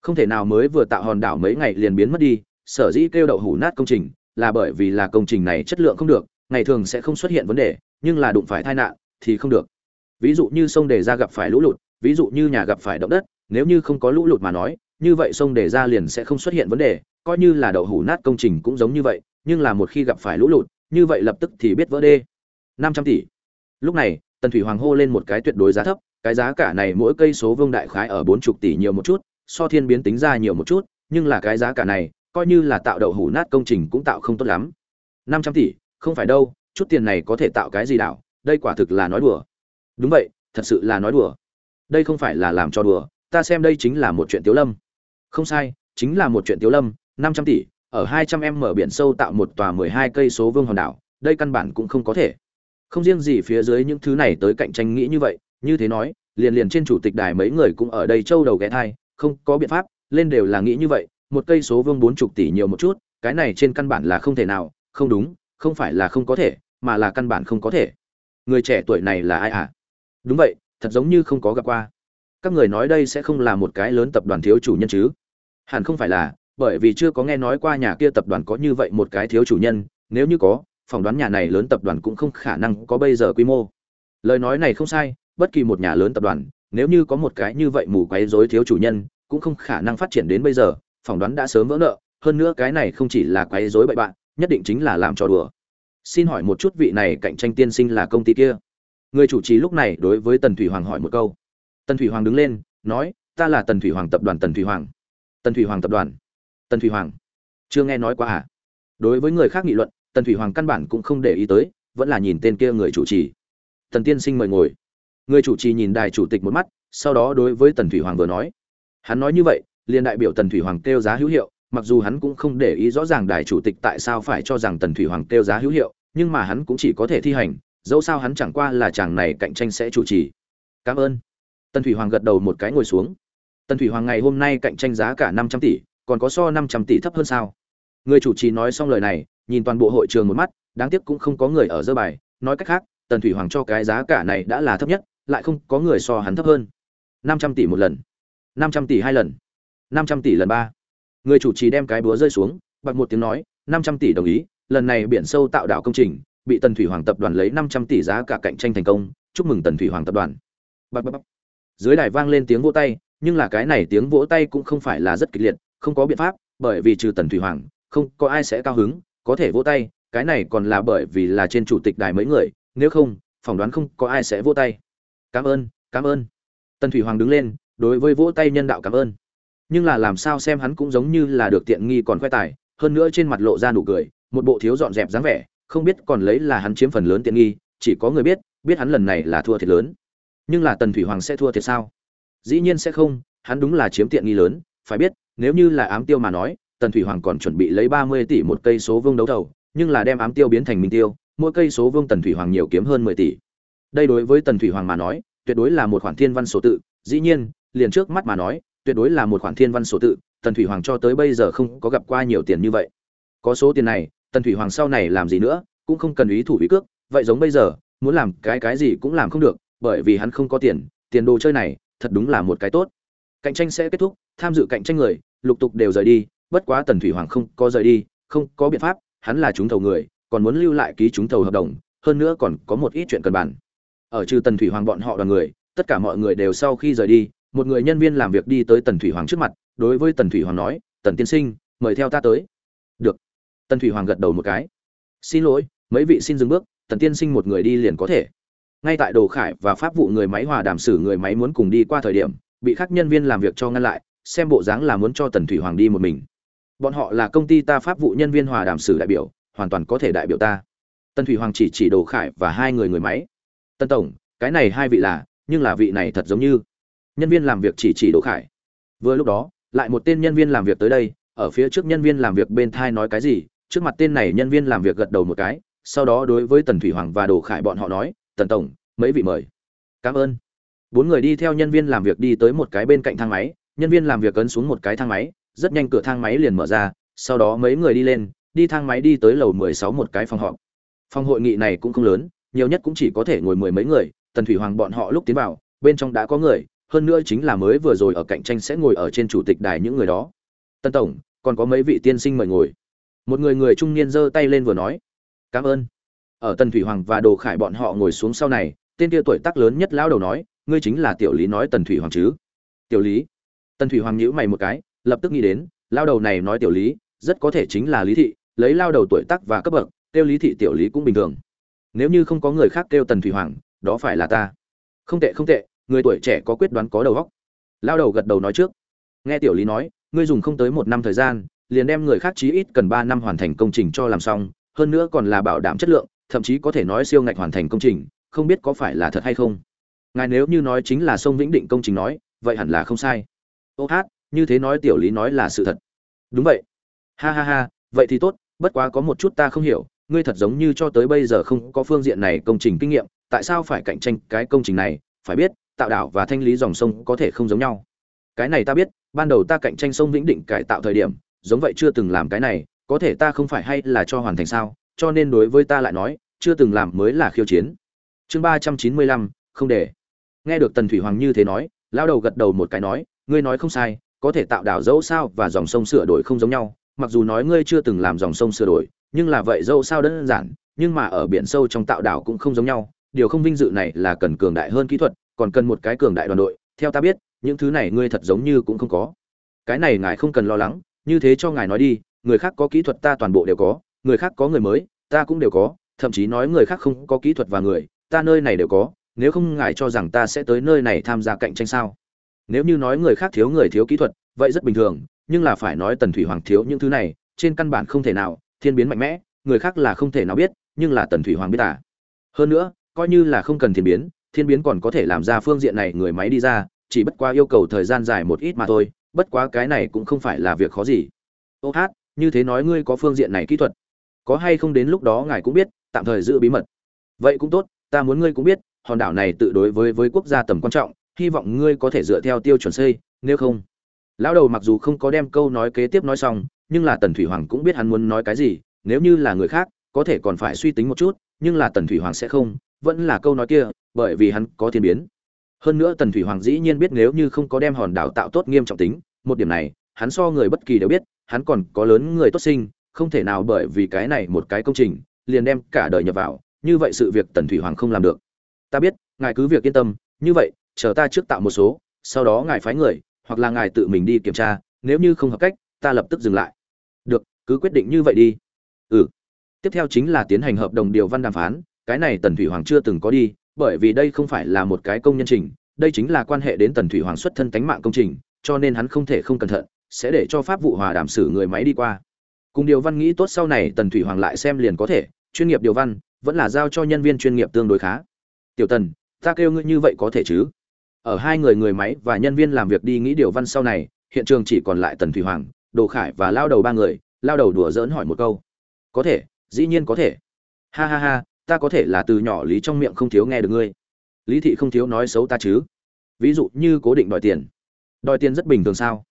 Không thể nào mới vừa tạo hòn đảo mấy ngày liền biến mất đi, sở dĩ kêu đậu hủ nát công trình là bởi vì là công trình này chất lượng không được, ngày thường sẽ không xuất hiện vấn đề nhưng là đụng phải tai nạn thì không được. Ví dụ như sông đề ra gặp phải lũ lụt, ví dụ như nhà gặp phải động đất, nếu như không có lũ lụt mà nói, như vậy sông đề ra liền sẽ không xuất hiện vấn đề, coi như là đậu hủ nát công trình cũng giống như vậy, nhưng là một khi gặp phải lũ lụt, như vậy lập tức thì biết vỡ đê. Năm trăm tỷ. Lúc này, tần thủy hoàng hô lên một cái tuyệt đối giá thấp, cái giá cả này mỗi cây số vương đại khái ở bốn chục tỷ nhiều một chút, so thiên biến tính ra nhiều một chút, nhưng là cái giá cả này, coi như là tạo đậu hủ nát công trình cũng tạo không tốt lắm. Năm trăm tỷ, không phải đâu chút tiền này có thể tạo cái gì đảo, đây quả thực là nói đùa. Đúng vậy, thật sự là nói đùa. Đây không phải là làm cho đùa, ta xem đây chính là một chuyện tiếu lâm. Không sai, chính là một chuyện tiếu lâm, năm trăm tỷ, ở hai trăm em mở biển sâu tạo một tòa mười hai cây số vương hòn đảo, đây căn bản cũng không có thể. Không riêng gì phía dưới những thứ này tới cạnh tranh nghĩ như vậy, như thế nói, liền liền trên chủ tịch đài mấy người cũng ở đây châu đầu ghé thai, không có biện pháp, lên đều là nghĩ như vậy, một cây số vương bốn chục tỷ nhiều một chút, cái này trên căn bản là không thể nào, không đúng, không phải là không có thể mà là căn bản không có thể. Người trẻ tuổi này là ai à? Đúng vậy, thật giống như không có gặp qua. Các người nói đây sẽ không là một cái lớn tập đoàn thiếu chủ nhân chứ? Hẳn không phải là, bởi vì chưa có nghe nói qua nhà kia tập đoàn có như vậy một cái thiếu chủ nhân, nếu như có, phỏng đoán nhà này lớn tập đoàn cũng không khả năng có bây giờ quy mô. Lời nói này không sai, bất kỳ một nhà lớn tập đoàn, nếu như có một cái như vậy mù quấy rối thiếu chủ nhân, cũng không khả năng phát triển đến bây giờ, phỏng đoán đã sớm vỡ nợ. Hơn nữa cái này không chỉ là quấy rối bậy bạn nhất định chính là làm trò đùa xin hỏi một chút vị này cạnh tranh tiên sinh là công ty kia. Người chủ trì lúc này đối với tần thủy hoàng hỏi một câu. Tần thủy hoàng đứng lên, nói, ta là tần thủy hoàng tập đoàn tần thủy hoàng. Tần thủy hoàng tập đoàn. Tần thủy hoàng. Chưa nghe nói qua à? Đối với người khác nghị luận, tần thủy hoàng căn bản cũng không để ý tới, vẫn là nhìn tên kia người chủ trì. Tần tiên sinh mời ngồi. Người chủ trì nhìn đài chủ tịch một mắt, sau đó đối với tần thủy hoàng vừa nói. Hắn nói như vậy, liền đại biểu tần thủy hoàng kêu giá hữu hiệu mặc dù hắn cũng không để ý rõ ràng đài chủ tịch tại sao phải cho rằng tần thủy hoàng kêu giá hữu hiệu, nhưng mà hắn cũng chỉ có thể thi hành, dẫu sao hắn chẳng qua là chàng này cạnh tranh sẽ chủ trì. Cảm ơn. Tần thủy hoàng gật đầu một cái ngồi xuống. Tần thủy hoàng ngày hôm nay cạnh tranh giá cả năm trăm tỷ, còn có so năm trăm tỷ thấp hơn sao? Người chủ trì nói xong lời này, nhìn toàn bộ hội trường một mắt, đáng tiếc cũng không có người ở dơ bài. Nói cách khác, tần thủy hoàng cho cái giá cả này đã là thấp nhất, lại không có người so hắn thấp hơn. Năm trăm tỷ một lần. Năm trăm tỷ hai lần. Năm trăm tỷ lần ba người chủ trì đem cái búa rơi xuống bật một tiếng nói, năm trăm tỷ đồng ý, lần này biển sâu tạo đảo công trình, bị tần thủy hoàng tập đoàn lấy năm trăm tỷ giá cả cạnh tranh thành công, chúc mừng tần thủy hoàng tập đoàn. Bạc bạc bạc. Dưới đài vang lên tiếng vỗ tay, nhưng là cái này tiếng vỗ tay cũng không phải là rất kịch liệt, không có biện pháp, bởi vì trừ tần thủy hoàng, không có ai sẽ cao hứng, có thể vỗ tay, cái này còn là bởi vì là trên chủ tịch đài mấy người, nếu không, phỏng đoán không có ai sẽ vỗ tay. Cảm ơn cảm ơn. Tần thủy hoàng đứng lên, đối với vỗ tay nhân đạo cảm ơn nhưng là làm sao xem hắn cũng giống như là được tiện nghi còn khoe tài, hơn nữa trên mặt lộ ra nụ cười, một bộ thiếu dọn dẹp dáng vẻ, không biết còn lấy là hắn chiếm phần lớn tiện nghi, chỉ có người biết biết hắn lần này là thua thiệt lớn. Nhưng là tần thủy hoàng sẽ thua thiệt sao? Dĩ nhiên sẽ không, hắn đúng là chiếm tiện nghi lớn, phải biết, nếu như là ám tiêu mà nói, tần thủy hoàng còn chuẩn bị lấy ba mươi tỷ một cây số vương đấu thầu, nhưng là đem ám tiêu biến thành minh tiêu, mỗi cây số vương tần thủy hoàng nhiều kiếm hơn mười tỷ. Đây đối với tần thủy hoàng mà nói, tuyệt đối là một khoản thiên văn số tự, dĩ nhiên, liền trước mắt mà nói tuyệt đối là một khoản thiên văn số tự, tần thủy hoàng cho tới bây giờ không có gặp qua nhiều tiền như vậy. Có số tiền này, tần thủy hoàng sau này làm gì nữa, cũng không cần ý thủ ý cước, vậy giống bây giờ, muốn làm cái cái gì cũng làm không được, bởi vì hắn không có tiền tiền đồ chơi này, thật đúng là một cái tốt. Cạnh tranh sẽ kết thúc, tham dự cạnh tranh người, lục tục đều rời đi, bất quá tần thủy hoàng không có rời đi, không có biện pháp, hắn là trúng thầu người, còn muốn lưu lại ký trúng thầu hợp đồng, hơn nữa còn có một ít chuyện cần bản ở trừ tần thủy hoàng bọn họ đoàn người, tất cả mọi người đều sau khi rời đi một người nhân viên làm việc đi tới tần thủy hoàng trước mặt, đối với tần thủy hoàng nói, tần tiên sinh, mời theo ta tới. Được. Tần thủy hoàng gật đầu một cái. Xin lỗi, mấy vị xin dừng bước, tần tiên sinh một người đi liền có thể. Ngay tại đồ khải và pháp vụ người máy hòa đàm xử người máy muốn cùng đi qua thời điểm, bị các nhân viên làm việc cho ngăn lại, xem bộ dáng là muốn cho tần thủy hoàng đi một mình. Bọn họ là công ty ta pháp vụ nhân viên hòa đàm xử đại biểu, hoàn toàn có thể đại biểu ta. Tần thủy hoàng chỉ chỉ đồ khải và hai người người máy. Tân tổng, cái này hai vị là, nhưng là vị này thật giống như nhân viên làm việc chỉ chỉ đỗ khải. Vừa lúc đó, lại một tên nhân viên làm việc tới đây, ở phía trước nhân viên làm việc bên thai nói cái gì, trước mặt tên này nhân viên làm việc gật đầu một cái, sau đó đối với tần thủy hoàng và đỗ khải bọn họ nói, tần tổng, mấy vị mời? Cảm ơn. Bốn người đi theo nhân viên làm việc đi tới một cái bên cạnh thang máy, nhân viên làm việc ấn xuống một cái thang máy, rất nhanh cửa thang máy liền mở ra, sau đó mấy người đi lên, đi thang máy đi tới lầu mười sáu một cái phòng họp. Phòng hội nghị này cũng không lớn, nhiều nhất cũng chỉ có thể ngồi mười mấy người, tần thủy hoàng bọn họ lúc tiến vào, bên trong đã có người hơn nữa chính là mới vừa rồi ở cạnh tranh sẽ ngồi ở trên chủ tịch đài những người đó. Tân tổng, còn có mấy vị tiên sinh mời ngồi. Một người người trung niên giơ tay lên vừa nói. Cảm ơn. Ở tần thủy hoàng và đồ khải bọn họ ngồi xuống sau này, tên kia tuổi tác lớn nhất lão đầu nói, ngươi chính là tiểu lý nói tần thủy hoàng chứ? Tiểu lý. Tần thủy hoàng nhíu mày một cái, lập tức nghĩ đến lao đầu này nói tiểu lý, rất có thể chính là lý thị, lấy lao đầu tuổi tác và cấp bậc, kêu lý thị tiểu lý cũng bình thường. Nếu như không có người khác kêu tần thủy hoàng, đó phải là ta. Không tệ không tệ người tuổi trẻ có quyết đoán có đầu óc. Lao đầu gật đầu nói trước. Nghe tiểu lý nói, ngươi dùng không tới một năm thời gian, liền đem người khác chí ít cần ba năm hoàn thành công trình cho làm xong, hơn nữa còn là bảo đảm chất lượng, thậm chí có thể nói siêu ngạch hoàn thành công trình, không biết có phải là thật hay không. Ngài nếu như nói chính là sông vĩnh định công trình nói, vậy hẳn là không sai. Ô hát, như thế nói tiểu lý nói là sự thật. Đúng vậy. Ha ha ha, vậy thì tốt, bất quá có một chút ta không hiểu, ngươi thật giống như cho tới bây giờ không có phương diện này công trình kinh nghiệm, tại sao phải cạnh tranh cái công trình này, phải biết tạo đảo và thanh lý dòng sông có thể không giống nhau. Cái này ta biết, ban đầu ta cạnh tranh sông vĩnh định cải tạo thời điểm, giống vậy chưa từng làm cái này, có thể ta không phải hay là cho hoàn thành sao, cho nên đối với ta lại nói, chưa từng làm mới là khiêu chiến. Chương ba trăm chín mươi lăm, không để. Nghe được tần thủy hoàng như thế nói lao đầu gật đầu một cái nói, ngươi nói không sai, có thể tạo đảo dẫu sao và dòng sông sửa đổi không giống nhau, mặc dù nói ngươi chưa từng làm dòng sông sửa đổi, nhưng là vậy dẫu sao đơn giản, nhưng mà ở biển sâu trong tạo đảo cũng không giống nhau, điều không vinh dự này là cần cường đại hơn kỹ thuật còn cần một cái cường đại đoàn đội, theo ta biết, những thứ này ngươi thật giống như cũng không có. Cái này ngài không cần lo lắng, như thế cho ngài nói đi, người khác có kỹ thuật ta toàn bộ đều có, người khác có người mới, ta cũng đều có, thậm chí nói người khác không có kỹ thuật và người, ta nơi này đều có, nếu không ngài cho rằng ta sẽ tới nơi này tham gia cạnh tranh sao? Nếu như nói người khác thiếu người thiếu kỹ thuật, vậy rất bình thường, nhưng là phải nói tần thủy hoàng thiếu những thứ này, trên căn bản không thể nào, thiên biến mạnh mẽ, người khác là không thể nào biết, nhưng là tần thủy hoàng biết à. Hơn nữa, coi như là không cần thiên biến thiên biến còn có thể làm ra phương diện này người máy đi ra, chỉ bất quá yêu cầu thời gian dài một ít mà thôi, bất quá cái này cũng không phải là việc khó gì. Ô hát, như thế nói ngươi có phương diện này kỹ thuật. Có hay không đến lúc đó ngài cũng biết, tạm thời giữ bí mật. Vậy cũng tốt, ta muốn ngươi cũng biết, hòn đảo này tự đối với với quốc gia tầm quan trọng, hy vọng ngươi có thể dựa theo tiêu chuẩn xây, nếu không. Lão đầu mặc dù không có đem câu nói kế tiếp nói xong, nhưng là tần thủy hoàng cũng biết hắn muốn nói cái gì, nếu như là người khác, có thể còn phải suy tính một chút, nhưng là tần thủy hoàng sẽ không, vẫn là câu nói kia bởi vì hắn có thiên biến. Hơn nữa tần thủy hoàng dĩ nhiên biết nếu như không có đem hòn đảo tạo tốt nghiêm trọng tính, một điểm này, hắn so người bất kỳ đều biết, hắn còn có lớn người tốt sinh, không thể nào bởi vì cái này một cái công trình, liền đem cả đời nhập vào, như vậy sự việc tần thủy hoàng không làm được. Ta biết, ngài cứ việc yên tâm, như vậy, chờ ta trước tạo một số, sau đó ngài phái người, hoặc là ngài tự mình đi kiểm tra, nếu như không hợp cách, ta lập tức dừng lại. Được, cứ quyết định như vậy đi. Ừ. Tiếp theo chính là tiến hành hợp đồng điều văn đàm phán, cái này tần thủy hoàng chưa từng có đi bởi vì đây không phải là một cái công nhân trình, đây chính là quan hệ đến tần thủy hoàng xuất thân tánh mạng công trình, cho nên hắn không thể không cẩn thận, sẽ để cho pháp vụ hòa đảm xử người máy đi qua. Cùng điều văn nghĩ tốt sau này, tần thủy hoàng lại xem liền có thể, chuyên nghiệp điều văn, vẫn là giao cho nhân viên chuyên nghiệp tương đối khá. Tiểu tần, ta kêu ngươi như vậy có thể chứ? Ở hai người người máy và nhân viên làm việc đi nghĩ điều văn sau này, hiện trường chỉ còn lại tần thủy hoàng, đồ khải và lao đầu ba người, lao đầu đùa dỡn hỏi một câu. Có thể, dĩ nhiên có thể. Ha ha ha ta có thể là từ nhỏ lý trong miệng không thiếu nghe được ngươi. Lý thị không thiếu nói xấu ta chứ. Ví dụ như cố định đòi tiền. Đòi tiền rất bình thường sao?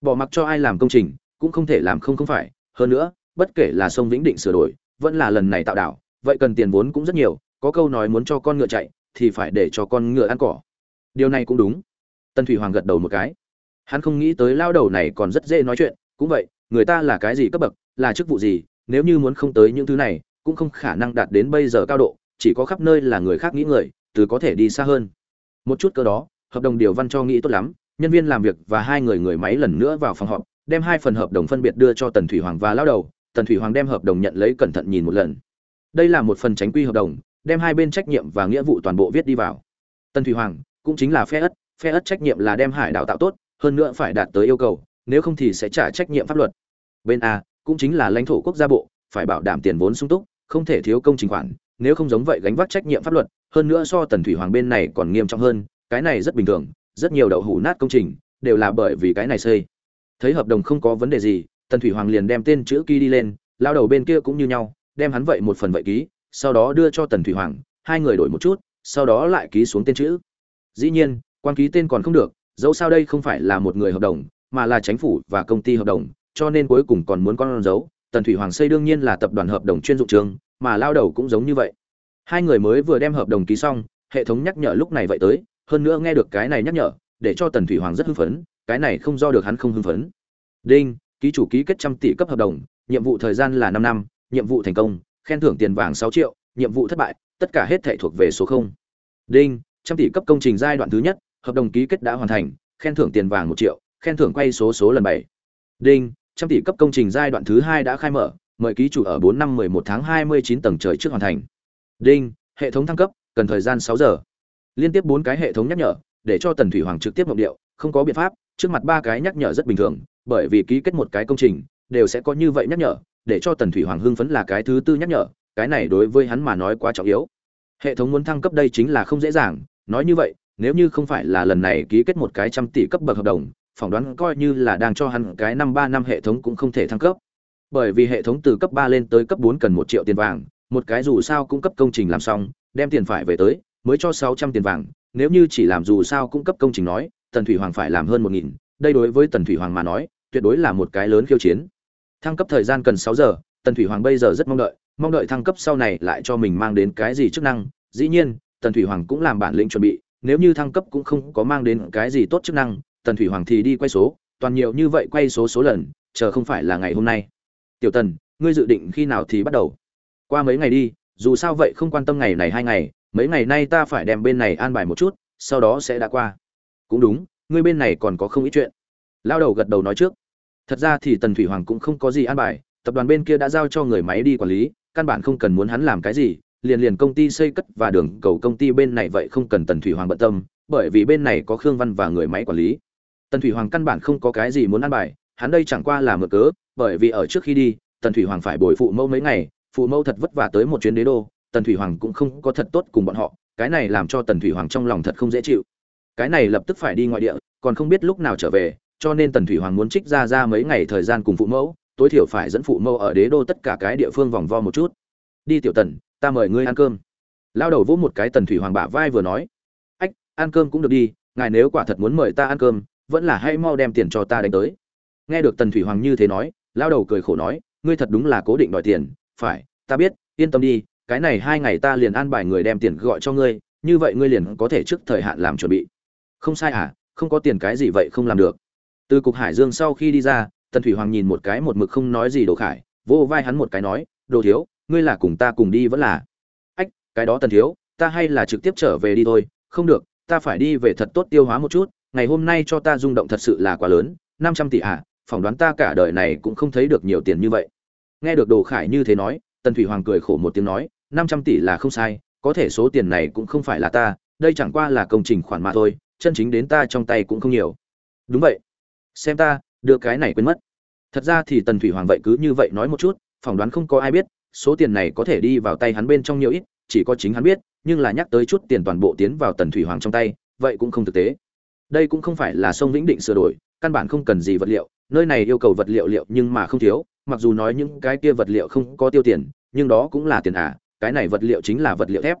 Bỏ mặc cho ai làm công trình, cũng không thể làm không không phải. Hơn nữa, bất kể là sông vĩnh định sửa đổi, vẫn là lần này tạo đảo, vậy cần tiền vốn cũng rất nhiều. Có câu nói muốn cho con ngựa chạy, thì phải để cho con ngựa ăn cỏ. Điều này cũng đúng. Tân thủy hoàng gật đầu một cái. Hắn không nghĩ tới lao đầu này còn rất dễ nói chuyện. Cũng vậy, người ta là cái gì cấp bậc, là chức vụ gì, nếu như muốn không tới những thứ này cũng không khả năng đạt đến bây giờ cao độ, chỉ có khắp nơi là người khác nghĩ người, từ có thể đi xa hơn. Một chút cơ đó, hợp đồng điều văn cho nghĩ tốt lắm, nhân viên làm việc và hai người người máy lần nữa vào phòng họp, đem hai phần hợp đồng phân biệt đưa cho tần thủy hoàng và lao đầu, tần thủy hoàng đem hợp đồng nhận lấy cẩn thận nhìn một lần. Đây là một phần tránh quy hợp đồng, đem hai bên trách nhiệm và nghĩa vụ toàn bộ viết đi vào. Tần thủy hoàng, cũng chính là phe ất phe ất trách nhiệm là đem hải đào tạo tốt, hơn nữa phải đạt tới yêu cầu, nếu không thì sẽ trả trách nhiệm pháp luật. Bên a, cũng chính là lãnh thổ quốc gia bộ, phải bảo đảm tiền vốn sung túc không thể thiếu công trình khoản, nếu không giống vậy gánh vác trách nhiệm pháp luật, hơn nữa so tần thủy hoàng bên này còn nghiêm trọng hơn, cái này rất bình thường, rất nhiều đậu hủ nát công trình, đều là bởi vì cái này xây. Thấy hợp đồng không có vấn đề gì, tần thủy hoàng liền đem tên chữ ký đi lên, lao đầu bên kia cũng như nhau, đem hắn vậy một phần vậy ký, sau đó đưa cho tần thủy hoàng, hai người đổi một chút, sau đó lại ký xuống tên chữ. Dĩ nhiên, quan ký tên còn không được, dẫu sao đây không phải là một người hợp đồng, mà là chính phủ và công ty hợp đồng, cho nên cuối cùng còn muốn con dấu tần thủy hoàng xây đương nhiên là tập đoàn hợp đồng chuyên dụng trường, mà lao đầu cũng giống như vậy. Hai người mới vừa đem hợp đồng ký xong, hệ thống nhắc nhở lúc này vậy tới, hơn nữa nghe được cái này nhắc nhở, để cho tần thủy hoàng rất hưng phấn, cái này không do được hắn không hưng phấn. Đinh, ký chủ ký kết trăm tỷ cấp hợp đồng, nhiệm vụ thời gian là năm năm, nhiệm vụ thành công, khen thưởng tiền vàng sáu triệu, nhiệm vụ thất bại, tất cả hết thệ thuộc về số không. Đinh, trăm tỷ cấp công trình giai đoạn thứ nhất, hợp đồng ký kết đã hoàn thành, khen thưởng tiền vàng một triệu, khen thưởng quay số số lần bảy. Đinh trăm tỷ cấp công trình giai đoạn thứ hai đã khai mở, mời ký chủ ở bốn năm mười một tháng hai mươi chín tầng trời trước hoàn thành. Đinh, hệ thống thăng cấp, cần thời gian sáu giờ. Liên tiếp bốn cái hệ thống nhắc nhở, để cho tần thủy hoàng trực tiếp mộng điệu, không có biện pháp, trước mặt ba cái nhắc nhở rất bình thường, bởi vì ký kết một cái công trình, đều sẽ có như vậy nhắc nhở, để cho tần thủy hoàng hưng phấn là cái thứ tư nhắc nhở, cái này đối với hắn mà nói quá trọng yếu. Hệ thống muốn thăng cấp đây chính là không dễ dàng, nói như vậy, nếu như không phải là lần này ký kết một cái trăm tỷ cấp bậc hợp đồng phỏng đoán coi như là đang cho hắn cái năm ba năm hệ thống cũng không thể thăng cấp. Bởi vì hệ thống từ cấp ba lên tới cấp bốn cần một triệu tiền vàng, một cái dù sao cung cấp công trình làm xong, đem tiền phải về tới, mới cho sáu trăm tiền vàng. Nếu như chỉ làm dù sao cung cấp công trình nói, tần thủy hoàng phải làm hơn một nghìn. Đây đối với tần thủy hoàng mà nói, tuyệt đối là một cái lớn khiêu chiến. Thăng cấp thời gian cần sáu giờ, tần thủy hoàng bây giờ rất mong đợi mong đợi thăng cấp sau này lại cho mình mang đến cái gì chức năng. Dĩ nhiên, tần thủy hoàng cũng làm bản lĩnh chuẩn bị, nếu như thăng cấp cũng không có mang đến cái gì tốt chức năng tần thủy hoàng thì đi quay số, toàn nhiều như vậy quay số số lần, chờ không phải là ngày hôm nay. Tiểu tần, ngươi dự định khi nào thì bắt đầu? Qua mấy ngày đi, dù sao vậy không quan tâm ngày này hai ngày, mấy ngày nay ta phải đem bên này an bài một chút, sau đó sẽ đã qua. Cũng đúng, ngươi bên này còn có không ít chuyện. Lao đầu gật đầu nói trước. Thật ra thì tần thủy hoàng cũng không có gì an bài, tập đoàn bên kia đã giao cho người máy đi quản lý, căn bản không cần muốn hắn làm cái gì, liền liền công ty xây cất và đường cầu công ty bên này vậy không cần tần thủy hoàng bận tâm, bởi vì bên này có khương văn và người máy quản lý tần thủy hoàng căn bản không có cái gì muốn ăn bài, hắn đây chẳng qua là mở cớ, bởi vì ở trước khi đi, tần thủy hoàng phải bồi phụ mẫu mấy ngày, phụ mẫu thật vất vả tới một chuyến đế đô, tần thủy hoàng cũng không có thật tốt cùng bọn họ, cái này làm cho tần thủy hoàng trong lòng thật không dễ chịu. Cái này lập tức phải đi ngoại địa, còn không biết lúc nào trở về, cho nên tần thủy hoàng muốn trích ra ra mấy ngày thời gian cùng phụ mẫu, tối thiểu phải dẫn phụ mẫu ở đế đô tất cả cái địa phương vòng vo một chút. Đi tiểu tần, ta mời ngươi ăn cơm. Lao đầu vỗ một cái tần thủy hoàng bả vai vừa nói. Ách, ăn cơm cũng được đi, ngài nếu quả thật muốn mời ta ăn cơm vẫn là hay mau đem tiền cho ta đánh tới. Nghe được tần thủy hoàng như thế nói, lao đầu cười khổ nói, ngươi thật đúng là cố định đòi tiền, phải, ta biết, yên tâm đi, cái này hai ngày ta liền an bài người đem tiền gọi cho ngươi, như vậy ngươi liền có thể trước thời hạn làm chuẩn bị. Không sai à không có tiền cái gì vậy không làm được. Từ cục hải dương sau khi đi ra, tần thủy hoàng nhìn một cái một mực không nói gì đồ khải, vỗ vai hắn một cái nói, đồ thiếu, ngươi là cùng ta cùng đi vẫn là. Ách, cái đó tần thiếu, ta hay là trực tiếp trở về đi thôi, không được, ta phải đi về thật tốt tiêu hóa một chút ngày hôm nay cho ta rung động thật sự là quá lớn năm trăm tỷ ạ à, phỏng đoán ta cả đời này cũng không thấy được nhiều tiền như vậy. Nghe được đồ khải như thế nói tần thủy hoàng cười khổ một tiếng nói năm trăm tỷ là không sai có thể số tiền này cũng không phải là ta đây chẳng qua là công trình khoản mà thôi chân chính đến ta trong tay cũng không nhiều. Đúng vậy. Xem ta đưa cái này quên mất. Thật ra thì tần thủy hoàng vậy cứ như vậy nói một chút phỏng đoán không có ai biết số tiền này có thể đi vào tay hắn bên trong nhiều ít chỉ có chính hắn biết nhưng là nhắc tới chút tiền toàn bộ tiến vào tần thủy hoàng trong tay vậy cũng không thực tế đây cũng không phải là sông vĩnh định sửa đổi căn bản không cần gì vật liệu nơi này yêu cầu vật liệu liệu nhưng mà không thiếu mặc dù nói những cái kia vật liệu không có tiêu tiền nhưng đó cũng là tiền ả à, cái này vật liệu chính là vật liệu thép.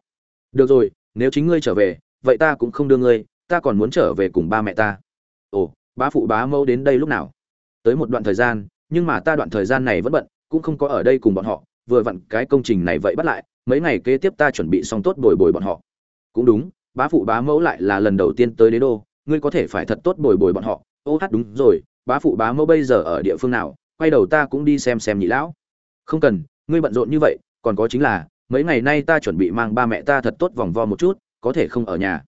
Được rồi nếu chính ngươi trở về vậy ta cũng không đưa ngươi ta còn muốn trở về cùng ba mẹ ta. Ồ bá phụ bá mẫu đến đây lúc nào? Tới một đoạn thời gian nhưng mà ta đoạn thời gian này vẫn bận cũng không có ở đây cùng bọn họ vừa vặn cái công trình này vậy bắt lại mấy ngày kế tiếp ta chuẩn bị xong tốt bồi bồi bọn họ. Cũng đúng bá phụ bá mẫu lại là lần đầu tiên tới đế đô ngươi có thể phải thật tốt bồi bồi bọn họ. Ô hát đúng rồi, bá phụ bá mẫu bây giờ ở địa phương nào? Quay đầu ta cũng đi xem xem nhị lão. Không cần, ngươi bận rộn như vậy, còn có chính là, mấy ngày nay ta chuẩn bị mang ba mẹ ta thật tốt vòng vo một chút, có thể không ở nhà.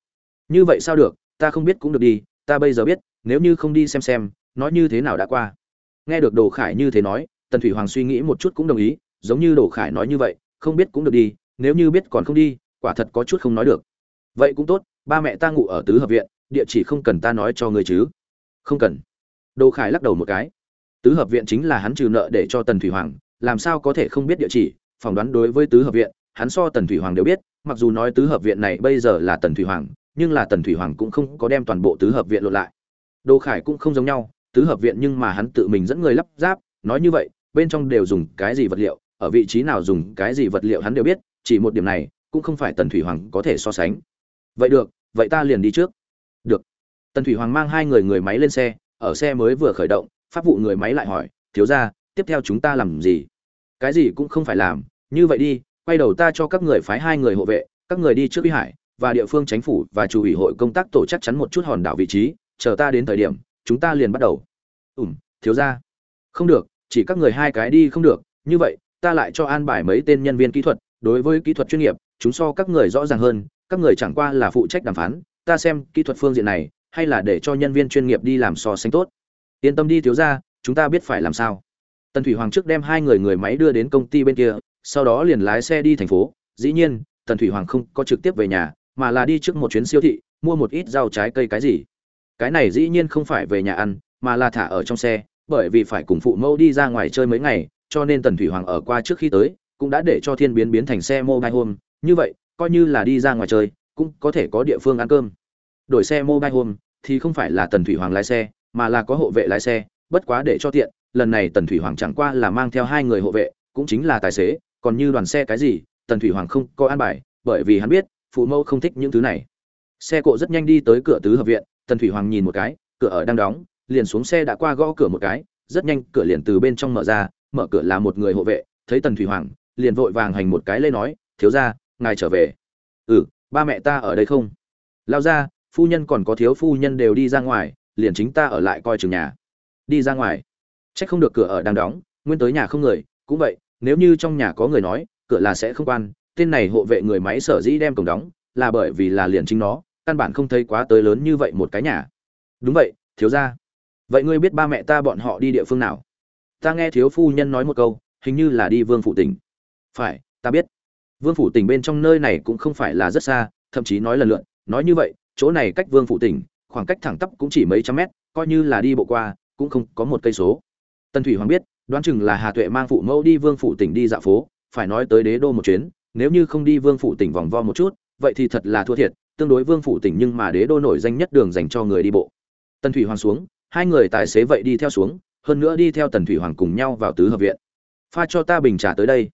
Như vậy sao được, ta không biết cũng được đi, ta bây giờ biết, nếu như không đi xem xem, nói như thế nào đã qua. Nghe được đồ khải như thế nói, tần thủy hoàng suy nghĩ một chút cũng đồng ý, giống như đồ khải nói như vậy, không biết cũng được đi, nếu như biết còn không đi, quả thật có chút không nói được. Vậy cũng tốt, ba mẹ ta ngủ ở tứ hợp viện địa chỉ không cần ta nói cho người chứ? Không cần. Đô khải lắc đầu một cái. Tứ hợp viện chính là hắn trừ nợ để cho tần thủy hoàng, làm sao có thể không biết địa chỉ? Phỏng đoán đối với tứ hợp viện, hắn so tần thủy hoàng đều biết, mặc dù nói tứ hợp viện này bây giờ là tần thủy hoàng, nhưng là tần thủy hoàng cũng không có đem toàn bộ tứ hợp viện lột lại. Đô khải cũng không giống nhau, tứ hợp viện nhưng mà hắn tự mình dẫn người lắp ráp, nói như vậy, bên trong đều dùng cái gì vật liệu, ở vị trí nào dùng cái gì vật liệu hắn đều biết, chỉ một điểm này, cũng không phải tần thủy hoàng có thể so sánh. Vậy được, vậy ta liền đi trước tần thủy hoàng mang hai người người máy lên xe, ở xe mới vừa khởi động, pháp vụ người máy lại hỏi, thiếu ra tiếp theo chúng ta làm gì? Cái gì cũng không phải làm, như vậy đi, quay đầu ta cho các người phái hai người hộ vệ, các người đi trước uy hải, và địa phương chính phủ và chủ ủy hội công tác tổ chắc chắn một chút hòn đảo vị trí, chờ ta đến thời điểm, chúng ta liền bắt đầu. Ủm thiếu ra không được, chỉ các người hai cái đi không được, như vậy, ta lại cho an bài mấy tên nhân viên kỹ thuật, đối với kỹ thuật chuyên nghiệp, chúng so các người rõ ràng hơn, các người chẳng qua là phụ trách đàm phán, ta xem kỹ thuật phương diện này hay là để cho nhân viên chuyên nghiệp đi làm so sánh tốt? Yên tâm đi thiếu ra chúng ta biết phải làm sao. Tần thủy hoàng trước đem hai người người máy đưa đến công ty bên kia, sau đó liền lái xe đi thành phố. Dĩ nhiên, tần thủy hoàng không có trực tiếp về nhà, mà là đi trước một chuyến siêu thị, mua một ít rau trái cây cái gì. Cái này dĩ nhiên không phải về nhà ăn, mà là thả ở trong xe, bởi vì phải cùng phụ mẫu đi ra ngoài chơi mấy ngày, cho nên tần thủy hoàng ở qua trước khi tới, cũng đã để cho thiên biến biến thành xe mobile home. Như vậy, coi như là đi ra ngoài chơi, cũng có thể có địa phương ăn cơm đổi xe mobile home thì không phải là tần thủy hoàng lái xe, mà là có hộ vệ lái xe, bất quá để cho tiện, lần này tần thủy hoàng chẳng qua là mang theo hai người hộ vệ, cũng chính là tài xế, còn như đoàn xe cái gì, tần thủy hoàng không có an bài, bởi vì hắn biết, phụ mẫu không thích những thứ này. Xe cộ rất nhanh đi tới cửa tứ hợp viện, tần thủy hoàng nhìn một cái, cửa ở đang đóng, liền xuống xe đã qua gõ cửa một cái, rất nhanh cửa liền từ bên trong mở ra, mở cửa là một người hộ vệ, thấy tần thủy hoàng, liền vội vàng hành một cái lên nói, thiếu ra ngài trở về. Ừ ba mẹ ta ở đây không? Lao ra phu nhân còn có thiếu phu nhân đều đi ra ngoài, liền chính ta ở lại coi chừng nhà. Đi ra ngoài. Trách không được cửa ở đang đóng, nguyên tới nhà không người, cũng vậy, nếu như trong nhà có người nói, cửa là sẽ không quan, tên này hộ vệ người máy sở dĩ đem cổng đóng, là bởi vì là liền chính nó, căn bản không thấy quá tới lớn như vậy một cái nhà. Đúng vậy, thiếu ra vậy ngươi biết ba mẹ ta bọn họ đi địa phương nào? Ta nghe thiếu phu nhân nói một câu, hình như là đi vương phủ tỉnh. Phải, ta biết. Vương phủ tỉnh bên trong nơi này cũng không phải là rất xa, thậm chí nói lần lượn nói như vậy chỗ này cách vương phủ tỉnh, khoảng cách thẳng tắp cũng chỉ mấy trăm mét, coi như là đi bộ qua, cũng không có một cây số. Tần thủy hoàng biết, đoán chừng là hà tuệ mang phụ mẫu đi vương phủ tỉnh đi dạo phố, phải nói tới đế đô một chuyến, nếu như không đi vương phủ tỉnh vòng vo một chút, vậy thì thật là thua thiệt, tương đối vương phủ tỉnh nhưng mà đế đô nổi danh nhất đường dành cho người đi bộ. Tần thủy hoàng xuống, hai người tài xế vậy đi theo xuống, hơn nữa đi theo tần thủy hoàng cùng nhau vào tứ hợp viện. Pha cho ta bình trà tới đây.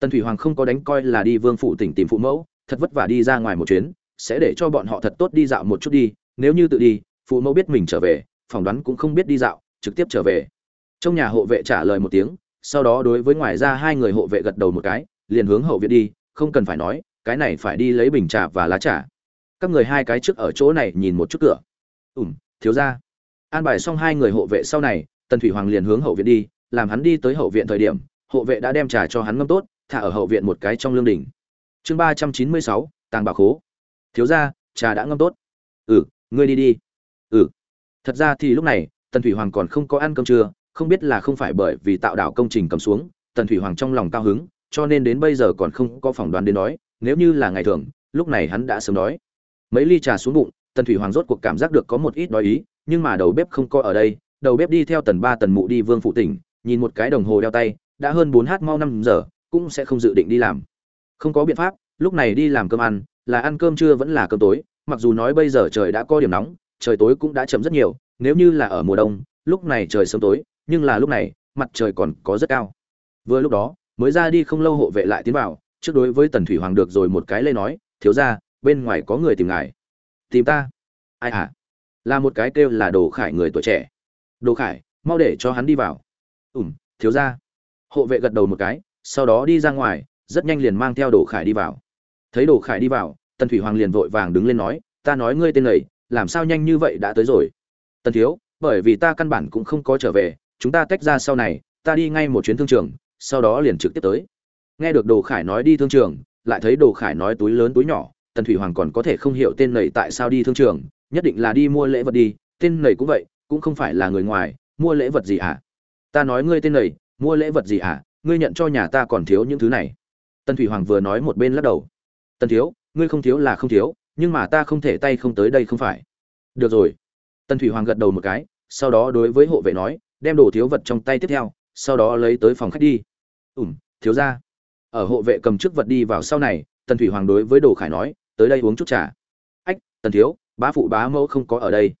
Tần thủy hoàng không có đánh coi là đi vương phủ tỉnh tìm phụ mẫu, thật vất vả đi ra ngoài một chuyến sẽ để cho bọn họ thật tốt đi dạo một chút đi, nếu như tự đi, phụ mẫu biết mình trở về, phỏng đoán cũng không biết đi dạo, trực tiếp trở về. Trong nhà hộ vệ trả lời một tiếng, sau đó đối với ngoài ra hai người hộ vệ gật đầu một cái, liền hướng hậu viện đi, không cần phải nói, cái này phải đi lấy bình trà và lá trà. Các người hai cái trước ở chỗ này nhìn một chút cửa. Ủm thiếu ra an bài xong hai người hộ vệ sau này, tần thủy hoàng liền hướng hậu viện đi, làm hắn đi tới hậu viện thời điểm, hộ vệ đã đem trà cho hắn ngâm tốt, thả ở hậu viện một cái trong lương đình chương ba trăm chín mươi sáu, tàng bà khố thiếu ra trà đã ngâm tốt. Ừ ngươi đi đi. Ừ. Thật ra thì lúc này, tần thủy hoàng còn không có ăn cơm trưa, không biết là không phải bởi vì tạo đảo công trình cầm xuống, tần thủy hoàng trong lòng cao hứng, cho nên đến bây giờ còn không có phỏng đoán đến đói nếu như là ngày thường, lúc này hắn đã sớm đói. Mấy ly trà xuống bụng, tần thủy hoàng rốt cuộc cảm giác được có một ít đói ý, nhưng mà đầu bếp không có ở đây, đầu bếp đi theo tần ba tần mụ đi vương phụ tỉnh, nhìn một cái đồng hồ đeo tay, đã hơn bốn h mau năm giờ, cũng sẽ không dự định đi làm. Không có biện pháp, lúc này đi làm cơm ăn là ăn cơm trưa vẫn là cơm tối, mặc dù nói bây giờ trời đã có điểm nóng, trời tối cũng đã chậm rất nhiều, nếu như là ở mùa đông, lúc này trời sớm tối, nhưng là lúc này, mặt trời còn có rất cao. Vừa lúc đó, mới ra đi không lâu hộ vệ lại tiến vào, trước đối với tần thủy hoàng được rồi một cái lê nói, thiếu ra bên ngoài có người tìm ngài. Tìm ta? Ai hả? Là một cái kêu là đồ khải người tuổi trẻ. Đồ khải, mau để cho hắn đi vào. Ủm thiếu ra hộ vệ gật đầu một cái, sau đó đi ra ngoài, rất nhanh liền mang theo đồ khải đi vào thấy đồ khải đi vào, tần thủy hoàng liền vội vàng đứng lên nói, ta nói ngươi tên lầy làm sao nhanh như vậy đã tới rồi tần thiếu, bởi vì ta căn bản cũng không có trở về, chúng ta tách ra sau này, ta đi ngay một chuyến thương trường, sau đó liền trực tiếp tới nghe được đồ khải nói đi thương trường, lại thấy đồ khải nói túi lớn túi nhỏ, tần thủy hoàng còn có thể không hiểu tên nầy tại sao đi thương trường, nhất định là đi mua lễ vật đi, tên nầy cũng vậy, cũng không phải là người ngoài, mua lễ vật gì à? ta nói ngươi tên nầy mua lễ vật gì à? ngươi nhận cho nhà ta còn thiếu những thứ này tần thủy hoàng vừa nói một bên lắc đầu tần thiếu, ngươi không thiếu là không thiếu, nhưng mà ta không thể tay không tới đây không phải. Được rồi. Tần thủy hoàng gật đầu một cái, sau đó đối với hộ vệ nói, đem đồ thiếu vật trong tay tiếp theo, sau đó lấy tới phòng khách đi. Ủm thiếu ra ở hộ vệ cầm trước vật đi vào sau này, tần thủy hoàng đối với đồ khải nói, tới đây uống chút trà. Ách, tần thiếu, bá phụ bá mẫu không có ở đây.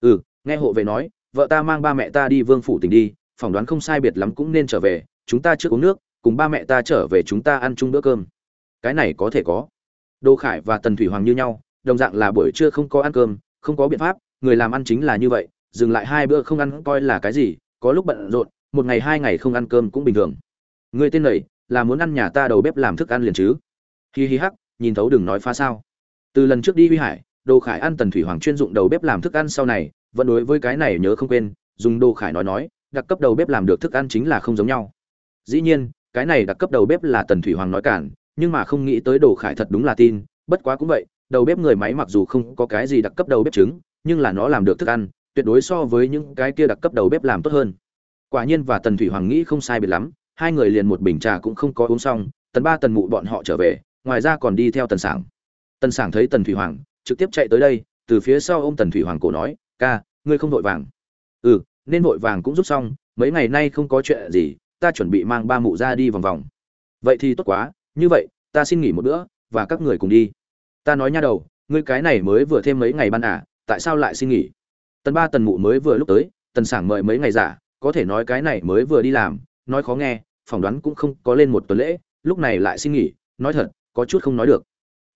Ừ nghe hộ vệ nói, vợ ta mang ba mẹ ta đi vương phủ tỉnh đi, phỏng đoán không sai biệt lắm cũng nên trở về, chúng ta trước uống nước, cùng ba mẹ ta trở về chúng ta ăn chung bữa cơm. Cái này có thể có đồ khải và tần thủy hoàng như nhau, đồng dạng là buổi trưa không có ăn cơm, không có biện pháp, người làm ăn chính là như vậy, dừng lại hai bữa không ăn coi là cái gì, có lúc bận rộn, một ngày hai ngày không ăn cơm cũng bình thường. Người tên này, là muốn ăn nhà ta đầu bếp làm thức ăn liền chứ? Hi hi hắc, nhìn thấu đừng nói phá sao. Từ lần trước đi huy hải đồ khải ăn tần thủy hoàng chuyên dụng đầu bếp làm thức ăn sau này, vẫn đối với cái này nhớ không quên, dùng đồ khải nói nói, đặc cấp đầu bếp làm được thức ăn chính là không giống nhau. Dĩ nhiên, cái này đặc cấp đầu bếp là tần thủy hoàng nói cản nhưng mà không nghĩ tới đồ khải thật đúng là tin, bất quá cũng vậy, đầu bếp người máy mặc dù không có cái gì đặc cấp đầu bếp trứng, nhưng là nó làm được thức ăn, tuyệt đối so với những cái kia đặc cấp đầu bếp làm tốt hơn. Quả nhiên và tần thủy hoàng nghĩ không sai biệt lắm, hai người liền một bình trà cũng không có uống xong, tần ba tần mụ bọn họ trở về, ngoài ra còn đi theo tần sảng. Tần sảng thấy tần thủy hoàng, trực tiếp chạy tới đây, từ phía sau ô m tần thủy hoàng cổ nói, ca, ngươi không vội vàng. Ừ nên vội vàng cũng rút xong, mấy ngày nay không có chuyện gì, ta chuẩn bị mang ba mụ ra đi vòng vòng. Vậy thì tốt quá như vậy, ta xin nghỉ một bữa, và các người cùng đi. Ta nói nha đầu, ngươi cái này mới vừa thêm mấy ngày ban à tại sao lại xin nghỉ? Tần ba tần mụ mới vừa lúc tới, tần sảng mời mấy ngày giả, có thể nói cái này mới vừa đi làm, nói khó nghe, phỏng đoán cũng không có lên một tuần lễ, lúc này lại xin nghỉ, nói thật, có chút không nói được.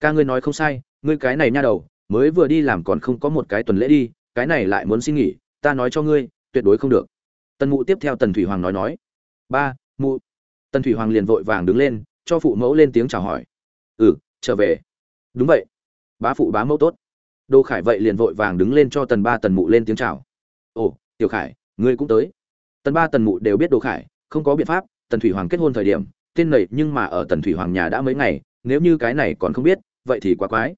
Ca ngươi nói không sai, ngươi cái này nha đầu, mới vừa đi làm còn không có một cái tuần lễ đi, cái này lại muốn xin nghỉ, ta nói cho ngươi, tuyệt đối không được. Tần mụ tiếp theo tần thủy hoàng nói nói. Ba, mụ. Tần thủy hoàng liền vội vàng đứng lên cho phụ mẫu lên tiếng chào hỏi. Ừ trở về. Đúng vậy. Bá phụ bá mẫu tốt. Đô khải vậy liền vội vàng đứng lên cho tần ba tần mụ lên tiếng chào. Ồ, tiểu khải, ngươi cũng tới. Tần ba tần mụ đều biết đô khải, không có biện pháp, tần thủy hoàng kết hôn thời điểm, tên này nhưng mà ở tần thủy hoàng nhà đã mấy ngày, nếu như cái này còn không biết, vậy thì quá quái.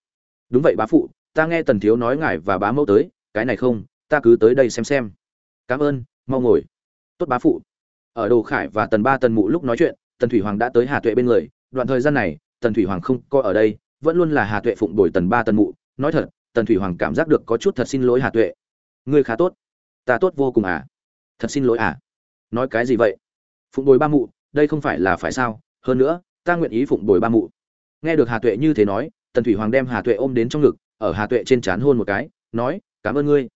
Đúng vậy bá phụ, ta nghe tần thiếu nói ngài và bá mẫu tới, cái này không, ta cứ tới đây xem xem. Cảm ơn, mau ngồi. Tốt bá phụ. Ở đồ khải và tần ba tần mụ lúc nói chuyện tần thủy hoàng đã tới hà tuệ bên người, đoạn thời gian này, tần thủy hoàng không có ở đây, vẫn luôn là hà tuệ phụng đổi tần ba tần mụ. Nói thật, tần thủy hoàng cảm giác được có chút thật xin lỗi hà tuệ. Ngươi khá tốt. Ta tốt vô cùng à. Thật xin lỗi à. Nói cái gì vậy? Phụng bồi ba mụ, đây không phải là phải sao? Hơn nữa, ta nguyện ý phụng bồi ba mụ. Nghe được hà tuệ như thế nói, tần thủy hoàng đem hà tuệ ôm đến trong ngực, ở hà tuệ trên trán hôn một cái, nói, cảm ơn ngươi.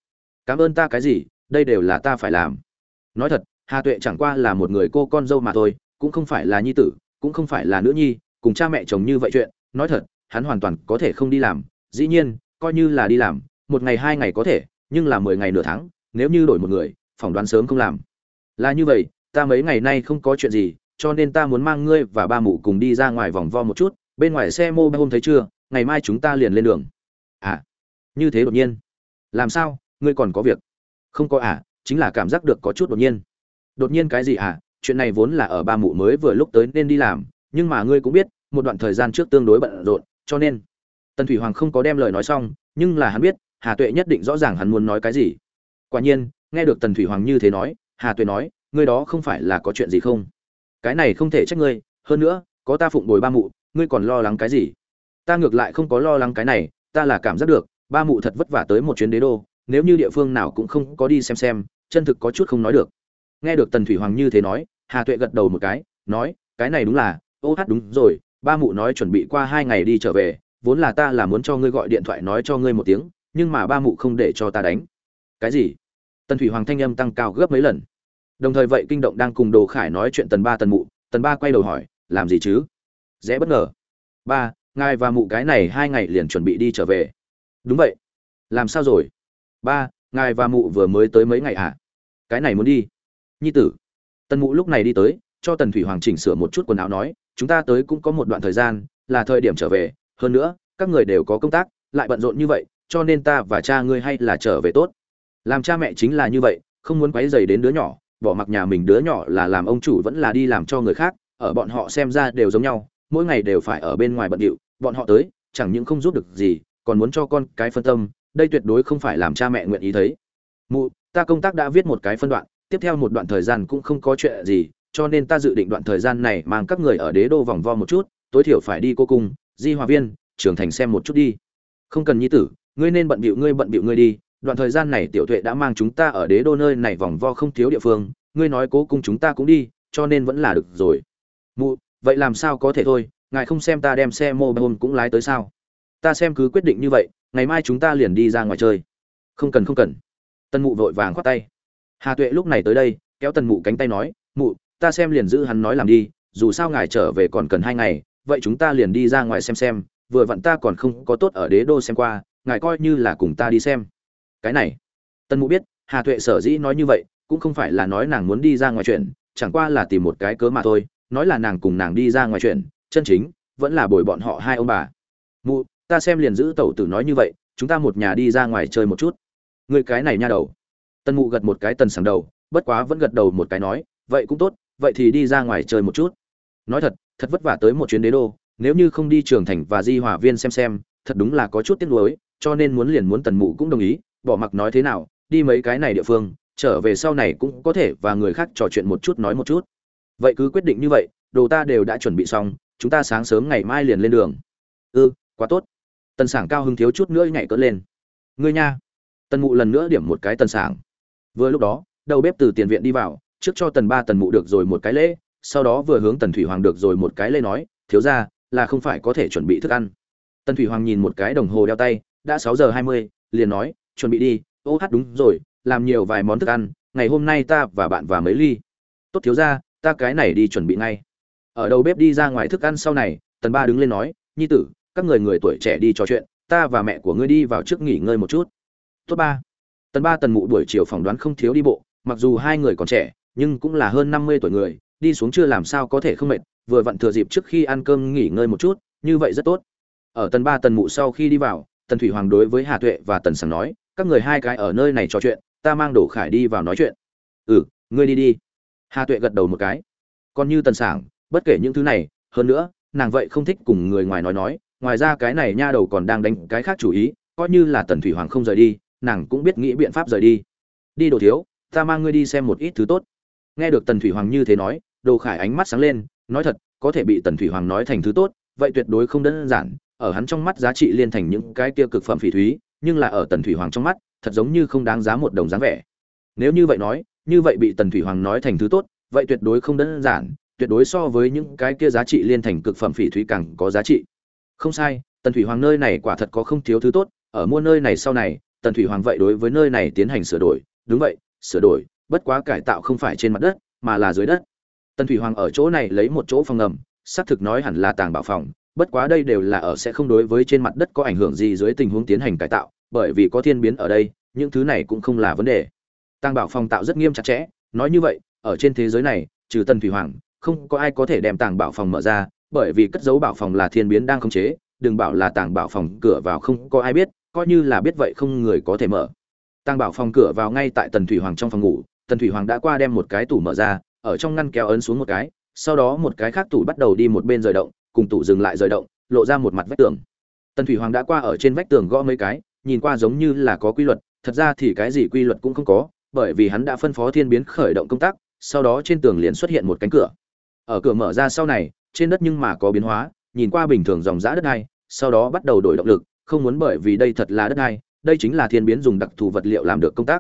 Cảm ơn ta cái gì, đây đều là ta phải làm. Nói thật, hà tuệ chẳng qua là một người cô con dâu mà thôi cũng không phải là nhi tử, cũng không phải là nữ nhi, cùng cha mẹ chồng như vậy chuyện, nói thật, hắn hoàn toàn có thể không đi làm, dĩ nhiên, coi như là đi làm, một ngày hai ngày có thể, nhưng là mười ngày nửa tháng, nếu như đổi một người, phỏng đoán sớm không làm. Là như vậy, ta mấy ngày nay không có chuyện gì, cho nên ta muốn mang ngươi và ba mụ cùng đi ra ngoài vòng vo một chút, bên ngoài xe mô hôm thấy chưa, ngày mai chúng ta liền lên đường. À như thế đột nhiên. Làm sao, ngươi còn có việc? Không có à chính là cảm giác được có chút đột nhiên. Đột nhiên cái gì à? Chuyện này vốn là ở ba mụ mới vừa lúc tới nên đi làm, nhưng mà ngươi cũng biết, một đoạn thời gian trước tương đối bận rộn, cho nên tần thủy hoàng không có đem lời nói xong, nhưng là hắn biết, hà tuệ nhất định rõ ràng hắn muốn nói cái gì. Quả nhiên, nghe được tần thủy hoàng như thế nói, hà tuệ nói, ngươi đó không phải là có chuyện gì không? Cái này không thể trách ngươi, hơn nữa, có ta phụng bồi ba mụ, ngươi còn lo lắng cái gì? Ta ngược lại không có lo lắng cái này, ta là cảm giác được, ba mụ thật vất vả tới một chuyến đế đô, nếu như địa phương nào cũng không có đi xem xem, chân thực có chút không nói được. Nghe được tần thủy hoàng như thế nói hà tuệ gật đầu một cái, nói, cái này đúng là, ô hát đúng rồi, ba mụ nói chuẩn bị qua hai ngày đi trở về, vốn là ta là muốn cho ngươi gọi điện thoại nói cho ngươi một tiếng, nhưng mà ba mụ không để cho ta đánh. Cái gì? Tần thủy hoàng thanh âm tăng cao gấp mấy lần. Đồng thời vậy kinh động đang cùng đồ khải nói chuyện tần ba tần mụ, tần ba quay đầu hỏi, làm gì chứ? Dễ bất ngờ. Ba, ngài và mụ cái này hai ngày liền chuẩn bị đi trở về. Đúng vậy. Làm sao rồi? Ba, ngài và mụ vừa mới tới mấy ngày à cái này muốn đi. Nhi tử tần mụ lúc này đi tới, cho tần thủy hoàng chỉnh sửa một chút quần áo nói, chúng ta tới cũng có một đoạn thời gian, là thời điểm trở về. Hơn nữa, các người đều có công tác, lại bận rộn như vậy, cho nên ta và cha ngươi hay là trở về tốt. Làm cha mẹ chính là như vậy, không muốn quấy dày đến đứa nhỏ, bỏ mặc nhà mình đứa nhỏ là làm ông chủ vẫn là đi làm cho người khác, ở bọn họ xem ra đều giống nhau, mỗi ngày đều phải ở bên ngoài bận điệu, bọn họ tới, chẳng những không giúp được gì, còn muốn cho con cái phân tâm, đây tuyệt đối không phải làm cha mẹ nguyện ý thấy. Mụ, ta công tác đã viết một cái phân đoạn tiếp theo một đoạn thời gian cũng không có chuyện gì, cho nên ta dự định đoạn thời gian này mang các người ở đế đô vòng vo một chút, tối thiểu phải đi cô cung, di hòa viên trưởng thành xem một chút đi. Không cần nhi tử, ngươi nên bận bịu ngươi bận bịu ngươi đi, đoạn thời gian này tiểu tuệ đã mang chúng ta ở đế đô nơi này vòng vo không thiếu địa phương, ngươi nói cố cung chúng ta cũng đi, cho nên vẫn là được rồi. Mụ, vậy làm sao có thể thôi, ngài không xem ta đem xe mô bôn cũng lái tới sao? Ta xem cứ quyết định như vậy, ngày mai chúng ta liền đi ra ngoài chơi. Không cần không cần. Tân mụ vội vàng khoát tay hà tuệ lúc này tới đây, kéo tần mụ cánh tay nói, mụ, ta xem liền giữ hắn nói làm đi, dù sao ngài trở về còn cần hai ngày, vậy chúng ta liền đi ra ngoài xem xem, vừa vặn ta còn không có tốt ở đế đô xem qua, ngài coi như là cùng ta đi xem. Cái này, Tần mụ biết, hà tuệ sở dĩ nói như vậy, cũng không phải là nói nàng muốn đi ra ngoài chuyện, chẳng qua là tìm một cái cớ mà thôi, nói là nàng cùng nàng đi ra ngoài chuyện, chân chính, vẫn là bồi bọn họ hai ông bà. Mụ, ta xem liền giữ tẩu tử nói như vậy, chúng ta một nhà đi ra ngoài chơi một chút. Người cái này nha đầu tân mụ gật một cái tần sàng đầu bất quá vẫn gật đầu một cái nói vậy cũng tốt vậy thì đi ra ngoài chơi một chút. Nói thật thật vất vả tới một chuyến đế đô nếu như không đi trường thành và di hòa viên xem xem thật đúng là có chút tiếc nuối cho nên muốn liền muốn tần mụ cũng đồng ý bỏ mặc nói thế nào đi mấy cái này địa phương trở về sau này cũng có thể và người khác trò chuyện một chút nói một chút. Vậy cứ quyết định như vậy đồ ta đều đã chuẩn bị xong chúng ta sáng sớm ngày mai liền lên đường. Ư ừ, quá tốt. Tần sảng cao hứng thiếu chút nữa nhảy cỡ lên. Ngươi nha. Tần mụ lần nữa điểm một cái tần sảng vừa lúc đó, đầu bếp từ tiền viện đi vào, trước cho tần ba tần mụ được rồi một cái lễ, sau đó vừa hướng tần thủy hoàng được rồi một cái lễ nói, thiếu ra là không phải có thể chuẩn bị thức ăn. Tần thủy hoàng nhìn một cái đồng hồ đeo tay, đã sáu giờ hai mươi, liền nói, chuẩn bị đi, ô hát đúng rồi, làm nhiều vài món thức ăn, ngày hôm nay ta và bạn và mấy ly. Tốt thiếu ra ta cái này đi chuẩn bị ngay. Ở đầu bếp đi ra ngoài thức ăn sau này, tần ba đứng lên nói, nhi tử, các người người tuổi trẻ đi trò chuyện, ta và mẹ của ngươi đi vào trước nghỉ ngơi một chút. Tốt ba tần ba tần mụ buổi chiều phỏng đoán không thiếu đi bộ, mặc dù hai người còn trẻ, nhưng cũng là hơn năm mươi tuổi người, đi xuống chưa làm sao có thể không mệt, vừa vặn thừa dịp trước khi ăn cơm nghỉ ngơi một chút, như vậy rất tốt. Ở tần ba tần mụ sau khi đi vào, tần thủy hoàng đối với hà tuệ và tần sảng nói, các người hai cái ở nơi này trò chuyện, ta mang đổ khải đi vào nói chuyện. Ừ ngươi đi đi. Hà tuệ gật đầu một cái. Còn như tần sảng, bất kể những thứ này, hơn nữa, nàng vậy không thích cùng người ngoài nói nói, ngoài ra cái này nha đầu còn đang đánh cái khác chủ ý, coi như là tần thủy hoàng không rời đi nàng cũng biết nghĩ biện pháp rời đi. Đi đồ thiếu, ta mang ngươi đi xem một ít thứ tốt. Nghe được tần thủy hoàng như thế nói, đồ khải ánh mắt sáng lên, nói thật, có thể bị tần thủy hoàng nói thành thứ tốt, vậy tuyệt đối không đơn giản. Ở hắn trong mắt giá trị liên thành những cái kia cực phẩm phỉ thúy, nhưng là ở tần thủy hoàng trong mắt, thật giống như không đáng giá một đồng dáng vẻ. Nếu như vậy nói, như vậy bị tần thủy hoàng nói thành thứ tốt, vậy tuyệt đối không đơn giản, tuyệt đối so với những cái kia giá trị liên thành cực phẩm phỉ thúy càng có giá trị. Không sai, tần thủy hoàng nơi này quả thật có không thiếu thứ tốt, ở mua nơi này sau này tần thủy hoàng vậy đối với nơi này tiến hành sửa đổi. Đúng vậy, sửa đổi, bất quá cải tạo không phải trên mặt đất, mà là dưới đất. Tần thủy hoàng ở chỗ này lấy một chỗ phòng ngầm, xác thực nói hẳn là tàng bảo phòng, bất quá đây đều là ở sẽ không đối với trên mặt đất có ảnh hưởng gì dưới tình huống tiến hành cải tạo, bởi vì có thiên biến ở đây, những thứ này cũng không là vấn đề. Tàng bảo phòng tạo rất nghiêm chặt chẽ, nói như vậy, ở trên thế giới này, trừ tần thủy hoàng, không có ai có thể đem tàng bảo phòng mở ra, bởi vì cất dấu bảo phòng là thiên biến đang khống chế, đừng bảo là tàng bảo phòng cửa vào không có ai biết coi như là biết vậy không người có thể mở. Tăng bảo phòng cửa vào ngay tại tần thủy hoàng trong phòng ngủ tần thủy hoàng đã qua đem một cái tủ mở ra ở trong ngăn kéo ấn xuống một cái sau đó một cái khác tủ bắt đầu đi một bên rời động cùng tủ dừng lại rời động lộ ra một mặt vách tường. Tần thủy hoàng đã qua ở trên vách tường gõ mấy cái nhìn qua giống như là có quy luật thật ra thì cái gì quy luật cũng không có bởi vì hắn đã phân phó thiên biến khởi động công tác sau đó trên tường liền xuất hiện một cánh cửa. Ở cửa mở ra sau này trên đất nhưng mà có biến hóa nhìn qua bình thường dòng giã đất này, sau đó bắt đầu đổi động lực không muốn bởi vì đây thật là đất đai, đây chính là thiên biến dùng đặc thù vật liệu làm được công tác.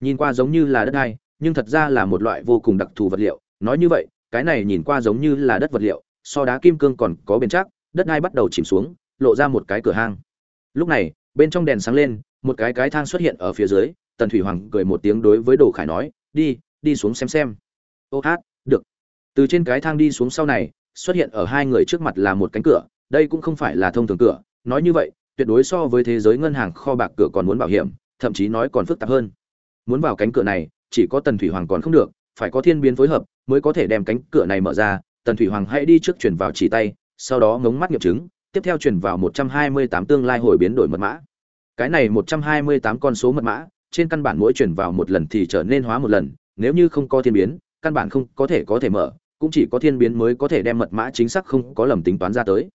Nhìn qua giống như là đất đai, nhưng thật ra là một loại vô cùng đặc thù vật liệu. Nói như vậy, cái này nhìn qua giống như là đất vật liệu, so đá kim cương còn có bền chắc, đất đai bắt đầu chìm xuống, lộ ra một cái cửa hang. Lúc này, bên trong đèn sáng lên, một cái cái thang xuất hiện ở phía dưới, tần thủy hoàng cười một tiếng đối với đồ khải nói, đi đi xuống xem xem. Ô hát, được. Từ trên cái thang đi xuống sau này, xuất hiện ở hai người trước mặt là một cánh cửa, đây cũng không phải là thông thường cửa, nói như vậy tuyệt đối so với thế giới ngân hàng kho bạc cửa còn muốn bảo hiểm, thậm chí nói còn phức tạp hơn. Muốn vào cánh cửa này, chỉ có tần thủy hoàng còn không được, phải có thiên biến phối hợp mới có thể đem cánh cửa này mở ra. Tần thủy hoàng hãy đi trước chuyển vào chỉ tay, sau đó ngống mắt nghiệm chứng, tiếp theo chuyển vào một trăm hai mươi tám tương lai hồi biến đổi mật mã. Cái này một trăm hai mươi tám con số mật mã, trên căn bản mỗi chuyển vào một lần thì trở nên hóa một lần, nếu như không có thiên biến, căn bản không có thể có thể mở, cũng chỉ có thiên biến mới có thể đem mật mã chính xác không có lầm tính toán ra tới.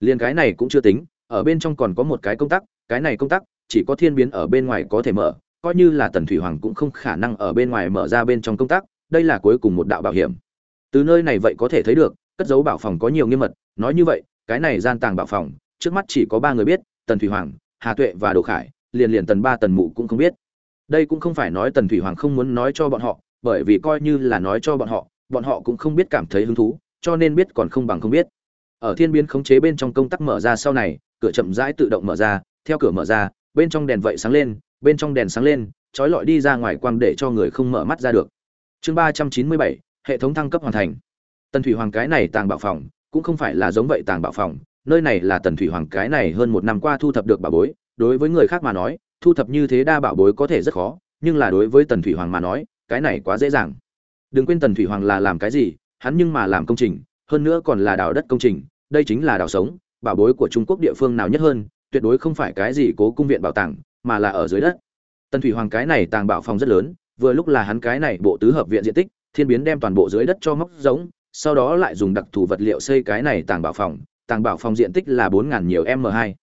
Liền cái này cũng chưa tính ở bên trong còn có một cái công tắc, cái này công tắc, chỉ có thiên biến ở bên ngoài có thể mở, coi như là tần thủy hoàng cũng không khả năng ở bên ngoài mở ra bên trong công tắc, đây là cuối cùng một đạo bảo hiểm. Từ nơi này vậy có thể thấy được, cất dấu bảo phòng có nhiều nghiêm mật, nói như vậy, cái này gian tàng bảo phòng, trước mắt chỉ có ba người biết, tần thủy hoàng, hà tuệ và đồ khải, liền liền tần ba tần mụ cũng không biết. Đây cũng không phải nói tần thủy hoàng không muốn nói cho bọn họ, bởi vì coi như là nói cho bọn họ bọn họ cũng không biết cảm thấy hứng thú, cho nên biết còn không bằng không biết. Ở thiên biến khống chế bên trong công tắc mở ra sau này cửa chậm rãi tự động mở ra, theo cửa mở ra, bên trong đèn vậy sáng lên, bên trong đèn sáng lên, trói lọi đi ra ngoài quang để cho người không mở mắt ra được. Chương ba trăm chín mươi bảy, hệ thống thăng cấp hoàn thành. Tần thủy hoàng cái này tàng bảo phòng, cũng không phải là giống vậy tàng bảo phòng, nơi này là tần thủy hoàng cái này hơn một năm qua thu thập được bảo bối, đối với người khác mà nói, thu thập như thế đa bảo bối có thể rất khó, nhưng là đối với tần thủy hoàng mà nói, cái này quá dễ dàng. Đừng quên tần thủy hoàng là làm cái gì, hắn nhưng mà làm công trình, hơn nữa còn là đào đất công trình, đây chính là đào sống bảo bối của trung quốc địa phương nào nhất hơn tuyệt đối không phải cái gì cố cung viện bảo tàng mà là ở dưới đất. Tần thủy hoàng cái này tàng bảo phòng rất lớn vừa lúc là hắn cái này bộ tứ hợp viện diện tích thiên biến đem toàn bộ dưới đất cho móc giống sau đó lại dùng đặc thù vật liệu xây cái này tàng bảo phòng tàng bảo phòng diện tích là bốn ngàn nhiều m2,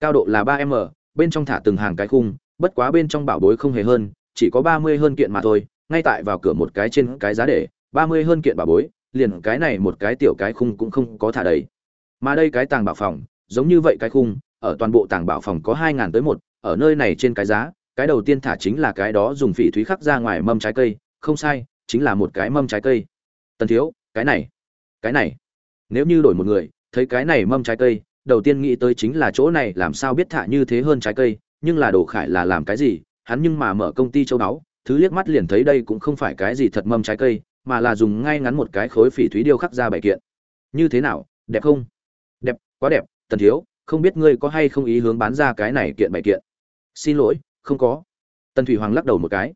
cao độ là ba m bên trong thả từng hàng cái khung bất quá bên trong bảo bối không hề hơn chỉ có ba mươi hơn kiện mà thôi ngay tại vào cửa một cái trên cái giá để ba mươi hơn kiện bảo bối liền cái này một cái tiểu cái khung cũng không có thả đầy mà đây cái tàng bảo phòng, giống như vậy cái khung, ở toàn bộ tàng bảo phòng có hai ngàn tới một, ở nơi này trên cái giá, cái đầu tiên thả chính là cái đó dùng phỉ thúy khắc ra ngoài mâm trái cây, không sai, chính là một cái mâm trái cây. Tần thiếu, cái này cái này. Nếu như đổi một người, thấy cái này mâm trái cây, đầu tiên nghĩ tới chính là chỗ này làm sao biết thả như thế hơn trái cây, nhưng là đồ khải là làm cái gì, hắn nhưng mà mở công ty châu đáo thứ liếc mắt liền thấy đây cũng không phải cái gì thật mâm trái cây, mà là dùng ngay ngắn một cái khối phỉ thúy điêu khắc ra bảy kiện. Như thế nào, đẹp không? Quá đẹp, tần thiếu, không biết ngươi có hay không ý hướng bán ra cái này kiện bảy kiện? Xin lỗi, không có. Tần thủy hoàng lắc đầu một cái.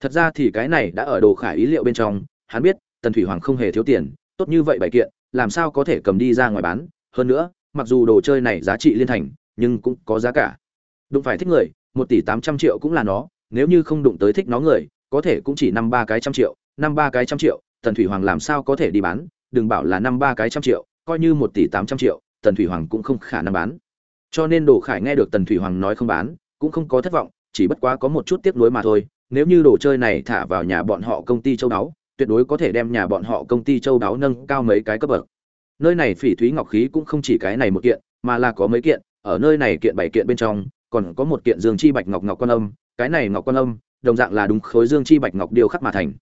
Thật ra thì cái này đã ở đồ khải ý liệu bên trong, hắn biết, tần thủy hoàng không hề thiếu tiền, tốt như vậy bảy kiện, làm sao có thể cầm đi ra ngoài bán? Hơn nữa, mặc dù đồ chơi này giá trị liên thành, nhưng cũng có giá cả. Đụng phải thích người, một tỷ tám trăm triệu cũng là nó, nếu như không đụng tới thích nó người, có thể cũng chỉ năm ba cái trăm triệu, năm ba cái trăm triệu, tần thủy hoàng làm sao có thể đi bán? Đừng bảo là năm ba cái trăm triệu, coi như một tỷ tám trăm triệu tần thủy hoàng cũng không khả năng bán. Cho nên đồ khải nghe được tần thủy hoàng nói không bán, cũng không có thất vọng, chỉ bất quá có một chút tiếc nuối mà thôi. Nếu như đồ chơi này thả vào nhà bọn họ công ty châu đáo, tuyệt đối có thể đem nhà bọn họ công ty châu đáo nâng cao mấy cái cấp bậc. Nơi này phỉ thúy ngọc khí cũng không chỉ cái này một kiện, mà là có mấy kiện, ở nơi này kiện bảy kiện bên trong, còn có một kiện dương chi bạch ngọc ngọc quan âm, cái này ngọc quan âm, đồng dạng là đúng khối dương chi bạch ngọc điêu khắc mà thành.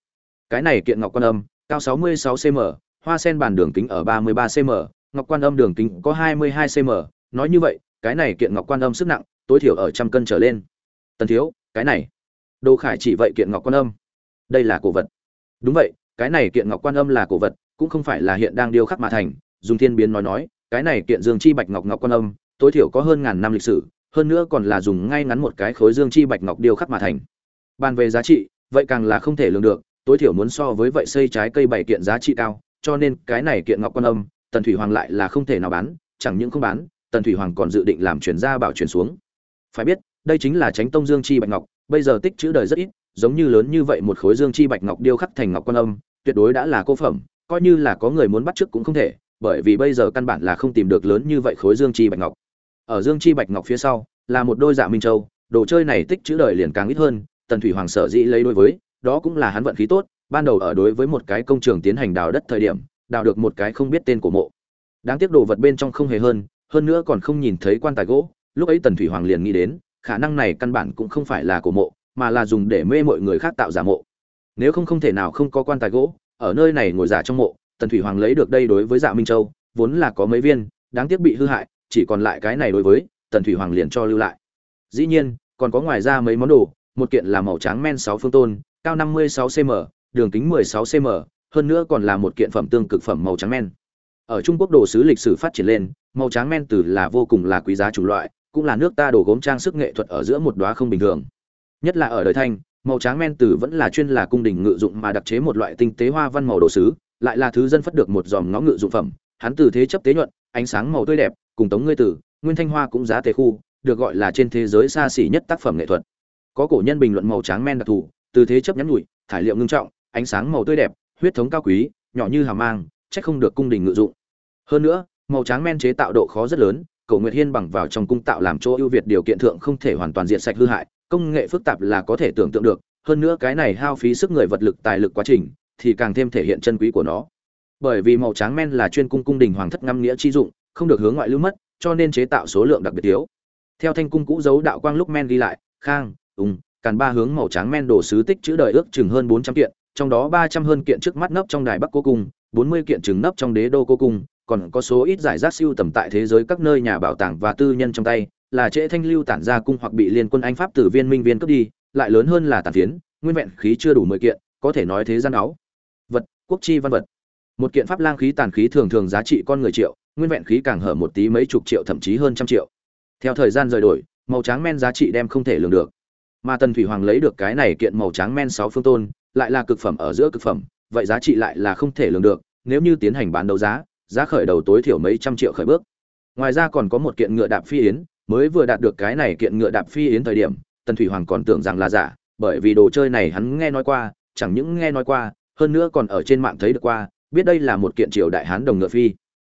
Cái này kiện ngọc quan âm, cao 66 cm hoa sen bàn đường kính ở 33 cm ngọc quan âm đường kính có 22 cm nói như vậy, cái này kiện ngọc quan âm sức nặng, tối thiểu ở trăm cân trở lên. Tần thiếu, cái này. Đồ khải chỉ vậy kiện ngọc quan âm. Đây là cổ vật. Đúng vậy, cái này kiện ngọc quan âm là cổ vật, cũng không phải là hiện đang điêu khắc mà thành. Dùng thiên biến nói nói, cái này kiện dương chi bạch ngọc ngọc quan âm, tối thiểu có hơn ngàn năm lịch sử, hơn nữa còn là dùng ngay ngắn một cái khối dương chi bạch ngọc điêu khắc mà thành. Bàn về giá trị, vậy càng là không thể lường được, tối thiểu muốn so với vậy xây trái cây bảy kiện giá trị cao, cho nên cái này kiện ngọc quan âm tần thủy hoàng lại là không thể nào bán, chẳng những không bán, tần thủy hoàng còn dự định làm chuyển ra bảo chuyển xuống. Phải biết, đây chính là tránh tông dương chi bạch ngọc, bây giờ tích chữ đời rất ít, giống như lớn như vậy một khối dương chi bạch ngọc điêu khắc thành ngọc quan âm, tuyệt đối đã là cô phẩm, coi như là có người muốn bắt trước cũng không thể, bởi vì bây giờ căn bản là không tìm được lớn như vậy khối dương chi bạch ngọc. Ở dương chi bạch ngọc phía sau, là một đôi dạ minh châu, đồ chơi này tích chữ đời liền càng ít hơn, tần thủy hoàng sở dĩ lấy đối với, đó cũng là hắn vận khí tốt, ban đầu ở đối với một cái công trường tiến hành đào đất thời điểm đào được một cái không biết tên của mộ. Đáng tiếc đồ vật bên trong không hề hơn hơn nữa còn không nhìn thấy quan tài gỗ. Lúc ấy tần thủy hoàng liền nghĩ đến, khả năng này căn bản cũng không phải là của mộ, mà là dùng để mê mọi người khác tạo giả mộ. Nếu không không thể nào không có quan tài gỗ, ở nơi này ngồi giả trong mộ, tần thủy hoàng lấy được đây đối với dạ minh châu, vốn là có mấy viên, đáng tiếc bị hư hại, chỉ còn lại cái này đối với, tần thủy hoàng liền cho lưu lại. Dĩ nhiên, còn có ngoài ra mấy món đồ, một kiện là màu trắng men sáu phương tôn, cao năm mươi sáu cm đường kính mười sáu cm hơn nữa còn là một kiện phẩm tương cực phẩm màu trắng men. Ở trung quốc đồ sứ lịch sử phát triển lên, màu trắng men từ là vô cùng là quý giá chủng loại, cũng là nước ta đồ gốm trang sức nghệ thuật ở giữa một đóa không bình thường. Nhất là ở đời thanh, màu trắng men từ vẫn là chuyên là cung đình ngự dụng mà đặc chế một loại tinh tế hoa văn màu đồ sứ, lại là thứ dân phất được một dòm ngõ ngự dụng phẩm. Hắn từ thế chấp tế nhuận, ánh sáng màu tươi đẹp, cùng tống ngươi tử, nguyên thanh hoa cũng giá tề khu, được gọi là trên thế giới xa xỉ nhất tác phẩm nghệ thuật. Có cổ nhân bình luận màu trắng men đặc thù, từ thế chấp nhắn nhủi, thải liệu ngưng trọng, ánh sáng màu tươi đẹp huyết thống cao quý, nhỏ như hàm mang, chắc không được cung đình ngự dụng. Hơn nữa, màu trắng men chế tạo độ khó rất lớn, cổ nguyệt hiên bằng vào trong cung tạo làm chỗ ưu việt điều kiện thượng không thể hoàn toàn diệt sạch hư hại, công nghệ phức tạp là có thể tưởng tượng được, hơn nữa cái này hao phí sức người vật lực tài lực quá trình thì càng thêm thể hiện chân quý của nó. Bởi vì màu trắng men là chuyên cung cung đình hoàng thất ngâm nghĩa chi dụng, không được hướng ngoại lưu mất, cho nên chế tạo số lượng đặc biệt thiếu. Theo thanh cung cũ dấu đạo quang lúc men đi lại, khang, ung, càn ba hướng màu trắng men đồ sứ tích chữ đời ước chừng hơn bốn trăm kiện trong đó ba trăm hơn kiện trước mắt nấp trong đài bắc cô cung, bốn mươi kiện trứng nấp trong đế đô cô cung, còn có số ít giải rác siêu tầm tại thế giới các nơi nhà bảo tàng và tư nhân trong tay, là trễ thanh lưu tản ra cung hoặc bị liên quân anh pháp tử viên minh viên cướp đi, lại lớn hơn là tàn phiến, nguyên vẹn khí chưa đủ mười kiện, có thể nói thế gian áo. Vật, quốc chi văn vật. Một kiện pháp lang khí tàn khí thường thường giá trị con người triệu, nguyên vẹn khí càng hở một tí mấy chục triệu thậm chí hơn trăm triệu. Theo thời gian rời đổi, màu trắng men giá trị đem không thể lường được. Mà tần thủy hoàng lấy được cái này kiện màu trắng men sáu phương tôn lại là cực phẩm ở giữa cực phẩm, vậy giá trị lại là không thể lường được, nếu như tiến hành bán đấu giá giá khởi đầu tối thiểu mấy trăm triệu khởi bước. Ngoài ra còn có một kiện ngựa đạp phi yến, mới vừa đạt được cái này kiện ngựa đạp phi yến thời điểm, tần thủy hoàng còn tưởng rằng là giả, bởi vì đồ chơi này hắn nghe nói qua, chẳng những nghe nói qua, hơn nữa còn ở trên mạng thấy được qua, biết đây là một kiện triều đại hán đồng ngựa phi.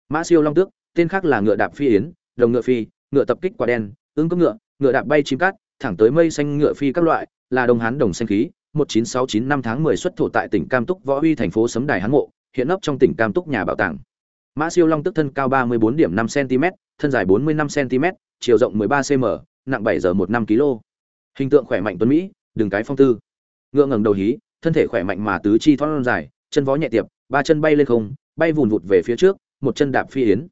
Mã siêu long tước, tên khác là ngựa đạp phi yến, đồng ngựa phi, ngựa tập kích quả đen ứng cấp ngựa ngựa đạp bay chim cát, thẳng tới mây xanh ngựa phi các loại, là đồng hán đồng xanh khí 1969 năm tháng 10 xuất thổ tại tỉnh Cam Túc Võ Uy thành phố Sấm Đài Hán Mộ, hiện nấp trong tỉnh Cam Túc nhà bảo tàng. Mã Siêu Long tức thân cao 34 điểm 5 cm, thân dài 45 cm, chiều rộng 13 cm, nặng 7 giờ 15 kg. Hình tượng khỏe mạnh tuấn mỹ, đừng cái phong tư. Ngựa ngẩng đầu hí, thân thể khỏe mạnh mà tứ chi thon dài, chân vó nhẹ tiệp, ba chân bay lên không, bay vùn vụt về phía trước, một chân đạp phi yến.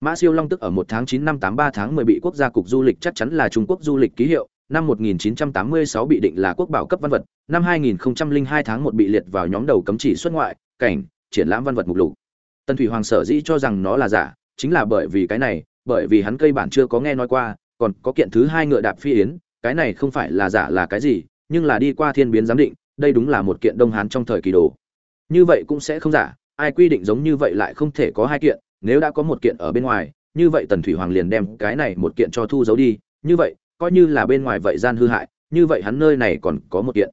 Mã Siêu Long tức ở 1 tháng 9 năm 83 tháng 10 bị quốc gia cục du lịch chắc chắn là Trung Quốc du lịch ký hiệu, năm 1986 bị định là quốc bảo cấp văn vật, năm 2002 tháng 1 bị liệt vào nhóm đầu cấm chỉ xuất ngoại, cảnh, triển lãm văn vật mục lục. Tần Thủy Hoàng sở dĩ cho rằng nó là giả, chính là bởi vì cái này, bởi vì hắn cây bản chưa có nghe nói qua, còn có kiện thứ hai ngựa đạp phi yến, cái này không phải là giả là cái gì, nhưng là đi qua thiên biến giám định, đây đúng là một kiện Đông Hán trong thời kỳ đồ. Như vậy cũng sẽ không giả, ai quy định giống như vậy lại không thể có hai kiện, nếu đã có một kiện ở bên ngoài, như vậy Tần Thủy Hoàng liền đem cái này một kiện cho thu giấu đi, như vậy, coi như là bên ngoài vậy gian hư hại, như vậy hắn nơi này còn có một kiện.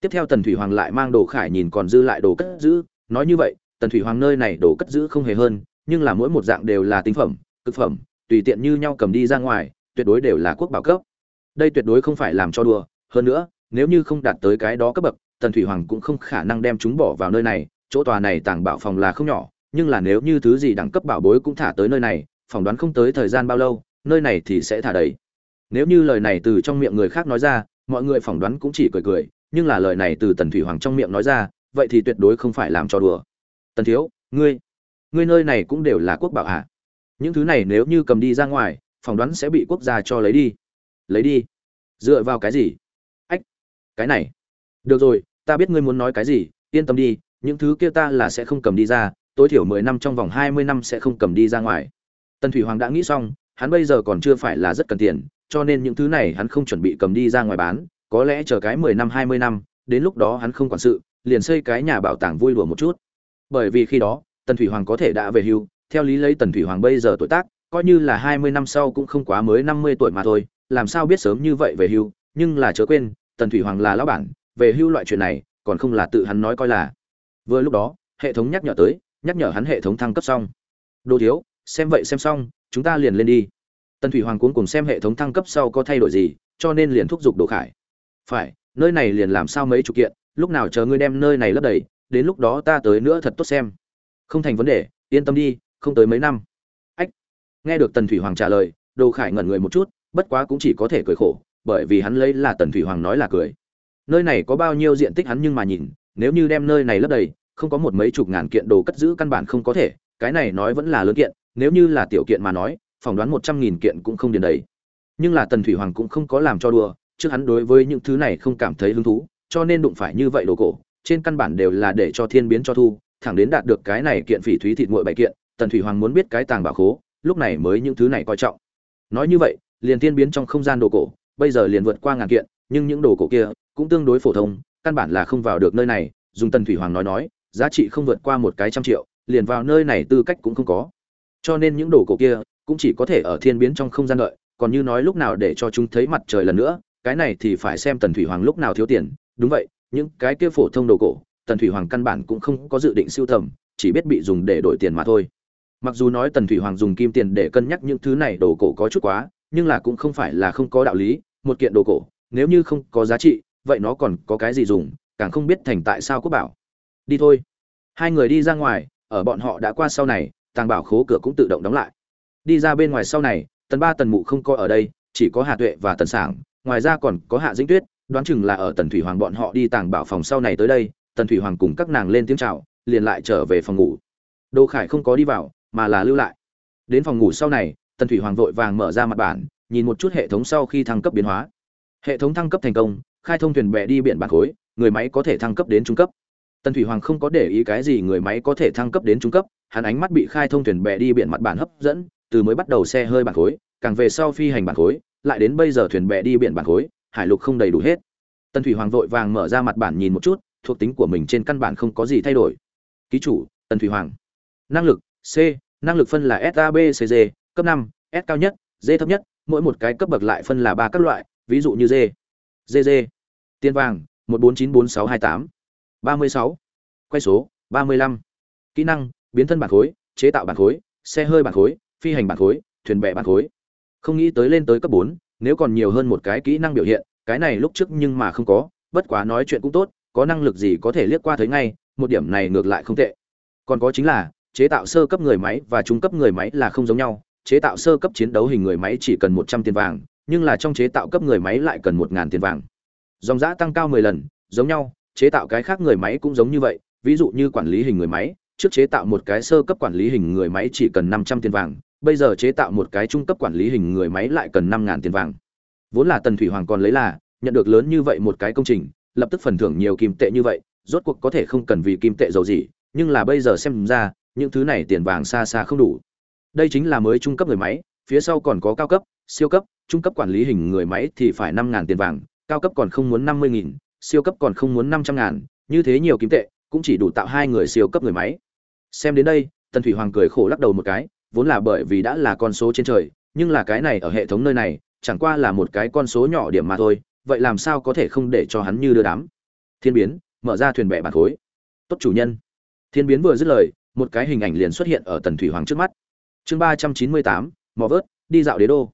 Tiếp theo Tần Thủy Hoàng lại mang đồ khải nhìn còn dư lại đồ cất giữ, nói như vậy, Tần Thủy Hoàng nơi này đồ cất giữ không hề hơn, nhưng là mỗi một dạng đều là tinh phẩm, cực phẩm, tùy tiện như nhau cầm đi ra ngoài, tuyệt đối đều là quốc bảo cấp. Đây tuyệt đối không phải làm cho đùa, hơn nữa, nếu như không đạt tới cái đó cấp bậc, Tần Thủy Hoàng cũng không khả năng đem chúng bỏ vào nơi này, chỗ tòa này tàng bảo phòng là không nhỏ, nhưng là nếu như thứ gì đẳng cấp bảo bối cũng thả tới nơi này, phỏng đoán không tới thời gian bao lâu, nơi này thì sẽ thả đầy. Nếu như lời này từ trong miệng người khác nói ra, mọi người phỏng đoán cũng chỉ cười cười, nhưng là lời này từ Tần Thủy Hoàng trong miệng nói ra, vậy thì tuyệt đối không phải làm cho đùa. Tần thiếu, ngươi, ngươi nơi này cũng đều là quốc bảo hạ. Những thứ này nếu như cầm đi ra ngoài, phỏng đoán sẽ bị quốc gia cho lấy đi. Lấy đi? Dựa vào cái gì? Ách, cái này. Được rồi, ta biết ngươi muốn nói cái gì, yên tâm đi, những thứ kia ta là sẽ không cầm đi ra, tối thiểu mười năm trong vòng hai mươi năm sẽ không cầm đi ra ngoài. Tần Thủy Hoàng đã nghĩ xong, hắn bây giờ còn chưa phải là rất cần tiền, cho nên những thứ này hắn không chuẩn bị cầm đi ra ngoài bán, có lẽ chờ cái 10 năm 20 năm, đến lúc đó hắn không quản sự, liền xây cái nhà bảo tàng vui đùa một chút. Bởi vì khi đó, Tần Thủy Hoàng có thể đã về hưu, theo lý lấy Tần Thủy Hoàng bây giờ tuổi tác, coi như là 20 năm sau cũng không quá mới 50 tuổi mà thôi, làm sao biết sớm như vậy về hưu, nhưng là chớ quên, Tần Thủy Hoàng là lão bản, về hưu loại chuyện này, còn không là tự hắn nói coi là. Vừa lúc đó, hệ thống nhắc nhở tới, nhắc nhở hắn hệ thống thăng cấp xong. Đồ thiếu, xem vậy xem xong, chúng ta liền lên đi. Tần Thủy Hoàng cuống cùng xem hệ thống thăng cấp sau có thay đổi gì, cho nên liền thúc giục Đồ Khải. Phải, nơi này liền làm sao mấy chục kiện, lúc nào chờ ngươi đem nơi này lấp đầy, đến lúc đó ta tới nữa thật tốt xem. Không thành vấn đề, yên tâm đi, không tới mấy năm. Ách. Nghe được Tần Thủy Hoàng trả lời, Đồ Khải ngẩn người một chút, bất quá cũng chỉ có thể cười khổ, bởi vì hắn lấy là Tần Thủy Hoàng nói là cười. Nơi này có bao nhiêu diện tích hắn nhưng mà nhìn, nếu như đem nơi này lấp đầy, không có một mấy chục ngàn kiện đồ cất giữ căn bản không có thể, cái này nói vẫn là lớn kiện, nếu như là tiểu kiện mà nói, phỏng đoán một trăm nghìn kiện cũng không điền đầy. Nhưng là tần thủy hoàng cũng không có làm cho đùa, trước hắn đối với những thứ này không cảm thấy hứng thú, cho nên đụng phải như vậy đồ cổ, trên căn bản đều là để cho thiên biến cho thu, thẳng đến đạt được cái này kiện phỉ thúy thịt nguội bảy kiện, tần thủy hoàng muốn biết cái tàng bảo khố, lúc này mới những thứ này coi trọng. Nói như vậy, liền thiên biến trong không gian đồ cổ, bây giờ liền vượt qua ngàn kiện, nhưng những đồ cổ kia cũng tương đối phổ thông, căn bản là không vào được nơi này, dùng tần thủy hoàng nói nói, giá trị không vượt qua một cái trăm triệu, liền vào nơi này tư cách cũng không có. Cho nên những đồ cổ kia cũng chỉ có thể ở thiên biến trong không gian đợi, còn như nói lúc nào để cho chúng thấy mặt trời lần nữa, cái này thì phải xem tần thủy hoàng lúc nào thiếu tiền. Đúng vậy, những cái kia phổ thông đồ cổ, tần thủy hoàng căn bản cũng không có dự định siêu tầm, chỉ biết bị dùng để đổi tiền mà thôi. Mặc dù nói tần thủy hoàng dùng kim tiền để cân nhắc những thứ này đồ cổ có chút quá, nhưng là cũng không phải là không có đạo lý, một kiện đồ cổ, nếu như không có giá trị, vậy nó còn có cái gì dùng, càng không biết thành tại sao quốc bảo. Đi thôi. Hai người đi ra ngoài, ở bọn họ đã qua sau này, tàng bảo khố cửa cũng tự động đóng lại đi ra bên ngoài sau này, tần ba tần mụ không coi ở đây, chỉ có hà tuệ và tần sảng, ngoài ra còn có hạ dĩnh tuyết, đoán chừng là ở tần thủy hoàng bọn họ đi tàng bảo phòng sau này tới đây, tần thủy hoàng cùng các nàng lên tiếng chào, liền lại trở về phòng ngủ. Đô khải không có đi vào, mà là lưu lại. Đến phòng ngủ sau này, tần thủy hoàng vội vàng mở ra mặt bản nhìn một chút hệ thống sau khi thăng cấp biến hóa. Hệ thống thăng cấp thành công, khai thông thuyền bè đi biển bản khối, người máy có thể thăng cấp đến trung cấp. Tần thủy hoàng không có để ý cái gì người máy có thể thăng cấp đến trung cấp, hắn ánh mắt bị khai thông thuyền bè đi biển mặt bản hấp dẫn từ mới bắt đầu xe hơi bản khối, càng về sau phi hành bản khối, lại đến bây giờ thuyền bè đi biển bản khối, hải lục không đầy đủ hết. Tân thủy hoàng vội vàng mở ra mặt bản nhìn một chút, thuộc tính của mình trên căn bản không có gì thay đổi. Ký chủ Tân thủy hoàng. Năng lực, c, năng lực phân là sabcg cấp năm, s cao nhất, d thấp nhất, mỗi một cái cấp bậc lại phân là ba các loại, ví dụ như d gg tiền vàng, một bốn chín bốn sáu hai tám. Ba mươi sáu. Quay số, ba mươi lăm. Kỹ năng, biến thân bản khối, chế tạo bản khối, xe hơi bản khối phi hành bản khối, thuyền bè bản khối. Không nghĩ tới lên tới cấp bốn, nếu còn nhiều hơn một cái kỹ năng biểu hiện, cái này lúc trước nhưng mà không có, bất quá nói chuyện cũng tốt, có năng lực gì có thể liếc qua thấy ngay, một điểm này ngược lại không tệ. Còn có chính là, chế tạo sơ cấp người máy và trung cấp người máy là không giống nhau, chế tạo sơ cấp chiến đấu hình người máy chỉ cần một trăm tiền vàng, nhưng là trong chế tạo cấp người máy lại cần một ngàn tiền vàng. Dòng giã tăng cao mười lần, giống nhau, chế tạo cái khác người máy cũng giống như vậy, ví dụ như quản lý hình người máy, trước chế tạo một cái sơ cấp quản lý hình người máy chỉ cần năm trăm tiền vàng bây giờ chế tạo một cái trung cấp quản lý hình người máy lại cần năm ngàn tiền vàng. Vốn là tần thủy hoàng còn lấy là, nhận được lớn như vậy một cái công trình, lập tức phần thưởng nhiều kim tệ như vậy, rốt cuộc có thể không cần vì kim tệ giàu gì, nhưng là bây giờ xem ra, những thứ này tiền vàng xa xa không đủ. Đây chính là mới trung cấp người máy, phía sau còn có cao cấp, siêu cấp, trung cấp quản lý hình người máy thì phải năm ngàn tiền vàng, cao cấp còn không muốn năm mươi nghìn, siêu cấp còn không muốn năm trăm ngàn, như thế nhiều kim tệ, cũng chỉ đủ tạo hai người siêu cấp người máy. Xem đến đây, tần thủy hoàng cười khổ lắc đầu một cái vốn là bởi vì đã là con số trên trời, nhưng là cái này ở hệ thống nơi này, chẳng qua là một cái con số nhỏ điểm mà thôi, vậy làm sao có thể không để cho hắn như đưa đám? Thiên biến, mở ra thuyền bè bản khối. Tốt chủ nhân. Thiên biến vừa dứt lời, một cái hình ảnh liền xuất hiện ở tần thủy hoàng trước mắt. Chương ba trăm chín mươi tám, mò vớt, đi dạo đế đô.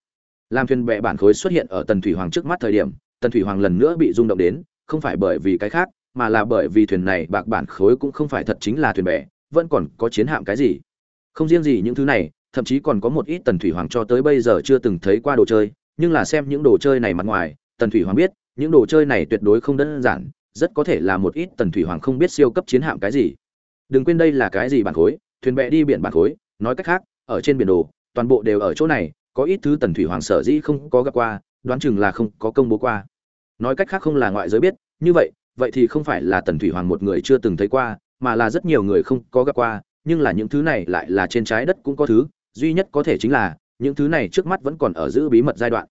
Làm thuyền bè bản khối xuất hiện ở tần thủy hoàng trước mắt thời điểm, tần thủy hoàng lần nữa bị rung động đến, không phải bởi vì cái khác, mà là bởi vì thuyền này bạc bản khối cũng không phải thật chính là thuyền bè, vẫn còn có chiến hạm cái gì không riêng gì những thứ này, thậm chí còn có một ít tần thủy hoàng cho tới bây giờ chưa từng thấy qua đồ chơi, nhưng là xem những đồ chơi này mặt ngoài, tần thủy hoàng biết, những đồ chơi này tuyệt đối không đơn giản, rất có thể là một ít tần thủy hoàng không biết siêu cấp chiến hạm cái gì. Đừng quên đây là cái gì bản khối, thuyền bè đi biển bản khối, nói cách khác, ở trên biển đồ, toàn bộ đều ở chỗ này, có ít thứ tần thủy hoàng sở dĩ không có gặp qua, đoán chừng là không có công bố qua. Nói cách khác không là ngoại giới biết, như vậy vậy thì không phải là tần thủy hoàng một người chưa từng thấy qua, mà là rất nhiều người không có gặp qua nhưng là những thứ này lại là trên trái đất cũng có thứ, duy nhất có thể chính là, những thứ này trước mắt vẫn còn ở giữ bí mật giai đoạn.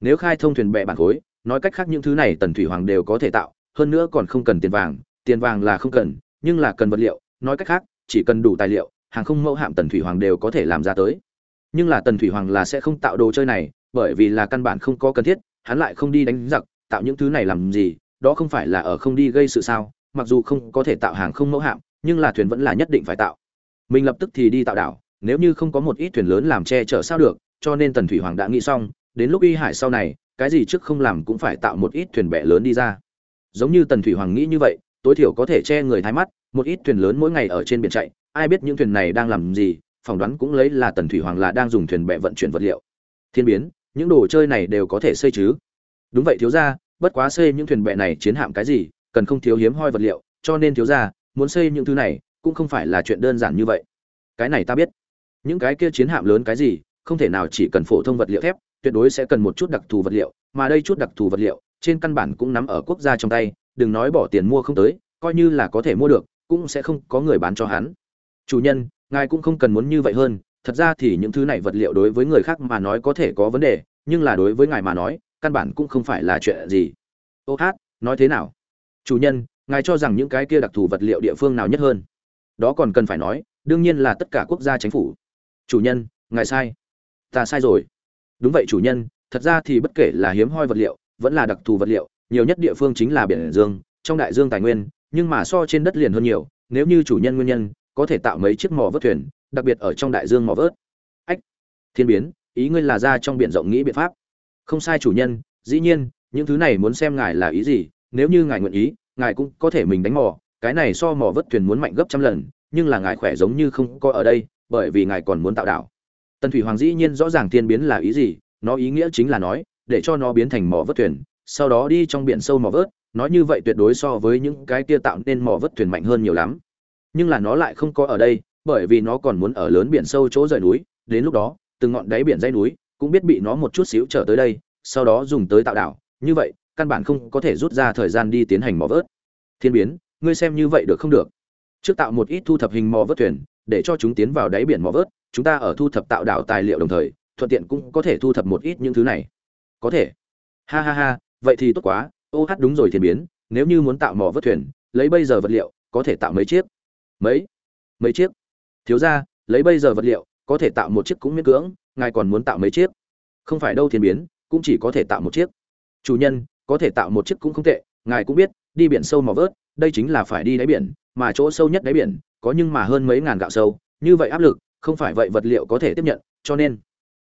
Nếu khai thông thuyền bè bản khối, nói cách khác những thứ này tần thủy hoàng đều có thể tạo, hơn nữa còn không cần tiền vàng tiền vàng là không cần, nhưng là cần vật liệu, nói cách khác, chỉ cần đủ tài liệu, hàng không mẫu hạm tần thủy hoàng đều có thể làm ra tới. Nhưng là tần thủy hoàng là sẽ không tạo đồ chơi này, bởi vì là căn bản không có cần thiết, hắn lại không đi đánh giặc, tạo những thứ này làm gì, đó không phải là ở không đi gây sự sao, mặc dù không có thể tạo hàng không mẫu hạm, nhưng là thuyền vẫn là nhất định phải tạo mình lập tức thì đi tạo đảo, nếu như không có một ít thuyền lớn làm che chở sao được, cho nên tần thủy hoàng đã nghĩ xong, đến lúc y hải sau này, cái gì trước không làm cũng phải tạo một ít thuyền bè lớn đi ra. Giống như tần thủy hoàng nghĩ như vậy, tối thiểu có thể che người thái mắt, một ít thuyền lớn mỗi ngày ở trên biển chạy, ai biết những thuyền này đang làm gì, phỏng đoán cũng lấy là tần thủy hoàng là đang dùng thuyền bè vận chuyển vật liệu. Thiên biến, những đồ chơi này đều có thể xây chứ? Đúng vậy thiếu ra bất quá xây những thuyền bè này chiến hạm cái gì, cần không thiếu hiếm hoi vật liệu, cho nên thiếu ra muốn xây những thứ này cũng không phải là chuyện đơn giản như vậy. Cái này ta biết. Những cái kia chiến hạm lớn cái gì, không thể nào chỉ cần phổ thông vật liệu thép, tuyệt đối sẽ cần một chút đặc thù vật liệu, mà đây chút đặc thù vật liệu, trên căn bản cũng nắm ở quốc gia trong tay, đừng nói bỏ tiền mua không tới, coi như là có thể mua được, cũng sẽ không có người bán cho hắn. Chủ nhân, ngài cũng không cần muốn như vậy hơn, thật ra thì những thứ này vật liệu đối với người khác mà nói có thể có vấn đề, nhưng là đối với ngài mà nói, căn bản cũng không phải là chuyện gì. Ô hát, nói thế nào? Chủ nhân, ngài cho rằng những cái kia đặc thù vật liệu địa phương nào nhất hơn? Đó còn cần phải nói, đương nhiên là tất cả quốc gia chính phủ. Chủ nhân, ngài sai. Ta sai rồi. Đúng vậy chủ nhân, thật ra thì bất kể là hiếm hoi vật liệu, vẫn là đặc thù vật liệu, nhiều nhất địa phương chính là biển dương, trong đại dương tài nguyên, nhưng mà so trên đất liền hơn nhiều, nếu như chủ nhân nguyên nhân, có thể tạo mấy chiếc mỏ vớt thuyền, đặc biệt ở trong đại dương mỏ vớt. Ách, thiên biến, ý ngươi là ra trong biển rộng nghĩ biện pháp. Không sai chủ nhân, dĩ nhiên, những thứ này muốn xem ngài là ý gì, nếu như ngài nguyện ý, ngài cũng có thể mình đánh mỏ cái này so mỏ vớt thuyền muốn mạnh gấp trăm lần, nhưng là ngài khỏe giống như không có ở đây, bởi vì ngài còn muốn tạo đảo. Tần thủy hoàng dĩ nhiên rõ ràng thiên biến là ý gì, nó ý nghĩa chính là nói, để cho nó biến thành mỏ vớt thuyền, sau đó đi trong biển sâu mỏ vớt, nói như vậy tuyệt đối so với những cái kia tạo nên mỏ vớt thuyền mạnh hơn nhiều lắm. Nhưng là nó lại không có ở đây, bởi vì nó còn muốn ở lớn biển sâu chỗ rời núi, đến lúc đó, từng ngọn đáy biển dây núi cũng biết bị nó một chút xíu trở tới đây, sau đó dùng tới tạo đảo, như vậy, căn bản không có thể rút ra thời gian đi tiến hành mỏ vớt. Thiên biến ngươi xem như vậy được không được? Trước tạo một ít thu thập hình mò vớt thuyền, để cho chúng tiến vào đáy biển mò vớt, chúng ta ở thu thập tạo đảo tài liệu đồng thời, thuận tiện cũng có thể thu thập một ít những thứ này. Có thể. Ha ha ha, vậy thì tốt quá. Ô hát đúng rồi thiên biến, nếu như muốn tạo mò vớt thuyền, lấy bây giờ vật liệu, có thể tạo mấy chiếc? Mấy? Mấy chiếc? Thiếu ra, lấy bây giờ vật liệu, có thể tạo một chiếc cũng miễn cưỡng, ngài còn muốn tạo mấy chiếc? Không phải đâu thiên biến, cũng chỉ có thể tạo một chiếc. Chủ nhân, có thể tạo một chiếc cũng không tệ, ngài cũng biết, đi biển sâu mò vớt đây chính là phải đi đáy biển, mà chỗ sâu nhất đáy biển, có nhưng mà hơn mấy ngàn gạo sâu, như vậy áp lực, không phải vậy vật liệu có thể tiếp nhận, cho nên,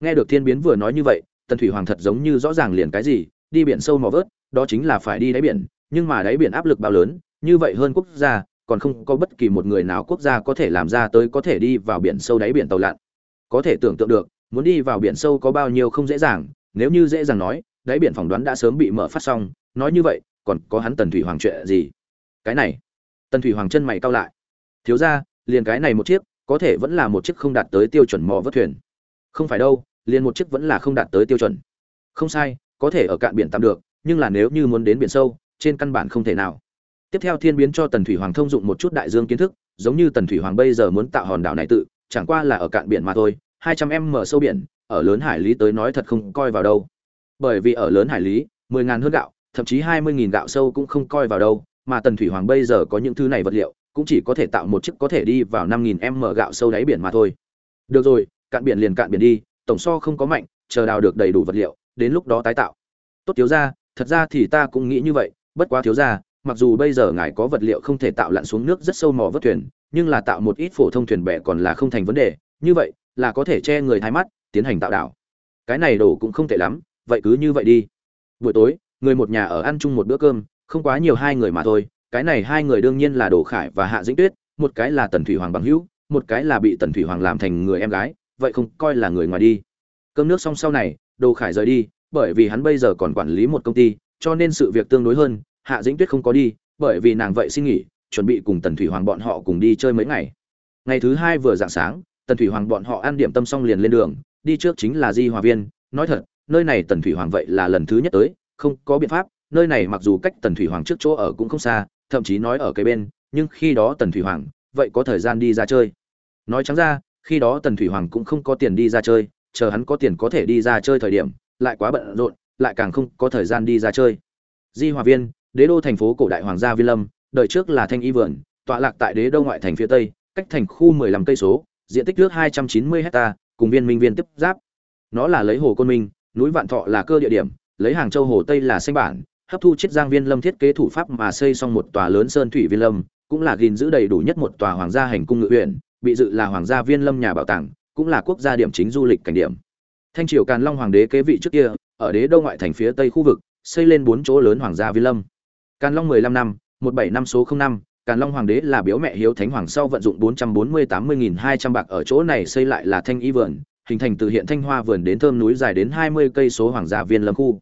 nghe được thiên biến vừa nói như vậy, tần thủy hoàng thật giống như rõ ràng liền cái gì, đi biển sâu mò vớt, đó chính là phải đi đáy biển, nhưng mà đáy biển áp lực bao lớn, như vậy hơn quốc gia, còn không có bất kỳ một người nào quốc gia có thể làm ra tới có thể đi vào biển sâu đáy biển tàu lặn. Có thể tưởng tượng được, muốn đi vào biển sâu có bao nhiêu không dễ dàng, nếu như dễ dàng nói, đáy biển phỏng đoán đã sớm bị mở phát xong, nói như vậy, còn có hắn tần thủy hoàng chuyện gì? Cái này. Tần thủy hoàng chân mày cao lại. Thiếu ra liền cái này một chiếc, có thể vẫn là một chiếc không đạt tới tiêu chuẩn mò vớt thuyền. Không phải đâu, liền một chiếc vẫn là không đạt tới tiêu chuẩn. Không sai, có thể ở cạn biển tạm được, nhưng là nếu như muốn đến biển sâu, trên căn bản không thể nào. Tiếp theo thiên biến cho tần thủy hoàng thông dụng một chút đại dương kiến thức, giống như tần thủy hoàng bây giờ muốn tạo hòn đảo này tự, chẳng qua là ở cạn biển mà thôi, hai trăm em mở sâu biển, ở lớn hải lý tới nói thật không coi vào đâu. Bởi vì ở lớn hải lý, mười ngàn hơn gạo, thậm chí hai mươi nghìn gạo sâu cũng không coi vào đâu mà tần thủy hoàng bây giờ có những thứ này vật liệu, cũng chỉ có thể tạo một chiếc có thể đi vào năm nghìn m gạo sâu đáy biển mà thôi. Được rồi, cạn biển liền cạn biển đi, tổng so không có mạnh, chờ đào được đầy đủ vật liệu, đến lúc đó tái tạo. Tốt thiếu ra thật ra thì ta cũng nghĩ như vậy, bất quá thiếu ra mặc dù bây giờ ngài có vật liệu không thể tạo lặn xuống nước rất sâu mò vớt thuyền, nhưng là tạo một ít phổ thông thuyền bè còn là không thành vấn đề, như vậy là có thể che người thái mắt, tiến hành tạo đảo. Cái này đồ cũng không tệ lắm, vậy cứ như vậy đi. Buổi tối, người một nhà ở ăn chung một bữa cơm không quá nhiều hai người mà thôi, cái này hai người đương nhiên là đồ khải và hạ dĩnh tuyết, một cái là tần thủy hoàng bằng hữu, một cái là bị tần thủy hoàng làm thành người em gái, vậy không coi là người ngoài đi. Cơm nước xong sau này, đồ khải rời đi, bởi vì hắn bây giờ còn quản lý một công ty, cho nên sự việc tương đối hơn, hạ dĩnh tuyết không có đi, bởi vì nàng vậy xin nghỉ, chuẩn bị cùng tần thủy hoàng bọn họ cùng đi chơi mấy ngày. Ngày thứ hai vừa dạng sáng, tần thủy hoàng bọn họ ăn điểm tâm xong liền lên đường, đi trước chính là di hòa viên. Nói thật, nơi này tần thủy hoàng vậy là lần thứ nhất tới, không có biện pháp nơi này mặc dù cách tần thủy hoàng trước chỗ ở cũng không xa, thậm chí nói ở cái bên, nhưng khi đó tần thủy hoàng, vậy có thời gian đi ra chơi. Nói trắng ra, khi đó tần thủy hoàng cũng không có tiền đi ra chơi, chờ hắn có tiền có thể đi ra chơi thời điểm, lại quá bận rộn, lại càng không có thời gian đi ra chơi. Di hòa viên, đế đô thành phố cổ đại hoàng gia Vi lâm, đời trước là thanh y vườn, tọa lạc tại đế đô ngoại thành phía tây, cách thành khu 15 cây số, diện tích nước 290 hecta cùng viên minh viên tiếp giáp. Nó là lấy hồ côn minh, núi vạn thọ là cơ địa điểm, lấy hàng châu hồ tây là xanh bản hấp thu chiết giang viên lâm thiết kế thủ pháp mà xây xong một tòa lớn sơn thủy viên lâm, cũng là gìn giữ đầy đủ nhất một tòa hoàng gia hành cung ngự huyện, bị dự là hoàng gia viên lâm nhà bảo tàng, cũng là quốc gia điểm chính du lịch cảnh điểm. Thanh triều càn long hoàng đế kế vị trước kia, ở đế đô ngoại thành phía tây khu vực, xây lên bốn chỗ lớn hoàng gia viên lâm. Càn long mười lăm năm, một bảy năm số không năm, càn long hoàng đế là biếu mẹ hiếu thánh hoàng sau vận dụng bốn trăm bốn mươi tám mươi nghìn hai trăm bạc ở chỗ này xây lại là thanh y vườn, hình thành từ hiện thanh hoa vườn đến thơm núi dài đến hai mươi cây số hoàng gia viên lâm khu.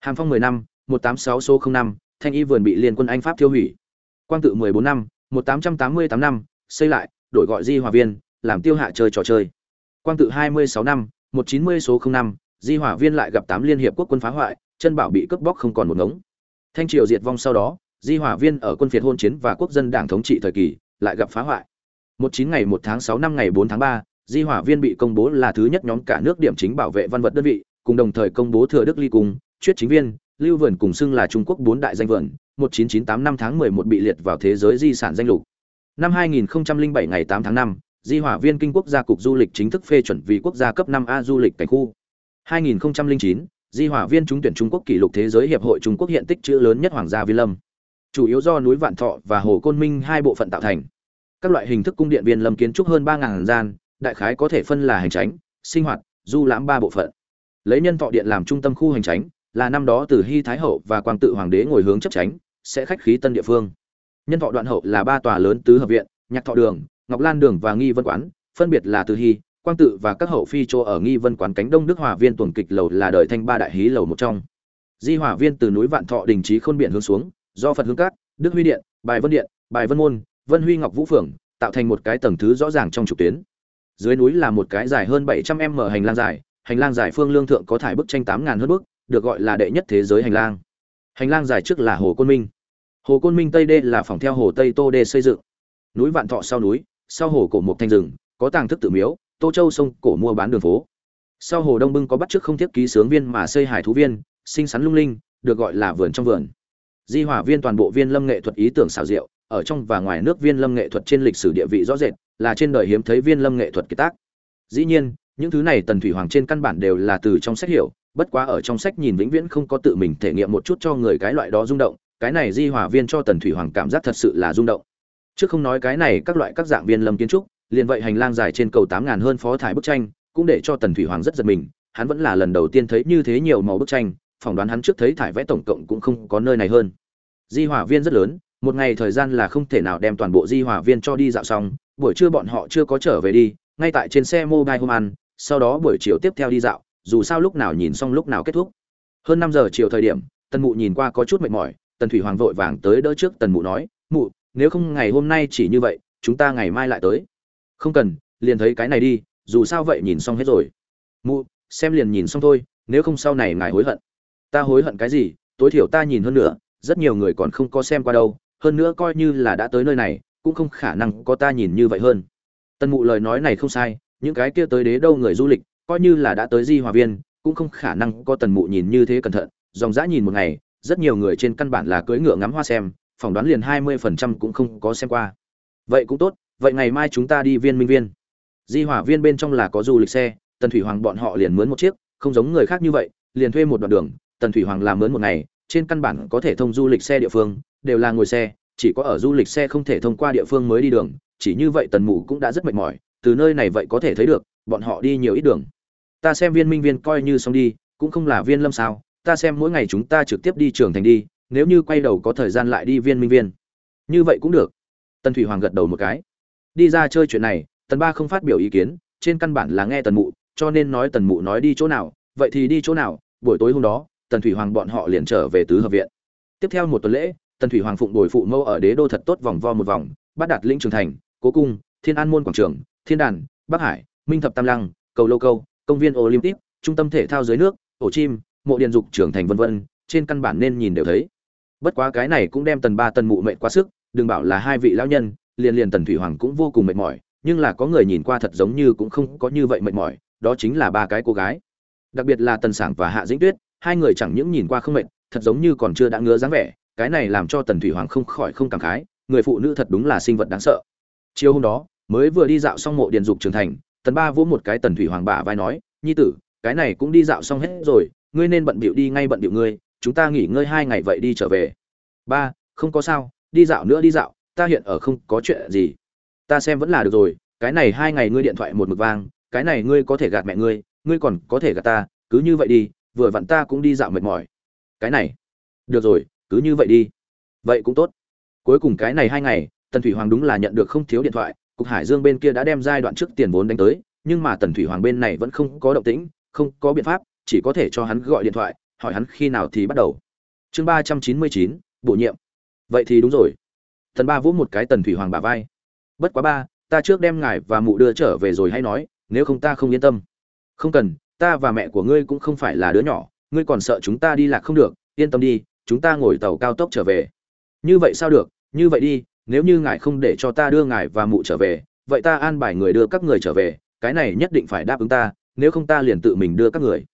Hàm phong mười năm 186 số 05, Thanh Y vườn bị liên quân Anh Pháp tiêu hủy. Quang tự 14 năm, 1888 năm, xây lại, đổi gọi Di Hòa Viên, làm tiêu hạ chơi trò chơi. Quang tự 26 năm, 190 số 05, Di Hòa Viên lại gặp tám liên hiệp quốc quân phá hoại, chân bảo bị cướp bóc không còn một ngống. Thanh triều diệt vong sau đó, Di Hòa Viên ở quân phiệt hôn chiến và quốc dân đảng thống trị thời kỳ, lại gặp phá hoại. 19 ngày 1 tháng 6 năm ngày 4 tháng 3, Di Hòa Viên bị công bố là thứ nhất nhóm cả nước điểm chính bảo vệ văn vật đơn vị, cùng đồng thời công bố thừa đức ly cùng, chuyết chính viên, lưu vườn cùng xưng là trung quốc bốn đại danh vườn 1998 năm tháng 11 bị liệt vào thế giới di sản danh lục. Năm 2007 ngày 8 tháng 5, di hỏa viên kinh quốc gia cục du lịch chính thức phê chuẩn vì quốc gia cấp 5A du lịch cảnh khu. 2009, di hỏa viên trúng tuyển trung quốc kỷ lục thế giới hiệp hội trung quốc hiện tích chữ lớn nhất hoàng gia vi lâm. Chủ yếu do núi vạn thọ và hồ côn minh hai bộ phận tạo thành. Các loại hình thức cung điện viên lâm kiến trúc hơn 3.000 gian đại khái có thể phân là hành tránh sinh hoạt du lãm ba bộ phận. Lấy nhân thọ điện làm trung tâm khu hành tránh là năm đó từ hy thái hậu và quang tự hoàng đế ngồi hướng chấp tránh, sẽ khách khí tân địa phương. Nhân thọ đoạn hậu là ba tòa lớn tứ hợp viện, nhạc thọ đường, ngọc lan đường và nghi vân quán, phân biệt là từ hy, quang tự và các hậu phi chỗ ở nghi vân quán cánh đông đức hòa viên tuần kịch lầu là đời thanh ba đại hí lầu một trong. Di hòa viên từ núi vạn thọ đình trí khôn biển hướng xuống, do phật hướng cát đức huy điện, bài vân điện, bài vân môn, vân huy ngọc vũ phượng tạo thành một cái tầng thứ rõ ràng trong trục tuyến. Dưới núi là một cái dài hơn 700 m hành lang dài, hành lang dài phương lương thượng có thải bức tranh tám ngàn hơn bức được gọi là đệ nhất thế giới hành lang. Hành lang dài trước là hồ côn minh. Hồ côn minh tây đê là phòng theo hồ tây tô đê xây dựng. Núi vạn thọ sau núi, sau hồ cổ một thanh rừng, có tàng thức tự miếu, tô châu sông cổ mua bán đường phố. Sau hồ đông bưng có bắt trước không thiết ký sướng viên mà xây hải thú viên, xinh xắn lung linh, được gọi là vườn trong vườn. Di hỏa viên toàn bộ viên lâm nghệ thuật ý tưởng xảo diệu, ở trong và ngoài nước viên lâm nghệ thuật trên lịch sử địa vị rõ rệt, là trên đời hiếm thấy viên lâm nghệ thuật kiệt tác. Dĩ nhiên, những thứ này tần thủy hoàng trên căn bản đều là từ trong sách hiểu bất quá ở trong sách nhìn vĩnh viễn không có tự mình thể nghiệm một chút cho người cái loại đó rung động, cái này di Hòa viên cho tần thủy hoàng cảm giác thật sự là rung động. Chứ không nói cái này các loại các dạng viên lâm kiến trúc, liền vậy hành lang dài trên cầu tám ngàn hơn phó thải bức tranh, cũng để cho tần thủy hoàng rất giật mình, hắn vẫn là lần đầu tiên thấy như thế nhiều màu bức tranh, phỏng đoán hắn trước thấy thải vẽ tổng cộng cũng không có nơi này hơn. Di Hòa viên rất lớn, một ngày thời gian là không thể nào đem toàn bộ di Hòa viên cho đi dạo xong, buổi trưa bọn họ chưa có trở về đi, ngay tại trên xe mobile hôm ăn, sau đó buổi chiều tiếp theo đi dạo dù sao lúc nào nhìn xong lúc nào kết thúc. Hơn năm giờ chiều thời điểm, tần mụ nhìn qua có chút mệt mỏi, tần thủy hoàng vội vàng tới đỡ trước tần mụ nói, mụ, nếu không ngày hôm nay chỉ như vậy, chúng ta ngày mai lại tới. Không cần, liền thấy cái này đi, dù sao vậy nhìn xong hết rồi. Mụ, xem liền nhìn xong thôi, nếu không sau này ngài hối hận. Ta hối hận cái gì? Tối thiểu ta nhìn hơn nữa, rất nhiều người còn không có xem qua đâu, hơn nữa coi như là đã tới nơi này, cũng không khả năng có ta nhìn như vậy hơn. Tần mụ lời nói này không sai, những cái kia tới đế đâu người du lịch coi như là đã tới di hòa viên, cũng không khả năng có tần mụ nhìn như thế cẩn thận, dòng dã nhìn một ngày, rất nhiều người trên căn bản là cưỡi ngựa ngắm hoa xem, phỏng đoán liền hai mươi phần trăm cũng không có xem qua. Vậy cũng tốt, vậy ngày mai chúng ta đi viên minh viên. Di hỏa viên bên trong là có du lịch xe, tần thủy hoàng bọn họ liền mướn một chiếc, không giống người khác như vậy, liền thuê một đoạn đường, tần thủy hoàng làm mướn một ngày, trên căn bản có thể thông du lịch xe địa phương, đều là ngồi xe, chỉ có ở du lịch xe không thể thông qua địa phương mới đi đường, chỉ như vậy tần mụ cũng đã rất mệt mỏi, từ nơi này vậy có thể thấy được, bọn họ đi nhiều ít đường ta xem viên minh viên coi như xong đi, cũng không là viên lâm sao, ta xem mỗi ngày chúng ta trực tiếp đi trường thành đi, nếu như quay đầu có thời gian lại đi viên minh viên. Như vậy cũng được. Tần thủy hoàng gật đầu một cái. Đi ra chơi chuyện này, tần ba không phát biểu ý kiến, trên căn bản là nghe tần mụ, cho nên nói tần mụ nói đi chỗ nào, vậy thì đi chỗ nào, buổi tối hôm đó, tần thủy hoàng bọn họ liền trở về tứ hợp viện. Tiếp theo một tuần lễ, tần thủy hoàng phụng bồi phụ mâu ở đế đô thật tốt vòng vo một vòng, bắt đạt lĩnh trường thành, cố cung, thiên an môn quảng trường, thiên đàn, bắc hải, minh thập tam lăng, cầu lâu câu công viên olympic, trung tâm thể thao dưới nước, ổ chim, mộ điện dục trưởng thành vân vân, trên căn bản nên nhìn đều thấy. Bất quá cái này cũng đem tần ba tần mụ mệt quá sức, đừng bảo là hai vị lão nhân, liền liền tần thủy hoàng cũng vô cùng mệt mỏi, nhưng là có người nhìn qua thật giống như cũng không có như vậy mệt mỏi, đó chính là ba cái cô gái. Đặc biệt là tần sảng và hạ dĩnh tuyết, hai người chẳng những nhìn qua không mệt, thật giống như còn chưa đã ngứa dáng vẻ, cái này làm cho tần thủy hoàng không khỏi không cảm khái, người phụ nữ thật đúng là sinh vật đáng sợ. Chiều hôm đó, mới vừa đi dạo xong mộ điện dục trưởng thành tần ba vỗ một cái tần thủy hoàng bả vai nói, nhi tử, cái này cũng đi dạo xong hết rồi, ngươi nên bận bịu đi ngay bận bịu ngươi, chúng ta nghỉ ngơi hai ngày vậy đi trở về. Ba, không có sao, đi dạo nữa đi dạo, ta hiện ở không có chuyện gì. Ta xem vẫn là được rồi, cái này hai ngày ngươi điện thoại một mực vang, cái này ngươi có thể gạt mẹ ngươi ngươi còn có thể gạt ta, cứ như vậy đi, vừa vặn ta cũng đi dạo mệt mỏi. Cái này, được rồi, cứ như vậy đi. Vậy cũng tốt. Cuối cùng cái này hai ngày, tần thủy hoàng đúng là nhận được không thiếu điện thoại cục hải dương bên kia đã đem giai đoạn trước tiền vốn đánh tới, nhưng mà tần thủy hoàng bên này vẫn không có động tĩnh, không có biện pháp, chỉ có thể cho hắn gọi điện thoại, hỏi hắn khi nào thì bắt đầu. Chương ba trăm chín mươi chín, bổ nhiệm. Vậy thì đúng rồi. Tần ba vỗ một cái tần thủy hoàng bà vai. Bất quá ba, ta trước đem ngài và mụ đưa trở về rồi hay nói, nếu không ta không yên tâm. Không cần, ta và mẹ của ngươi cũng không phải là đứa nhỏ, ngươi còn sợ chúng ta đi lạc không được, yên tâm đi, chúng ta ngồi tàu cao tốc trở về. Như vậy sao được, như vậy đi nếu như ngài không để cho ta đưa ngài và mụ trở về, vậy ta an bài người đưa các người trở về, cái này nhất định phải đáp ứng ta, nếu không ta liền tự mình đưa các người.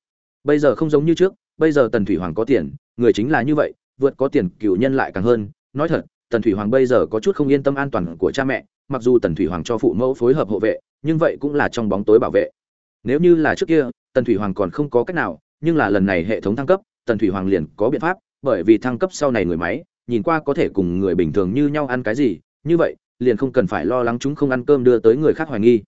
Bây giờ không giống như trước, bây giờ tần thủy hoàng có tiền, người chính là như vậy, vượt có tiền, cựu nhân lại càng hơn. Nói thật, tần thủy hoàng bây giờ có chút không yên tâm an toàn của cha mẹ, mặc dù tần thủy hoàng cho phụ mẫu phối hợp hộ vệ, nhưng vậy cũng là trong bóng tối bảo vệ. Nếu như là trước kia, tần thủy hoàng còn không có cách nào, nhưng là lần này hệ thống thăng cấp, tần thủy hoàng liền có biện pháp, bởi vì thăng cấp sau này người máy nhìn qua có thể cùng người bình thường như nhau ăn cái gì, như vậy, liền không cần phải lo lắng chúng không ăn cơm đưa tới người khác hoài nghi.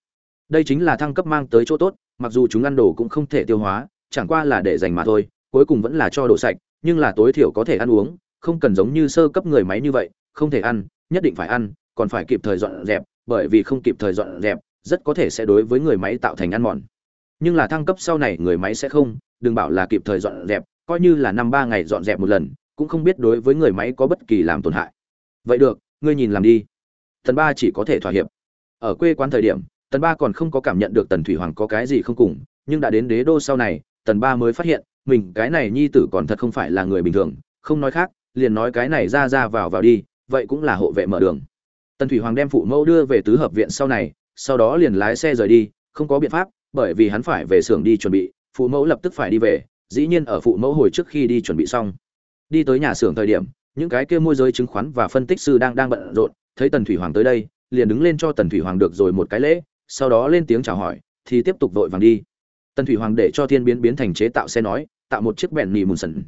Đây chính là thăng cấp mang tới chỗ tốt, mặc dù chúng ăn đồ cũng không thể tiêu hóa, chẳng qua là để dành mà thôi, cuối cùng vẫn là cho đồ sạch, nhưng là tối thiểu có thể ăn uống, không cần giống như sơ cấp người máy như vậy, không thể ăn, nhất định phải ăn, còn phải kịp thời dọn dẹp, bởi vì không kịp thời dọn dẹp, rất có thể sẽ đối với người máy tạo thành ăn mòn. Nhưng là thăng cấp sau này người máy sẽ không, đừng bảo là kịp thời dọn dẹp, coi như là năm ba ngày dọn dẹp một lần cũng không biết đối với người máy có bất kỳ làm tổn hại. Vậy được, ngươi nhìn làm đi. Tần ba chỉ có thể thỏa hiệp. Ở quê quán thời điểm, tần ba còn không có cảm nhận được tần thủy hoàng có cái gì không cùng, nhưng đã đến đế đô sau này, tần ba mới phát hiện, mình, cái này nhi tử còn thật không phải là người bình thường, không nói khác, liền nói cái này ra ra vào vào đi, vậy cũng là hộ vệ mở đường. Tần thủy hoàng đem phụ mẫu đưa về tứ hợp viện sau này, sau đó liền lái xe rời đi, không có biện pháp, bởi vì hắn phải về xưởng đi chuẩn bị, phụ mẫu lập tức phải đi về, dĩ nhiên ở phụ mẫu hồi trước khi đi chuẩn bị xong đi tới nhà xưởng thời điểm, những cái kia môi giới chứng khoán và phân tích sư đang đang bận rộn, thấy tần thủy hoàng tới đây, liền đứng lên cho tần thủy hoàng được rồi một cái lễ, sau đó lên tiếng chào hỏi, thì tiếp tục vội vàng đi. Tần thủy hoàng để cho thiên biến biến thành chế tạo xe nói, tạo một chiếc bèn nhì mùn sần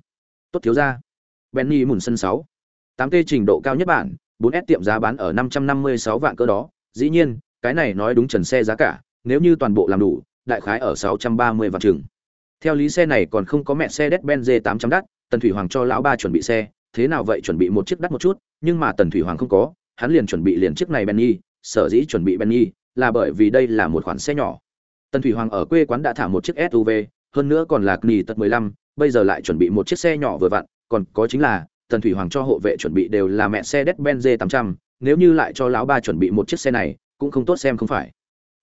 tốt thiếu ra bèn nhì mùn sân sáu. tám cây trình độ cao nhất bản, bốn s tiệm giá bán ở năm trăm năm mươi sáu vạn cơ đó. Dĩ nhiên, cái này nói đúng trần xe giá cả, nếu như toàn bộ làm đủ, đại khái ở sáu trăm ba mươi vạn chừng. Theo lý xe này còn không có mẹ xe đét ben d tám trăm đắt tần thủy hoàng cho lão ba chuẩn bị xe thế nào vậy chuẩn bị một chiếc đắt một chút nhưng mà tần thủy hoàng không có hắn liền chuẩn bị liền chiếc này benny sở dĩ chuẩn bị benny là bởi vì đây là một khoản xe nhỏ. Tần thủy hoàng ở quê quán đã thả một chiếc suv hơn nữa còn là kni tật 15, bây giờ lại chuẩn bị một chiếc xe nhỏ vừa vặn còn có chính là tần thủy hoàng cho hộ vệ chuẩn bị đều là mẹ xe đét benz 800 nếu như lại cho lão ba chuẩn bị một chiếc xe này cũng không tốt xem không phải.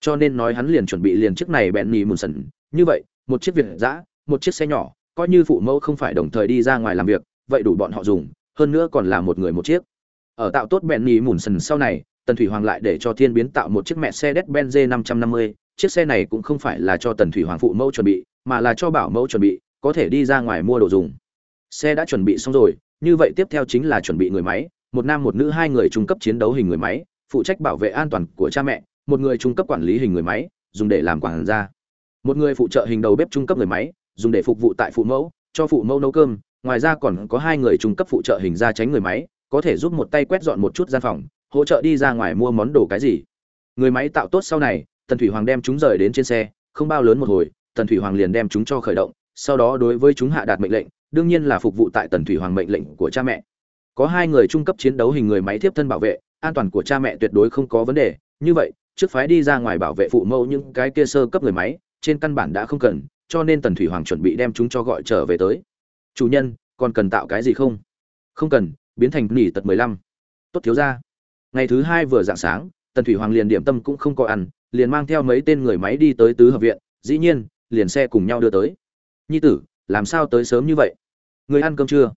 Cho nên nói hắn liền chuẩn bị liền chiếc này bẹn nhì mùn sần như vậy một chiếc việt giã một chiếc xe nhỏ coi như phụ mẫu không phải đồng thời đi ra ngoài làm việc vậy đủ bọn họ dùng hơn nữa còn là một người một chiếc. Ở tạo tốt bẹn nhì mùn sần sau này tần thủy hoàng lại để cho thiên biến tạo một chiếc mẹ xe đét benz 550, chiếc xe này cũng không phải là cho tần thủy hoàng phụ mẫu chuẩn bị mà là cho bảo mẫu chuẩn bị có thể đi ra ngoài mua đồ dùng. Xe đã chuẩn bị xong rồi như vậy tiếp theo chính là chuẩn bị người máy một nam một nữ hai người trung cấp chiến đấu hình người máy phụ trách bảo vệ an toàn của cha mẹ một người trung cấp quản lý hình người máy dùng để làm quản gia. Một người phụ trợ hình đầu bếp trung cấp người máy dùng để phục vụ tại phụ mẫu, cho phụ mẫu nấu cơm. Ngoài ra còn có hai người trung cấp phụ trợ hình ra tránh người máy, có thể giúp một tay quét dọn một chút gian phòng, hỗ trợ đi ra ngoài mua món đồ cái gì. Người máy tạo tốt sau này, tần thủy hoàng đem chúng rời đến trên xe, không bao lớn một hồi, tần thủy hoàng liền đem chúng cho khởi động, sau đó đối với chúng hạ đạt mệnh lệnh, đương nhiên là phục vụ tại tần thủy hoàng mệnh lệnh của cha mẹ. Có hai người trung cấp chiến đấu hình người máy tiếp thân bảo vệ, an toàn của cha mẹ tuyệt đối không có vấn đề. Như vậy, trước phái đi ra ngoài bảo vệ phụ mẫu những cái kia sơ cấp người máy, trên căn bản đã không cần cho nên tần thủy hoàng chuẩn bị đem chúng cho gọi trở về tới. Chủ nhân, còn cần tạo cái gì không? Không cần, biến thành nỉ tật mười lăm. Tốt thiếu ra ngày thứ hai vừa dạng sáng, tần thủy hoàng liền điểm tâm cũng không có ăn, liền mang theo mấy tên người máy đi tới tứ hợp viện, dĩ nhiên, liền xe cùng nhau đưa tới. Nhi tử, làm sao tới sớm như vậy? Người ăn cơm chưa?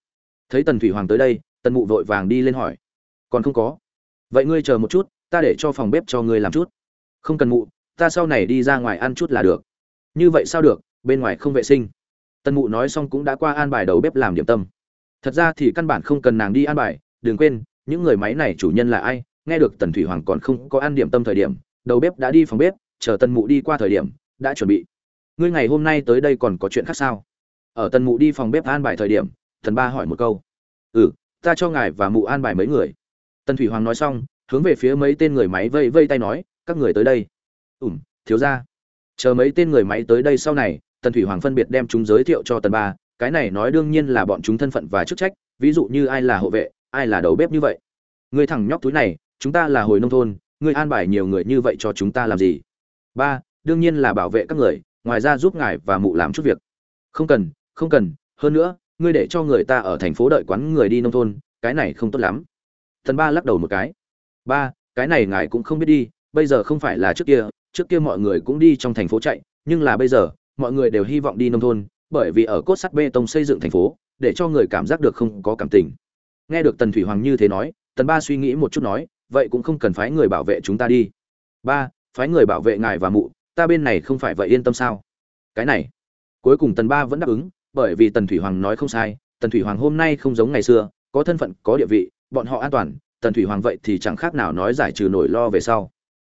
Thấy tần thủy hoàng tới đây, tần mụ vội vàng đi lên hỏi. Còn không có. Vậy ngươi chờ một chút, ta để cho phòng bếp cho ngươi làm chút. Không cần mụ, ta sau này đi ra ngoài ăn chút là được. Như vậy sao được? Bên ngoài không vệ sinh. Tần mụ nói xong cũng đã qua an bài đầu bếp làm điểm tâm. Thật ra thì căn bản không cần nàng đi an bài, đừng quên, những người máy này chủ nhân là ai? Nghe được tần thủy hoàng còn không có ăn điểm tâm thời điểm, đầu bếp đã đi phòng bếp, chờ tần mụ đi qua thời điểm, đã chuẩn bị. Ngươi ngày hôm nay tới đây còn có chuyện khác sao? Ở tần mụ đi phòng bếp an bài thời điểm thần ba hỏi một câu. Ừ ta cho ngài và mụ an bài mấy người. Tần thủy hoàng nói xong, hướng về phía mấy tên người máy vây vây tay nói, các người tới đây. Ủm thiếu ra chờ mấy tên người máy tới đây sau này tần thủy hoàng phân biệt đem chúng giới thiệu cho tần ba, cái này nói đương nhiên là bọn chúng thân phận và chức trách, ví dụ như ai là hộ vệ, ai là đầu bếp như vậy. Người thằng nhóc túi này, chúng ta là hồi nông thôn, ngươi an bài nhiều người như vậy cho chúng ta làm gì? Ba, đương nhiên là bảo vệ các người, ngoài ra giúp ngài và mụ làm chút việc. Không cần không cần, hơn nữa, ngươi để cho người ta ở thành phố đợi quán người đi nông thôn, cái này không tốt lắm. Thần ba lắc đầu một cái. Ba, cái này ngài cũng không biết đi, bây giờ không phải là trước kia trước kia mọi người cũng đi trong thành phố chạy, nhưng là bây giờ mọi người đều hy vọng đi nông thôn, bởi vì ở cốt sắt bê tông xây dựng thành phố, để cho người cảm giác được không có cảm tình. Nghe được tần thủy hoàng như thế nói, tần ba suy nghĩ một chút nói, vậy cũng không cần phái người bảo vệ chúng ta đi. Ba, phái người bảo vệ ngài và mụ, ta bên này không phải vậy yên tâm sao? Cái này. Cuối cùng tần ba vẫn đáp ứng, bởi vì tần thủy hoàng nói không sai, tần thủy hoàng hôm nay không giống ngày xưa, có thân phận, có địa vị, bọn họ an toàn, tần thủy hoàng vậy thì chẳng khác nào nói giải trừ nỗi lo về sau.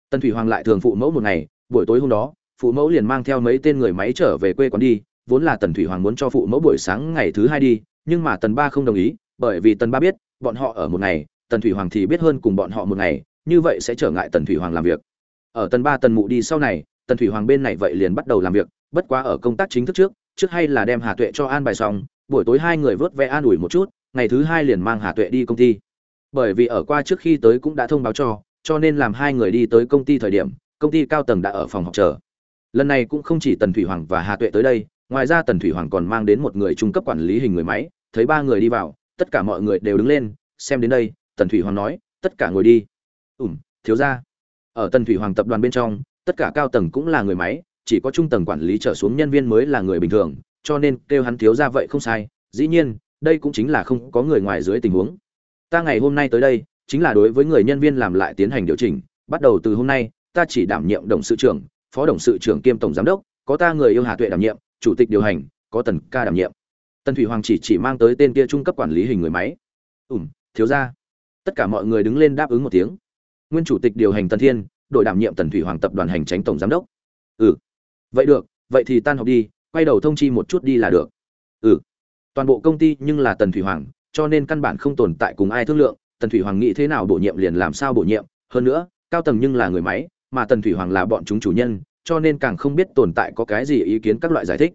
Tần thủy hoàng lại thường phụ mẫu một ngày, buổi tối hôm đó phụ mẫu liền mang theo mấy tên người máy trở về quê quán đi, vốn là tần thủy hoàng muốn cho phụ mẫu buổi sáng ngày thứ hai đi, nhưng mà tần ba không đồng ý, bởi vì tần ba biết, bọn họ ở một ngày, tần thủy hoàng thì biết hơn cùng bọn họ một ngày, như vậy sẽ trở ngại tần thủy hoàng làm việc. Ở tần ba tần mụ đi sau này, tần thủy hoàng bên này vậy liền bắt đầu làm việc, bất quá ở công tác chính thức trước trước hay là đem hà tuệ cho an bài xong, buổi tối hai người vớt vẽ an ủi một chút, ngày thứ hai liền mang hà tuệ đi công ty. Bởi vì ở qua trước khi tới cũng đã thông báo cho cho nên làm hai người đi tới công ty thời điểm, công ty cao tầng đã ở phòng họp chờ lần này cũng không chỉ tần thủy hoàng và hà tuệ tới đây, ngoài ra tần thủy hoàng còn mang đến một người trung cấp quản lý hình người máy, thấy ba người đi vào, tất cả mọi người đều đứng lên, xem đến đây, tần thủy hoàng nói, tất cả ngồi đi. Ủm thiếu ra ở tần thủy hoàng tập đoàn bên trong, tất cả cao tầng cũng là người máy, chỉ có trung tầng quản lý trở xuống nhân viên mới là người bình thường, cho nên kêu hắn thiếu ra vậy không sai, dĩ nhiên, đây cũng chính là không có người ngoài dưới tình huống. Ta ngày hôm nay tới đây, chính là đối với người nhân viên làm lại tiến hành điều chỉnh, bắt đầu từ hôm nay, ta chỉ đảm nhiệm đồng sự trưởng phó đồng sự trưởng kiêm tổng giám đốc, có ta người yêu hà tuệ đảm nhiệm, chủ tịch điều hành, có tần ca đảm nhiệm. Tần thủy hoàng chỉ chỉ mang tới tên kia trung cấp quản lý hình người máy. Ủm thiếu ra tất cả mọi người đứng lên đáp ứng một tiếng. Nguyên chủ tịch điều hành tần thiên, đội đảm nhiệm tần thủy hoàng tập đoàn hành tránh tổng giám đốc. Ừ. Vậy được, vậy thì tan học đi, quay đầu thông chi một chút đi là được. Ừ. Toàn bộ công ty nhưng là tần thủy hoàng, cho nên căn bản không tồn tại cùng ai thương lượng. Tần thủy hoàng nghĩ thế nào bổ nhiệm liền làm sao bổ nhiệm. Hơn nữa, cao tầng nhưng là người máy mà tần thủy hoàng là bọn chúng chủ nhân, cho nên càng không biết tồn tại có cái gì ý kiến các loại giải thích.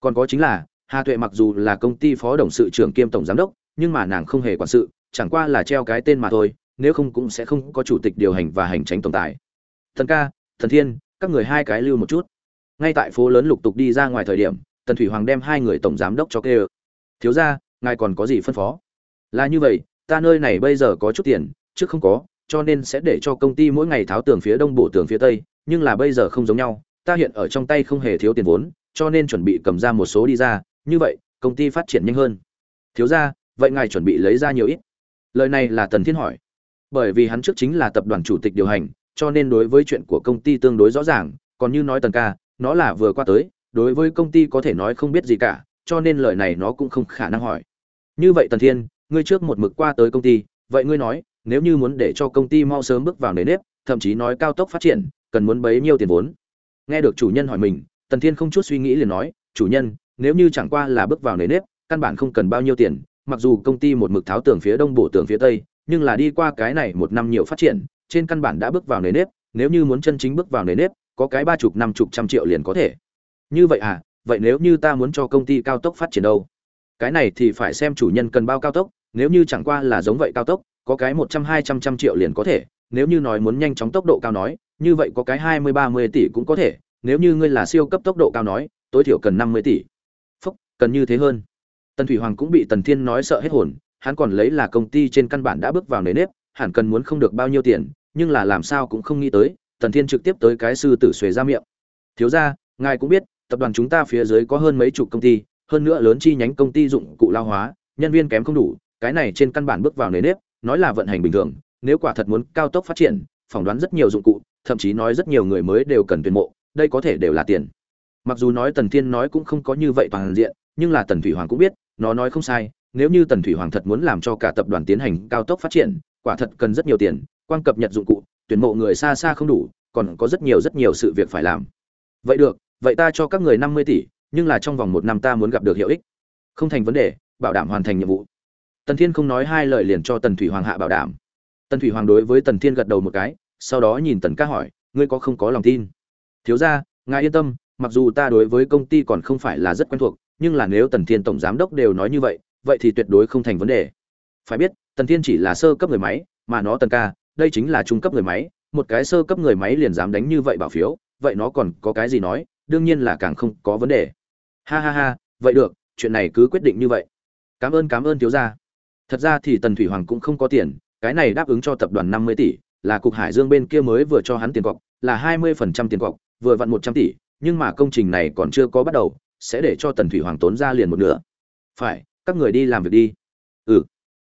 Còn có chính là, hà tuệ mặc dù là công ty phó đồng sự trưởng kiêm tổng giám đốc, nhưng mà nàng không hề quản sự, chẳng qua là treo cái tên mà thôi, nếu không cũng sẽ không có chủ tịch điều hành và hành tránh tổng tài thần ca, thần thiên, các người hai cái lưu một chút. Ngay tại phố lớn lục tục đi ra ngoài thời điểm, tần thủy hoàng đem hai người tổng giám đốc cho kê thiếu ra ngài còn có gì phân phó? Là như vậy, ta nơi này bây giờ có chút tiền, trước không có cho nên sẽ để cho công ty mỗi ngày tháo tường phía đông bổ tường phía tây, nhưng là bây giờ không giống nhau, ta hiện ở trong tay không hề thiếu tiền vốn, cho nên chuẩn bị cầm ra một số đi ra, như vậy, công ty phát triển nhanh hơn. Thiếu ra, vậy ngài chuẩn bị lấy ra nhiều ít. Lời này là tần thiên hỏi. Bởi vì hắn trước chính là tập đoàn chủ tịch điều hành, cho nên đối với chuyện của công ty tương đối rõ ràng, còn như nói tần ca, nó là vừa qua tới, đối với công ty có thể nói không biết gì cả, cho nên lời này nó cũng không khả năng hỏi. Như vậy tần thiên, ngươi trước một mực qua tới công ty, vậy ngươi nói nếu như muốn để cho công ty mau sớm bước vào nề nếp, thậm chí nói cao tốc phát triển, cần muốn bấy nhiêu tiền vốn. Nghe được chủ nhân hỏi mình, tần thiên không chút suy nghĩ liền nói, chủ nhân, nếu như chẳng qua là bước vào nề nếp, căn bản không cần bao nhiêu tiền, mặc dù công ty một mực tháo tường phía đông bổ tường phía tây, nhưng là đi qua cái này một năm nhiều phát triển, trên căn bản đã bước vào nề nếp, nếu như muốn chân chính bước vào nề nếp, có cái ba chục, năm chục, trăm triệu liền có thể. Như vậy à vậy nếu như ta muốn cho công ty cao tốc phát triển đâu? Cái này thì phải xem chủ nhân cần bao cao tốc, nếu như chẳng qua là giống vậy cao tốc có cái một trăm, hai trăm trăm triệu liền có thể, nếu như nói muốn nhanh chóng tốc độ cao nói, như vậy có cái hai mươi, ba mươi tỷ cũng có thể, nếu như ngươi là siêu cấp tốc độ cao nói, tối thiểu cần năm mươi tỷ. Phúc, cần như thế hơn. Tần thủy hoàng cũng bị tần thiên nói sợ hết hồn, hắn còn lấy là công ty trên căn bản đã bước vào nề nếp, hẳn cần muốn không được bao nhiêu tiền, nhưng là làm sao cũng không nghĩ tới, tần thiên trực tiếp tới cái sư tử xuề ra miệng. Thiếu ra ngài cũng biết, tập đoàn chúng ta phía dưới có hơn mấy chục công ty, hơn nữa lớn chi nhánh công ty dụng cụ lao hóa, nhân viên kém không đủ, cái này trên căn bản bước vào nề nếp nói là vận hành bình thường, nếu quả thật muốn cao tốc phát triển, phỏng đoán rất nhiều dụng cụ, thậm chí nói rất nhiều người mới đều cần tuyển mộ, đây có thể đều là tiền. Mặc dù nói tần thiên nói cũng không có như vậy toàn diện, nhưng là tần thủy hoàng cũng biết, nó nói không sai, nếu như tần thủy hoàng thật muốn làm cho cả tập đoàn tiến hành cao tốc phát triển, quả thật cần rất nhiều tiền quan cập nhật dụng cụ, tuyển mộ người xa xa không đủ, còn có rất nhiều rất nhiều sự việc phải làm. Vậy được, vậy ta cho các người năm mươi tỷ, nhưng là trong vòng một năm ta muốn gặp được hiệu ích. Không thành vấn đề, bảo đảm hoàn thành nhiệm vụ tần thiên không nói hai lời liền cho tần thủy hoàng hạ bảo đảm. Tần thủy hoàng đối với tần thiên gật đầu một cái, sau đó nhìn tần ca hỏi, ngươi có không có lòng tin? Thiếu ra ngài yên tâm, mặc dù ta đối với công ty còn không phải là rất quen thuộc, nhưng là nếu tần thiên tổng giám đốc đều nói như vậy vậy thì tuyệt đối không thành vấn đề. Phải biết, tần thiên chỉ là sơ cấp người máy, mà nó tần ca, đây chính là trung cấp người máy, một cái sơ cấp người máy liền dám đánh như vậy bảo phiếu, vậy nó còn có cái gì nói, đương nhiên là càng không có vấn đề. Ha ha ha, vậy được, chuyện này cứ quyết định như vậy. Cảm ơn cảm ơn thiếu gia thật ra thì tần thủy hoàng cũng không có tiền, cái này đáp ứng cho tập đoàn năm mươi tỷ, là cục hải dương bên kia mới vừa cho hắn tiền cọc, là hai mươi phần trăm tiền cọc, vừa vặn một trăm tỷ, nhưng mà công trình này còn chưa có bắt đầu, sẽ để cho tần thủy hoàng tốn ra liền một nửa. Phải, các người đi làm việc đi. Ừ.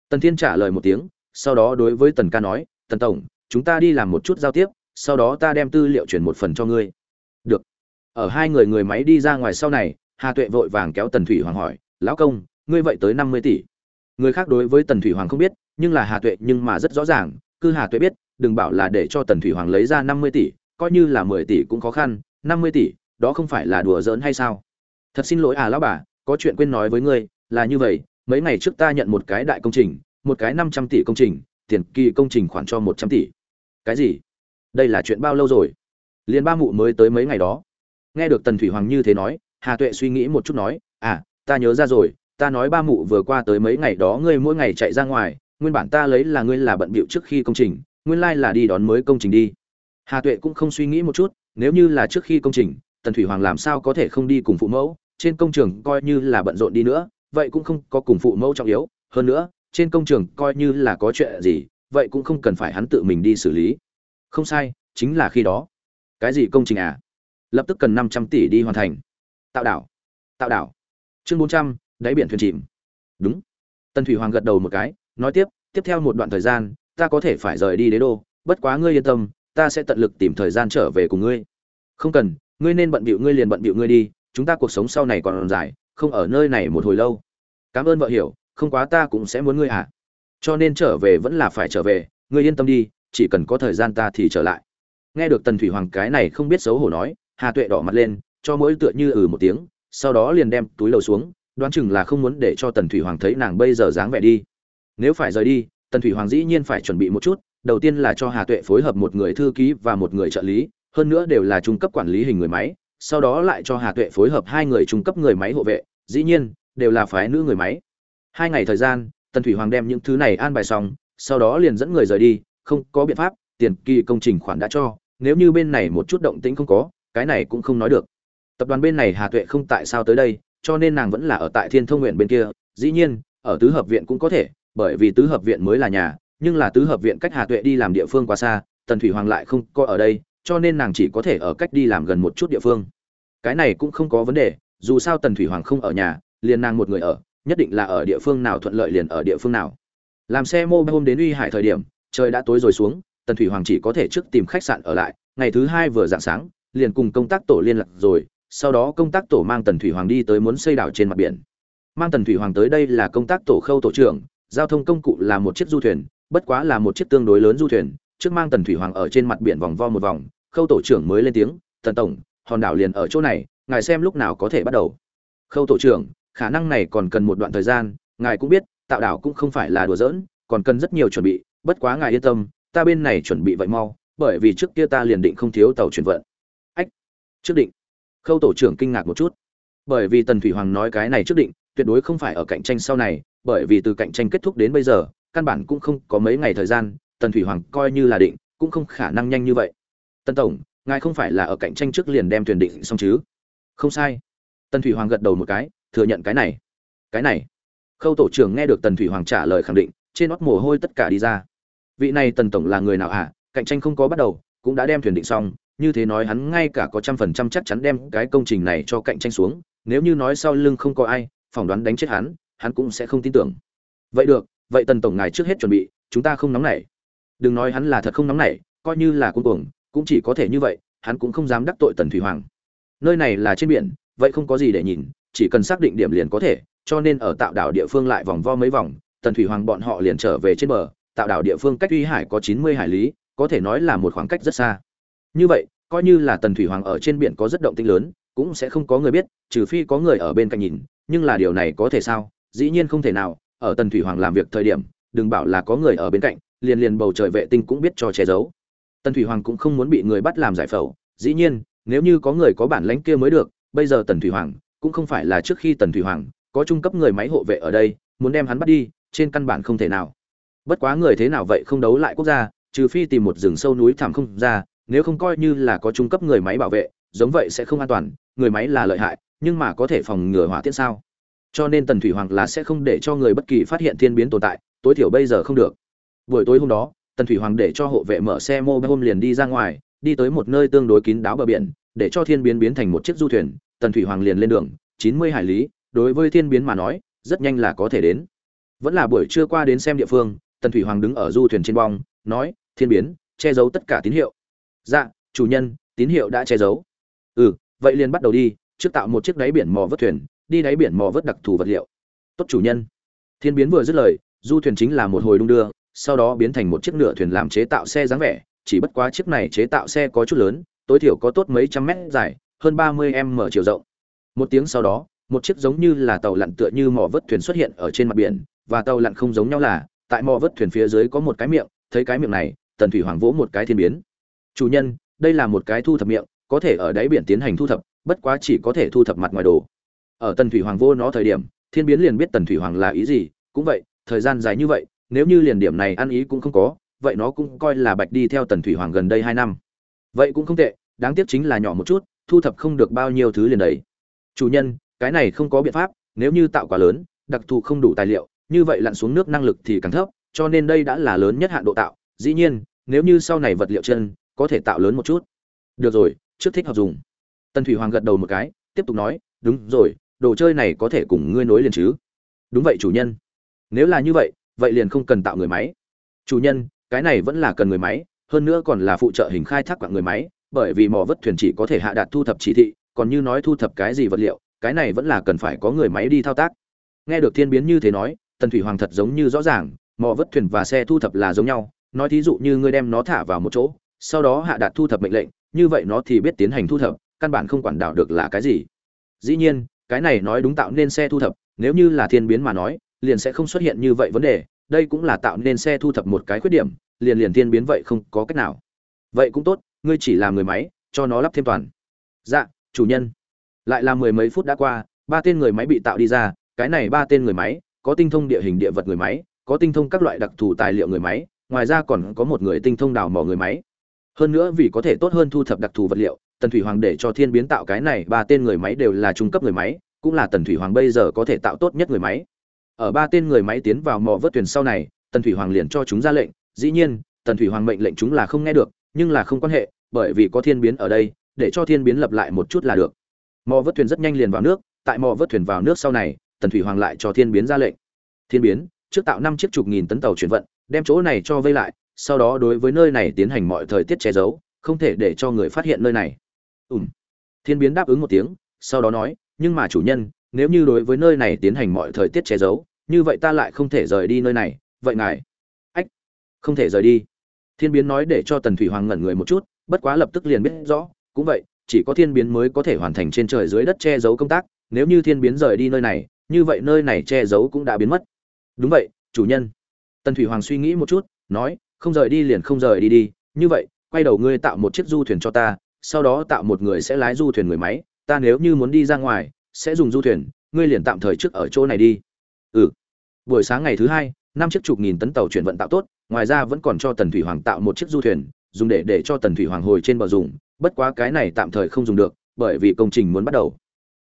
Tần thiên trả lời một tiếng, sau đó đối với tần ca nói, tần tổng, chúng ta đi làm một chút giao tiếp, sau đó ta đem tư liệu chuyển một phần cho ngươi. Được. Ở hai người người máy đi ra ngoài sau này, hà tuệ vội vàng kéo tần thủy hoàng hỏi, lão công, ngươi vậy tới năm mươi tỷ người khác đối với tần thủy hoàng không biết, nhưng là hà tuệ nhưng mà rất rõ ràng cư hà tuệ biết, đừng bảo là để cho tần thủy hoàng lấy ra năm mươi tỷ, coi như là mười tỷ cũng khó khăn, năm mươi tỷ, đó không phải là đùa giỡn hay sao? Thật xin lỗi à lão bà, có chuyện quên nói với ngươi, là như vậy, mấy ngày trước ta nhận một cái đại công trình, một cái năm trăm tỷ công trình, tiền kỳ công trình khoản cho một trăm tỷ. Cái gì? Đây là chuyện bao lâu rồi? Liền ba mụ mới tới mấy ngày đó. Nghe được tần thủy hoàng như thế nói, hà tuệ suy nghĩ một chút nói à ta nhớ ra rồi ta nói ba mụ vừa qua tới mấy ngày đó ngươi mỗi ngày chạy ra ngoài, nguyên bản ta lấy là ngươi là bận bịu trước khi công trình, nguyên lai là đi đón mới công trình đi. Hà tuệ cũng không suy nghĩ một chút, nếu như là trước khi công trình, tần thủy hoàng làm sao có thể không đi cùng phụ mẫu, trên công trường coi như là bận rộn đi nữa, vậy cũng không có cùng phụ mẫu trọng yếu, hơn nữa, trên công trường coi như là có chuyện gì, vậy cũng không cần phải hắn tự mình đi xử lý. Không sai, chính là khi đó. Cái gì công trình à? Lập tức cần năm trăm tỷ đi hoàn thành. Tạo đảo. Tạo đảo. Chương bốn trăm đáy biển thuyền chìm. Đúng. Tần thủy hoàng gật đầu một cái, nói tiếp tiếp theo một đoạn thời gian, ta có thể phải rời đi đế đô, bất quá ngươi yên tâm, ta sẽ tận lực tìm thời gian trở về cùng ngươi. Không cần, ngươi nên bận bịu ngươi liền bận bịu ngươi đi, chúng ta cuộc sống sau này còn dài, không ở nơi này một hồi lâu. Cảm ơn vợ hiểu, không quá ta cũng sẽ muốn ngươi à. Cho nên trở về vẫn là phải trở về, ngươi yên tâm đi, chỉ cần có thời gian ta thì trở lại. Nghe được tần thủy hoàng cái này không biết xấu hổ nói, hà tuệ đỏ mặt lên, cho mỗi tựa như ừ một tiếng, sau đó liền đem túi lầu xuống đoán chừng là không muốn để cho tần thủy hoàng thấy nàng bây giờ dáng vẻ đi. Nếu phải rời đi, tần thủy hoàng dĩ nhiên phải chuẩn bị một chút, đầu tiên là cho hà tuệ phối hợp một người thư ký và một người trợ lý, hơn nữa đều là trung cấp quản lý hình người máy, sau đó lại cho hà tuệ phối hợp hai người trung cấp người máy hộ vệ, dĩ nhiên, đều là phái nữ người máy. Hai ngày thời gian, tần thủy hoàng đem những thứ này an bài xong, sau đó liền dẫn người rời đi, không có biện pháp, tiền kỳ công trình khoản đã cho, nếu như bên này một chút động tĩnh không có, cái này cũng không nói được. Tập đoàn bên này hà tuệ không tại sao tới đây cho nên nàng vẫn là ở tại thiên thông nguyện bên kia. Dĩ nhiên, ở tứ hợp viện cũng có thể, bởi vì tứ hợp viện mới là nhà, nhưng là tứ hợp viện cách hà tuệ đi làm địa phương quá xa, tần thủy hoàng lại không có ở đây, cho nên nàng chỉ có thể ở cách đi làm gần một chút địa phương. Cái này cũng không có vấn đề, dù sao tần thủy hoàng không ở nhà, liền nàng một người ở, nhất định là ở địa phương nào thuận lợi liền ở địa phương nào. Làm xe mô hôm đến uy hải thời điểm, trời đã tối rồi xuống, tần thủy hoàng chỉ có thể trước tìm khách sạn ở lại, ngày thứ hai vừa dạng sáng, liền cùng công tác tổ liên lạc rồi sau đó công tác tổ mang tần thủy hoàng đi tới muốn xây đảo trên mặt biển. Mang tần thủy hoàng tới đây là công tác tổ khâu tổ trưởng, giao thông công cụ là một chiếc du thuyền, bất quá là một chiếc tương đối lớn du thuyền. Trước mang tần thủy hoàng ở trên mặt biển vòng vo một vòng, khâu tổ trưởng mới lên tiếng, tần tổng, hòn đảo liền ở chỗ này, ngài xem lúc nào có thể bắt đầu. Khâu tổ trưởng, khả năng này còn cần một đoạn thời gian, ngài cũng biết, tạo đảo cũng không phải là đùa giỡn, còn cần rất nhiều chuẩn bị, bất quá ngài yên tâm, ta bên này chuẩn bị vậy mau, bởi vì trước kia ta liền định không thiếu tàu chuyển vận. Ách, trước định khâu tổ trưởng kinh ngạc một chút. Bởi vì tần thủy hoàng nói cái này trước định, tuyệt đối không phải ở cạnh tranh sau này, bởi vì từ cạnh tranh kết thúc đến bây giờ, căn bản cũng không có mấy ngày thời gian, tần thủy hoàng coi như là định, cũng không khả năng nhanh như vậy. Tần tổng, ngài không phải là ở cạnh tranh trước liền đem tuyển định xong chứ? Không sai. Tần thủy hoàng gật đầu một cái, thừa nhận cái này. Cái này? Khâu tổ trưởng nghe được tần thủy hoàng trả lời khẳng định, trên nót mồ hôi tất cả đi ra. Vị này tần tổng là người nào hả? À? cạnh tranh không có bắt đầu, cũng đã đem thuyền định xong như thế nói hắn ngay cả có trăm phần trăm chắc chắn đem cái công trình này cho cạnh tranh xuống, nếu như nói sau lưng không có ai, phỏng đoán đánh chết hắn hắn cũng sẽ không tin tưởng. Vậy được, vậy tần tổng ngài trước hết chuẩn bị, chúng ta không nóng nảy. Đừng nói hắn là thật không nóng nảy, coi như là cung cuồng, cũng chỉ có thể như vậy, hắn cũng không dám đắc tội tần thủy hoàng. Nơi này là trên biển, vậy không có gì để nhìn, chỉ cần xác định điểm liền có thể, cho nên ở tạo đảo địa phương lại vòng vo mấy vòng, tần thủy hoàng bọn họ liền trở về trên bờ, tạo đảo địa phương cách uy hải có chín mươi hải lý, có thể nói là một khoảng cách rất xa như vậy, coi như là tần thủy hoàng ở trên biển có rất động tĩnh lớn, cũng sẽ không có người biết, trừ phi có người ở bên cạnh nhìn, nhưng là điều này có thể sao? Dĩ nhiên không thể nào, ở tần thủy hoàng làm việc thời điểm, đừng bảo là có người ở bên cạnh, liền liền bầu trời vệ tinh cũng biết cho che giấu. Tần thủy hoàng cũng không muốn bị người bắt làm giải phẫu, dĩ nhiên, nếu như có người có bản lãnh kia mới được, bây giờ tần thủy hoàng cũng không phải là trước khi tần thủy hoàng có trung cấp người máy hộ vệ ở đây, muốn đem hắn bắt đi, trên căn bản không thể nào. Bất quá người thế nào vậy không đấu lại quốc gia, trừ phi tìm một rừng sâu núi thảm không ra nếu không coi như là có trung cấp người máy bảo vệ, giống vậy sẽ không an toàn, người máy là lợi hại, nhưng mà có thể phòng ngừa hỏa tiễn sao? Cho nên tần thủy hoàng là sẽ không để cho người bất kỳ phát hiện thiên biến tồn tại, tối thiểu bây giờ không được. Buổi tối hôm đó, tần thủy hoàng để cho hộ vệ mở xe mô hôm liền đi ra ngoài, đi tới một nơi tương đối kín đáo bờ biển, để cho thiên biến biến thành một chiếc du thuyền, tần thủy hoàng liền lên đường, chín mươi hải lý, đối với thiên biến mà nói, rất nhanh là có thể đến. Vẫn là buổi trưa qua đến xem địa phương, tần thủy hoàng đứng ở du thuyền trên bong, nói, thiên biến, che giấu tất cả tín hiệu dạ chủ nhân, tín hiệu đã che giấu. Ừ vậy liền bắt đầu đi, trước tạo một chiếc đáy biển mò vớt thuyền, đi đáy biển mò vớt đặc thù vật liệu. Tốt chủ nhân. Thiên biến vừa dứt lời, du thuyền chính là một hồi đung đưa, sau đó biến thành một chiếc nửa thuyền làm chế tạo xe dáng vẻ, chỉ bất quá chiếc này chế tạo xe có chút lớn, tối thiểu có tốt mấy trăm mét dài, hơn ba mươi m chiều rộng. Một tiếng sau đó, một chiếc giống như là tàu lặn tựa như mò vớt thuyền xuất hiện ở trên mặt biển, và tàu lặn không giống nhau là, tại mò vớt thuyền phía dưới có một cái miệng, thấy cái miệng này, tần thủy hoàng vỗ một cái thiên biến chủ nhân, đây là một cái thu thập miệng, có thể ở đáy biển tiến hành thu thập, bất quá chỉ có thể thu thập mặt ngoài đồ. Ở tần thủy hoàng vô nó thời điểm, thiên biến liền biết tần thủy hoàng là ý gì, cũng vậy, thời gian dài như vậy, nếu như liền điểm này ăn ý cũng không có, vậy nó cũng coi là bạch đi theo tần thủy hoàng gần đây hai năm. Vậy cũng không tệ, đáng tiếc chính là nhỏ một chút, thu thập không được bao nhiêu thứ liền đấy chủ nhân, cái này không có biện pháp, nếu như tạo quá lớn, đặc thù không đủ tài liệu, như vậy lặn xuống nước năng lực thì càng thấp, cho nên đây đã là lớn nhất hạn độ tạo. Dĩ nhiên, nếu như sau này vật liệu chân có thể tạo lớn một chút. Được rồi, trước thích hợp dùng. Tần thủy hoàng gật đầu một cái, tiếp tục nói, đúng rồi, đồ chơi này có thể cùng ngươi nối liền chứ. Đúng vậy, chủ nhân. Nếu là như vậy vậy liền không cần tạo người máy. Chủ nhân, cái này vẫn là cần người máy, hơn nữa còn là phụ trợ hình khai thác quạng người máy, bởi vì mỏ vất thuyền chỉ có thể hạ đạt thu thập chỉ thị, còn như nói thu thập cái gì vật liệu, cái này vẫn là cần phải có người máy đi thao tác. Nghe được thiên biến như thế nói, tần thủy hoàng thật giống như rõ ràng mỏ vất thuyền và xe thu thập là giống nhau, nói thí dụ như ngươi đem nó thả vào một chỗ sau đó hạ đạt thu thập mệnh lệnh, như vậy nó thì biết tiến hành thu thập, căn bản không quản đảo được là cái gì. Dĩ nhiên, cái này nói đúng tạo nên xe thu thập, nếu như là thiên biến mà nói, liền sẽ không xuất hiện như vậy vấn đề, đây cũng là tạo nên xe thu thập một cái khuyết điểm, liền liền thiên biến vậy không có cách nào. Vậy cũng tốt, ngươi chỉ làm người máy, cho nó lắp thêm toàn. Dạ chủ nhân. Lại là mười mấy phút đã qua, ba tên người máy bị tạo đi ra, cái này ba tên người máy, có tinh thông địa hình địa vật người máy, có tinh thông các loại đặc thù tài liệu người máy, ngoài ra còn có một người tinh thông đào mỏ người máy hơn nữa vì có thể tốt hơn thu thập đặc thù vật liệu, tần thủy hoàng để cho thiên biến tạo cái này ba tên người máy đều là trung cấp người máy, cũng là tần thủy hoàng bây giờ có thể tạo tốt nhất người máy. Ở ba tên người máy tiến vào mỏ vớt thuyền sau này, tần thủy hoàng liền cho chúng ra lệnh. Dĩ nhiên, tần thủy hoàng mệnh lệnh chúng là không nghe được, nhưng là không quan hệ, bởi vì có thiên biến ở đây, để cho thiên biến lập lại một chút là được. Mò vớt thuyền rất nhanh liền vào nước, tại mò vớt thuyền vào nước sau này, tần thủy hoàng lại cho thiên biến ra lệnh. Thiên biến, trước tạo năm chiếc chục nghìn tấn tàu chuyển vận, đem chỗ này cho vây lại sau đó đối với nơi này tiến hành mọi thời tiết che giấu, không thể để cho người phát hiện nơi này. Ùm thiên biến đáp ứng một tiếng, sau đó nói, nhưng mà chủ nhân, nếu như đối với nơi này tiến hành mọi thời tiết che giấu, như vậy ta lại không thể rời đi nơi này, vậy ngài? Ách, không thể rời đi. Thiên biến nói để cho tần thủy hoàng ngẩn người một chút, bất quá lập tức liền biết rõ, cũng vậy, chỉ có thiên biến mới có thể hoàn thành trên trời dưới đất che giấu công tác, nếu như thiên biến rời đi nơi này, như vậy nơi này che giấu cũng đã biến mất. Đúng vậy, chủ nhân. Tần thủy hoàng suy nghĩ một chút, nói không rời đi liền không rời đi đi, như vậy, quay đầu ngươi tạo một chiếc du thuyền cho ta, sau đó tạo một người sẽ lái du thuyền người máy, ta nếu như muốn đi ra ngoài, sẽ dùng du thuyền, ngươi liền tạm thời trước ở chỗ này đi. Ừ. Buổi sáng ngày thứ hai, năm chiếc chục nghìn tấn tàu chuyển vận tạo tốt, ngoài ra vẫn còn cho tần thủy hoàng tạo một chiếc du thuyền, dùng để để cho tần thủy hoàng hồi trên bờ dùng, bất quá cái này tạm thời không dùng được, bởi vì công trình muốn bắt đầu.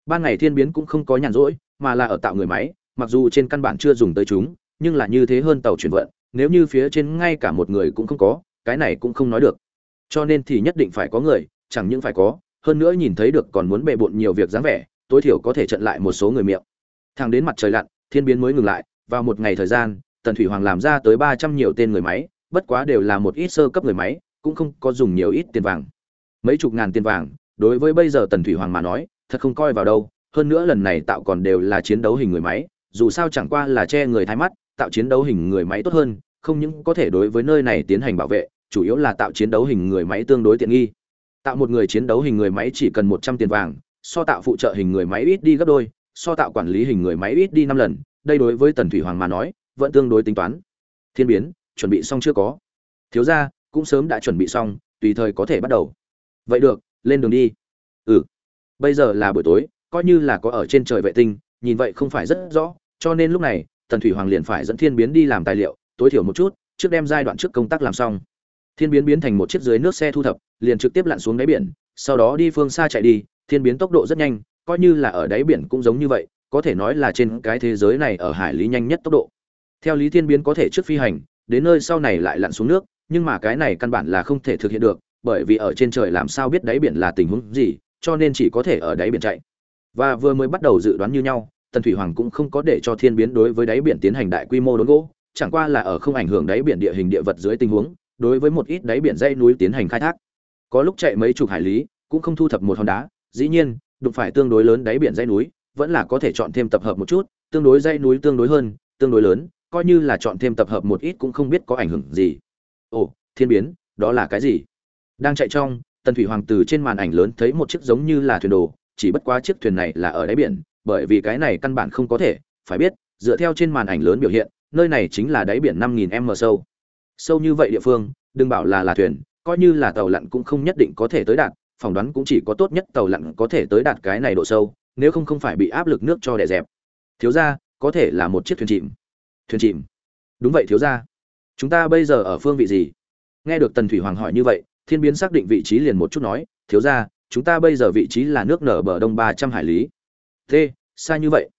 Ban ngày thiên biến cũng không có nhàn rỗi, mà là ở tạo người máy, mặc dù trên căn bản chưa dùng tới chúng, nhưng là như thế hơn tàu chuyển vận nếu như phía trên ngay cả một người cũng không có, cái này cũng không nói được. Cho nên thì nhất định phải có người, chẳng những phải có, hơn nữa nhìn thấy được còn muốn bề bộn nhiều việc dáng vẻ, tối thiểu có thể trận lại một số người miệng. Thang đến mặt trời lặn, thiên biến mới ngừng lại, vào một ngày thời gian, tần thủy hoàng làm ra tới ba trăm nhiều tên người máy, bất quá đều là một ít sơ cấp người máy, cũng không có dùng nhiều ít tiền vàng. Mấy chục ngàn tiền vàng, đối với bây giờ tần thủy hoàng mà nói, thật không coi vào đâu, hơn nữa lần này tạo còn đều là chiến đấu hình người máy, dù sao chẳng qua là che người thái mắt tạo chiến đấu hình người máy tốt hơn, không những có thể đối với nơi này tiến hành bảo vệ, chủ yếu là tạo chiến đấu hình người máy tương đối tiện nghi. Tạo một người chiến đấu hình người máy chỉ cần một trăm tiền vàng, so tạo phụ trợ hình người máy ít đi gấp đôi, so tạo quản lý hình người máy ít đi năm lần, đây đối với tần thủy hoàng mà nói, vẫn tương đối tính toán. Thiên biến, chuẩn bị xong chưa có? Thiếu gia, cũng sớm đã chuẩn bị xong, tùy thời có thể bắt đầu. Vậy được, lên đường đi. Ừ. Bây giờ là buổi tối, coi như là có ở trên trời vệ tinh, nhìn vậy không phải rất rõ, cho nên lúc này tần thủy hoàng liền phải dẫn thiên biến đi làm tài liệu, tối thiểu một chút, trước đem giai đoạn trước công tác làm xong. Thiên biến biến thành một chiếc dưới nước xe thu thập, liền trực tiếp lặn xuống đáy biển, sau đó đi phương xa chạy đi, thiên biến tốc độ rất nhanh, coi như là ở đáy biển cũng giống như vậy, có thể nói là trên cái thế giới này ở hải lý nhanh nhất tốc độ. Theo lý thiên biến có thể trước phi hành, đến nơi sau này lại lặn xuống nước, nhưng mà cái này căn bản là không thể thực hiện được, bởi vì ở trên trời làm sao biết đáy biển là tình huống gì, cho nên chỉ có thể ở đáy biển chạy. Và vừa mới bắt đầu dự đoán như nhau tần thủy hoàng cũng không có để cho thiên biến đối với đáy biển tiến hành đại quy mô đốn gỗ, chẳng qua là ở không ảnh hưởng đáy biển địa hình địa vật dưới tình huống, đối với một ít đáy biển dãy núi tiến hành khai thác. Có lúc chạy mấy chục hải lý, cũng không thu thập một hòn đá, dĩ nhiên, đụng phải tương đối lớn đáy biển dãy núi, vẫn là có thể chọn thêm tập hợp một chút, tương đối dãy núi tương đối hơn, tương đối lớn, coi như là chọn thêm tập hợp một ít cũng không biết có ảnh hưởng gì. Ồ, thiên biến, đó là cái gì? Đang chạy trong, tần thủy hoàng từ trên màn ảnh lớn thấy một chiếc giống như là thuyền đồ, chỉ bất quá chiếc thuyền này là ở đáy biển bởi vì cái này căn bản không có thể, phải biết, dựa theo trên màn ảnh lớn biểu hiện, nơi này chính là đáy biển năm nghìn m sâu. Sâu như vậy địa phương, đừng bảo là là thuyền, coi như là tàu lặn cũng không nhất định có thể tới đạt, phỏng đoán cũng chỉ có tốt nhất tàu lặn có thể tới đạt cái này độ sâu, nếu không không phải bị áp lực nước cho đè dẹp. Thiếu ra có thể là một chiếc thuyền chìm. Thuyền chìm. Đúng vậy thiếu ra chúng ta bây giờ ở phương vị gì? Nghe được tần thủy hoàng hỏi như vậy, thiên biến xác định vị trí liền một chút nói, thiếu ra chúng ta bây giờ vị trí là nước nở bờ đông ba trăm hải lý thế xa như vậy.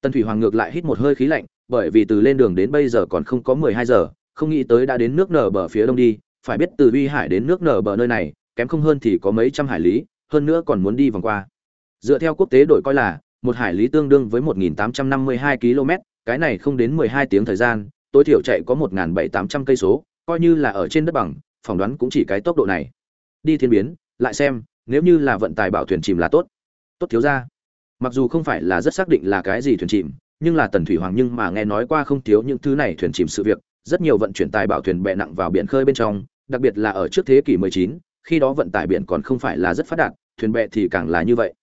Tần thủy hoàng ngược lại hít một hơi khí lạnh, bởi vì từ lên đường đến bây giờ còn không có mười hai giờ, không nghĩ tới đã đến nước nở bờ phía đông đi, phải biết từ uy hải đến nước nở bờ nơi này, kém không hơn thì có mấy trăm hải lý, hơn nữa còn muốn đi vòng qua. Dựa theo quốc tế đổi coi là, một hải lý tương đương với 1.852 km, cái này không đến 12 tiếng thời gian, tối thiểu chạy có 1.7800 cây số, coi như là ở trên đất bằng, phỏng đoán cũng chỉ cái tốc độ này. Đi thiên biến, lại xem, nếu như là vận tài bảo thuyền chìm là tốt. Tốt thiếu ra mặc dù không phải là rất xác định là cái gì thuyền chìm nhưng là tần thủy hoàng nhưng mà nghe nói qua không thiếu những thứ này thuyền chìm sự việc rất nhiều vận chuyển tài bảo thuyền bè nặng vào biển khơi bên trong đặc biệt là ở trước thế kỷ 19, khi đó vận tải biển còn không phải là rất phát đạt thuyền bè thì càng là như vậy.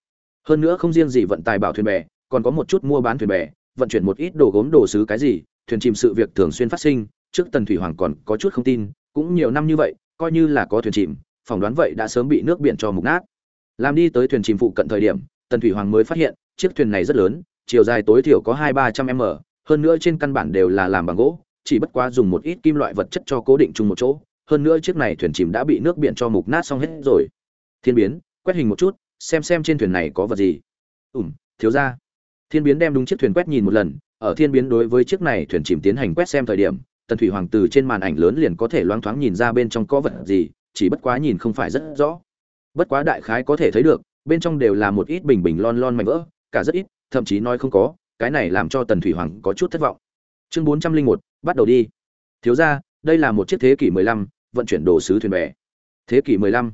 Hơn nữa không riêng gì vận tải bảo thuyền bè còn có một chút mua bán thuyền bè vận chuyển một ít đồ gốm đồ sứ cái gì thuyền chìm sự việc thường xuyên phát sinh trước tần thủy hoàng còn có chút không tin cũng nhiều năm như vậy coi như là có thuyền chìm phỏng đoán vậy đã sớm bị nước biển cho mục nát. Làm đi tới thuyền chìm phụ cận thời điểm tần thủy hoàng mới phát hiện, chiếc thuyền này rất lớn, chiều dài tối thiểu có hai ba trăm m, hơn nữa trên căn bản đều là làm bằng gỗ, chỉ bất quá dùng một ít kim loại vật chất cho cố định chung một chỗ, hơn nữa chiếc này thuyền chìm đã bị nước biển cho mục nát xong hết rồi. Thiên biến, quét hình một chút, xem xem trên thuyền này có vật gì. Ủm thiếu ra thiên biến đem đúng chiếc thuyền quét nhìn một lần, ở thiên biến đối với chiếc này thuyền chìm tiến hành quét xem thời điểm, tần thủy hoàng từ trên màn ảnh lớn liền có thể loáng thoáng nhìn ra bên trong có vật gì, chỉ bất quá nhìn không phải rất rõ. Bất quá đại khái có thể thấy được bên trong đều là một ít bình bình lon lon mảnh vỡ, cả rất ít, thậm chí nói không có, cái này làm cho tần thủy hoàng có chút thất vọng. Chương bốn trăm linh một, bắt đầu đi. Thiếu ra đây là một chiếc thế kỷ mười lăm, vận chuyển đồ sứ thuyền bè. Thế kỷ mười lăm.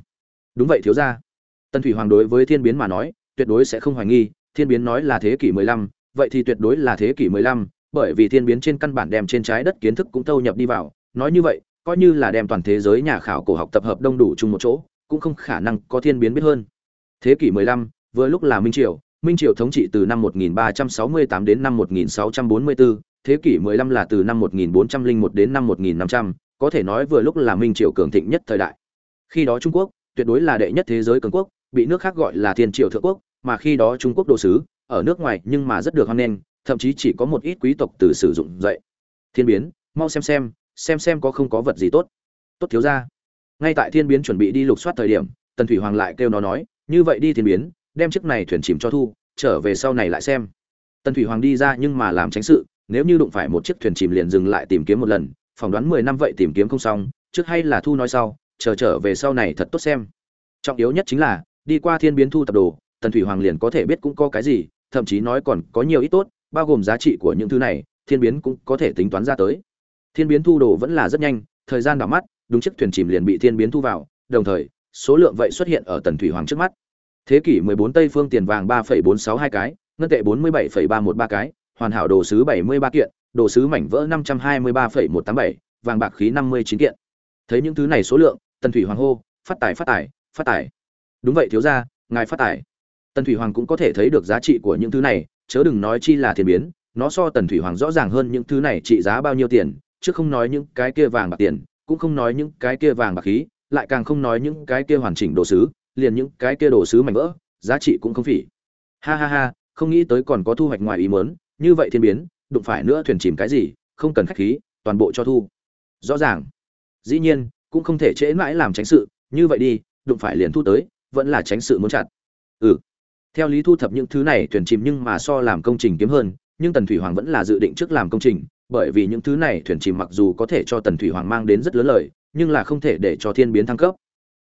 Đúng vậy, thiếu ra tần thủy hoàng đối với thiên biến mà nói, tuyệt đối sẽ không hoài nghi, thiên biến nói là thế kỷ mười lăm, vậy thì tuyệt đối là thế kỷ mười lăm, bởi vì thiên biến trên căn bản đem trên trái đất kiến thức cũng thâu nhập đi vào. Nói như vậy, coi như là đem toàn thế giới nhà khảo cổ học tập hợp đông đủ chung một chỗ, cũng không khả năng có thiên biến biết hơn thế kỷ mười lăm vừa lúc là minh triều minh triều thống trị từ năm 1368 đến năm 1644, thế kỷ 15 là từ năm 1401 đến năm 1500, có thể nói vừa lúc là minh triều cường thịnh nhất thời đại. Khi đó trung quốc tuyệt đối là đệ nhất thế giới cường quốc bị nước khác gọi là thiên triều thượng quốc mà khi đó trung quốc đồ sứ ở nước ngoài nhưng mà rất được hoan nghênh thậm chí chỉ có một ít quý tộc từ sử dụng dậy thiên biến mau xem xem xem xem có không có vật gì tốt. Tốt thiếu gia, ngay tại thiên biến chuẩn bị đi lục soát thời điểm tần thủy hoàng lại kêu nó nói như vậy đi thiên biến, đem chiếc này thuyền chìm cho thu, trở về sau này lại xem. Tần thủy hoàng đi ra nhưng mà làm tránh sự, nếu như đụng phải một chiếc thuyền chìm liền dừng lại tìm kiếm một lần, phỏng đoán mười năm vậy tìm kiếm không xong, trước hay là thu nói sau, chờ trở về sau này thật tốt xem. Trọng yếu nhất chính là, đi qua thiên biến thu tập đồ, tần thủy hoàng liền có thể biết cũng có cái gì, thậm chí nói còn có nhiều ít tốt, bao gồm giá trị của những thứ này, thiên biến cũng có thể tính toán ra tới. Thiên biến thu đồ vẫn là rất nhanh, thời gian đảo mắt, đúng chiếc thuyền chìm liền bị thiên biến thu vào, đồng thời, số lượng vậy xuất hiện ở tần thủy hoàng trước mắt thế kỷ 14 tây phương tiền vàng 3,462 cái ngân tệ 47,313 cái hoàn hảo đồ sứ 73 kiện đồ sứ mảnh vỡ 523,187, vàng bạc khí 59 kiện. Thấy những thứ này số lượng tần thủy hoàng hô phát tài phát tài phát tài. Đúng vậy thiếu gia ngài phát tài. Tần thủy hoàng cũng có thể thấy được giá trị của những thứ này chớ đừng nói chi là thiên biến nó so tần thủy hoàng rõ ràng hơn những thứ này trị giá bao nhiêu tiền chứ không nói những cái kia vàng bạc tiền cũng không nói những cái kia vàng bạc khí lại càng không nói những cái kia hoàn chỉnh đồ sứ liền những cái kia đồ sứ mảnh vỡ giá trị cũng không phỉ. Ha ha ha không nghĩ tới còn có thu hoạch ngoài ý muốn, như vậy thiên biến đụng phải nữa thuyền chìm cái gì không cần khách khí toàn bộ cho thu. Rõ ràng. Dĩ nhiên cũng không thể trễ mãi làm tránh sự như vậy đi đụng phải liền thu tới vẫn là tránh sự muốn chặt. Ừ. Theo lý thu thập những thứ này thuyền chìm nhưng mà so làm công trình kiếm hơn nhưng tần thủy hoàng vẫn là dự định trước làm công trình bởi vì những thứ này thuyền chìm mặc dù có thể cho tần thủy hoàng mang đến rất lớn lợi nhưng là không thể để cho thiên biến thăng cấp.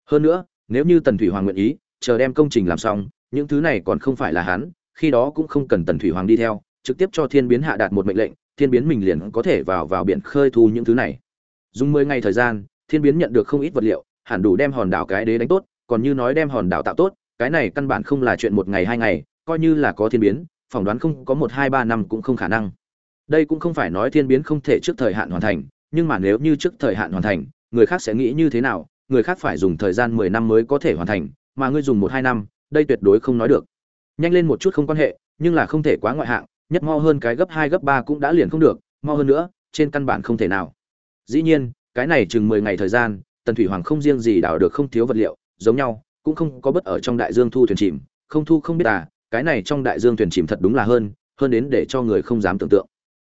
Hơn nữa nếu như tần thủy hoàng nguyện ý, chờ đem công trình làm xong, những thứ này còn không phải là hắn, khi đó cũng không cần tần thủy hoàng đi theo, trực tiếp cho thiên biến hạ đạt một mệnh lệnh, thiên biến mình liền có thể vào vào biển khơi thu những thứ này. Dùng mười ngày thời gian, thiên biến nhận được không ít vật liệu, hẳn đủ đem hòn đảo cái đế đánh tốt, còn như nói đem hòn đảo tạo tốt, cái này căn bản không là chuyện một ngày hai ngày, coi như là có thiên biến, phỏng đoán không có một, hai, ba năm cũng không khả năng. Đây cũng không phải nói thiên biến không thể trước thời hạn hoàn thành, nhưng mà nếu như trước thời hạn hoàn thành, người khác sẽ nghĩ như thế nào người khác phải dùng thời gian mười năm mới có thể hoàn thành, mà ngươi dùng một hai năm, đây tuyệt đối không nói được. Nhanh lên một chút không quan hệ, nhưng là không thể quá ngoại hạng, nhất mau hơn cái gấp hai, gấp ba cũng đã liền không được, mau hơn nữa, trên căn bản không thể nào. Dĩ nhiên, cái này chừng mười ngày thời gian, tần thủy hoàng không riêng gì đào được không thiếu vật liệu, giống nhau, cũng không có bất ở trong đại dương thu thuyền chìm, không thu không biết à cái này trong đại dương thuyền chìm thật đúng là hơn hơn đến để cho người không dám tưởng tượng.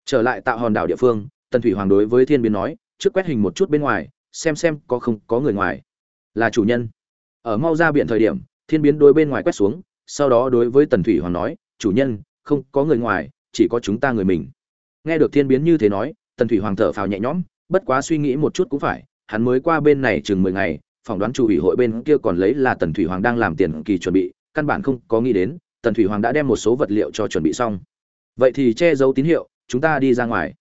Trở lại tạo hòn đảo địa phương, tần thủy hoàng đối với thiên biến nói, trước quét hình một chút bên ngoài xem xem có không có người ngoài. Là chủ nhân. Ở mau ra biển thời điểm, thiên biến đôi bên ngoài quét xuống, sau đó đối với tần thủy hoàng nói, chủ nhân, không có người ngoài, chỉ có chúng ta người mình. Nghe được thiên biến như thế nói, tần thủy hoàng thở phào nhẹ nhõm, bất quá suy nghĩ một chút cũng phải, hắn mới qua bên này chừng mười ngày, phỏng đoán chủ ủy hội bên kia còn lấy là tần thủy hoàng đang làm tiền kỳ chuẩn bị, căn bản không có nghĩ đến, tần thủy hoàng đã đem một số vật liệu cho chuẩn bị xong. Vậy thì che giấu tín hiệu, chúng ta đi ra ngoài.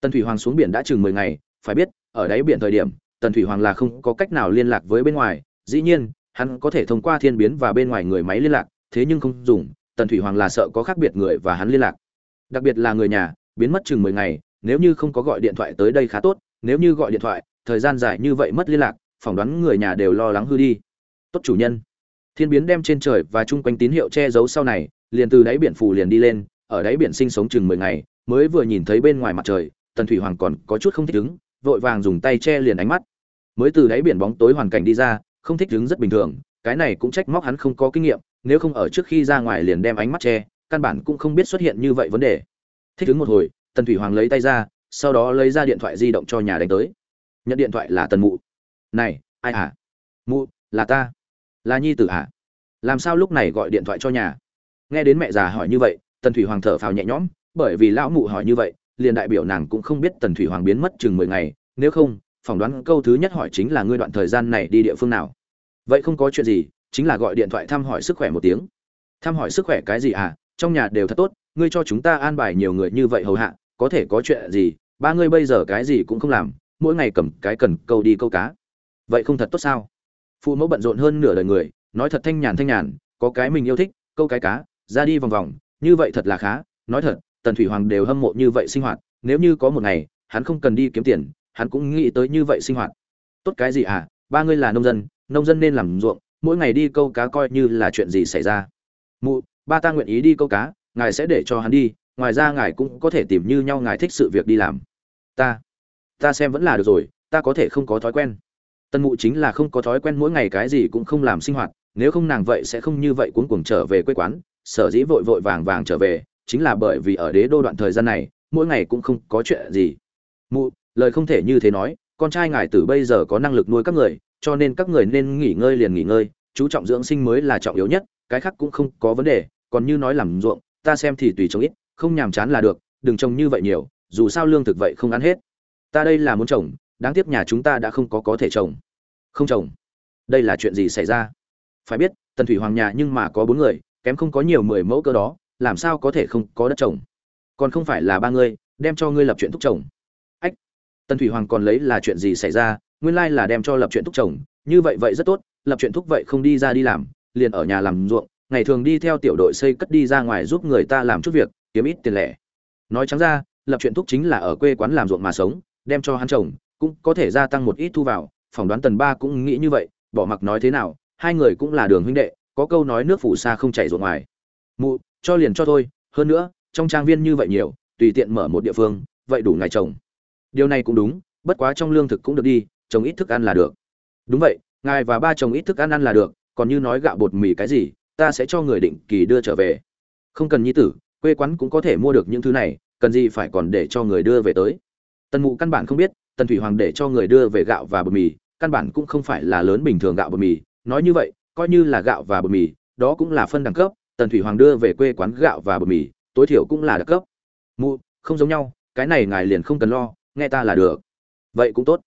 Tần thủy hoàng xuống biển đã chừng mười ngày, phải biết, ở đáy biển thời điểm tần thủy hoàng là không có cách nào liên lạc với bên ngoài, dĩ nhiên, hắn có thể thông qua thiên biến và bên ngoài người máy liên lạc, thế nhưng không dùng, tần thủy hoàng là sợ có khác biệt người và hắn liên lạc. Đặc biệt là người nhà, biến mất chừng mười ngày, nếu như không có gọi điện thoại tới đây khá tốt, nếu như gọi điện thoại, thời gian dài như vậy mất liên lạc, phỏng đoán người nhà đều lo lắng hư đi. Tốt chủ nhân. Thiên biến đem trên trời và chung quanh tín hiệu che giấu sau này, liền từ đáy biển phù liền đi lên, ở đáy biển sinh sống chừng mười ngày, mới vừa nhìn thấy bên ngoài mặt trời, tần thủy hoàng còn có chút không thích ứng, vội vàng dùng tay che liền ánh mắt mới từ đáy biển bóng tối hoàn cảnh đi ra, không thích ứng rất bình thường, cái này cũng trách móc hắn không có kinh nghiệm, nếu không ở trước khi ra ngoài liền đem ánh mắt che, căn bản cũng không biết xuất hiện như vậy vấn đề. Thích ứng một hồi, tần thủy hoàng lấy tay ra, sau đó lấy ra điện thoại di động cho nhà đánh tới. Nhận điện thoại là tần mụ. Này, ai hả? Mụ, là ta. Là nhi tử hả? Làm sao lúc này gọi điện thoại cho nhà? Nghe đến mẹ già hỏi như vậy, tần thủy hoàng thở phào nhẹ nhõm, bởi vì lão mụ hỏi như vậy, liền đại biểu nàng cũng không biết tần thủy hoàng biến mất chừng mười ngày, nếu không phỏng đoán câu thứ nhất hỏi chính là ngươi đoạn thời gian này đi địa phương nào. Vậy không có chuyện gì, chính là gọi điện thoại thăm hỏi sức khỏe một tiếng. Thăm hỏi sức khỏe cái gì à? Trong nhà đều thật tốt, ngươi cho chúng ta an bài nhiều người như vậy hầu hạ, có thể có chuyện gì? Ba ngươi bây giờ cái gì cũng không làm, mỗi ngày cầm cái cần câu đi câu cá. Vậy không thật tốt sao? Phụ mẫu bận rộn hơn nửa đời người, nói thật thanh nhàn thanh nhàn, có cái mình yêu thích, câu cái cá, ra đi vòng vòng, như vậy thật là khá, nói thật, tần thủy hoàng đều hâm mộ như vậy sinh hoạt, nếu như có một ngày, hắn không cần đi kiếm tiền hắn cũng nghĩ tới như vậy sinh hoạt. Tốt cái gì à ba ngươi là nông dân nông dân nên làm ruộng, mỗi ngày đi câu cá coi như là chuyện gì xảy ra. Mụ, ba ta nguyện ý đi câu cá, ngài sẽ để cho hắn đi, ngoài ra ngài cũng có thể tìm như nhau ngài thích sự việc đi làm. Ta ta xem vẫn là được rồi, ta có thể không có thói quen. Tân mụ chính là không có thói quen mỗi ngày cái gì cũng không làm sinh hoạt, nếu không nàng vậy sẽ không như vậy cuống cuồng trở về quê quán, sở dĩ vội vội vàng vàng trở về, chính là bởi vì ở đế đô đoạn thời gian này, mỗi ngày cũng không có chuyện gì. Mụ lời không thể như thế nói, con trai ngài từ bây giờ có năng lực nuôi các người, cho nên các người nên nghỉ ngơi liền nghỉ ngơi, chú trọng dưỡng sinh mới là trọng yếu nhất, cái khác cũng không có vấn đề, còn như nói làm ruộng, ta xem thì tùy trồng ít, không nhàm chán là được, đừng trồng như vậy nhiều, dù sao lương thực vậy không ăn hết. Ta đây là muốn trồng, đáng tiếc nhà chúng ta đã không có có thể trồng. Không trồng. Đây là chuyện gì xảy ra? Phải biết, tần thủy hoàng nhà nhưng mà có bốn người, kém không có nhiều mười mẫu cơ đó, làm sao có thể không có đất trồng? Còn không phải là ba ngươi đem cho ngươi lập chuyện thúc trồng tần thủy hoàng còn lấy là chuyện gì xảy ra nguyên lai là đem cho lập chuyện thúc chồng, như vậy vậy rất tốt lập chuyện thúc vậy không đi ra đi làm liền ở nhà làm ruộng ngày thường đi theo tiểu đội xây cất đi ra ngoài giúp người ta làm chút việc kiếm ít tiền lẻ nói trắng ra lập chuyện thúc chính là ở quê quán làm ruộng mà sống đem cho hắn chồng cũng có thể gia tăng một ít thu vào phỏng đoán tần ba cũng nghĩ như vậy bỏ mặc nói thế nào hai người cũng là đường huynh đệ có câu nói nước phủ xa không chảy ruộng ngoài mụ cho liền cho thôi hơn nữa trong trang viên như vậy nhiều tùy tiện mở một địa phương vậy đủ ngày chồng điều này cũng đúng, bất quá trong lương thực cũng được đi, trồng ít thức ăn là được. Đúng vậy, ngài và ba trồng ít thức ăn ăn là được, còn như nói gạo bột mì cái gì, ta sẽ cho người định kỳ đưa trở về. Không cần nhi tử, quê quán cũng có thể mua được những thứ này, cần gì phải còn để cho người đưa về tới. Tần mụ căn bản không biết, tần thủy hoàng để cho người đưa về gạo và bột mì, căn bản cũng không phải là lớn bình thường gạo bột mì. Nói như vậy, coi như là gạo và bột mì, đó cũng là phân đẳng cấp, tần thủy hoàng đưa về quê quán gạo và bột mì, tối thiểu cũng là đặc cấp. Mụ, không giống nhau, cái này ngài liền không cần lo nghe ta là được. Vậy cũng tốt.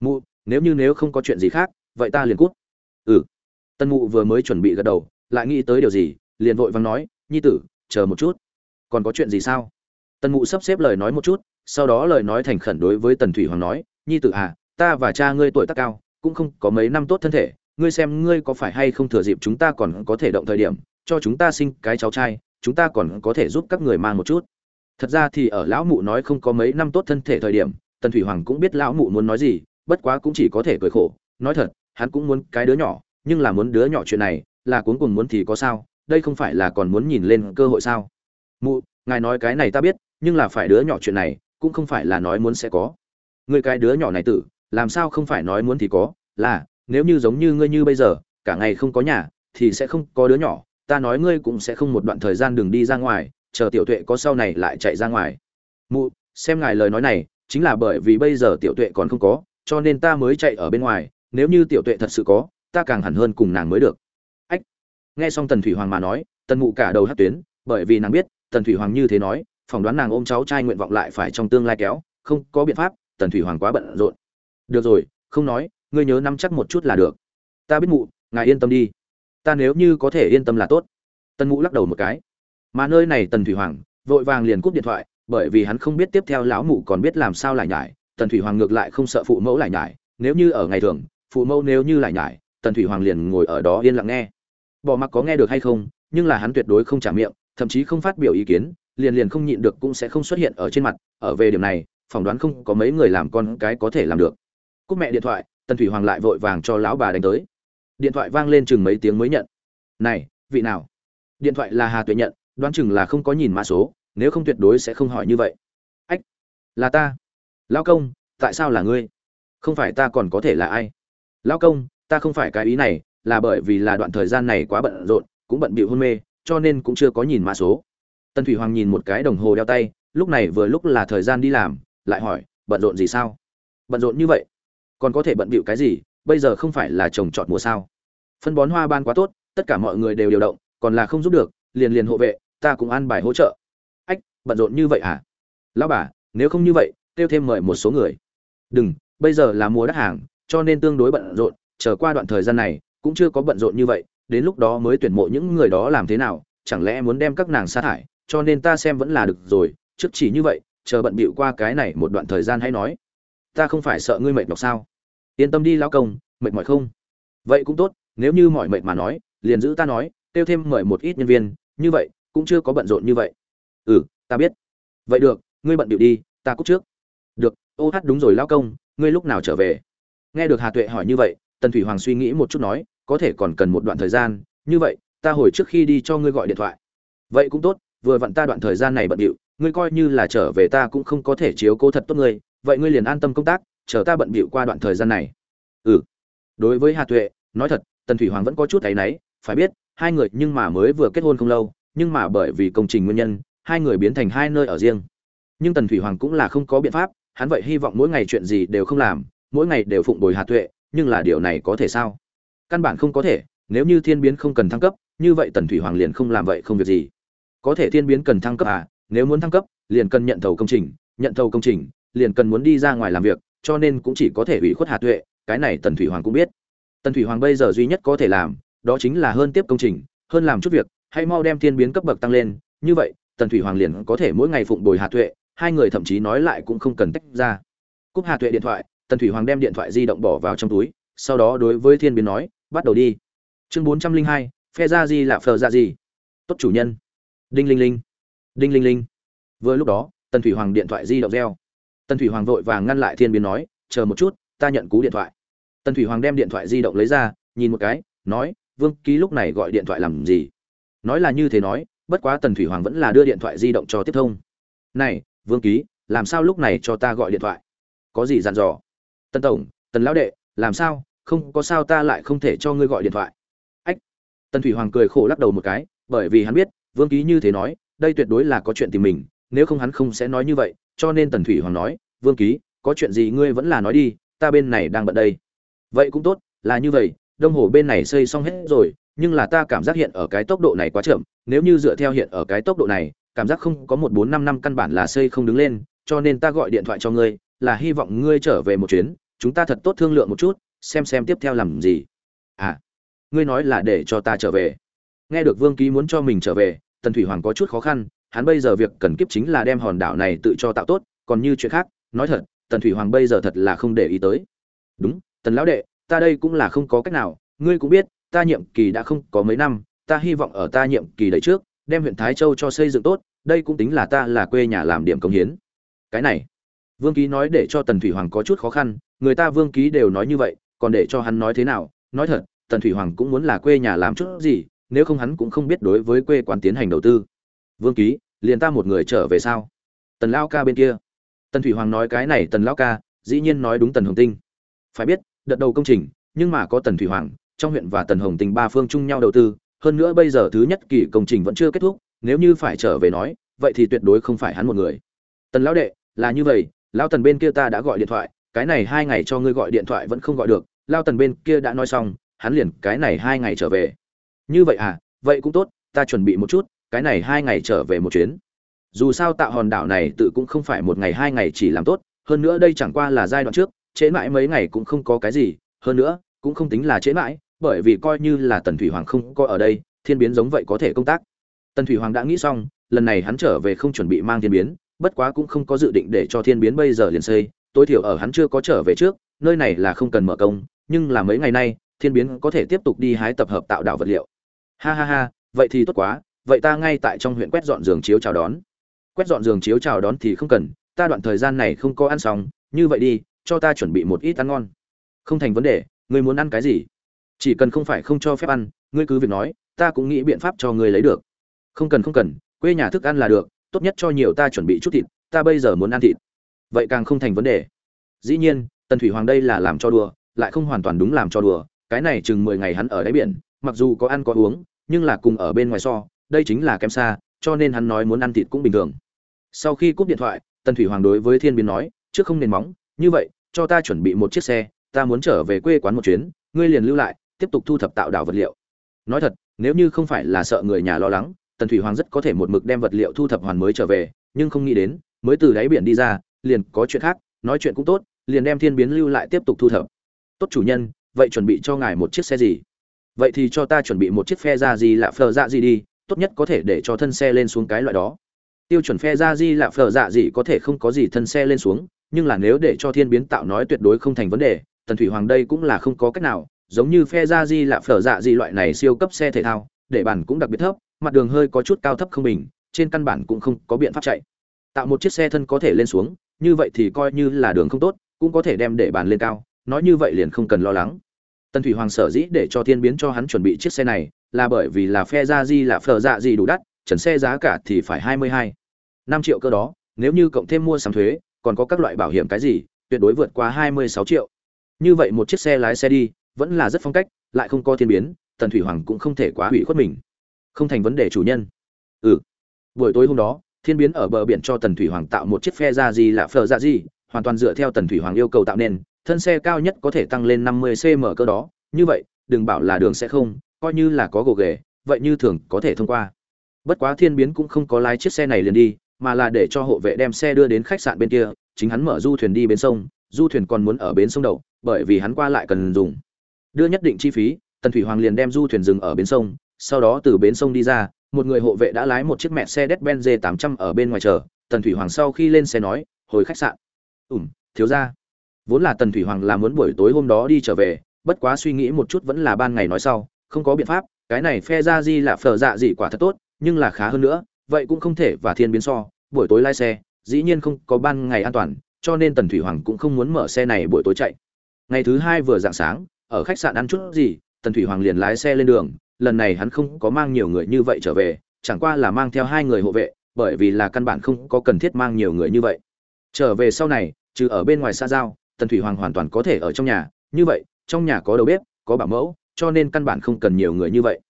Mụ, nếu như nếu không có chuyện gì khác, vậy ta liền cút. Ừ. Tân mụ vừa mới chuẩn bị gật đầu, lại nghĩ tới điều gì, liền vội vàng nói, nhi tử, chờ một chút. Còn có chuyện gì sao? Tân mụ sắp xếp lời nói một chút, sau đó lời nói thành khẩn đối với tần thủy hoàng nói, nhi tử à ta và cha ngươi tuổi tác cao, cũng không có mấy năm tốt thân thể, ngươi xem ngươi có phải hay không thừa dịp chúng ta còn có thể động thời điểm, cho chúng ta sinh cái cháu trai, chúng ta còn có thể giúp các người mang một chút thật ra thì ở lão mụ nói không có mấy năm tốt thân thể thời điểm, tần thủy hoàng cũng biết lão mụ muốn nói gì, bất quá cũng chỉ có thể cười khổ. Nói thật, hắn cũng muốn cái đứa nhỏ, nhưng là muốn đứa nhỏ chuyện này, là cuốn cùng muốn thì có sao, đây không phải là còn muốn nhìn lên cơ hội sao? Mụ, ngài nói cái này ta biết, nhưng là phải đứa nhỏ chuyện này, cũng không phải là nói muốn sẽ có. Người cái đứa nhỏ này tử, làm sao không phải nói muốn thì có? Là, nếu như giống như ngươi như bây giờ, cả ngày không có nhà, thì sẽ không có đứa nhỏ, ta nói ngươi cũng sẽ không một đoạn thời gian đường đi ra ngoài chờ tiểu tuệ có sau này lại chạy ra ngoài. Mụ, xem ngài lời nói này, chính là bởi vì bây giờ tiểu tuệ còn không có, cho nên ta mới chạy ở bên ngoài, nếu như tiểu tuệ thật sự có, ta càng hẳn hơn cùng nàng mới được. Ách. Nghe xong tần thủy hoàng mà nói, tần mụ cả đầu hát tuyến, bởi vì nàng biết, tần thủy hoàng như thế nói, phỏng đoán nàng ôm cháu trai nguyện vọng lại phải trong tương lai kéo, không có biện pháp, tần thủy hoàng quá bận rộn. Được rồi, không nói, ngươi nhớ nắm chắc một chút là được. Ta biết mụ, ngài yên tâm đi. Ta nếu như có thể yên tâm là tốt. Tần mụ lắc đầu một cái mà nơi này tần thủy hoàng, vội vàng liền cúp điện thoại, bởi vì hắn không biết tiếp theo lão mụ còn biết làm sao lại nhải. Tần thủy hoàng ngược lại không sợ phụ mẫu lại nhải. Nếu như ở ngày thường, phụ mẫu nếu như lại nhải, tần thủy hoàng liền ngồi ở đó yên lặng nghe. Bỏ mặc có nghe được hay không, nhưng là hắn tuyệt đối không trả miệng, thậm chí không phát biểu ý kiến, liền liền không nhịn được cũng sẽ không xuất hiện ở trên mặt. Ở về điểm này, phỏng đoán không có mấy người làm con cái có thể làm được. Cúp mẹ điện thoại, tần thủy hoàng lại vội vàng cho lão bà đánh tới. Điện thoại vang lên chừng mấy tiếng mới nhận. Này, vị nào? Điện thoại là hà tuệ nhận đoán chừng là không có nhìn mã số, nếu không tuyệt đối sẽ không hỏi như vậy. Ách, là ta. Lão công, tại sao là ngươi? Không phải ta còn có thể là ai? Lão công, ta không phải cái ý này, là bởi vì là đoạn thời gian này quá bận rộn, cũng bận bịu hôn mê, cho nên cũng chưa có nhìn mã số. Tân thủy hoàng nhìn một cái đồng hồ đeo tay, lúc này vừa lúc là thời gian đi làm, lại hỏi, bận rộn gì sao? Bận rộn như vậy. Còn có thể bận bịu cái gì? Bây giờ không phải là trồng trọt mùa sao? Phân bón hoa ban quá tốt, tất cả mọi người đều điều động, còn là không giúp được, liền liền hộ vệ ta cũng an bài hỗ trợ. Ách, bận rộn như vậy à? Lão bà, nếu không như vậy, kêu thêm mời một số người. Đừng, bây giờ là mùa đắt hàng, cho nên tương đối bận rộn, chờ qua đoạn thời gian này, cũng chưa có bận rộn như vậy, đến lúc đó mới tuyển mộ những người đó làm thế nào, chẳng lẽ muốn đem các nàng sa thải, cho nên ta xem vẫn là được rồi, trước chỉ như vậy, chờ bận bịu qua cái này một đoạn thời gian hãy nói. Ta không phải sợ ngươi mệt mọc sao? Yên tâm đi lão công, mệt mỏi không? Vậy cũng tốt, nếu như mỏi mệt mà nói, liền giữ ta nói, kêu thêm mời một ít nhân viên, như vậy cũng chưa có bận rộn như vậy. Ừ ta biết. Vậy được, ngươi bận điệu đi, ta cúc trước. Được, ô hát đúng rồi lão công, ngươi lúc nào trở về? Nghe được hà tuệ hỏi như vậy, tần thủy hoàng suy nghĩ một chút nói, có thể còn cần một đoạn thời gian, như vậy, ta hồi trước khi đi cho ngươi gọi điện thoại. Vậy cũng tốt, vừa vặn ta đoạn thời gian này bận điệu ngươi coi như là trở về ta cũng không có thể chiếu cố thật tốt ngươi, vậy ngươi liền an tâm công tác, chờ ta bận bịu qua đoạn thời gian này. Ừ. Đối với hà tuệ, nói thật, tần thủy hoàng vẫn có chút thấy náy, phải biết, hai người nhưng mà mới vừa kết hôn không lâu nhưng mà bởi vì công trình nguyên nhân, hai người biến thành hai nơi ở riêng. Nhưng tần thủy hoàng cũng là không có biện pháp, hắn vậy hy vọng mỗi ngày chuyện gì đều không làm, mỗi ngày đều phụng bồi hà tuệ, nhưng là điều này có thể sao? Căn bản không có thể, nếu như thiên biến không cần thăng cấp, như vậy tần thủy hoàng liền không làm vậy không việc gì. Có thể thiên biến cần thăng cấp à nếu muốn thăng cấp, liền cần nhận thầu công trình, nhận thầu công trình, liền cần muốn đi ra ngoài làm việc, cho nên cũng chỉ có thể ủy khuất hà tuệ, cái này tần thủy hoàng cũng biết. Tần thủy hoàng bây giờ duy nhất có thể làm, đó chính là hơn tiếp công trình, hơn làm chút việc Hãy mau đem thiên biến cấp bậc tăng lên, như vậy, tần thủy hoàng liền có thể mỗi ngày phụng bồi hà tuệ, hai người thậm chí nói lại cũng không cần tách ra. Cúp hà tuệ điện thoại, tần thủy hoàng đem điện thoại di động bỏ vào trong túi, sau đó đối với thiên biến nói, bắt đầu đi. Chương bốn trăm linh hai, phe ra gì là phờ ra gì tốt chủ nhân. Đinh linh linh. Đinh linh linh. Vừa lúc đó, tần thủy hoàng điện thoại di động reo. Tần thủy hoàng vội vàng ngăn lại thiên biến nói, chờ một chút, ta nhận cú điện thoại. Tần thủy hoàng đem điện thoại di động lấy ra, nhìn một cái, nói, vương ký lúc này gọi điện thoại làm gì? Nói là như thế nói, bất quá tần thủy hoàng vẫn là đưa điện thoại di động cho tiếp thông. Này, vương ký, làm sao lúc này cho ta gọi điện thoại? Có gì dặn dò? Tần tổng, tần lão đệ, làm sao? Không có sao ta lại không thể cho ngươi gọi điện thoại. Ách! Tần thủy hoàng cười khổ lắc đầu một cái, bởi vì hắn biết, vương ký như thế nói, đây tuyệt đối là có chuyện tìm mình, nếu không hắn không sẽ nói như vậy, cho nên tần thủy hoàng nói, vương ký, có chuyện gì ngươi vẫn là nói đi, ta bên này đang bận đây. Vậy cũng tốt, là như vậy, đông hồ bên này xây xong hết rồi nhưng là ta cảm giác hiện ở cái tốc độ này quá chậm, nếu như dựa theo hiện ở cái tốc độ này, cảm giác không có một bốn năm năm căn bản là xây không đứng lên, cho nên ta gọi điện thoại cho ngươi, là hy vọng ngươi trở về một chuyến, chúng ta thật tốt thương lượng một chút, xem xem tiếp theo làm gì. À ngươi nói là để cho ta trở về. Nghe được vương ký muốn cho mình trở về, tần thủy hoàng có chút khó khăn, hắn bây giờ việc cần kiếp chính là đem hòn đảo này tự cho tạo tốt, còn như chuyện khác, nói thật, tần thủy hoàng bây giờ thật là không để ý tới. Đúng, tần lão đệ, ta đây cũng là không có cách nào, ngươi cũng biết ta nhiệm kỳ đã không có mấy năm, ta hy vọng ở ta nhiệm kỳ đấy trước, đem huyện thái châu cho xây dựng tốt, đây cũng tính là ta là quê nhà làm điểm công hiến. Cái này, vương ký nói để cho tần thủy hoàng có chút khó khăn, người ta vương ký đều nói như vậy, còn để cho hắn nói thế nào? Nói thật, tần thủy hoàng cũng muốn là quê nhà làm chút gì, nếu không hắn cũng không biết đối với quê quán tiến hành đầu tư. Vương ký, liền ta một người trở về sao? Tần lao ca bên kia. Tần thủy hoàng nói cái này tần lao ca, dĩ nhiên nói đúng tần hồng tinh. Phải biết, đợt đầu công trình, nhưng mà có tần thủy hoàng trong huyện và tần hồng tình ba phương chung nhau đầu tư, hơn nữa bây giờ thứ nhất kỳ công trình vẫn chưa kết thúc, nếu như phải trở về nói, vậy thì tuyệt đối không phải hắn một người. Tần lão đệ, là như vậy, lão tần bên kia ta đã gọi điện thoại, cái này hai ngày cho ngươi gọi điện thoại vẫn không gọi được lao tần bên kia đã nói xong, hắn liền cái này hai ngày trở về. Như vậy à vậy cũng tốt, ta chuẩn bị một chút, cái này hai ngày trở về một chuyến. Dù sao tạo hòn đảo này tự cũng không phải một ngày hai ngày chỉ làm tốt, hơn nữa đây chẳng qua là giai đoạn trước Chế mãi mấy ngày cũng không có cái gì, hơn nữa, cũng không tính là chế mãi bởi vì coi như là tần thủy hoàng không có ở đây, thiên biến giống vậy có thể công tác. Tần thủy hoàng đã nghĩ xong, lần này hắn trở về không chuẩn bị mang thiên biến, bất quá cũng không có dự định để cho thiên biến bây giờ liền xây, tối thiểu ở hắn chưa có trở về trước, nơi này là không cần mở công, nhưng là mấy ngày nay, thiên biến có thể tiếp tục đi hái tập hợp tạo đạo vật liệu. Ha ha ha, vậy thì tốt quá, vậy ta ngay tại trong huyện quét dọn giường chiếu chào đón. Quét dọn giường chiếu chào đón thì không cần, ta đoạn thời gian này không có ăn xong, như vậy đi, cho ta chuẩn bị một ít ăn ngon. Không thành vấn đề ngươi muốn ăn cái gì? Chỉ cần không phải không cho phép ăn, ngươi cứ việc nói, ta cũng nghĩ biện pháp cho ngươi lấy được. Không cần không cần, quê nhà thức ăn là được, tốt nhất cho nhiều ta chuẩn bị chút thịt, ta bây giờ muốn ăn thịt. Vậy càng không thành vấn đề. Dĩ nhiên, tần thủy hoàng đây là làm cho đùa, lại không hoàn toàn đúng làm cho đùa, cái này chừng mười ngày hắn ở đáy biển, mặc dù có ăn có uống, nhưng là cùng ở bên ngoài so, đây chính là kém xa, cho nên hắn nói muốn ăn thịt cũng bình thường. Sau khi cúp điện thoại, tần thủy hoàng đối với thiên biến nói, trước không nền móng, như vậy, cho ta chuẩn bị một chiếc xe, ta muốn trở về quê quán một chuyến, ngươi liền lưu lại tiếp tục thu thập tạo đảo vật liệu. Nói thật, nếu như không phải là sợ người nhà lo lắng, tần thủy hoàng rất có thể một mực đem vật liệu thu thập hoàn mới trở về, nhưng không nghĩ đến, mới từ đáy biển đi ra, liền có chuyện khác, nói chuyện cũng tốt, liền đem thiên biến lưu lại tiếp tục thu thập. Tốt chủ nhân, vậy chuẩn bị cho ngài một chiếc xe gì? Vậy thì cho ta chuẩn bị một chiếc phe ra gì lạ phờ dạ gì đi, tốt nhất có thể để cho thân xe lên xuống cái loại đó. Tiêu chuẩn phe ra di lạ phở dạ gì có thể không có gì thân xe lên xuống, nhưng là nếu để cho thiên biến tạo nói tuyệt đối không thành vấn đề, tần thủy hoàng đây cũng là không có cách nào giống như phe ra di là phở dạ gì loại này siêu cấp xe thể thao, để bản cũng đặc biệt thấp, mặt đường hơi có chút cao thấp không bình, trên căn bản cũng không có biện pháp chạy. Tạo một chiếc xe thân có thể lên xuống, như vậy thì coi như là đường không tốt, cũng có thể đem để bàn lên cao, nói như vậy liền không cần lo lắng. Tần thủy hoàng sở dĩ để cho thiên biến cho hắn chuẩn bị chiếc xe này, là bởi vì là phe ra di là phở dạ gì đủ đắt, trần xe giá cả thì phải hai mươi hai, năm triệu cơ đó, nếu như cộng thêm mua sắm thuế, còn có các loại bảo hiểm cái gì, tuyệt đối vượt qua hai mươi sáu triệu. Như vậy một chiếc xe lái xe đi vẫn là rất phong cách, lại không có thiên biến, tần thủy hoàng cũng không thể quá hủy khuất mình. Không thành vấn đề chủ nhân. Ừ. Buổi tối hôm đó, thiên biến ở bờ biển cho tần thủy hoàng tạo một chiếc phe ra gì là phờ ra gì hoàn toàn dựa theo tần thủy hoàng yêu cầu tạo nên, thân xe cao nhất có thể tăng lên năm mươi cm cơ đó. Như vậy, đừng bảo là đường sẽ không, coi như là có gồ ghề, vậy như thường có thể thông qua. Bất quá thiên biến cũng không có lái chiếc xe này liền đi, mà là để cho hộ vệ đem xe đưa đến khách sạn bên kia, chính hắn mở du thuyền đi bên sông, du thuyền còn muốn ở bến sông đậu, bởi vì hắn qua lại cần dùng đưa nhất định chi phí, tần thủy hoàng liền đem du thuyền dừng ở bến sông, sau đó từ bến sông đi ra, một người hộ vệ đã lái một chiếc mẹ xe Mercedes-Benz 800 ở bên ngoài chờ, tần thủy hoàng sau khi lên xe nói, hồi khách sạn. Ủm thiếu ra vốn là tần thủy hoàng là muốn buổi tối hôm đó đi trở về, bất quá suy nghĩ một chút vẫn là ban ngày nói sau, không có biện pháp, cái này phe ra di là phở dạ gì quả thật tốt, nhưng là khá hơn nữa, vậy cũng không thể và thiên biến so, buổi tối lái xe, dĩ nhiên không có ban ngày an toàn, cho nên tần thủy hoàng cũng không muốn mở xe này buổi tối chạy. Ngày thứ hai vừa dạng sáng ở khách sạn ăn chút gì, tần thủy hoàng liền lái xe lên đường, lần này hắn không có mang nhiều người như vậy trở về, chẳng qua là mang theo hai người hộ vệ, bởi vì là căn bản không có cần thiết mang nhiều người như vậy. Trở về sau này, trừ ở bên ngoài xa giao, tần thủy hoàng hoàn toàn có thể ở trong nhà, như vậy, trong nhà có đầu bếp, có bảo mẫu, cho nên căn bản không cần nhiều người như vậy.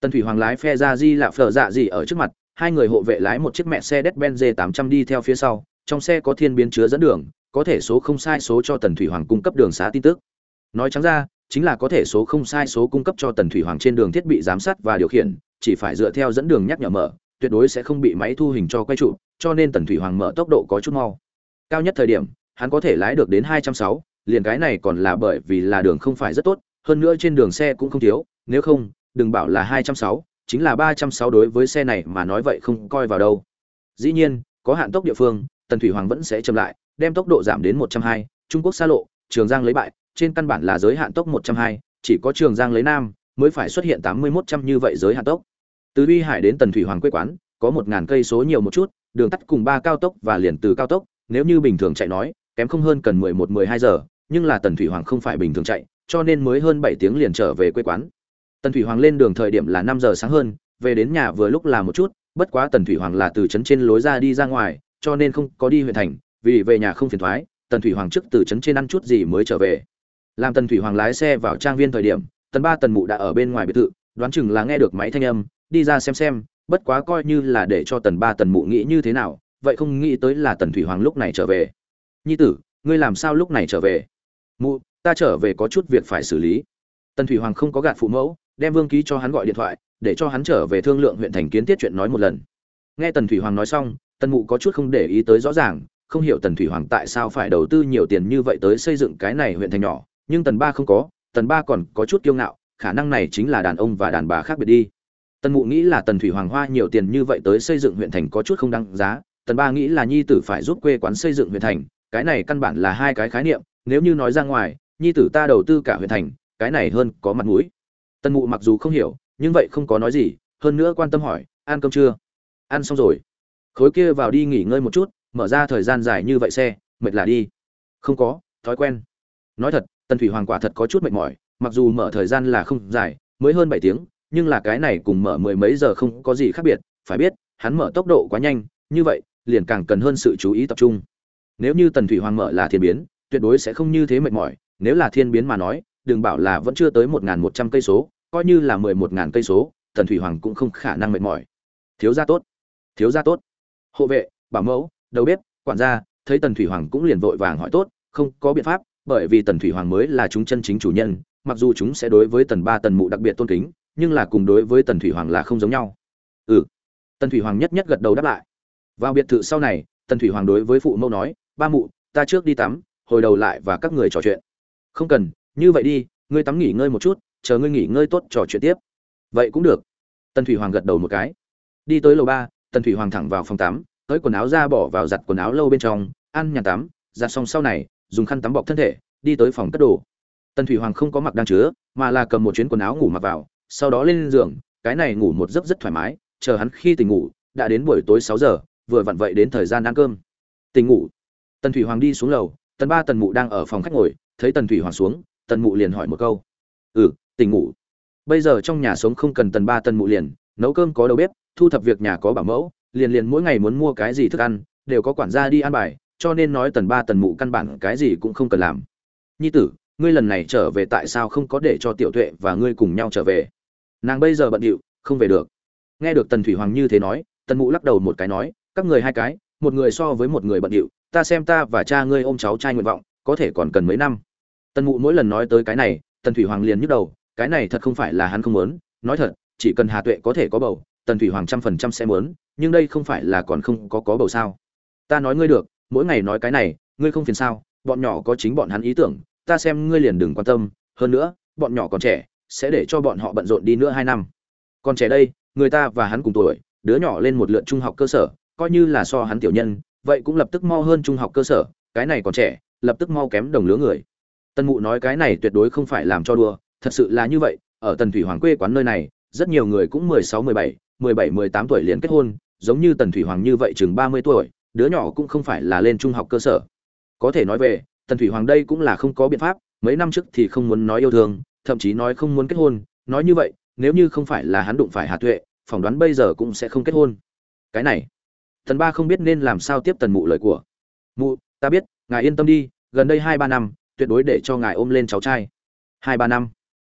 Tần thủy hoàng lái phe ra di lạ phở dạ gì ở trước mặt, hai người hộ vệ lái một chiếc mẹ xe Mercedes-Benz 800 đi theo phía sau, trong xe có thiên biến chứa dẫn đường, có thể số không sai số cho tần thủy hoàng cung cấp đường xá tin tức. Nói trắng ra chính là có thể số không sai số cung cấp cho tần thủy hoàng trên đường thiết bị giám sát và điều khiển chỉ phải dựa theo dẫn đường nhắc nhở mở tuyệt đối sẽ không bị máy thu hình cho quay trụ cho nên tần thủy hoàng mở tốc độ có chút mau. Cao nhất thời điểm hắn có thể lái được đến 260, liền cái này còn là bởi vì là đường không phải rất tốt hơn nữa trên đường xe cũng không thiếu nếu không đừng bảo là 260, chính là 360 đối với xe này mà nói vậy không coi vào đâu. Dĩ nhiên có hạn tốc địa phương tần thủy hoàng vẫn sẽ chậm lại đem tốc độ giảm đến 120, trung quốc xa lộ trường giang lấy bại trên căn bản là giới hạn tốc 120, chỉ có Trường Giang lấy Nam mới phải xuất hiện 81 trăm như vậy giới hạn tốc. Từ Uy Hải đến Tần Thủy Hoàng quê quán, có 1000 cây số nhiều một chút, đường tắt cùng ba cao tốc và liền từ cao tốc, nếu như bình thường chạy nói, kém không hơn cần 11 12 giờ, nhưng là Tần Thủy Hoàng không phải bình thường chạy, cho nên mới hơn 7 tiếng liền trở về quê quán. Tần Thủy Hoàng lên đường thời điểm là 5 giờ sáng hơn, về đến nhà vừa lúc là một chút, bất quá Tần Thủy Hoàng là từ trấn trên lối ra đi ra ngoài, cho nên không có đi huyện thành, vì về nhà không phiền toái, Tần Thủy Hoàng trước từ trấn trên ăn chút gì mới trở về làm tần thủy hoàng lái xe vào trang viên thời điểm, tần ba tần mụ đã ở bên ngoài biệt thự, đoán chừng là nghe được máy thanh âm, đi ra xem xem, bất quá coi như là để cho tần ba tần mụ nghĩ như thế nào, vậy không nghĩ tới là tần thủy hoàng lúc này trở về. Nhi tử, ngươi làm sao lúc này trở về? Mụ, ta trở về có chút việc phải xử lý. Tần thủy hoàng không có gạt phụ mẫu, đem vương ký cho hắn gọi điện thoại, để cho hắn trở về thương lượng huyện thành kiến tiết chuyện nói một lần. Nghe tần thủy hoàng nói xong, tần mụ có chút không để ý tới rõ ràng, không hiểu tần thủy hoàng tại sao phải đầu tư nhiều tiền như vậy tới xây dựng cái này huyện thành nhỏ nhưng tần ba không có, tần ba còn có chút kiêu ngạo, khả năng này chính là đàn ông và đàn bà khác biệt đi. Tần mụ nghĩ là tần thủy hoàng hoa nhiều tiền như vậy tới xây dựng huyện thành có chút không đăng giá, tần ba nghĩ là nhi tử phải giúp quê quán xây dựng huyện thành, cái này căn bản là hai cái khái niệm, nếu như nói ra ngoài, nhi tử ta đầu tư cả huyện thành, cái này hơn có mặt mũi. Tần mụ mặc dù không hiểu, nhưng vậy không có nói gì, hơn nữa quan tâm hỏi, ăn cơm chưa? Ăn xong rồi. Khối kia vào đi nghỉ ngơi một chút, mở ra thời gian dài như vậy xe, mệt là đi. Không có, thói quen. Nói thật tần thủy hoàng quả thật có chút mệt mỏi, mặc dù mở thời gian là không dài, mới hơn bảy tiếng, nhưng là cái này cùng mở mười mấy giờ không có gì khác biệt, phải biết, hắn mở tốc độ quá nhanh, như vậy, liền càng cần hơn sự chú ý tập trung. Nếu như tần thủy hoàng mở là thiên biến, tuyệt đối sẽ không như thế mệt mỏi, nếu là thiên biến mà nói, đừng bảo là vẫn chưa tới một một trăm cây số, coi như là mười một ngàn cây số, tần thủy hoàng cũng không khả năng mệt mỏi. Thiếu gia tốt, thiếu gia tốt. Hộ vệ, bảo mẫu, đầu bếp, quản gia, thấy tần thủy hoàng cũng liền vội vàng hỏi tốt, không có biện pháp bởi vì tần thủy hoàng mới là chúng chân chính chủ nhân, mặc dù chúng sẽ đối với tần ba tần mụ đặc biệt tôn kính, nhưng là cùng đối với tần thủy hoàng là không giống nhau. Ừ. Tần thủy hoàng nhất nhất gật đầu đáp lại. Vào biệt thự sau này, tần thủy hoàng đối với phụ mẫu nói, ba mụ, ta trước đi tắm, hồi đầu lại và các người trò chuyện. Không cần, như vậy đi, ngươi tắm nghỉ ngơi một chút, chờ ngươi nghỉ ngơi tốt trò chuyện tiếp. Vậy cũng được. Tần thủy hoàng gật đầu một cái. Đi tới lầu ba, tần thủy hoàng thẳng vào phòng tắm, tới quần áo ra bỏ vào giặt quần áo lâu bên trong, ăn nhà tắm, giặt xong sau này dùng khăn tắm bọc thân thể, đi tới phòng cất đồ. Tần thủy hoàng không có mặc đang chứa, mà là cầm một chuyến quần áo ngủ mặc vào, sau đó lên giường, cái này ngủ một giấc rất thoải mái, chờ hắn khi tỉnh ngủ, đã đến buổi tối sáu giờ, vừa vặn vậy đến thời gian ăn cơm. Tỉnh ngủ. Tần thủy hoàng đi xuống lầu, tần ba tần mụ đang ở phòng khách ngồi, thấy tần thủy hoàng xuống, tần mụ liền hỏi một câu. Ừ tỉnh ngủ. Bây giờ trong nhà sống không cần tần ba tần mụ liền, nấu cơm có đầu bếp, thu thập việc nhà có bảo mẫu, liền liền mỗi ngày muốn mua cái gì thức ăn, đều có quản gia đi ăn bài cho nên nói tần ba tần mụ căn bản cái gì cũng không cần làm. Nhi tử, ngươi lần này trở về tại sao không có để cho tiểu tuệ và ngươi cùng nhau trở về? Nàng bây giờ bận điệu, không về được. Nghe được tần thủy hoàng như thế nói, tần mụ lắc đầu một cái nói, các người hai cái, một người so với một người bận điệu, ta xem ta và cha ngươi ôm cháu trai nguyện vọng, có thể còn cần mấy năm. Tần mụ mỗi lần nói tới cái này, tần thủy hoàng liền nhức đầu, cái này thật không phải là hắn không muốn, nói thật, chỉ cần hà tuệ có thể có bầu, tần thủy hoàng trăm phần trăm sẽ muốn, nhưng đây không phải là còn không có có bầu sao? Ta nói ngươi được mỗi ngày nói cái này, ngươi không phiền sao, bọn nhỏ có chính bọn hắn ý tưởng, ta xem ngươi liền đừng quan tâm, hơn nữa, bọn nhỏ còn trẻ, sẽ để cho bọn họ bận rộn đi nữa hai năm. Còn trẻ đây, người ta và hắn cùng tuổi, đứa nhỏ lên một lượt trung học cơ sở, coi như là so hắn tiểu nhân, vậy cũng lập tức mau hơn trung học cơ sở, cái này còn trẻ, lập tức mau kém đồng lứa người. Tân mụ nói cái này tuyệt đối không phải làm cho đùa, thật sự là như vậy, ở tần thủy hoàng quê quán nơi này, rất nhiều người cũng mười sáu, mười bảy mười bảy, mười tám tuổi liền kết hôn, giống như tần thủy hoàng như vậy chừng ba mươi tuổi đứa nhỏ cũng không phải là lên trung học cơ sở. Có thể nói về, tần thủy hoàng đây cũng là không có biện pháp, mấy năm trước thì không muốn nói yêu thương, thậm chí nói không muốn kết hôn. Nói như vậy, nếu như không phải là hắn đụng phải hà tuệ, phỏng đoán bây giờ cũng sẽ không kết hôn. Cái này, tần ba không biết nên làm sao tiếp tần mụ lời của. Mụ, ta biết, ngài yên tâm đi, gần đây hai ba năm, tuyệt đối để cho ngài ôm lên cháu trai. Hai ba năm?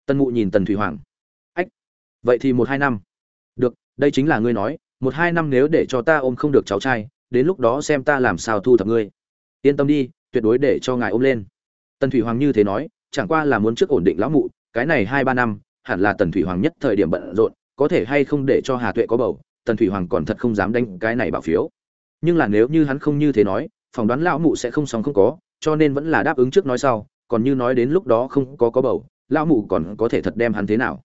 Tần mụ nhìn tần thủy hoàng. Ách, vậy thì một hai năm. Được, đây chính là ngươi nói, một hai năm nếu để cho ta ôm không được cháu trai đến lúc đó xem ta làm sao thu thập ngươi. Yên tâm đi, tuyệt đối để cho ngài ôm lên. Tần thủy hoàng như thế nói, chẳng qua là muốn trước ổn định lão mụ, cái này hai ba năm, hẳn là tần thủy hoàng nhất thời điểm bận rộn, có thể hay không để cho hà tuệ có bầu, tần thủy hoàng còn thật không dám đánh cái này bảo phiếu. Nhưng là nếu như hắn không như thế nói, phỏng đoán lão mụ sẽ không xong không có, cho nên vẫn là đáp ứng trước nói sau, còn như nói đến lúc đó không có có bầu, lão mụ còn có thể thật đem hắn thế nào.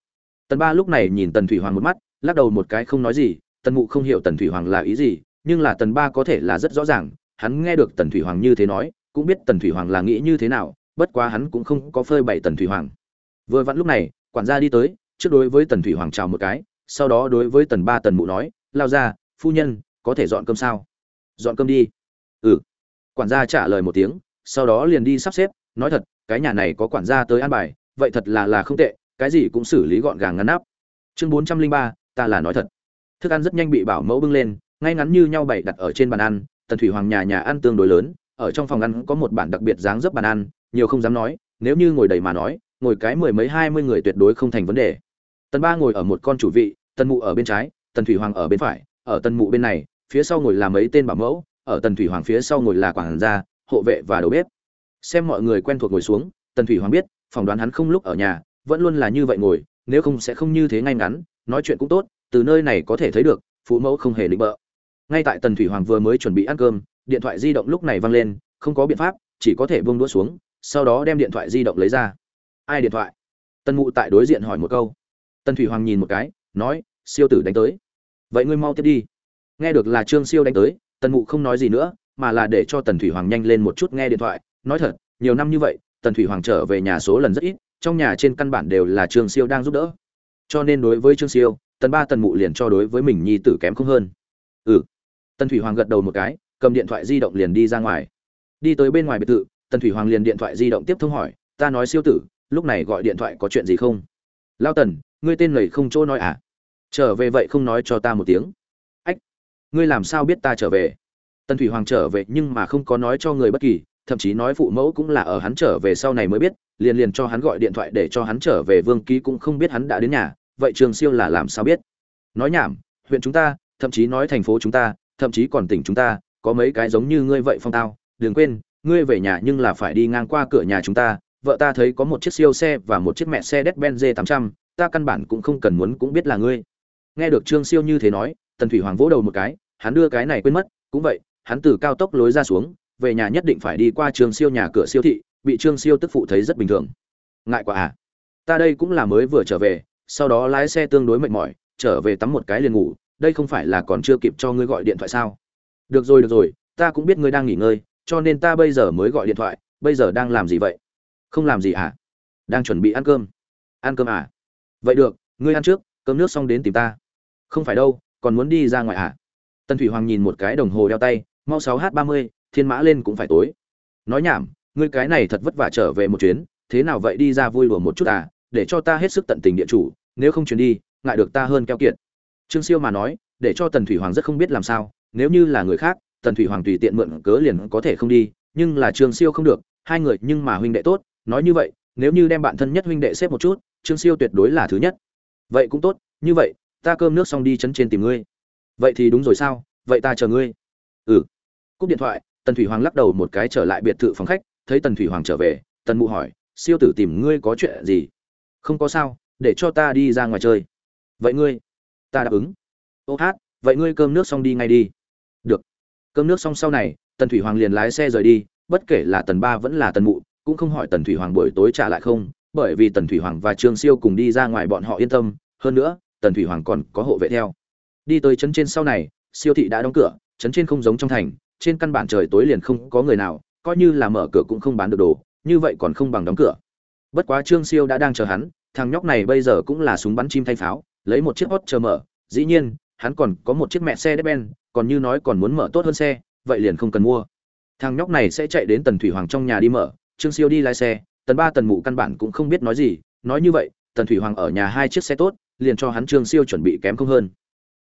Tần ba lúc này nhìn tần thủy hoàng một mắt, lắc đầu một cái không nói gì, tần mụ không hiểu tần thủy hoàng là ý gì nhưng là tần ba có thể là rất rõ ràng, hắn nghe được tần thủy hoàng như thế nói, cũng biết tần thủy hoàng là nghĩ như thế nào, bất quá hắn cũng không có phơi bày tần thủy hoàng. Vừa vặn lúc này, quản gia đi tới, trước đối với tần thủy hoàng chào một cái, sau đó đối với tần ba tần mụ nói, lao ra, phu nhân, có thể dọn cơm sao? Dọn cơm đi. Ừ. Quản gia trả lời một tiếng, sau đó liền đi sắp xếp, nói thật, cái nhà này có quản gia tới an bài, vậy thật là là không tệ, cái gì cũng xử lý gọn gàng ngăn nắp. Chương bốn trăm linh ba, ta là nói thật. Thức ăn rất nhanh bị bảo mẫu bưng lên ngay ngắn như nhau bày đặt ở trên bàn ăn, tần thủy hoàng nhà nhà ăn tương đối lớn, ở trong phòng ăn có một bản đặc biệt dáng dấp bàn ăn, nhiều không dám nói, nếu như ngồi đầy mà nói, ngồi cái mười mấy hai mươi người tuyệt đối không thành vấn đề. Tần ba ngồi ở một con chủ vị, tần mụ ở bên trái, tần thủy hoàng ở bên phải, ở tần mụ bên này, phía sau ngồi là mấy tên bảo mẫu, ở tần thủy hoàng phía sau ngồi là quản gia, hộ vệ và đầu bếp. Xem mọi người quen thuộc ngồi xuống, tần thủy hoàng biết, phỏng đoán hắn không lúc ở nhà, vẫn luôn là như vậy ngồi, nếu không sẽ không như thế ngay ngắn, nói chuyện cũng tốt, từ nơi này có thể thấy được, phụ mẫu không hề định bợ ngay tại tần thủy hoàng vừa mới chuẩn bị ăn cơm, điện thoại di động lúc này văng lên, không có biện pháp, chỉ có thể buông đũa xuống, sau đó đem điện thoại di động lấy ra. Ai điện thoại? Tần mụ tại đối diện hỏi một câu. Tần thủy hoàng nhìn một cái, nói, siêu tử đánh tới. Vậy ngươi mau tiếp đi. Nghe được là trương siêu đánh tới, tần mụ không nói gì nữa, mà là để cho tần thủy hoàng nhanh lên một chút nghe điện thoại. Nói thật, nhiều năm như vậy, tần thủy hoàng trở về nhà số lần rất ít, trong nhà trên căn bản đều là trương siêu đang giúp đỡ. Cho nên đối với trương siêu, tần ba tần mụ liền cho đối với mình nhi tử kém không hơn. Ừ tần thủy hoàng gật đầu một cái, cầm điện thoại di động liền đi ra ngoài. Đi tới bên ngoài biệt thự, tần thủy hoàng liền điện thoại di động tiếp thông hỏi, ta nói siêu tử, lúc này gọi điện thoại có chuyện gì không? Lao tần, ngươi tên lầy không chỗ nói à? Trở về vậy không nói cho ta một tiếng. Ách, ngươi làm sao biết ta trở về? Tần thủy hoàng trở về nhưng mà không có nói cho người bất kỳ, thậm chí nói phụ mẫu cũng là ở hắn trở về sau này mới biết, liền liền cho hắn gọi điện thoại để cho hắn trở về, vương ký cũng không biết hắn đã đến nhà, vậy trường siêu là làm sao biết? Nói nhảm, huyện chúng ta, thậm chí nói thành phố chúng ta thậm chí còn tỉnh chúng ta có mấy cái giống như ngươi vậy phong tao đừng quên ngươi về nhà nhưng là phải đi ngang qua cửa nhà chúng ta vợ ta thấy có một chiếc siêu xe và một chiếc mẹ xe Mercedes Benz trăm ta căn bản cũng không cần muốn cũng biết là ngươi. Nghe được Trương Siêu như thế nói, Tần Thủy Hoàng vỗ đầu một cái, hắn đưa cái này quên mất, cũng vậy, hắn từ cao tốc lối ra xuống, về nhà nhất định phải đi qua trường Siêu nhà cửa siêu thị, bị Trương Siêu tức phụ thấy rất bình thường. Ngại quá à? Ta đây cũng là mới vừa trở về, sau đó lái xe tương đối mệt mỏi, trở về tắm một cái liền ngủ, đây không phải là còn chưa kịp cho ngươi gọi điện thoại sao? Được rồi được rồi, ta cũng biết ngươi đang nghỉ ngơi, cho nên ta bây giờ mới gọi điện thoại, bây giờ đang làm gì vậy? Không làm gì à? Đang chuẩn bị ăn cơm. Ăn cơm à? Vậy được, ngươi ăn trước, cơm nước xong đến tìm ta. Không phải đâu, còn muốn đi ra ngoài à? Tần Thủy Hoàng nhìn một cái đồng hồ đeo tay, mau 6h30, thiên mã lên cũng phải tối. Nói nhảm, ngươi cái này thật vất vả trở về một chuyến, thế nào vậy đi ra vui đùa một chút à, để cho ta hết sức tận tình địa chủ, nếu không chuyến đi, ngại được ta hơn keo kiệt. Trương Siêu mà nói, để cho Tần Thủy Hoàng rất không biết làm sao, nếu như là người khác, Tần Thủy Hoàng tùy tiện mượn cớ liền có thể không đi, nhưng là Trương Siêu không được, hai người nhưng mà huynh đệ tốt, nói như vậy, nếu như đem bạn thân nhất huynh đệ xếp một chút, Trương Siêu tuyệt đối là thứ nhất. Vậy cũng tốt, như vậy, ta cơm nước xong đi chấn trên tìm ngươi. Vậy thì đúng rồi sao, vậy ta chờ ngươi. Ừ. Cúp điện thoại, Tần Thủy Hoàng lắc đầu một cái trở lại biệt thự phòng khách, thấy Tần Thủy Hoàng trở về, Tần Mụ hỏi, "Siêu tử tìm ngươi có chuyện gì?" "Không có sao, để cho ta đi ra ngoài chơi." "Vậy ngươi?" Ta đáp ứng. "Ô hát, vậy ngươi cơm nước xong đi ngay đi." "Được." Cơm nước xong sau này, Tần Thủy Hoàng liền lái xe rời đi, bất kể là Tần Ba vẫn là Tần Mụ, cũng không hỏi Tần Thủy Hoàng buổi tối trả lại không, bởi vì Tần Thủy Hoàng và Trương Siêu cùng đi ra ngoài bọn họ yên tâm, hơn nữa, Tần Thủy Hoàng còn có hộ vệ theo. Đi tới trấn trên sau này, siêu thị đã đóng cửa, trấn trên không giống trong thành, trên căn bản trời tối liền không có người nào, coi như là mở cửa cũng không bán được đồ, như vậy còn không bằng đóng cửa. Bất quá Trương Siêu đã đang chờ hắn, thằng nhóc này bây giờ cũng là súng bắn chim thay pháo, lấy một chiếc hot chờ mở, dĩ nhiên, hắn còn có một chiếc mẹ xe đép ben còn như nói còn muốn mở tốt hơn xe, vậy liền không cần mua. Thằng nhóc này sẽ chạy đến Tần Thủy Hoàng trong nhà đi mở, Trương Siêu đi lái xe, tần ba tần mụ căn bản cũng không biết nói gì nói như vậy tần thủy hoàng ở nhà hai chiếc xe tốt liền cho hắn trương siêu chuẩn bị kém không hơn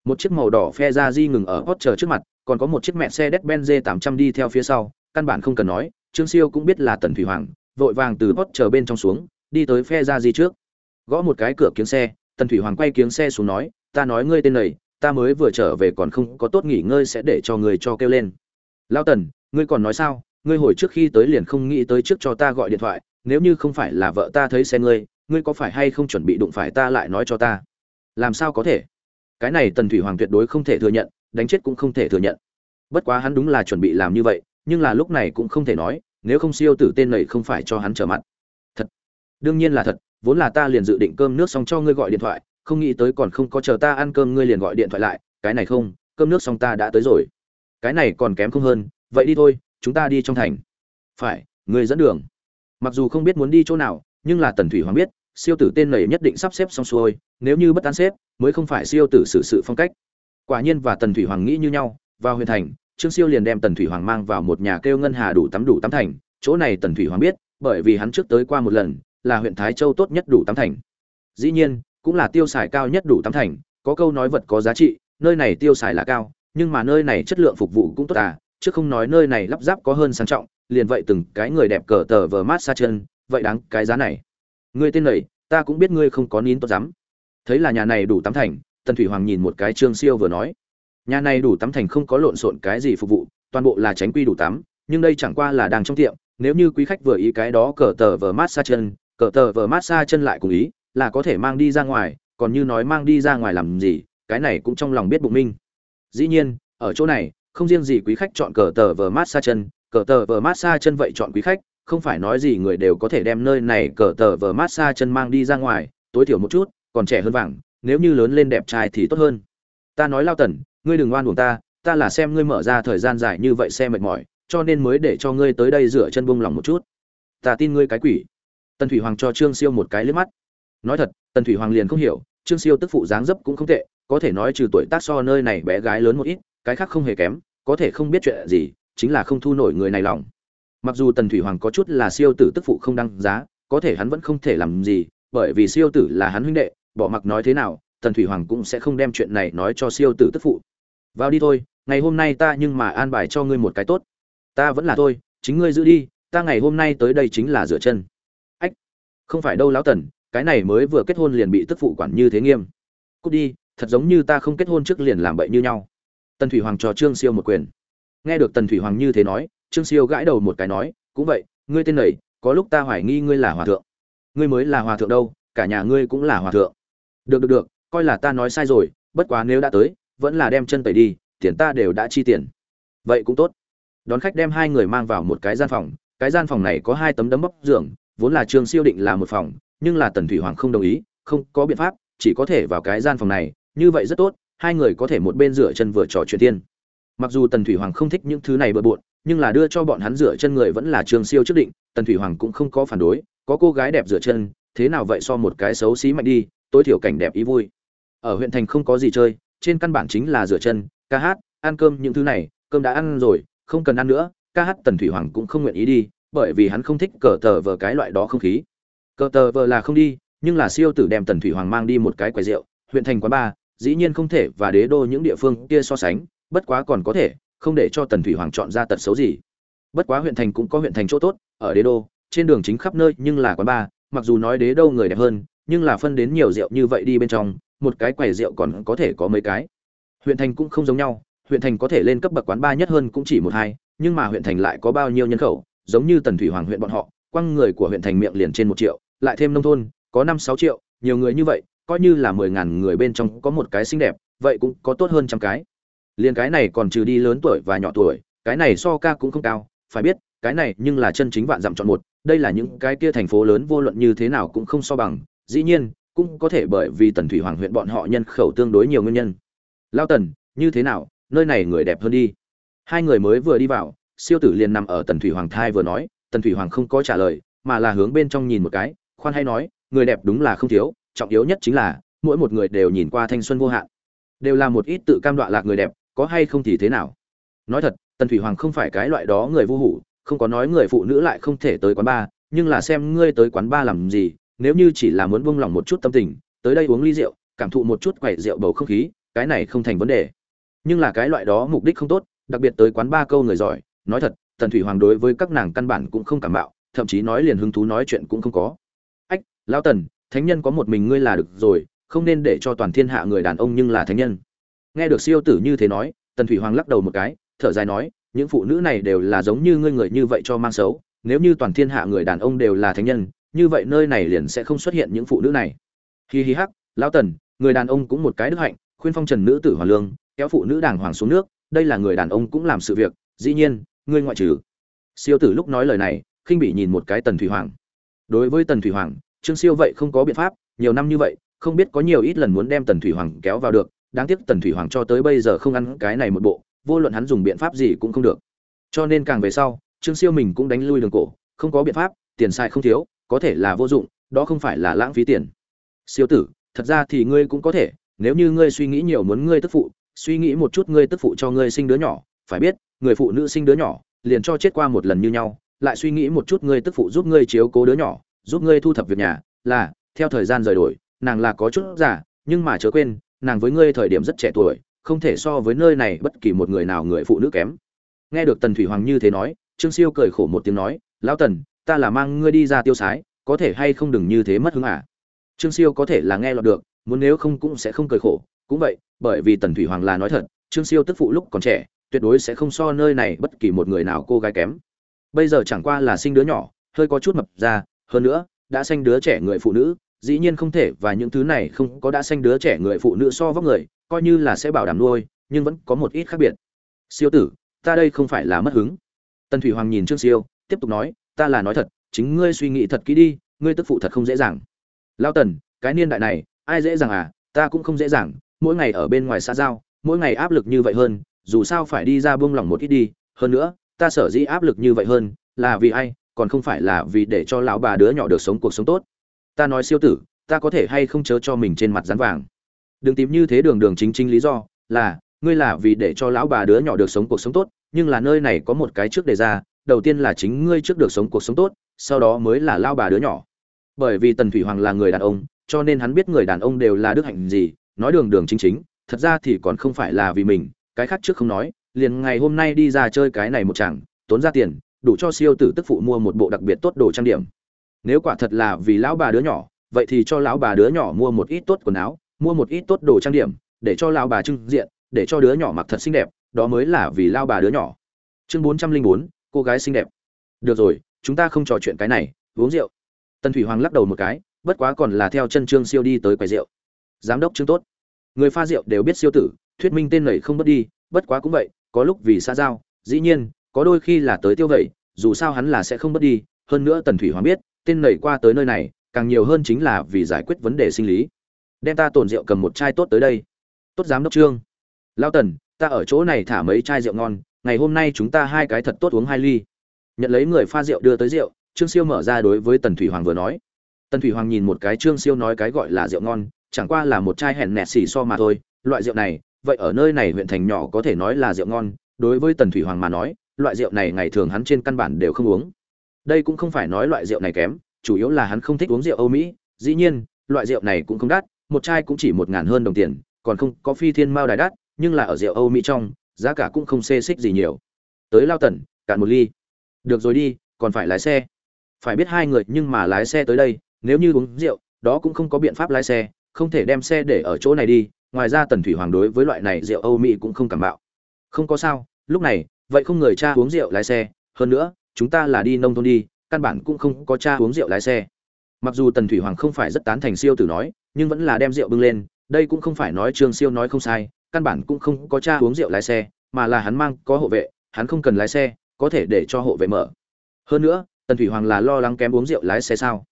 một chiếc màu đỏ phe ra di ngừng ở hot chờ trước mặt còn có một chiếc mẹ xe đét d tám trăm đi theo phía sau căn bản không cần nói trương siêu cũng biết là tần thủy hoàng vội vàng từ hot chờ bên trong xuống đi tới phe ra di trước gõ một cái cửa kiếng xe tần thủy hoàng quay kiếng xe xuống nói, ta nói ngươi tên này, ta mới vừa trở về còn không có tốt nghỉ ngơi sẽ để cho người cho kêu lên. Lao tần, ngươi còn nói sao? Ngươi hồi trước khi tới liền không nghĩ tới trước cho ta gọi điện thoại, nếu như không phải là vợ ta thấy xe ngươi ngươi có phải hay không chuẩn bị đụng phải ta lại nói cho ta? Làm sao có thể? Cái này tần thủy hoàng tuyệt đối không thể thừa nhận, đánh chết cũng không thể thừa nhận. Bất quá hắn đúng là chuẩn bị làm như vậy, nhưng là lúc này cũng không thể nói, nếu không siêu tử tên này không phải cho hắn trở mặt. Thật. Đương nhiên là thật vốn là ta liền dự định cơm nước xong cho ngươi gọi điện thoại, không nghĩ tới còn không có chờ ta ăn cơm ngươi liền gọi điện thoại lại, cái này không, cơm nước xong ta đã tới rồi. Cái này còn kém không hơn, vậy đi thôi, chúng ta đi trong thành. Phải, ngươi dẫn đường. Mặc dù không biết muốn đi chỗ nào, nhưng là tần thủy hoàng biết, siêu tử tên này nhất định sắp xếp xong xuôi, nếu như bất tán xếp, mới không phải siêu tử xử sự phong cách. Quả nhiên và tần thủy hoàng nghĩ như nhau, vào huyền thành, trương siêu liền đem tần thủy hoàng mang vào một nhà kêu ngân hà đủ tắm đủ tắm thành. Chỗ này tần thủy hoàng biết, bởi vì hắn trước tới qua một lần là huyện thái châu tốt nhất đủ tắm thành. Dĩ nhiên, cũng là tiêu xài cao nhất đủ tắm thành, có câu nói vật có giá trị, nơi này tiêu xài là cao, nhưng mà nơi này chất lượng phục vụ cũng tốt à chứ không nói nơi này lắp ráp có hơn sang trọng, liền vậy từng cái người đẹp cờ tờ vờ mát xa chân, vậy đáng cái giá này. Ngươi tên này, ta cũng biết ngươi không có nín tốt lắm. Thấy là nhà này đủ tắm thành, tần thủy hoàng nhìn một cái trương siêu vừa nói. Nhà này đủ tắm thành không có lộn xộn cái gì phục vụ, toàn bộ là tránh quy đủ tắm nhưng đây chẳng qua là đang trong tiệm, nếu như quý khách vừa ý cái đó cờ tờ vờ mát xa chân cờ tờ vờ massage chân lại cùng ý, là có thể mang đi ra ngoài, còn như nói mang đi ra ngoài làm gì, cái này cũng trong lòng biết bụng minh dĩ nhiên, ở chỗ này, không riêng gì quý khách chọn cờ tờ vờ massage chân, cờ tờ vờ massage chân vậy chọn quý khách, không phải nói gì người đều có thể đem nơi này cờ tờ vờ massage chân mang đi ra ngoài, tối thiểu một chút, còn trẻ hơn vàng, nếu như lớn lên đẹp trai thì tốt hơn. Ta nói lao tần, ngươi đừng oan buồn ta ta là xem ngươi mở ra thời gian dài như vậy xe mệt mỏi, cho nên mới để cho ngươi tới đây rửa chân bông lòng một chút. Ta tin ngươi cái quỷ tần thủy hoàng cho trương siêu một cái liếc mắt. Nói thật, tần thủy hoàng liền không hiểu, trương siêu tức phụ dáng dấp cũng không tệ, có thể nói trừ tuổi tác so nơi này bé gái lớn một ít, cái khác không hề kém, có thể không biết chuyện gì, chính là không thu nổi người này lòng. Mặc dù tần thủy hoàng có chút là siêu tử tức phụ không đăng giá, có thể hắn vẫn không thể làm gì, bởi vì siêu tử là hắn huynh đệ, bỏ mặc nói thế nào, tần thủy hoàng cũng sẽ không đem chuyện này nói cho siêu tử tức phụ. Vào đi thôi, ngày hôm nay ta nhưng mà an bài cho ngươi một cái tốt. Ta vẫn là thôi, chính ngươi giữ đi, ta ngày hôm nay tới đây chính là rửa chân không phải đâu lão tần, cái này mới vừa kết hôn liền bị tức phụ quản như thế nghiêm. Cút đi, thật giống như ta không kết hôn trước liền làm bậy như nhau. Tần thủy hoàng cho trương siêu một quyền. Nghe được tần thủy hoàng như thế nói, trương siêu gãi đầu một cái nói, cũng vậy, ngươi tên này, có lúc ta hoài nghi ngươi là hòa thượng. Ngươi mới là hòa thượng đâu, cả nhà ngươi cũng là hòa thượng. Được được được, coi là ta nói sai rồi, bất quá nếu đã tới, vẫn là đem chân tẩy đi, tiền ta đều đã chi tiền. Vậy cũng tốt. Đón khách đem hai người mang vào một cái gian phòng, cái gian phòng này có hai tấm đấm bóc giường vốn là trương siêu định là một phòng, nhưng là tần thủy hoàng không đồng ý, không có biện pháp, chỉ có thể vào cái gian phòng này, như vậy rất tốt, hai người có thể một bên rửa chân vừa trò chuyện tiên. Mặc dù tần thủy hoàng không thích những thứ này bừa bộn, nhưng là đưa cho bọn hắn rửa chân người vẫn là trương siêu trước định, tần thủy hoàng cũng không có phản đối, có cô gái đẹp rửa chân, thế nào vậy so một cái xấu xí mạnh đi, tối thiểu cảnh đẹp ý vui. Ở huyện thành không có gì chơi, trên căn bản chính là rửa chân, ca hát, ăn cơm những thứ này, cơm đã ăn rồi, không cần ăn nữa, ca hát tần thủy hoàng cũng không nguyện ý đi bởi vì hắn không thích cờ tờ vờ cái loại đó không khí. Cờ tờ vờ là không đi, nhưng là siêu tử đem tần thủy hoàng mang đi một cái quầy rượu, huyện thành quán ba dĩ nhiên không thể và đế đô những địa phương kia so sánh, bất quá còn có thể, không để cho tần thủy hoàng chọn ra tật xấu gì. Bất quá huyện thành cũng có huyện thành chỗ tốt, ở đế đô, trên đường chính khắp nơi nhưng là quán ba mặc dù nói đế đô người đẹp hơn, nhưng là phân đến nhiều rượu như vậy đi bên trong, một cái quầy rượu còn có thể có mấy cái. Huyện thành cũng không giống nhau, huyện thành có thể lên cấp bậc quán ba nhất hơn cũng chỉ một hai, nhưng mà huyện thành lại có bao nhiêu nhân khẩu giống như tần thủy hoàng huyện bọn họ, quăng người của huyện thành miệng liền trên một triệu, lại thêm nông thôn, có năm sáu triệu, nhiều người như vậy, coi như là mười ngàn người bên trong có một cái xinh đẹp, vậy cũng có tốt hơn trăm cái. Liền cái này còn trừ đi lớn tuổi và nhỏ tuổi, cái này so ca cũng không cao, phải biết, cái này nhưng là chân chính vạn dặm chọn một, đây là những cái kia thành phố lớn vô luận như thế nào cũng không so bằng, dĩ nhiên, cũng có thể bởi vì tần thủy hoàng huyện bọn họ nhân khẩu tương đối nhiều nguyên nhân. Lao tần, như thế nào, nơi này người đẹp hơn đi. Hai người mới vừa đi vào siêu tử liền nằm ở tần thủy hoàng thai vừa nói, tần thủy hoàng không có trả lời, mà là hướng bên trong nhìn một cái, khoan hay nói, người đẹp đúng là không thiếu, trọng yếu nhất chính là, mỗi một người đều nhìn qua thanh xuân vô hạn. Đều là một ít tự cam đoạ lạc người đẹp, có hay không thì thế nào? Nói thật, tần thủy hoàng không phải cái loại đó người vô hủ, không có nói người phụ nữ lại không thể tới quán bar nhưng là xem ngươi tới quán bar làm gì, nếu như chỉ là muốn buông lòng một chút tâm tình, tới đây uống ly rượu, cảm thụ một chút quẩy rượu bầu không khí, cái này không thành vấn đề. Nhưng là cái loại đó mục đích không tốt, đặc biệt tới quán ba câu người giỏi nói thật, tần thủy hoàng đối với các nàng căn bản cũng không cảm bạo thậm chí nói liền hứng thú nói chuyện cũng không có. Ách, lão tần, thánh nhân có một mình ngươi là được rồi, không nên để cho toàn thiên hạ người đàn ông nhưng là thánh nhân. Nghe được siêu tử như thế nói, tần thủy hoàng lắc đầu một cái, thở dài nói, những phụ nữ này đều là giống như ngươi người như vậy cho mang xấu, nếu như toàn thiên hạ người đàn ông đều là thánh nhân, như vậy nơi này liền sẽ không xuất hiện những phụ nữ này. Hi hi hắc, lão tần, người đàn ông cũng một cái đức hạnh, khuyên phong trần nữ tử hoàn lương, kéo phụ nữ đàng hoàng xuống nước, đây là người đàn ông cũng làm sự việc, dĩ nhiên ngươi ngoại trừ. Siêu tử lúc nói lời này, khinh bị nhìn một cái tần thủy hoàng. Đối với tần thủy hoàng, trương siêu vậy không có biện pháp, nhiều năm như vậy, không biết có nhiều ít lần muốn đem tần thủy hoàng kéo vào được, đáng tiếc tần thủy hoàng cho tới bây giờ không ăn cái này một bộ, vô luận hắn dùng biện pháp gì cũng không được. Cho nên càng về sau, trương siêu mình cũng đánh lui đường cổ, không có biện pháp, tiền sai không thiếu, có thể là vô dụng, đó không phải là lãng phí tiền. Siêu tử, thật ra thì ngươi cũng có thể, nếu như ngươi suy nghĩ nhiều muốn ngươi tức phụ, suy nghĩ một chút ngươi tức phụ cho ngươi sinh đứa nhỏ, phải biết người phụ nữ sinh đứa nhỏ, liền cho chết qua một lần như nhau, lại suy nghĩ một chút ngươi tức phụ giúp ngươi chiếu cố đứa nhỏ, giúp ngươi thu thập việc nhà, là, theo thời gian rời đổi, nàng là có chút giả nhưng mà chớ quên, nàng với ngươi thời điểm rất trẻ tuổi, không thể so với nơi này bất kỳ một người nào người phụ nữ kém. Nghe được tần thủy hoàng như thế nói, trương siêu cười khổ một tiếng nói, lão tần, ta là mang ngươi đi ra tiêu sái, có thể hay không đừng như thế mất hứng à? Trương siêu có thể là nghe lọt được, muốn nếu không cũng sẽ không cười khổ. Cũng vậy, bởi vì tần thủy hoàng là nói thật trương siêu tức phụ lúc còn trẻ, tuyệt đối sẽ không so nơi này bất kỳ một người nào cô gái kém. Bây giờ chẳng qua là sinh đứa nhỏ, hơi có chút mập ra, hơn nữa, đã sanh đứa trẻ người phụ nữ, dĩ nhiên không thể và những thứ này không có đã sanh đứa trẻ người phụ nữ so vóc người, coi như là sẽ bảo đảm nuôi, nhưng vẫn có một ít khác biệt. Siêu tử, ta đây không phải là mất hứng. Tần thủy hoàng nhìn trương siêu, tiếp tục nói, ta là nói thật, chính ngươi suy nghĩ thật kỹ đi, ngươi tức phụ thật không dễ dàng. Lao tần, cái niên đại này, ai dễ dàng à? Ta cũng không dễ dàng, mỗi ngày ở bên ngoài xã giao mỗi ngày áp lực như vậy hơn, dù sao phải đi ra buông lỏng một ít đi. Hơn nữa, ta sở dĩ áp lực như vậy hơn là vì ai, còn không phải là vì để cho lão bà đứa nhỏ được sống cuộc sống tốt. Ta nói siêu tử, ta có thể hay không chớ cho mình trên mặt rán vàng? Đừng tìm như thế đường đường chính chính lý do, là, ngươi là vì để cho lão bà đứa nhỏ được sống cuộc sống tốt, nhưng là nơi này có một cái trước đề ra, đầu tiên là chính ngươi trước được sống cuộc sống tốt, sau đó mới là lao bà đứa nhỏ. Bởi vì tần thủy hoàng là người đàn ông, cho nên hắn biết người đàn ông đều là đức hạnh gì, nói đường đường chính chính thật ra thì còn không phải là vì mình, cái khác trước không nói, liền ngày hôm nay đi ra chơi cái này một chàng, tốn ra tiền, đủ cho siêu tử tức phụ mua một bộ đặc biệt tốt đồ trang điểm. Nếu quả thật là vì lão bà đứa nhỏ, vậy thì cho lão bà đứa nhỏ mua một ít tốt quần áo, mua một ít tốt đồ trang điểm, để cho lão bà trưng diện, để cho đứa nhỏ mặc thật xinh đẹp, đó mới là vì lao bà đứa nhỏ. Chương bốn trăm linh bốn, cô gái xinh đẹp. Được rồi, chúng ta không trò chuyện cái này, uống rượu. Tần thủy hoàng lắc đầu một cái, bất quá còn là theo chân trương siêu đi tới quầy rượu. Giám đốc trương tốt người pha rượu đều biết siêu tử, thuyết minh tên này không bất đi, bất quá cũng vậy, có lúc vì xa giao, dĩ nhiên, có đôi khi là tới tiêu vậy, dù sao hắn là sẽ không bất đi, hơn nữa tần thủy hoàng biết, tên nảy qua tới nơi này, càng nhiều hơn chính là vì giải quyết vấn đề sinh lý. Đem ta tồn rượu cầm một chai tốt tới đây. Tốt giám đốc trương. Lao tần, ta ở chỗ này thả mấy chai rượu ngon, ngày hôm nay chúng ta hai cái thật tốt uống hai ly. Nhận lấy người pha rượu đưa tới rượu, trương siêu mở ra đối với tần thủy hoàng vừa nói. Tần thủy hoàng nhìn một cái trương siêu nói cái gọi là rượu ngon chẳng qua là một chai hèn nẹt xì so mà thôi. Loại rượu này, vậy ở nơi này huyện thành nhỏ có thể nói là rượu ngon. Đối với tần thủy hoàng mà nói, loại rượu này ngày thường hắn trên căn bản đều không uống. Đây cũng không phải nói loại rượu này kém, chủ yếu là hắn không thích uống rượu âu mỹ. Dĩ nhiên, loại rượu này cũng không đắt, một chai cũng chỉ một ngàn hơn đồng tiền, còn không có phi thiên mao đài đắt, nhưng là ở rượu âu mỹ trong, giá cả cũng không xê xích gì nhiều. Tới lao tần, cạn một ly. Được rồi đi, còn phải lái xe. Phải biết hai người nhưng mà lái xe tới đây, nếu như uống rượu, đó cũng không có biện pháp lái xe không thể đem xe để ở chỗ này đi, ngoài ra tần thủy hoàng đối với loại này rượu âu mỹ cũng không cảm bạo. Không có sao, lúc này, vậy không người cha uống rượu lái xe, hơn nữa, chúng ta là đi nông thôn đi, căn bản cũng không có cha uống rượu lái xe. Mặc dù tần thủy hoàng không phải rất tán thành siêu tử nói, nhưng vẫn là đem rượu bưng lên, đây cũng không phải nói trương siêu nói không sai, căn bản cũng không có cha uống rượu lái xe, mà là hắn mang có hộ vệ, hắn không cần lái xe, có thể để cho hộ vệ mở. Hơn nữa, tần thủy hoàng là lo lắng kém uống rượu lái xe sao?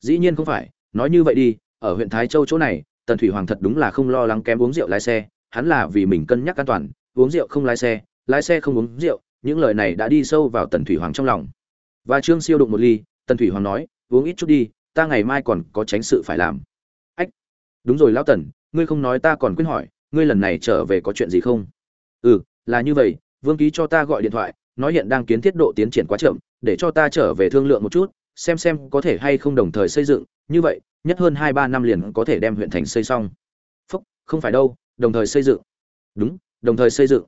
Dĩ nhiên không phải, nói như vậy đi ở huyện thái châu chỗ này, tần thủy hoàng thật đúng là không lo lắng kém uống rượu lái xe, hắn là vì mình cân nhắc an toàn, uống rượu không lái xe lái xe không uống rượu, những lời này đã đi sâu vào tần thủy hoàng trong lòng. Và trương siêu đụng một ly, tần thủy hoàng nói, uống ít chút đi, ta ngày mai còn có tránh sự phải làm. Ách, đúng rồi lão tần, ngươi không nói ta còn quyết hỏi, ngươi lần này trở về có chuyện gì không? Ừ là như vậy, vương ký cho ta gọi điện thoại, nói hiện đang kiến thiết độ tiến triển quá chậm, để cho ta trở về thương lượng một chút, xem xem có thể hay không đồng thời xây dựng, như vậy nhất hơn hai ba năm liền có thể đem huyện thành xây xong. Phúc, không phải đâu, đồng thời xây dựng. Đúng, đồng thời xây dựng.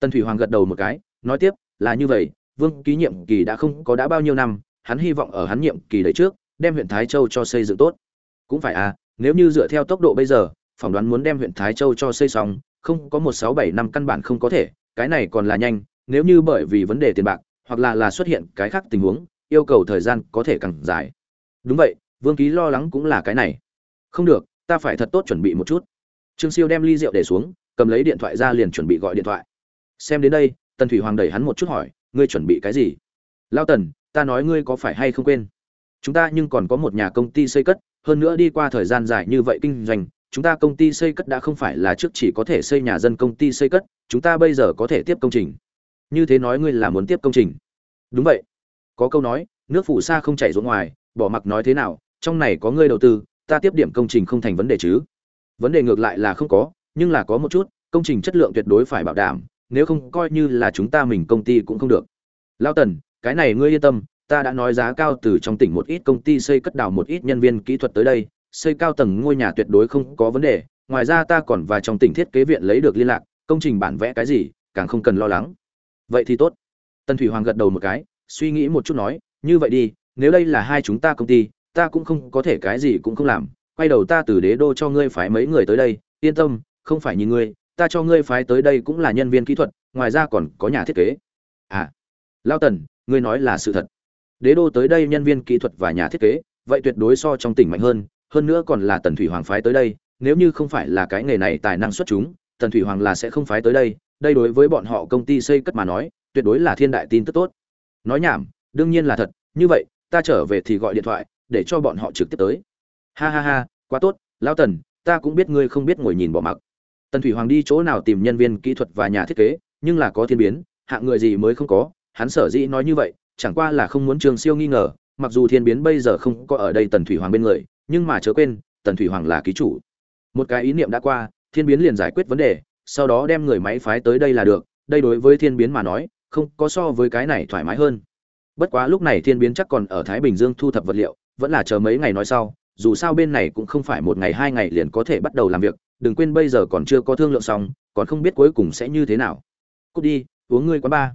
Tần thủy hoàng gật đầu một cái, nói tiếp, là như vậy, vương ký nhiệm kỳ đã không có đã bao nhiêu năm, hắn hy vọng ở hắn nhiệm kỳ đấy trước, đem huyện thái châu cho xây dựng tốt. Cũng phải à nếu như dựa theo tốc độ bây giờ, phỏng đoán muốn đem huyện thái châu cho xây xong, không có một sáu bảy năm căn bản không có thể, cái này còn là nhanh, nếu như bởi vì vấn đề tiền bạc, hoặc là là xuất hiện cái khác tình huống, yêu cầu thời gian có thể càng dài. Đúng vậy vương ký lo lắng cũng là cái này. Không được, ta phải thật tốt chuẩn bị một chút. Trương siêu đem ly rượu để xuống, cầm lấy điện thoại ra liền chuẩn bị gọi điện thoại. Xem đến đây, tần thủy hoàng đẩy hắn một chút hỏi, ngươi chuẩn bị cái gì? Lao tần, ta nói ngươi có phải hay không quên? Chúng ta nhưng còn có một nhà công ty xây cất, hơn nữa đi qua thời gian dài như vậy kinh doanh, chúng ta công ty xây cất đã không phải là trước chỉ có thể xây nhà dân công ty xây cất, chúng ta bây giờ có thể tiếp công trình. Như thế nói ngươi là muốn tiếp công trình? Đúng vậy. Có câu nói, nước phủ xa không chảy ruộng ngoài, bỏ mặc nói thế nào trong này có ngươi đầu tư, ta tiếp điểm công trình không thành vấn đề chứ. Vấn đề ngược lại là không có, nhưng là có một chút, công trình chất lượng tuyệt đối phải bảo đảm, nếu không coi như là chúng ta mình công ty cũng không được. Lao tần, cái này ngươi yên tâm, ta đã nói giá cao từ trong tỉnh một ít công ty xây cất đào một ít nhân viên kỹ thuật tới đây, xây cao tầng ngôi nhà tuyệt đối không có vấn đề, ngoài ra ta còn và trong tỉnh thiết kế viện lấy được liên lạc, công trình bản vẽ cái gì, càng không cần lo lắng. Vậy thì tốt. Tần thủy hoàng gật đầu một cái, suy nghĩ một chút nói, như vậy đi, nếu đây là hai chúng ta công ty ta cũng không có thể cái gì cũng không làm, quay đầu ta từ đế đô cho ngươi phái mấy người tới đây, yên tâm, không phải nhìn ngươi, ta cho ngươi phái tới đây cũng là nhân viên kỹ thuật, ngoài ra còn có nhà thiết kế. À lao tần, ngươi nói là sự thật. Đế đô tới đây nhân viên kỹ thuật và nhà thiết kế, vậy tuyệt đối so trong tỉnh mạnh hơn hơn nữa còn là tần thủy hoàng phái tới đây, nếu như không phải là cái nghề này tài năng xuất chúng, tần thủy hoàng là sẽ không phái tới đây đây đối với bọn họ công ty xây cất mà nói, tuyệt đối là thiên đại tin tức tốt. Nói nhảm, đương nhiên là thật, như vậy, ta trở về thì gọi điện thoại để cho bọn họ trực tiếp tới. Ha ha ha, quá tốt, lão tần, ta cũng biết ngươi không biết ngồi nhìn bỏ mặc. Tần thủy hoàng đi chỗ nào tìm nhân viên kỹ thuật và nhà thiết kế, nhưng là có thiên biến, hạng người gì mới không có, hắn sở dĩ nói như vậy, chẳng qua là không muốn trường siêu nghi ngờ, mặc dù thiên biến bây giờ không có ở đây tần thủy hoàng bên người, nhưng mà chớ quên, tần thủy hoàng là ký chủ. Một cái ý niệm đã qua, thiên biến liền giải quyết vấn đề, sau đó đem người máy phái tới đây là được, đây đối với thiên biến mà nói, không có so với cái này thoải mái hơn. Bất quá lúc này thiên biến chắc còn ở thái bình dương thu thập vật liệu vẫn là chờ mấy ngày nói sau, dù sao bên này cũng không phải một ngày hai ngày liền có thể bắt đầu làm việc, đừng quên bây giờ còn chưa có thương lượng xong, còn không biết cuối cùng sẽ như thế nào. Cút đi, uống ngươi quá ba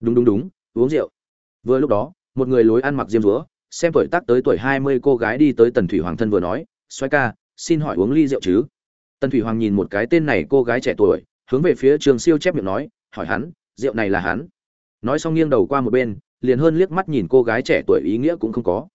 đúng đúng đúng, uống rượu. Vừa lúc đó, một người lối ăn mặc diêm dúa, xem tuổi tác tới tuổi hai mươi, cô gái đi tới tần thủy hoàng thân vừa nói xoay ca, xin hỏi uống ly rượu chứ? Tần thủy hoàng nhìn một cái tên này cô gái trẻ tuổi, hướng về phía trường siêu chép miệng nói, hỏi hắn, rượu này là hắn. Nói xong nghiêng đầu qua một bên, liền hơn liếc mắt nhìn cô gái trẻ tuổi ý nghĩa cũng không có.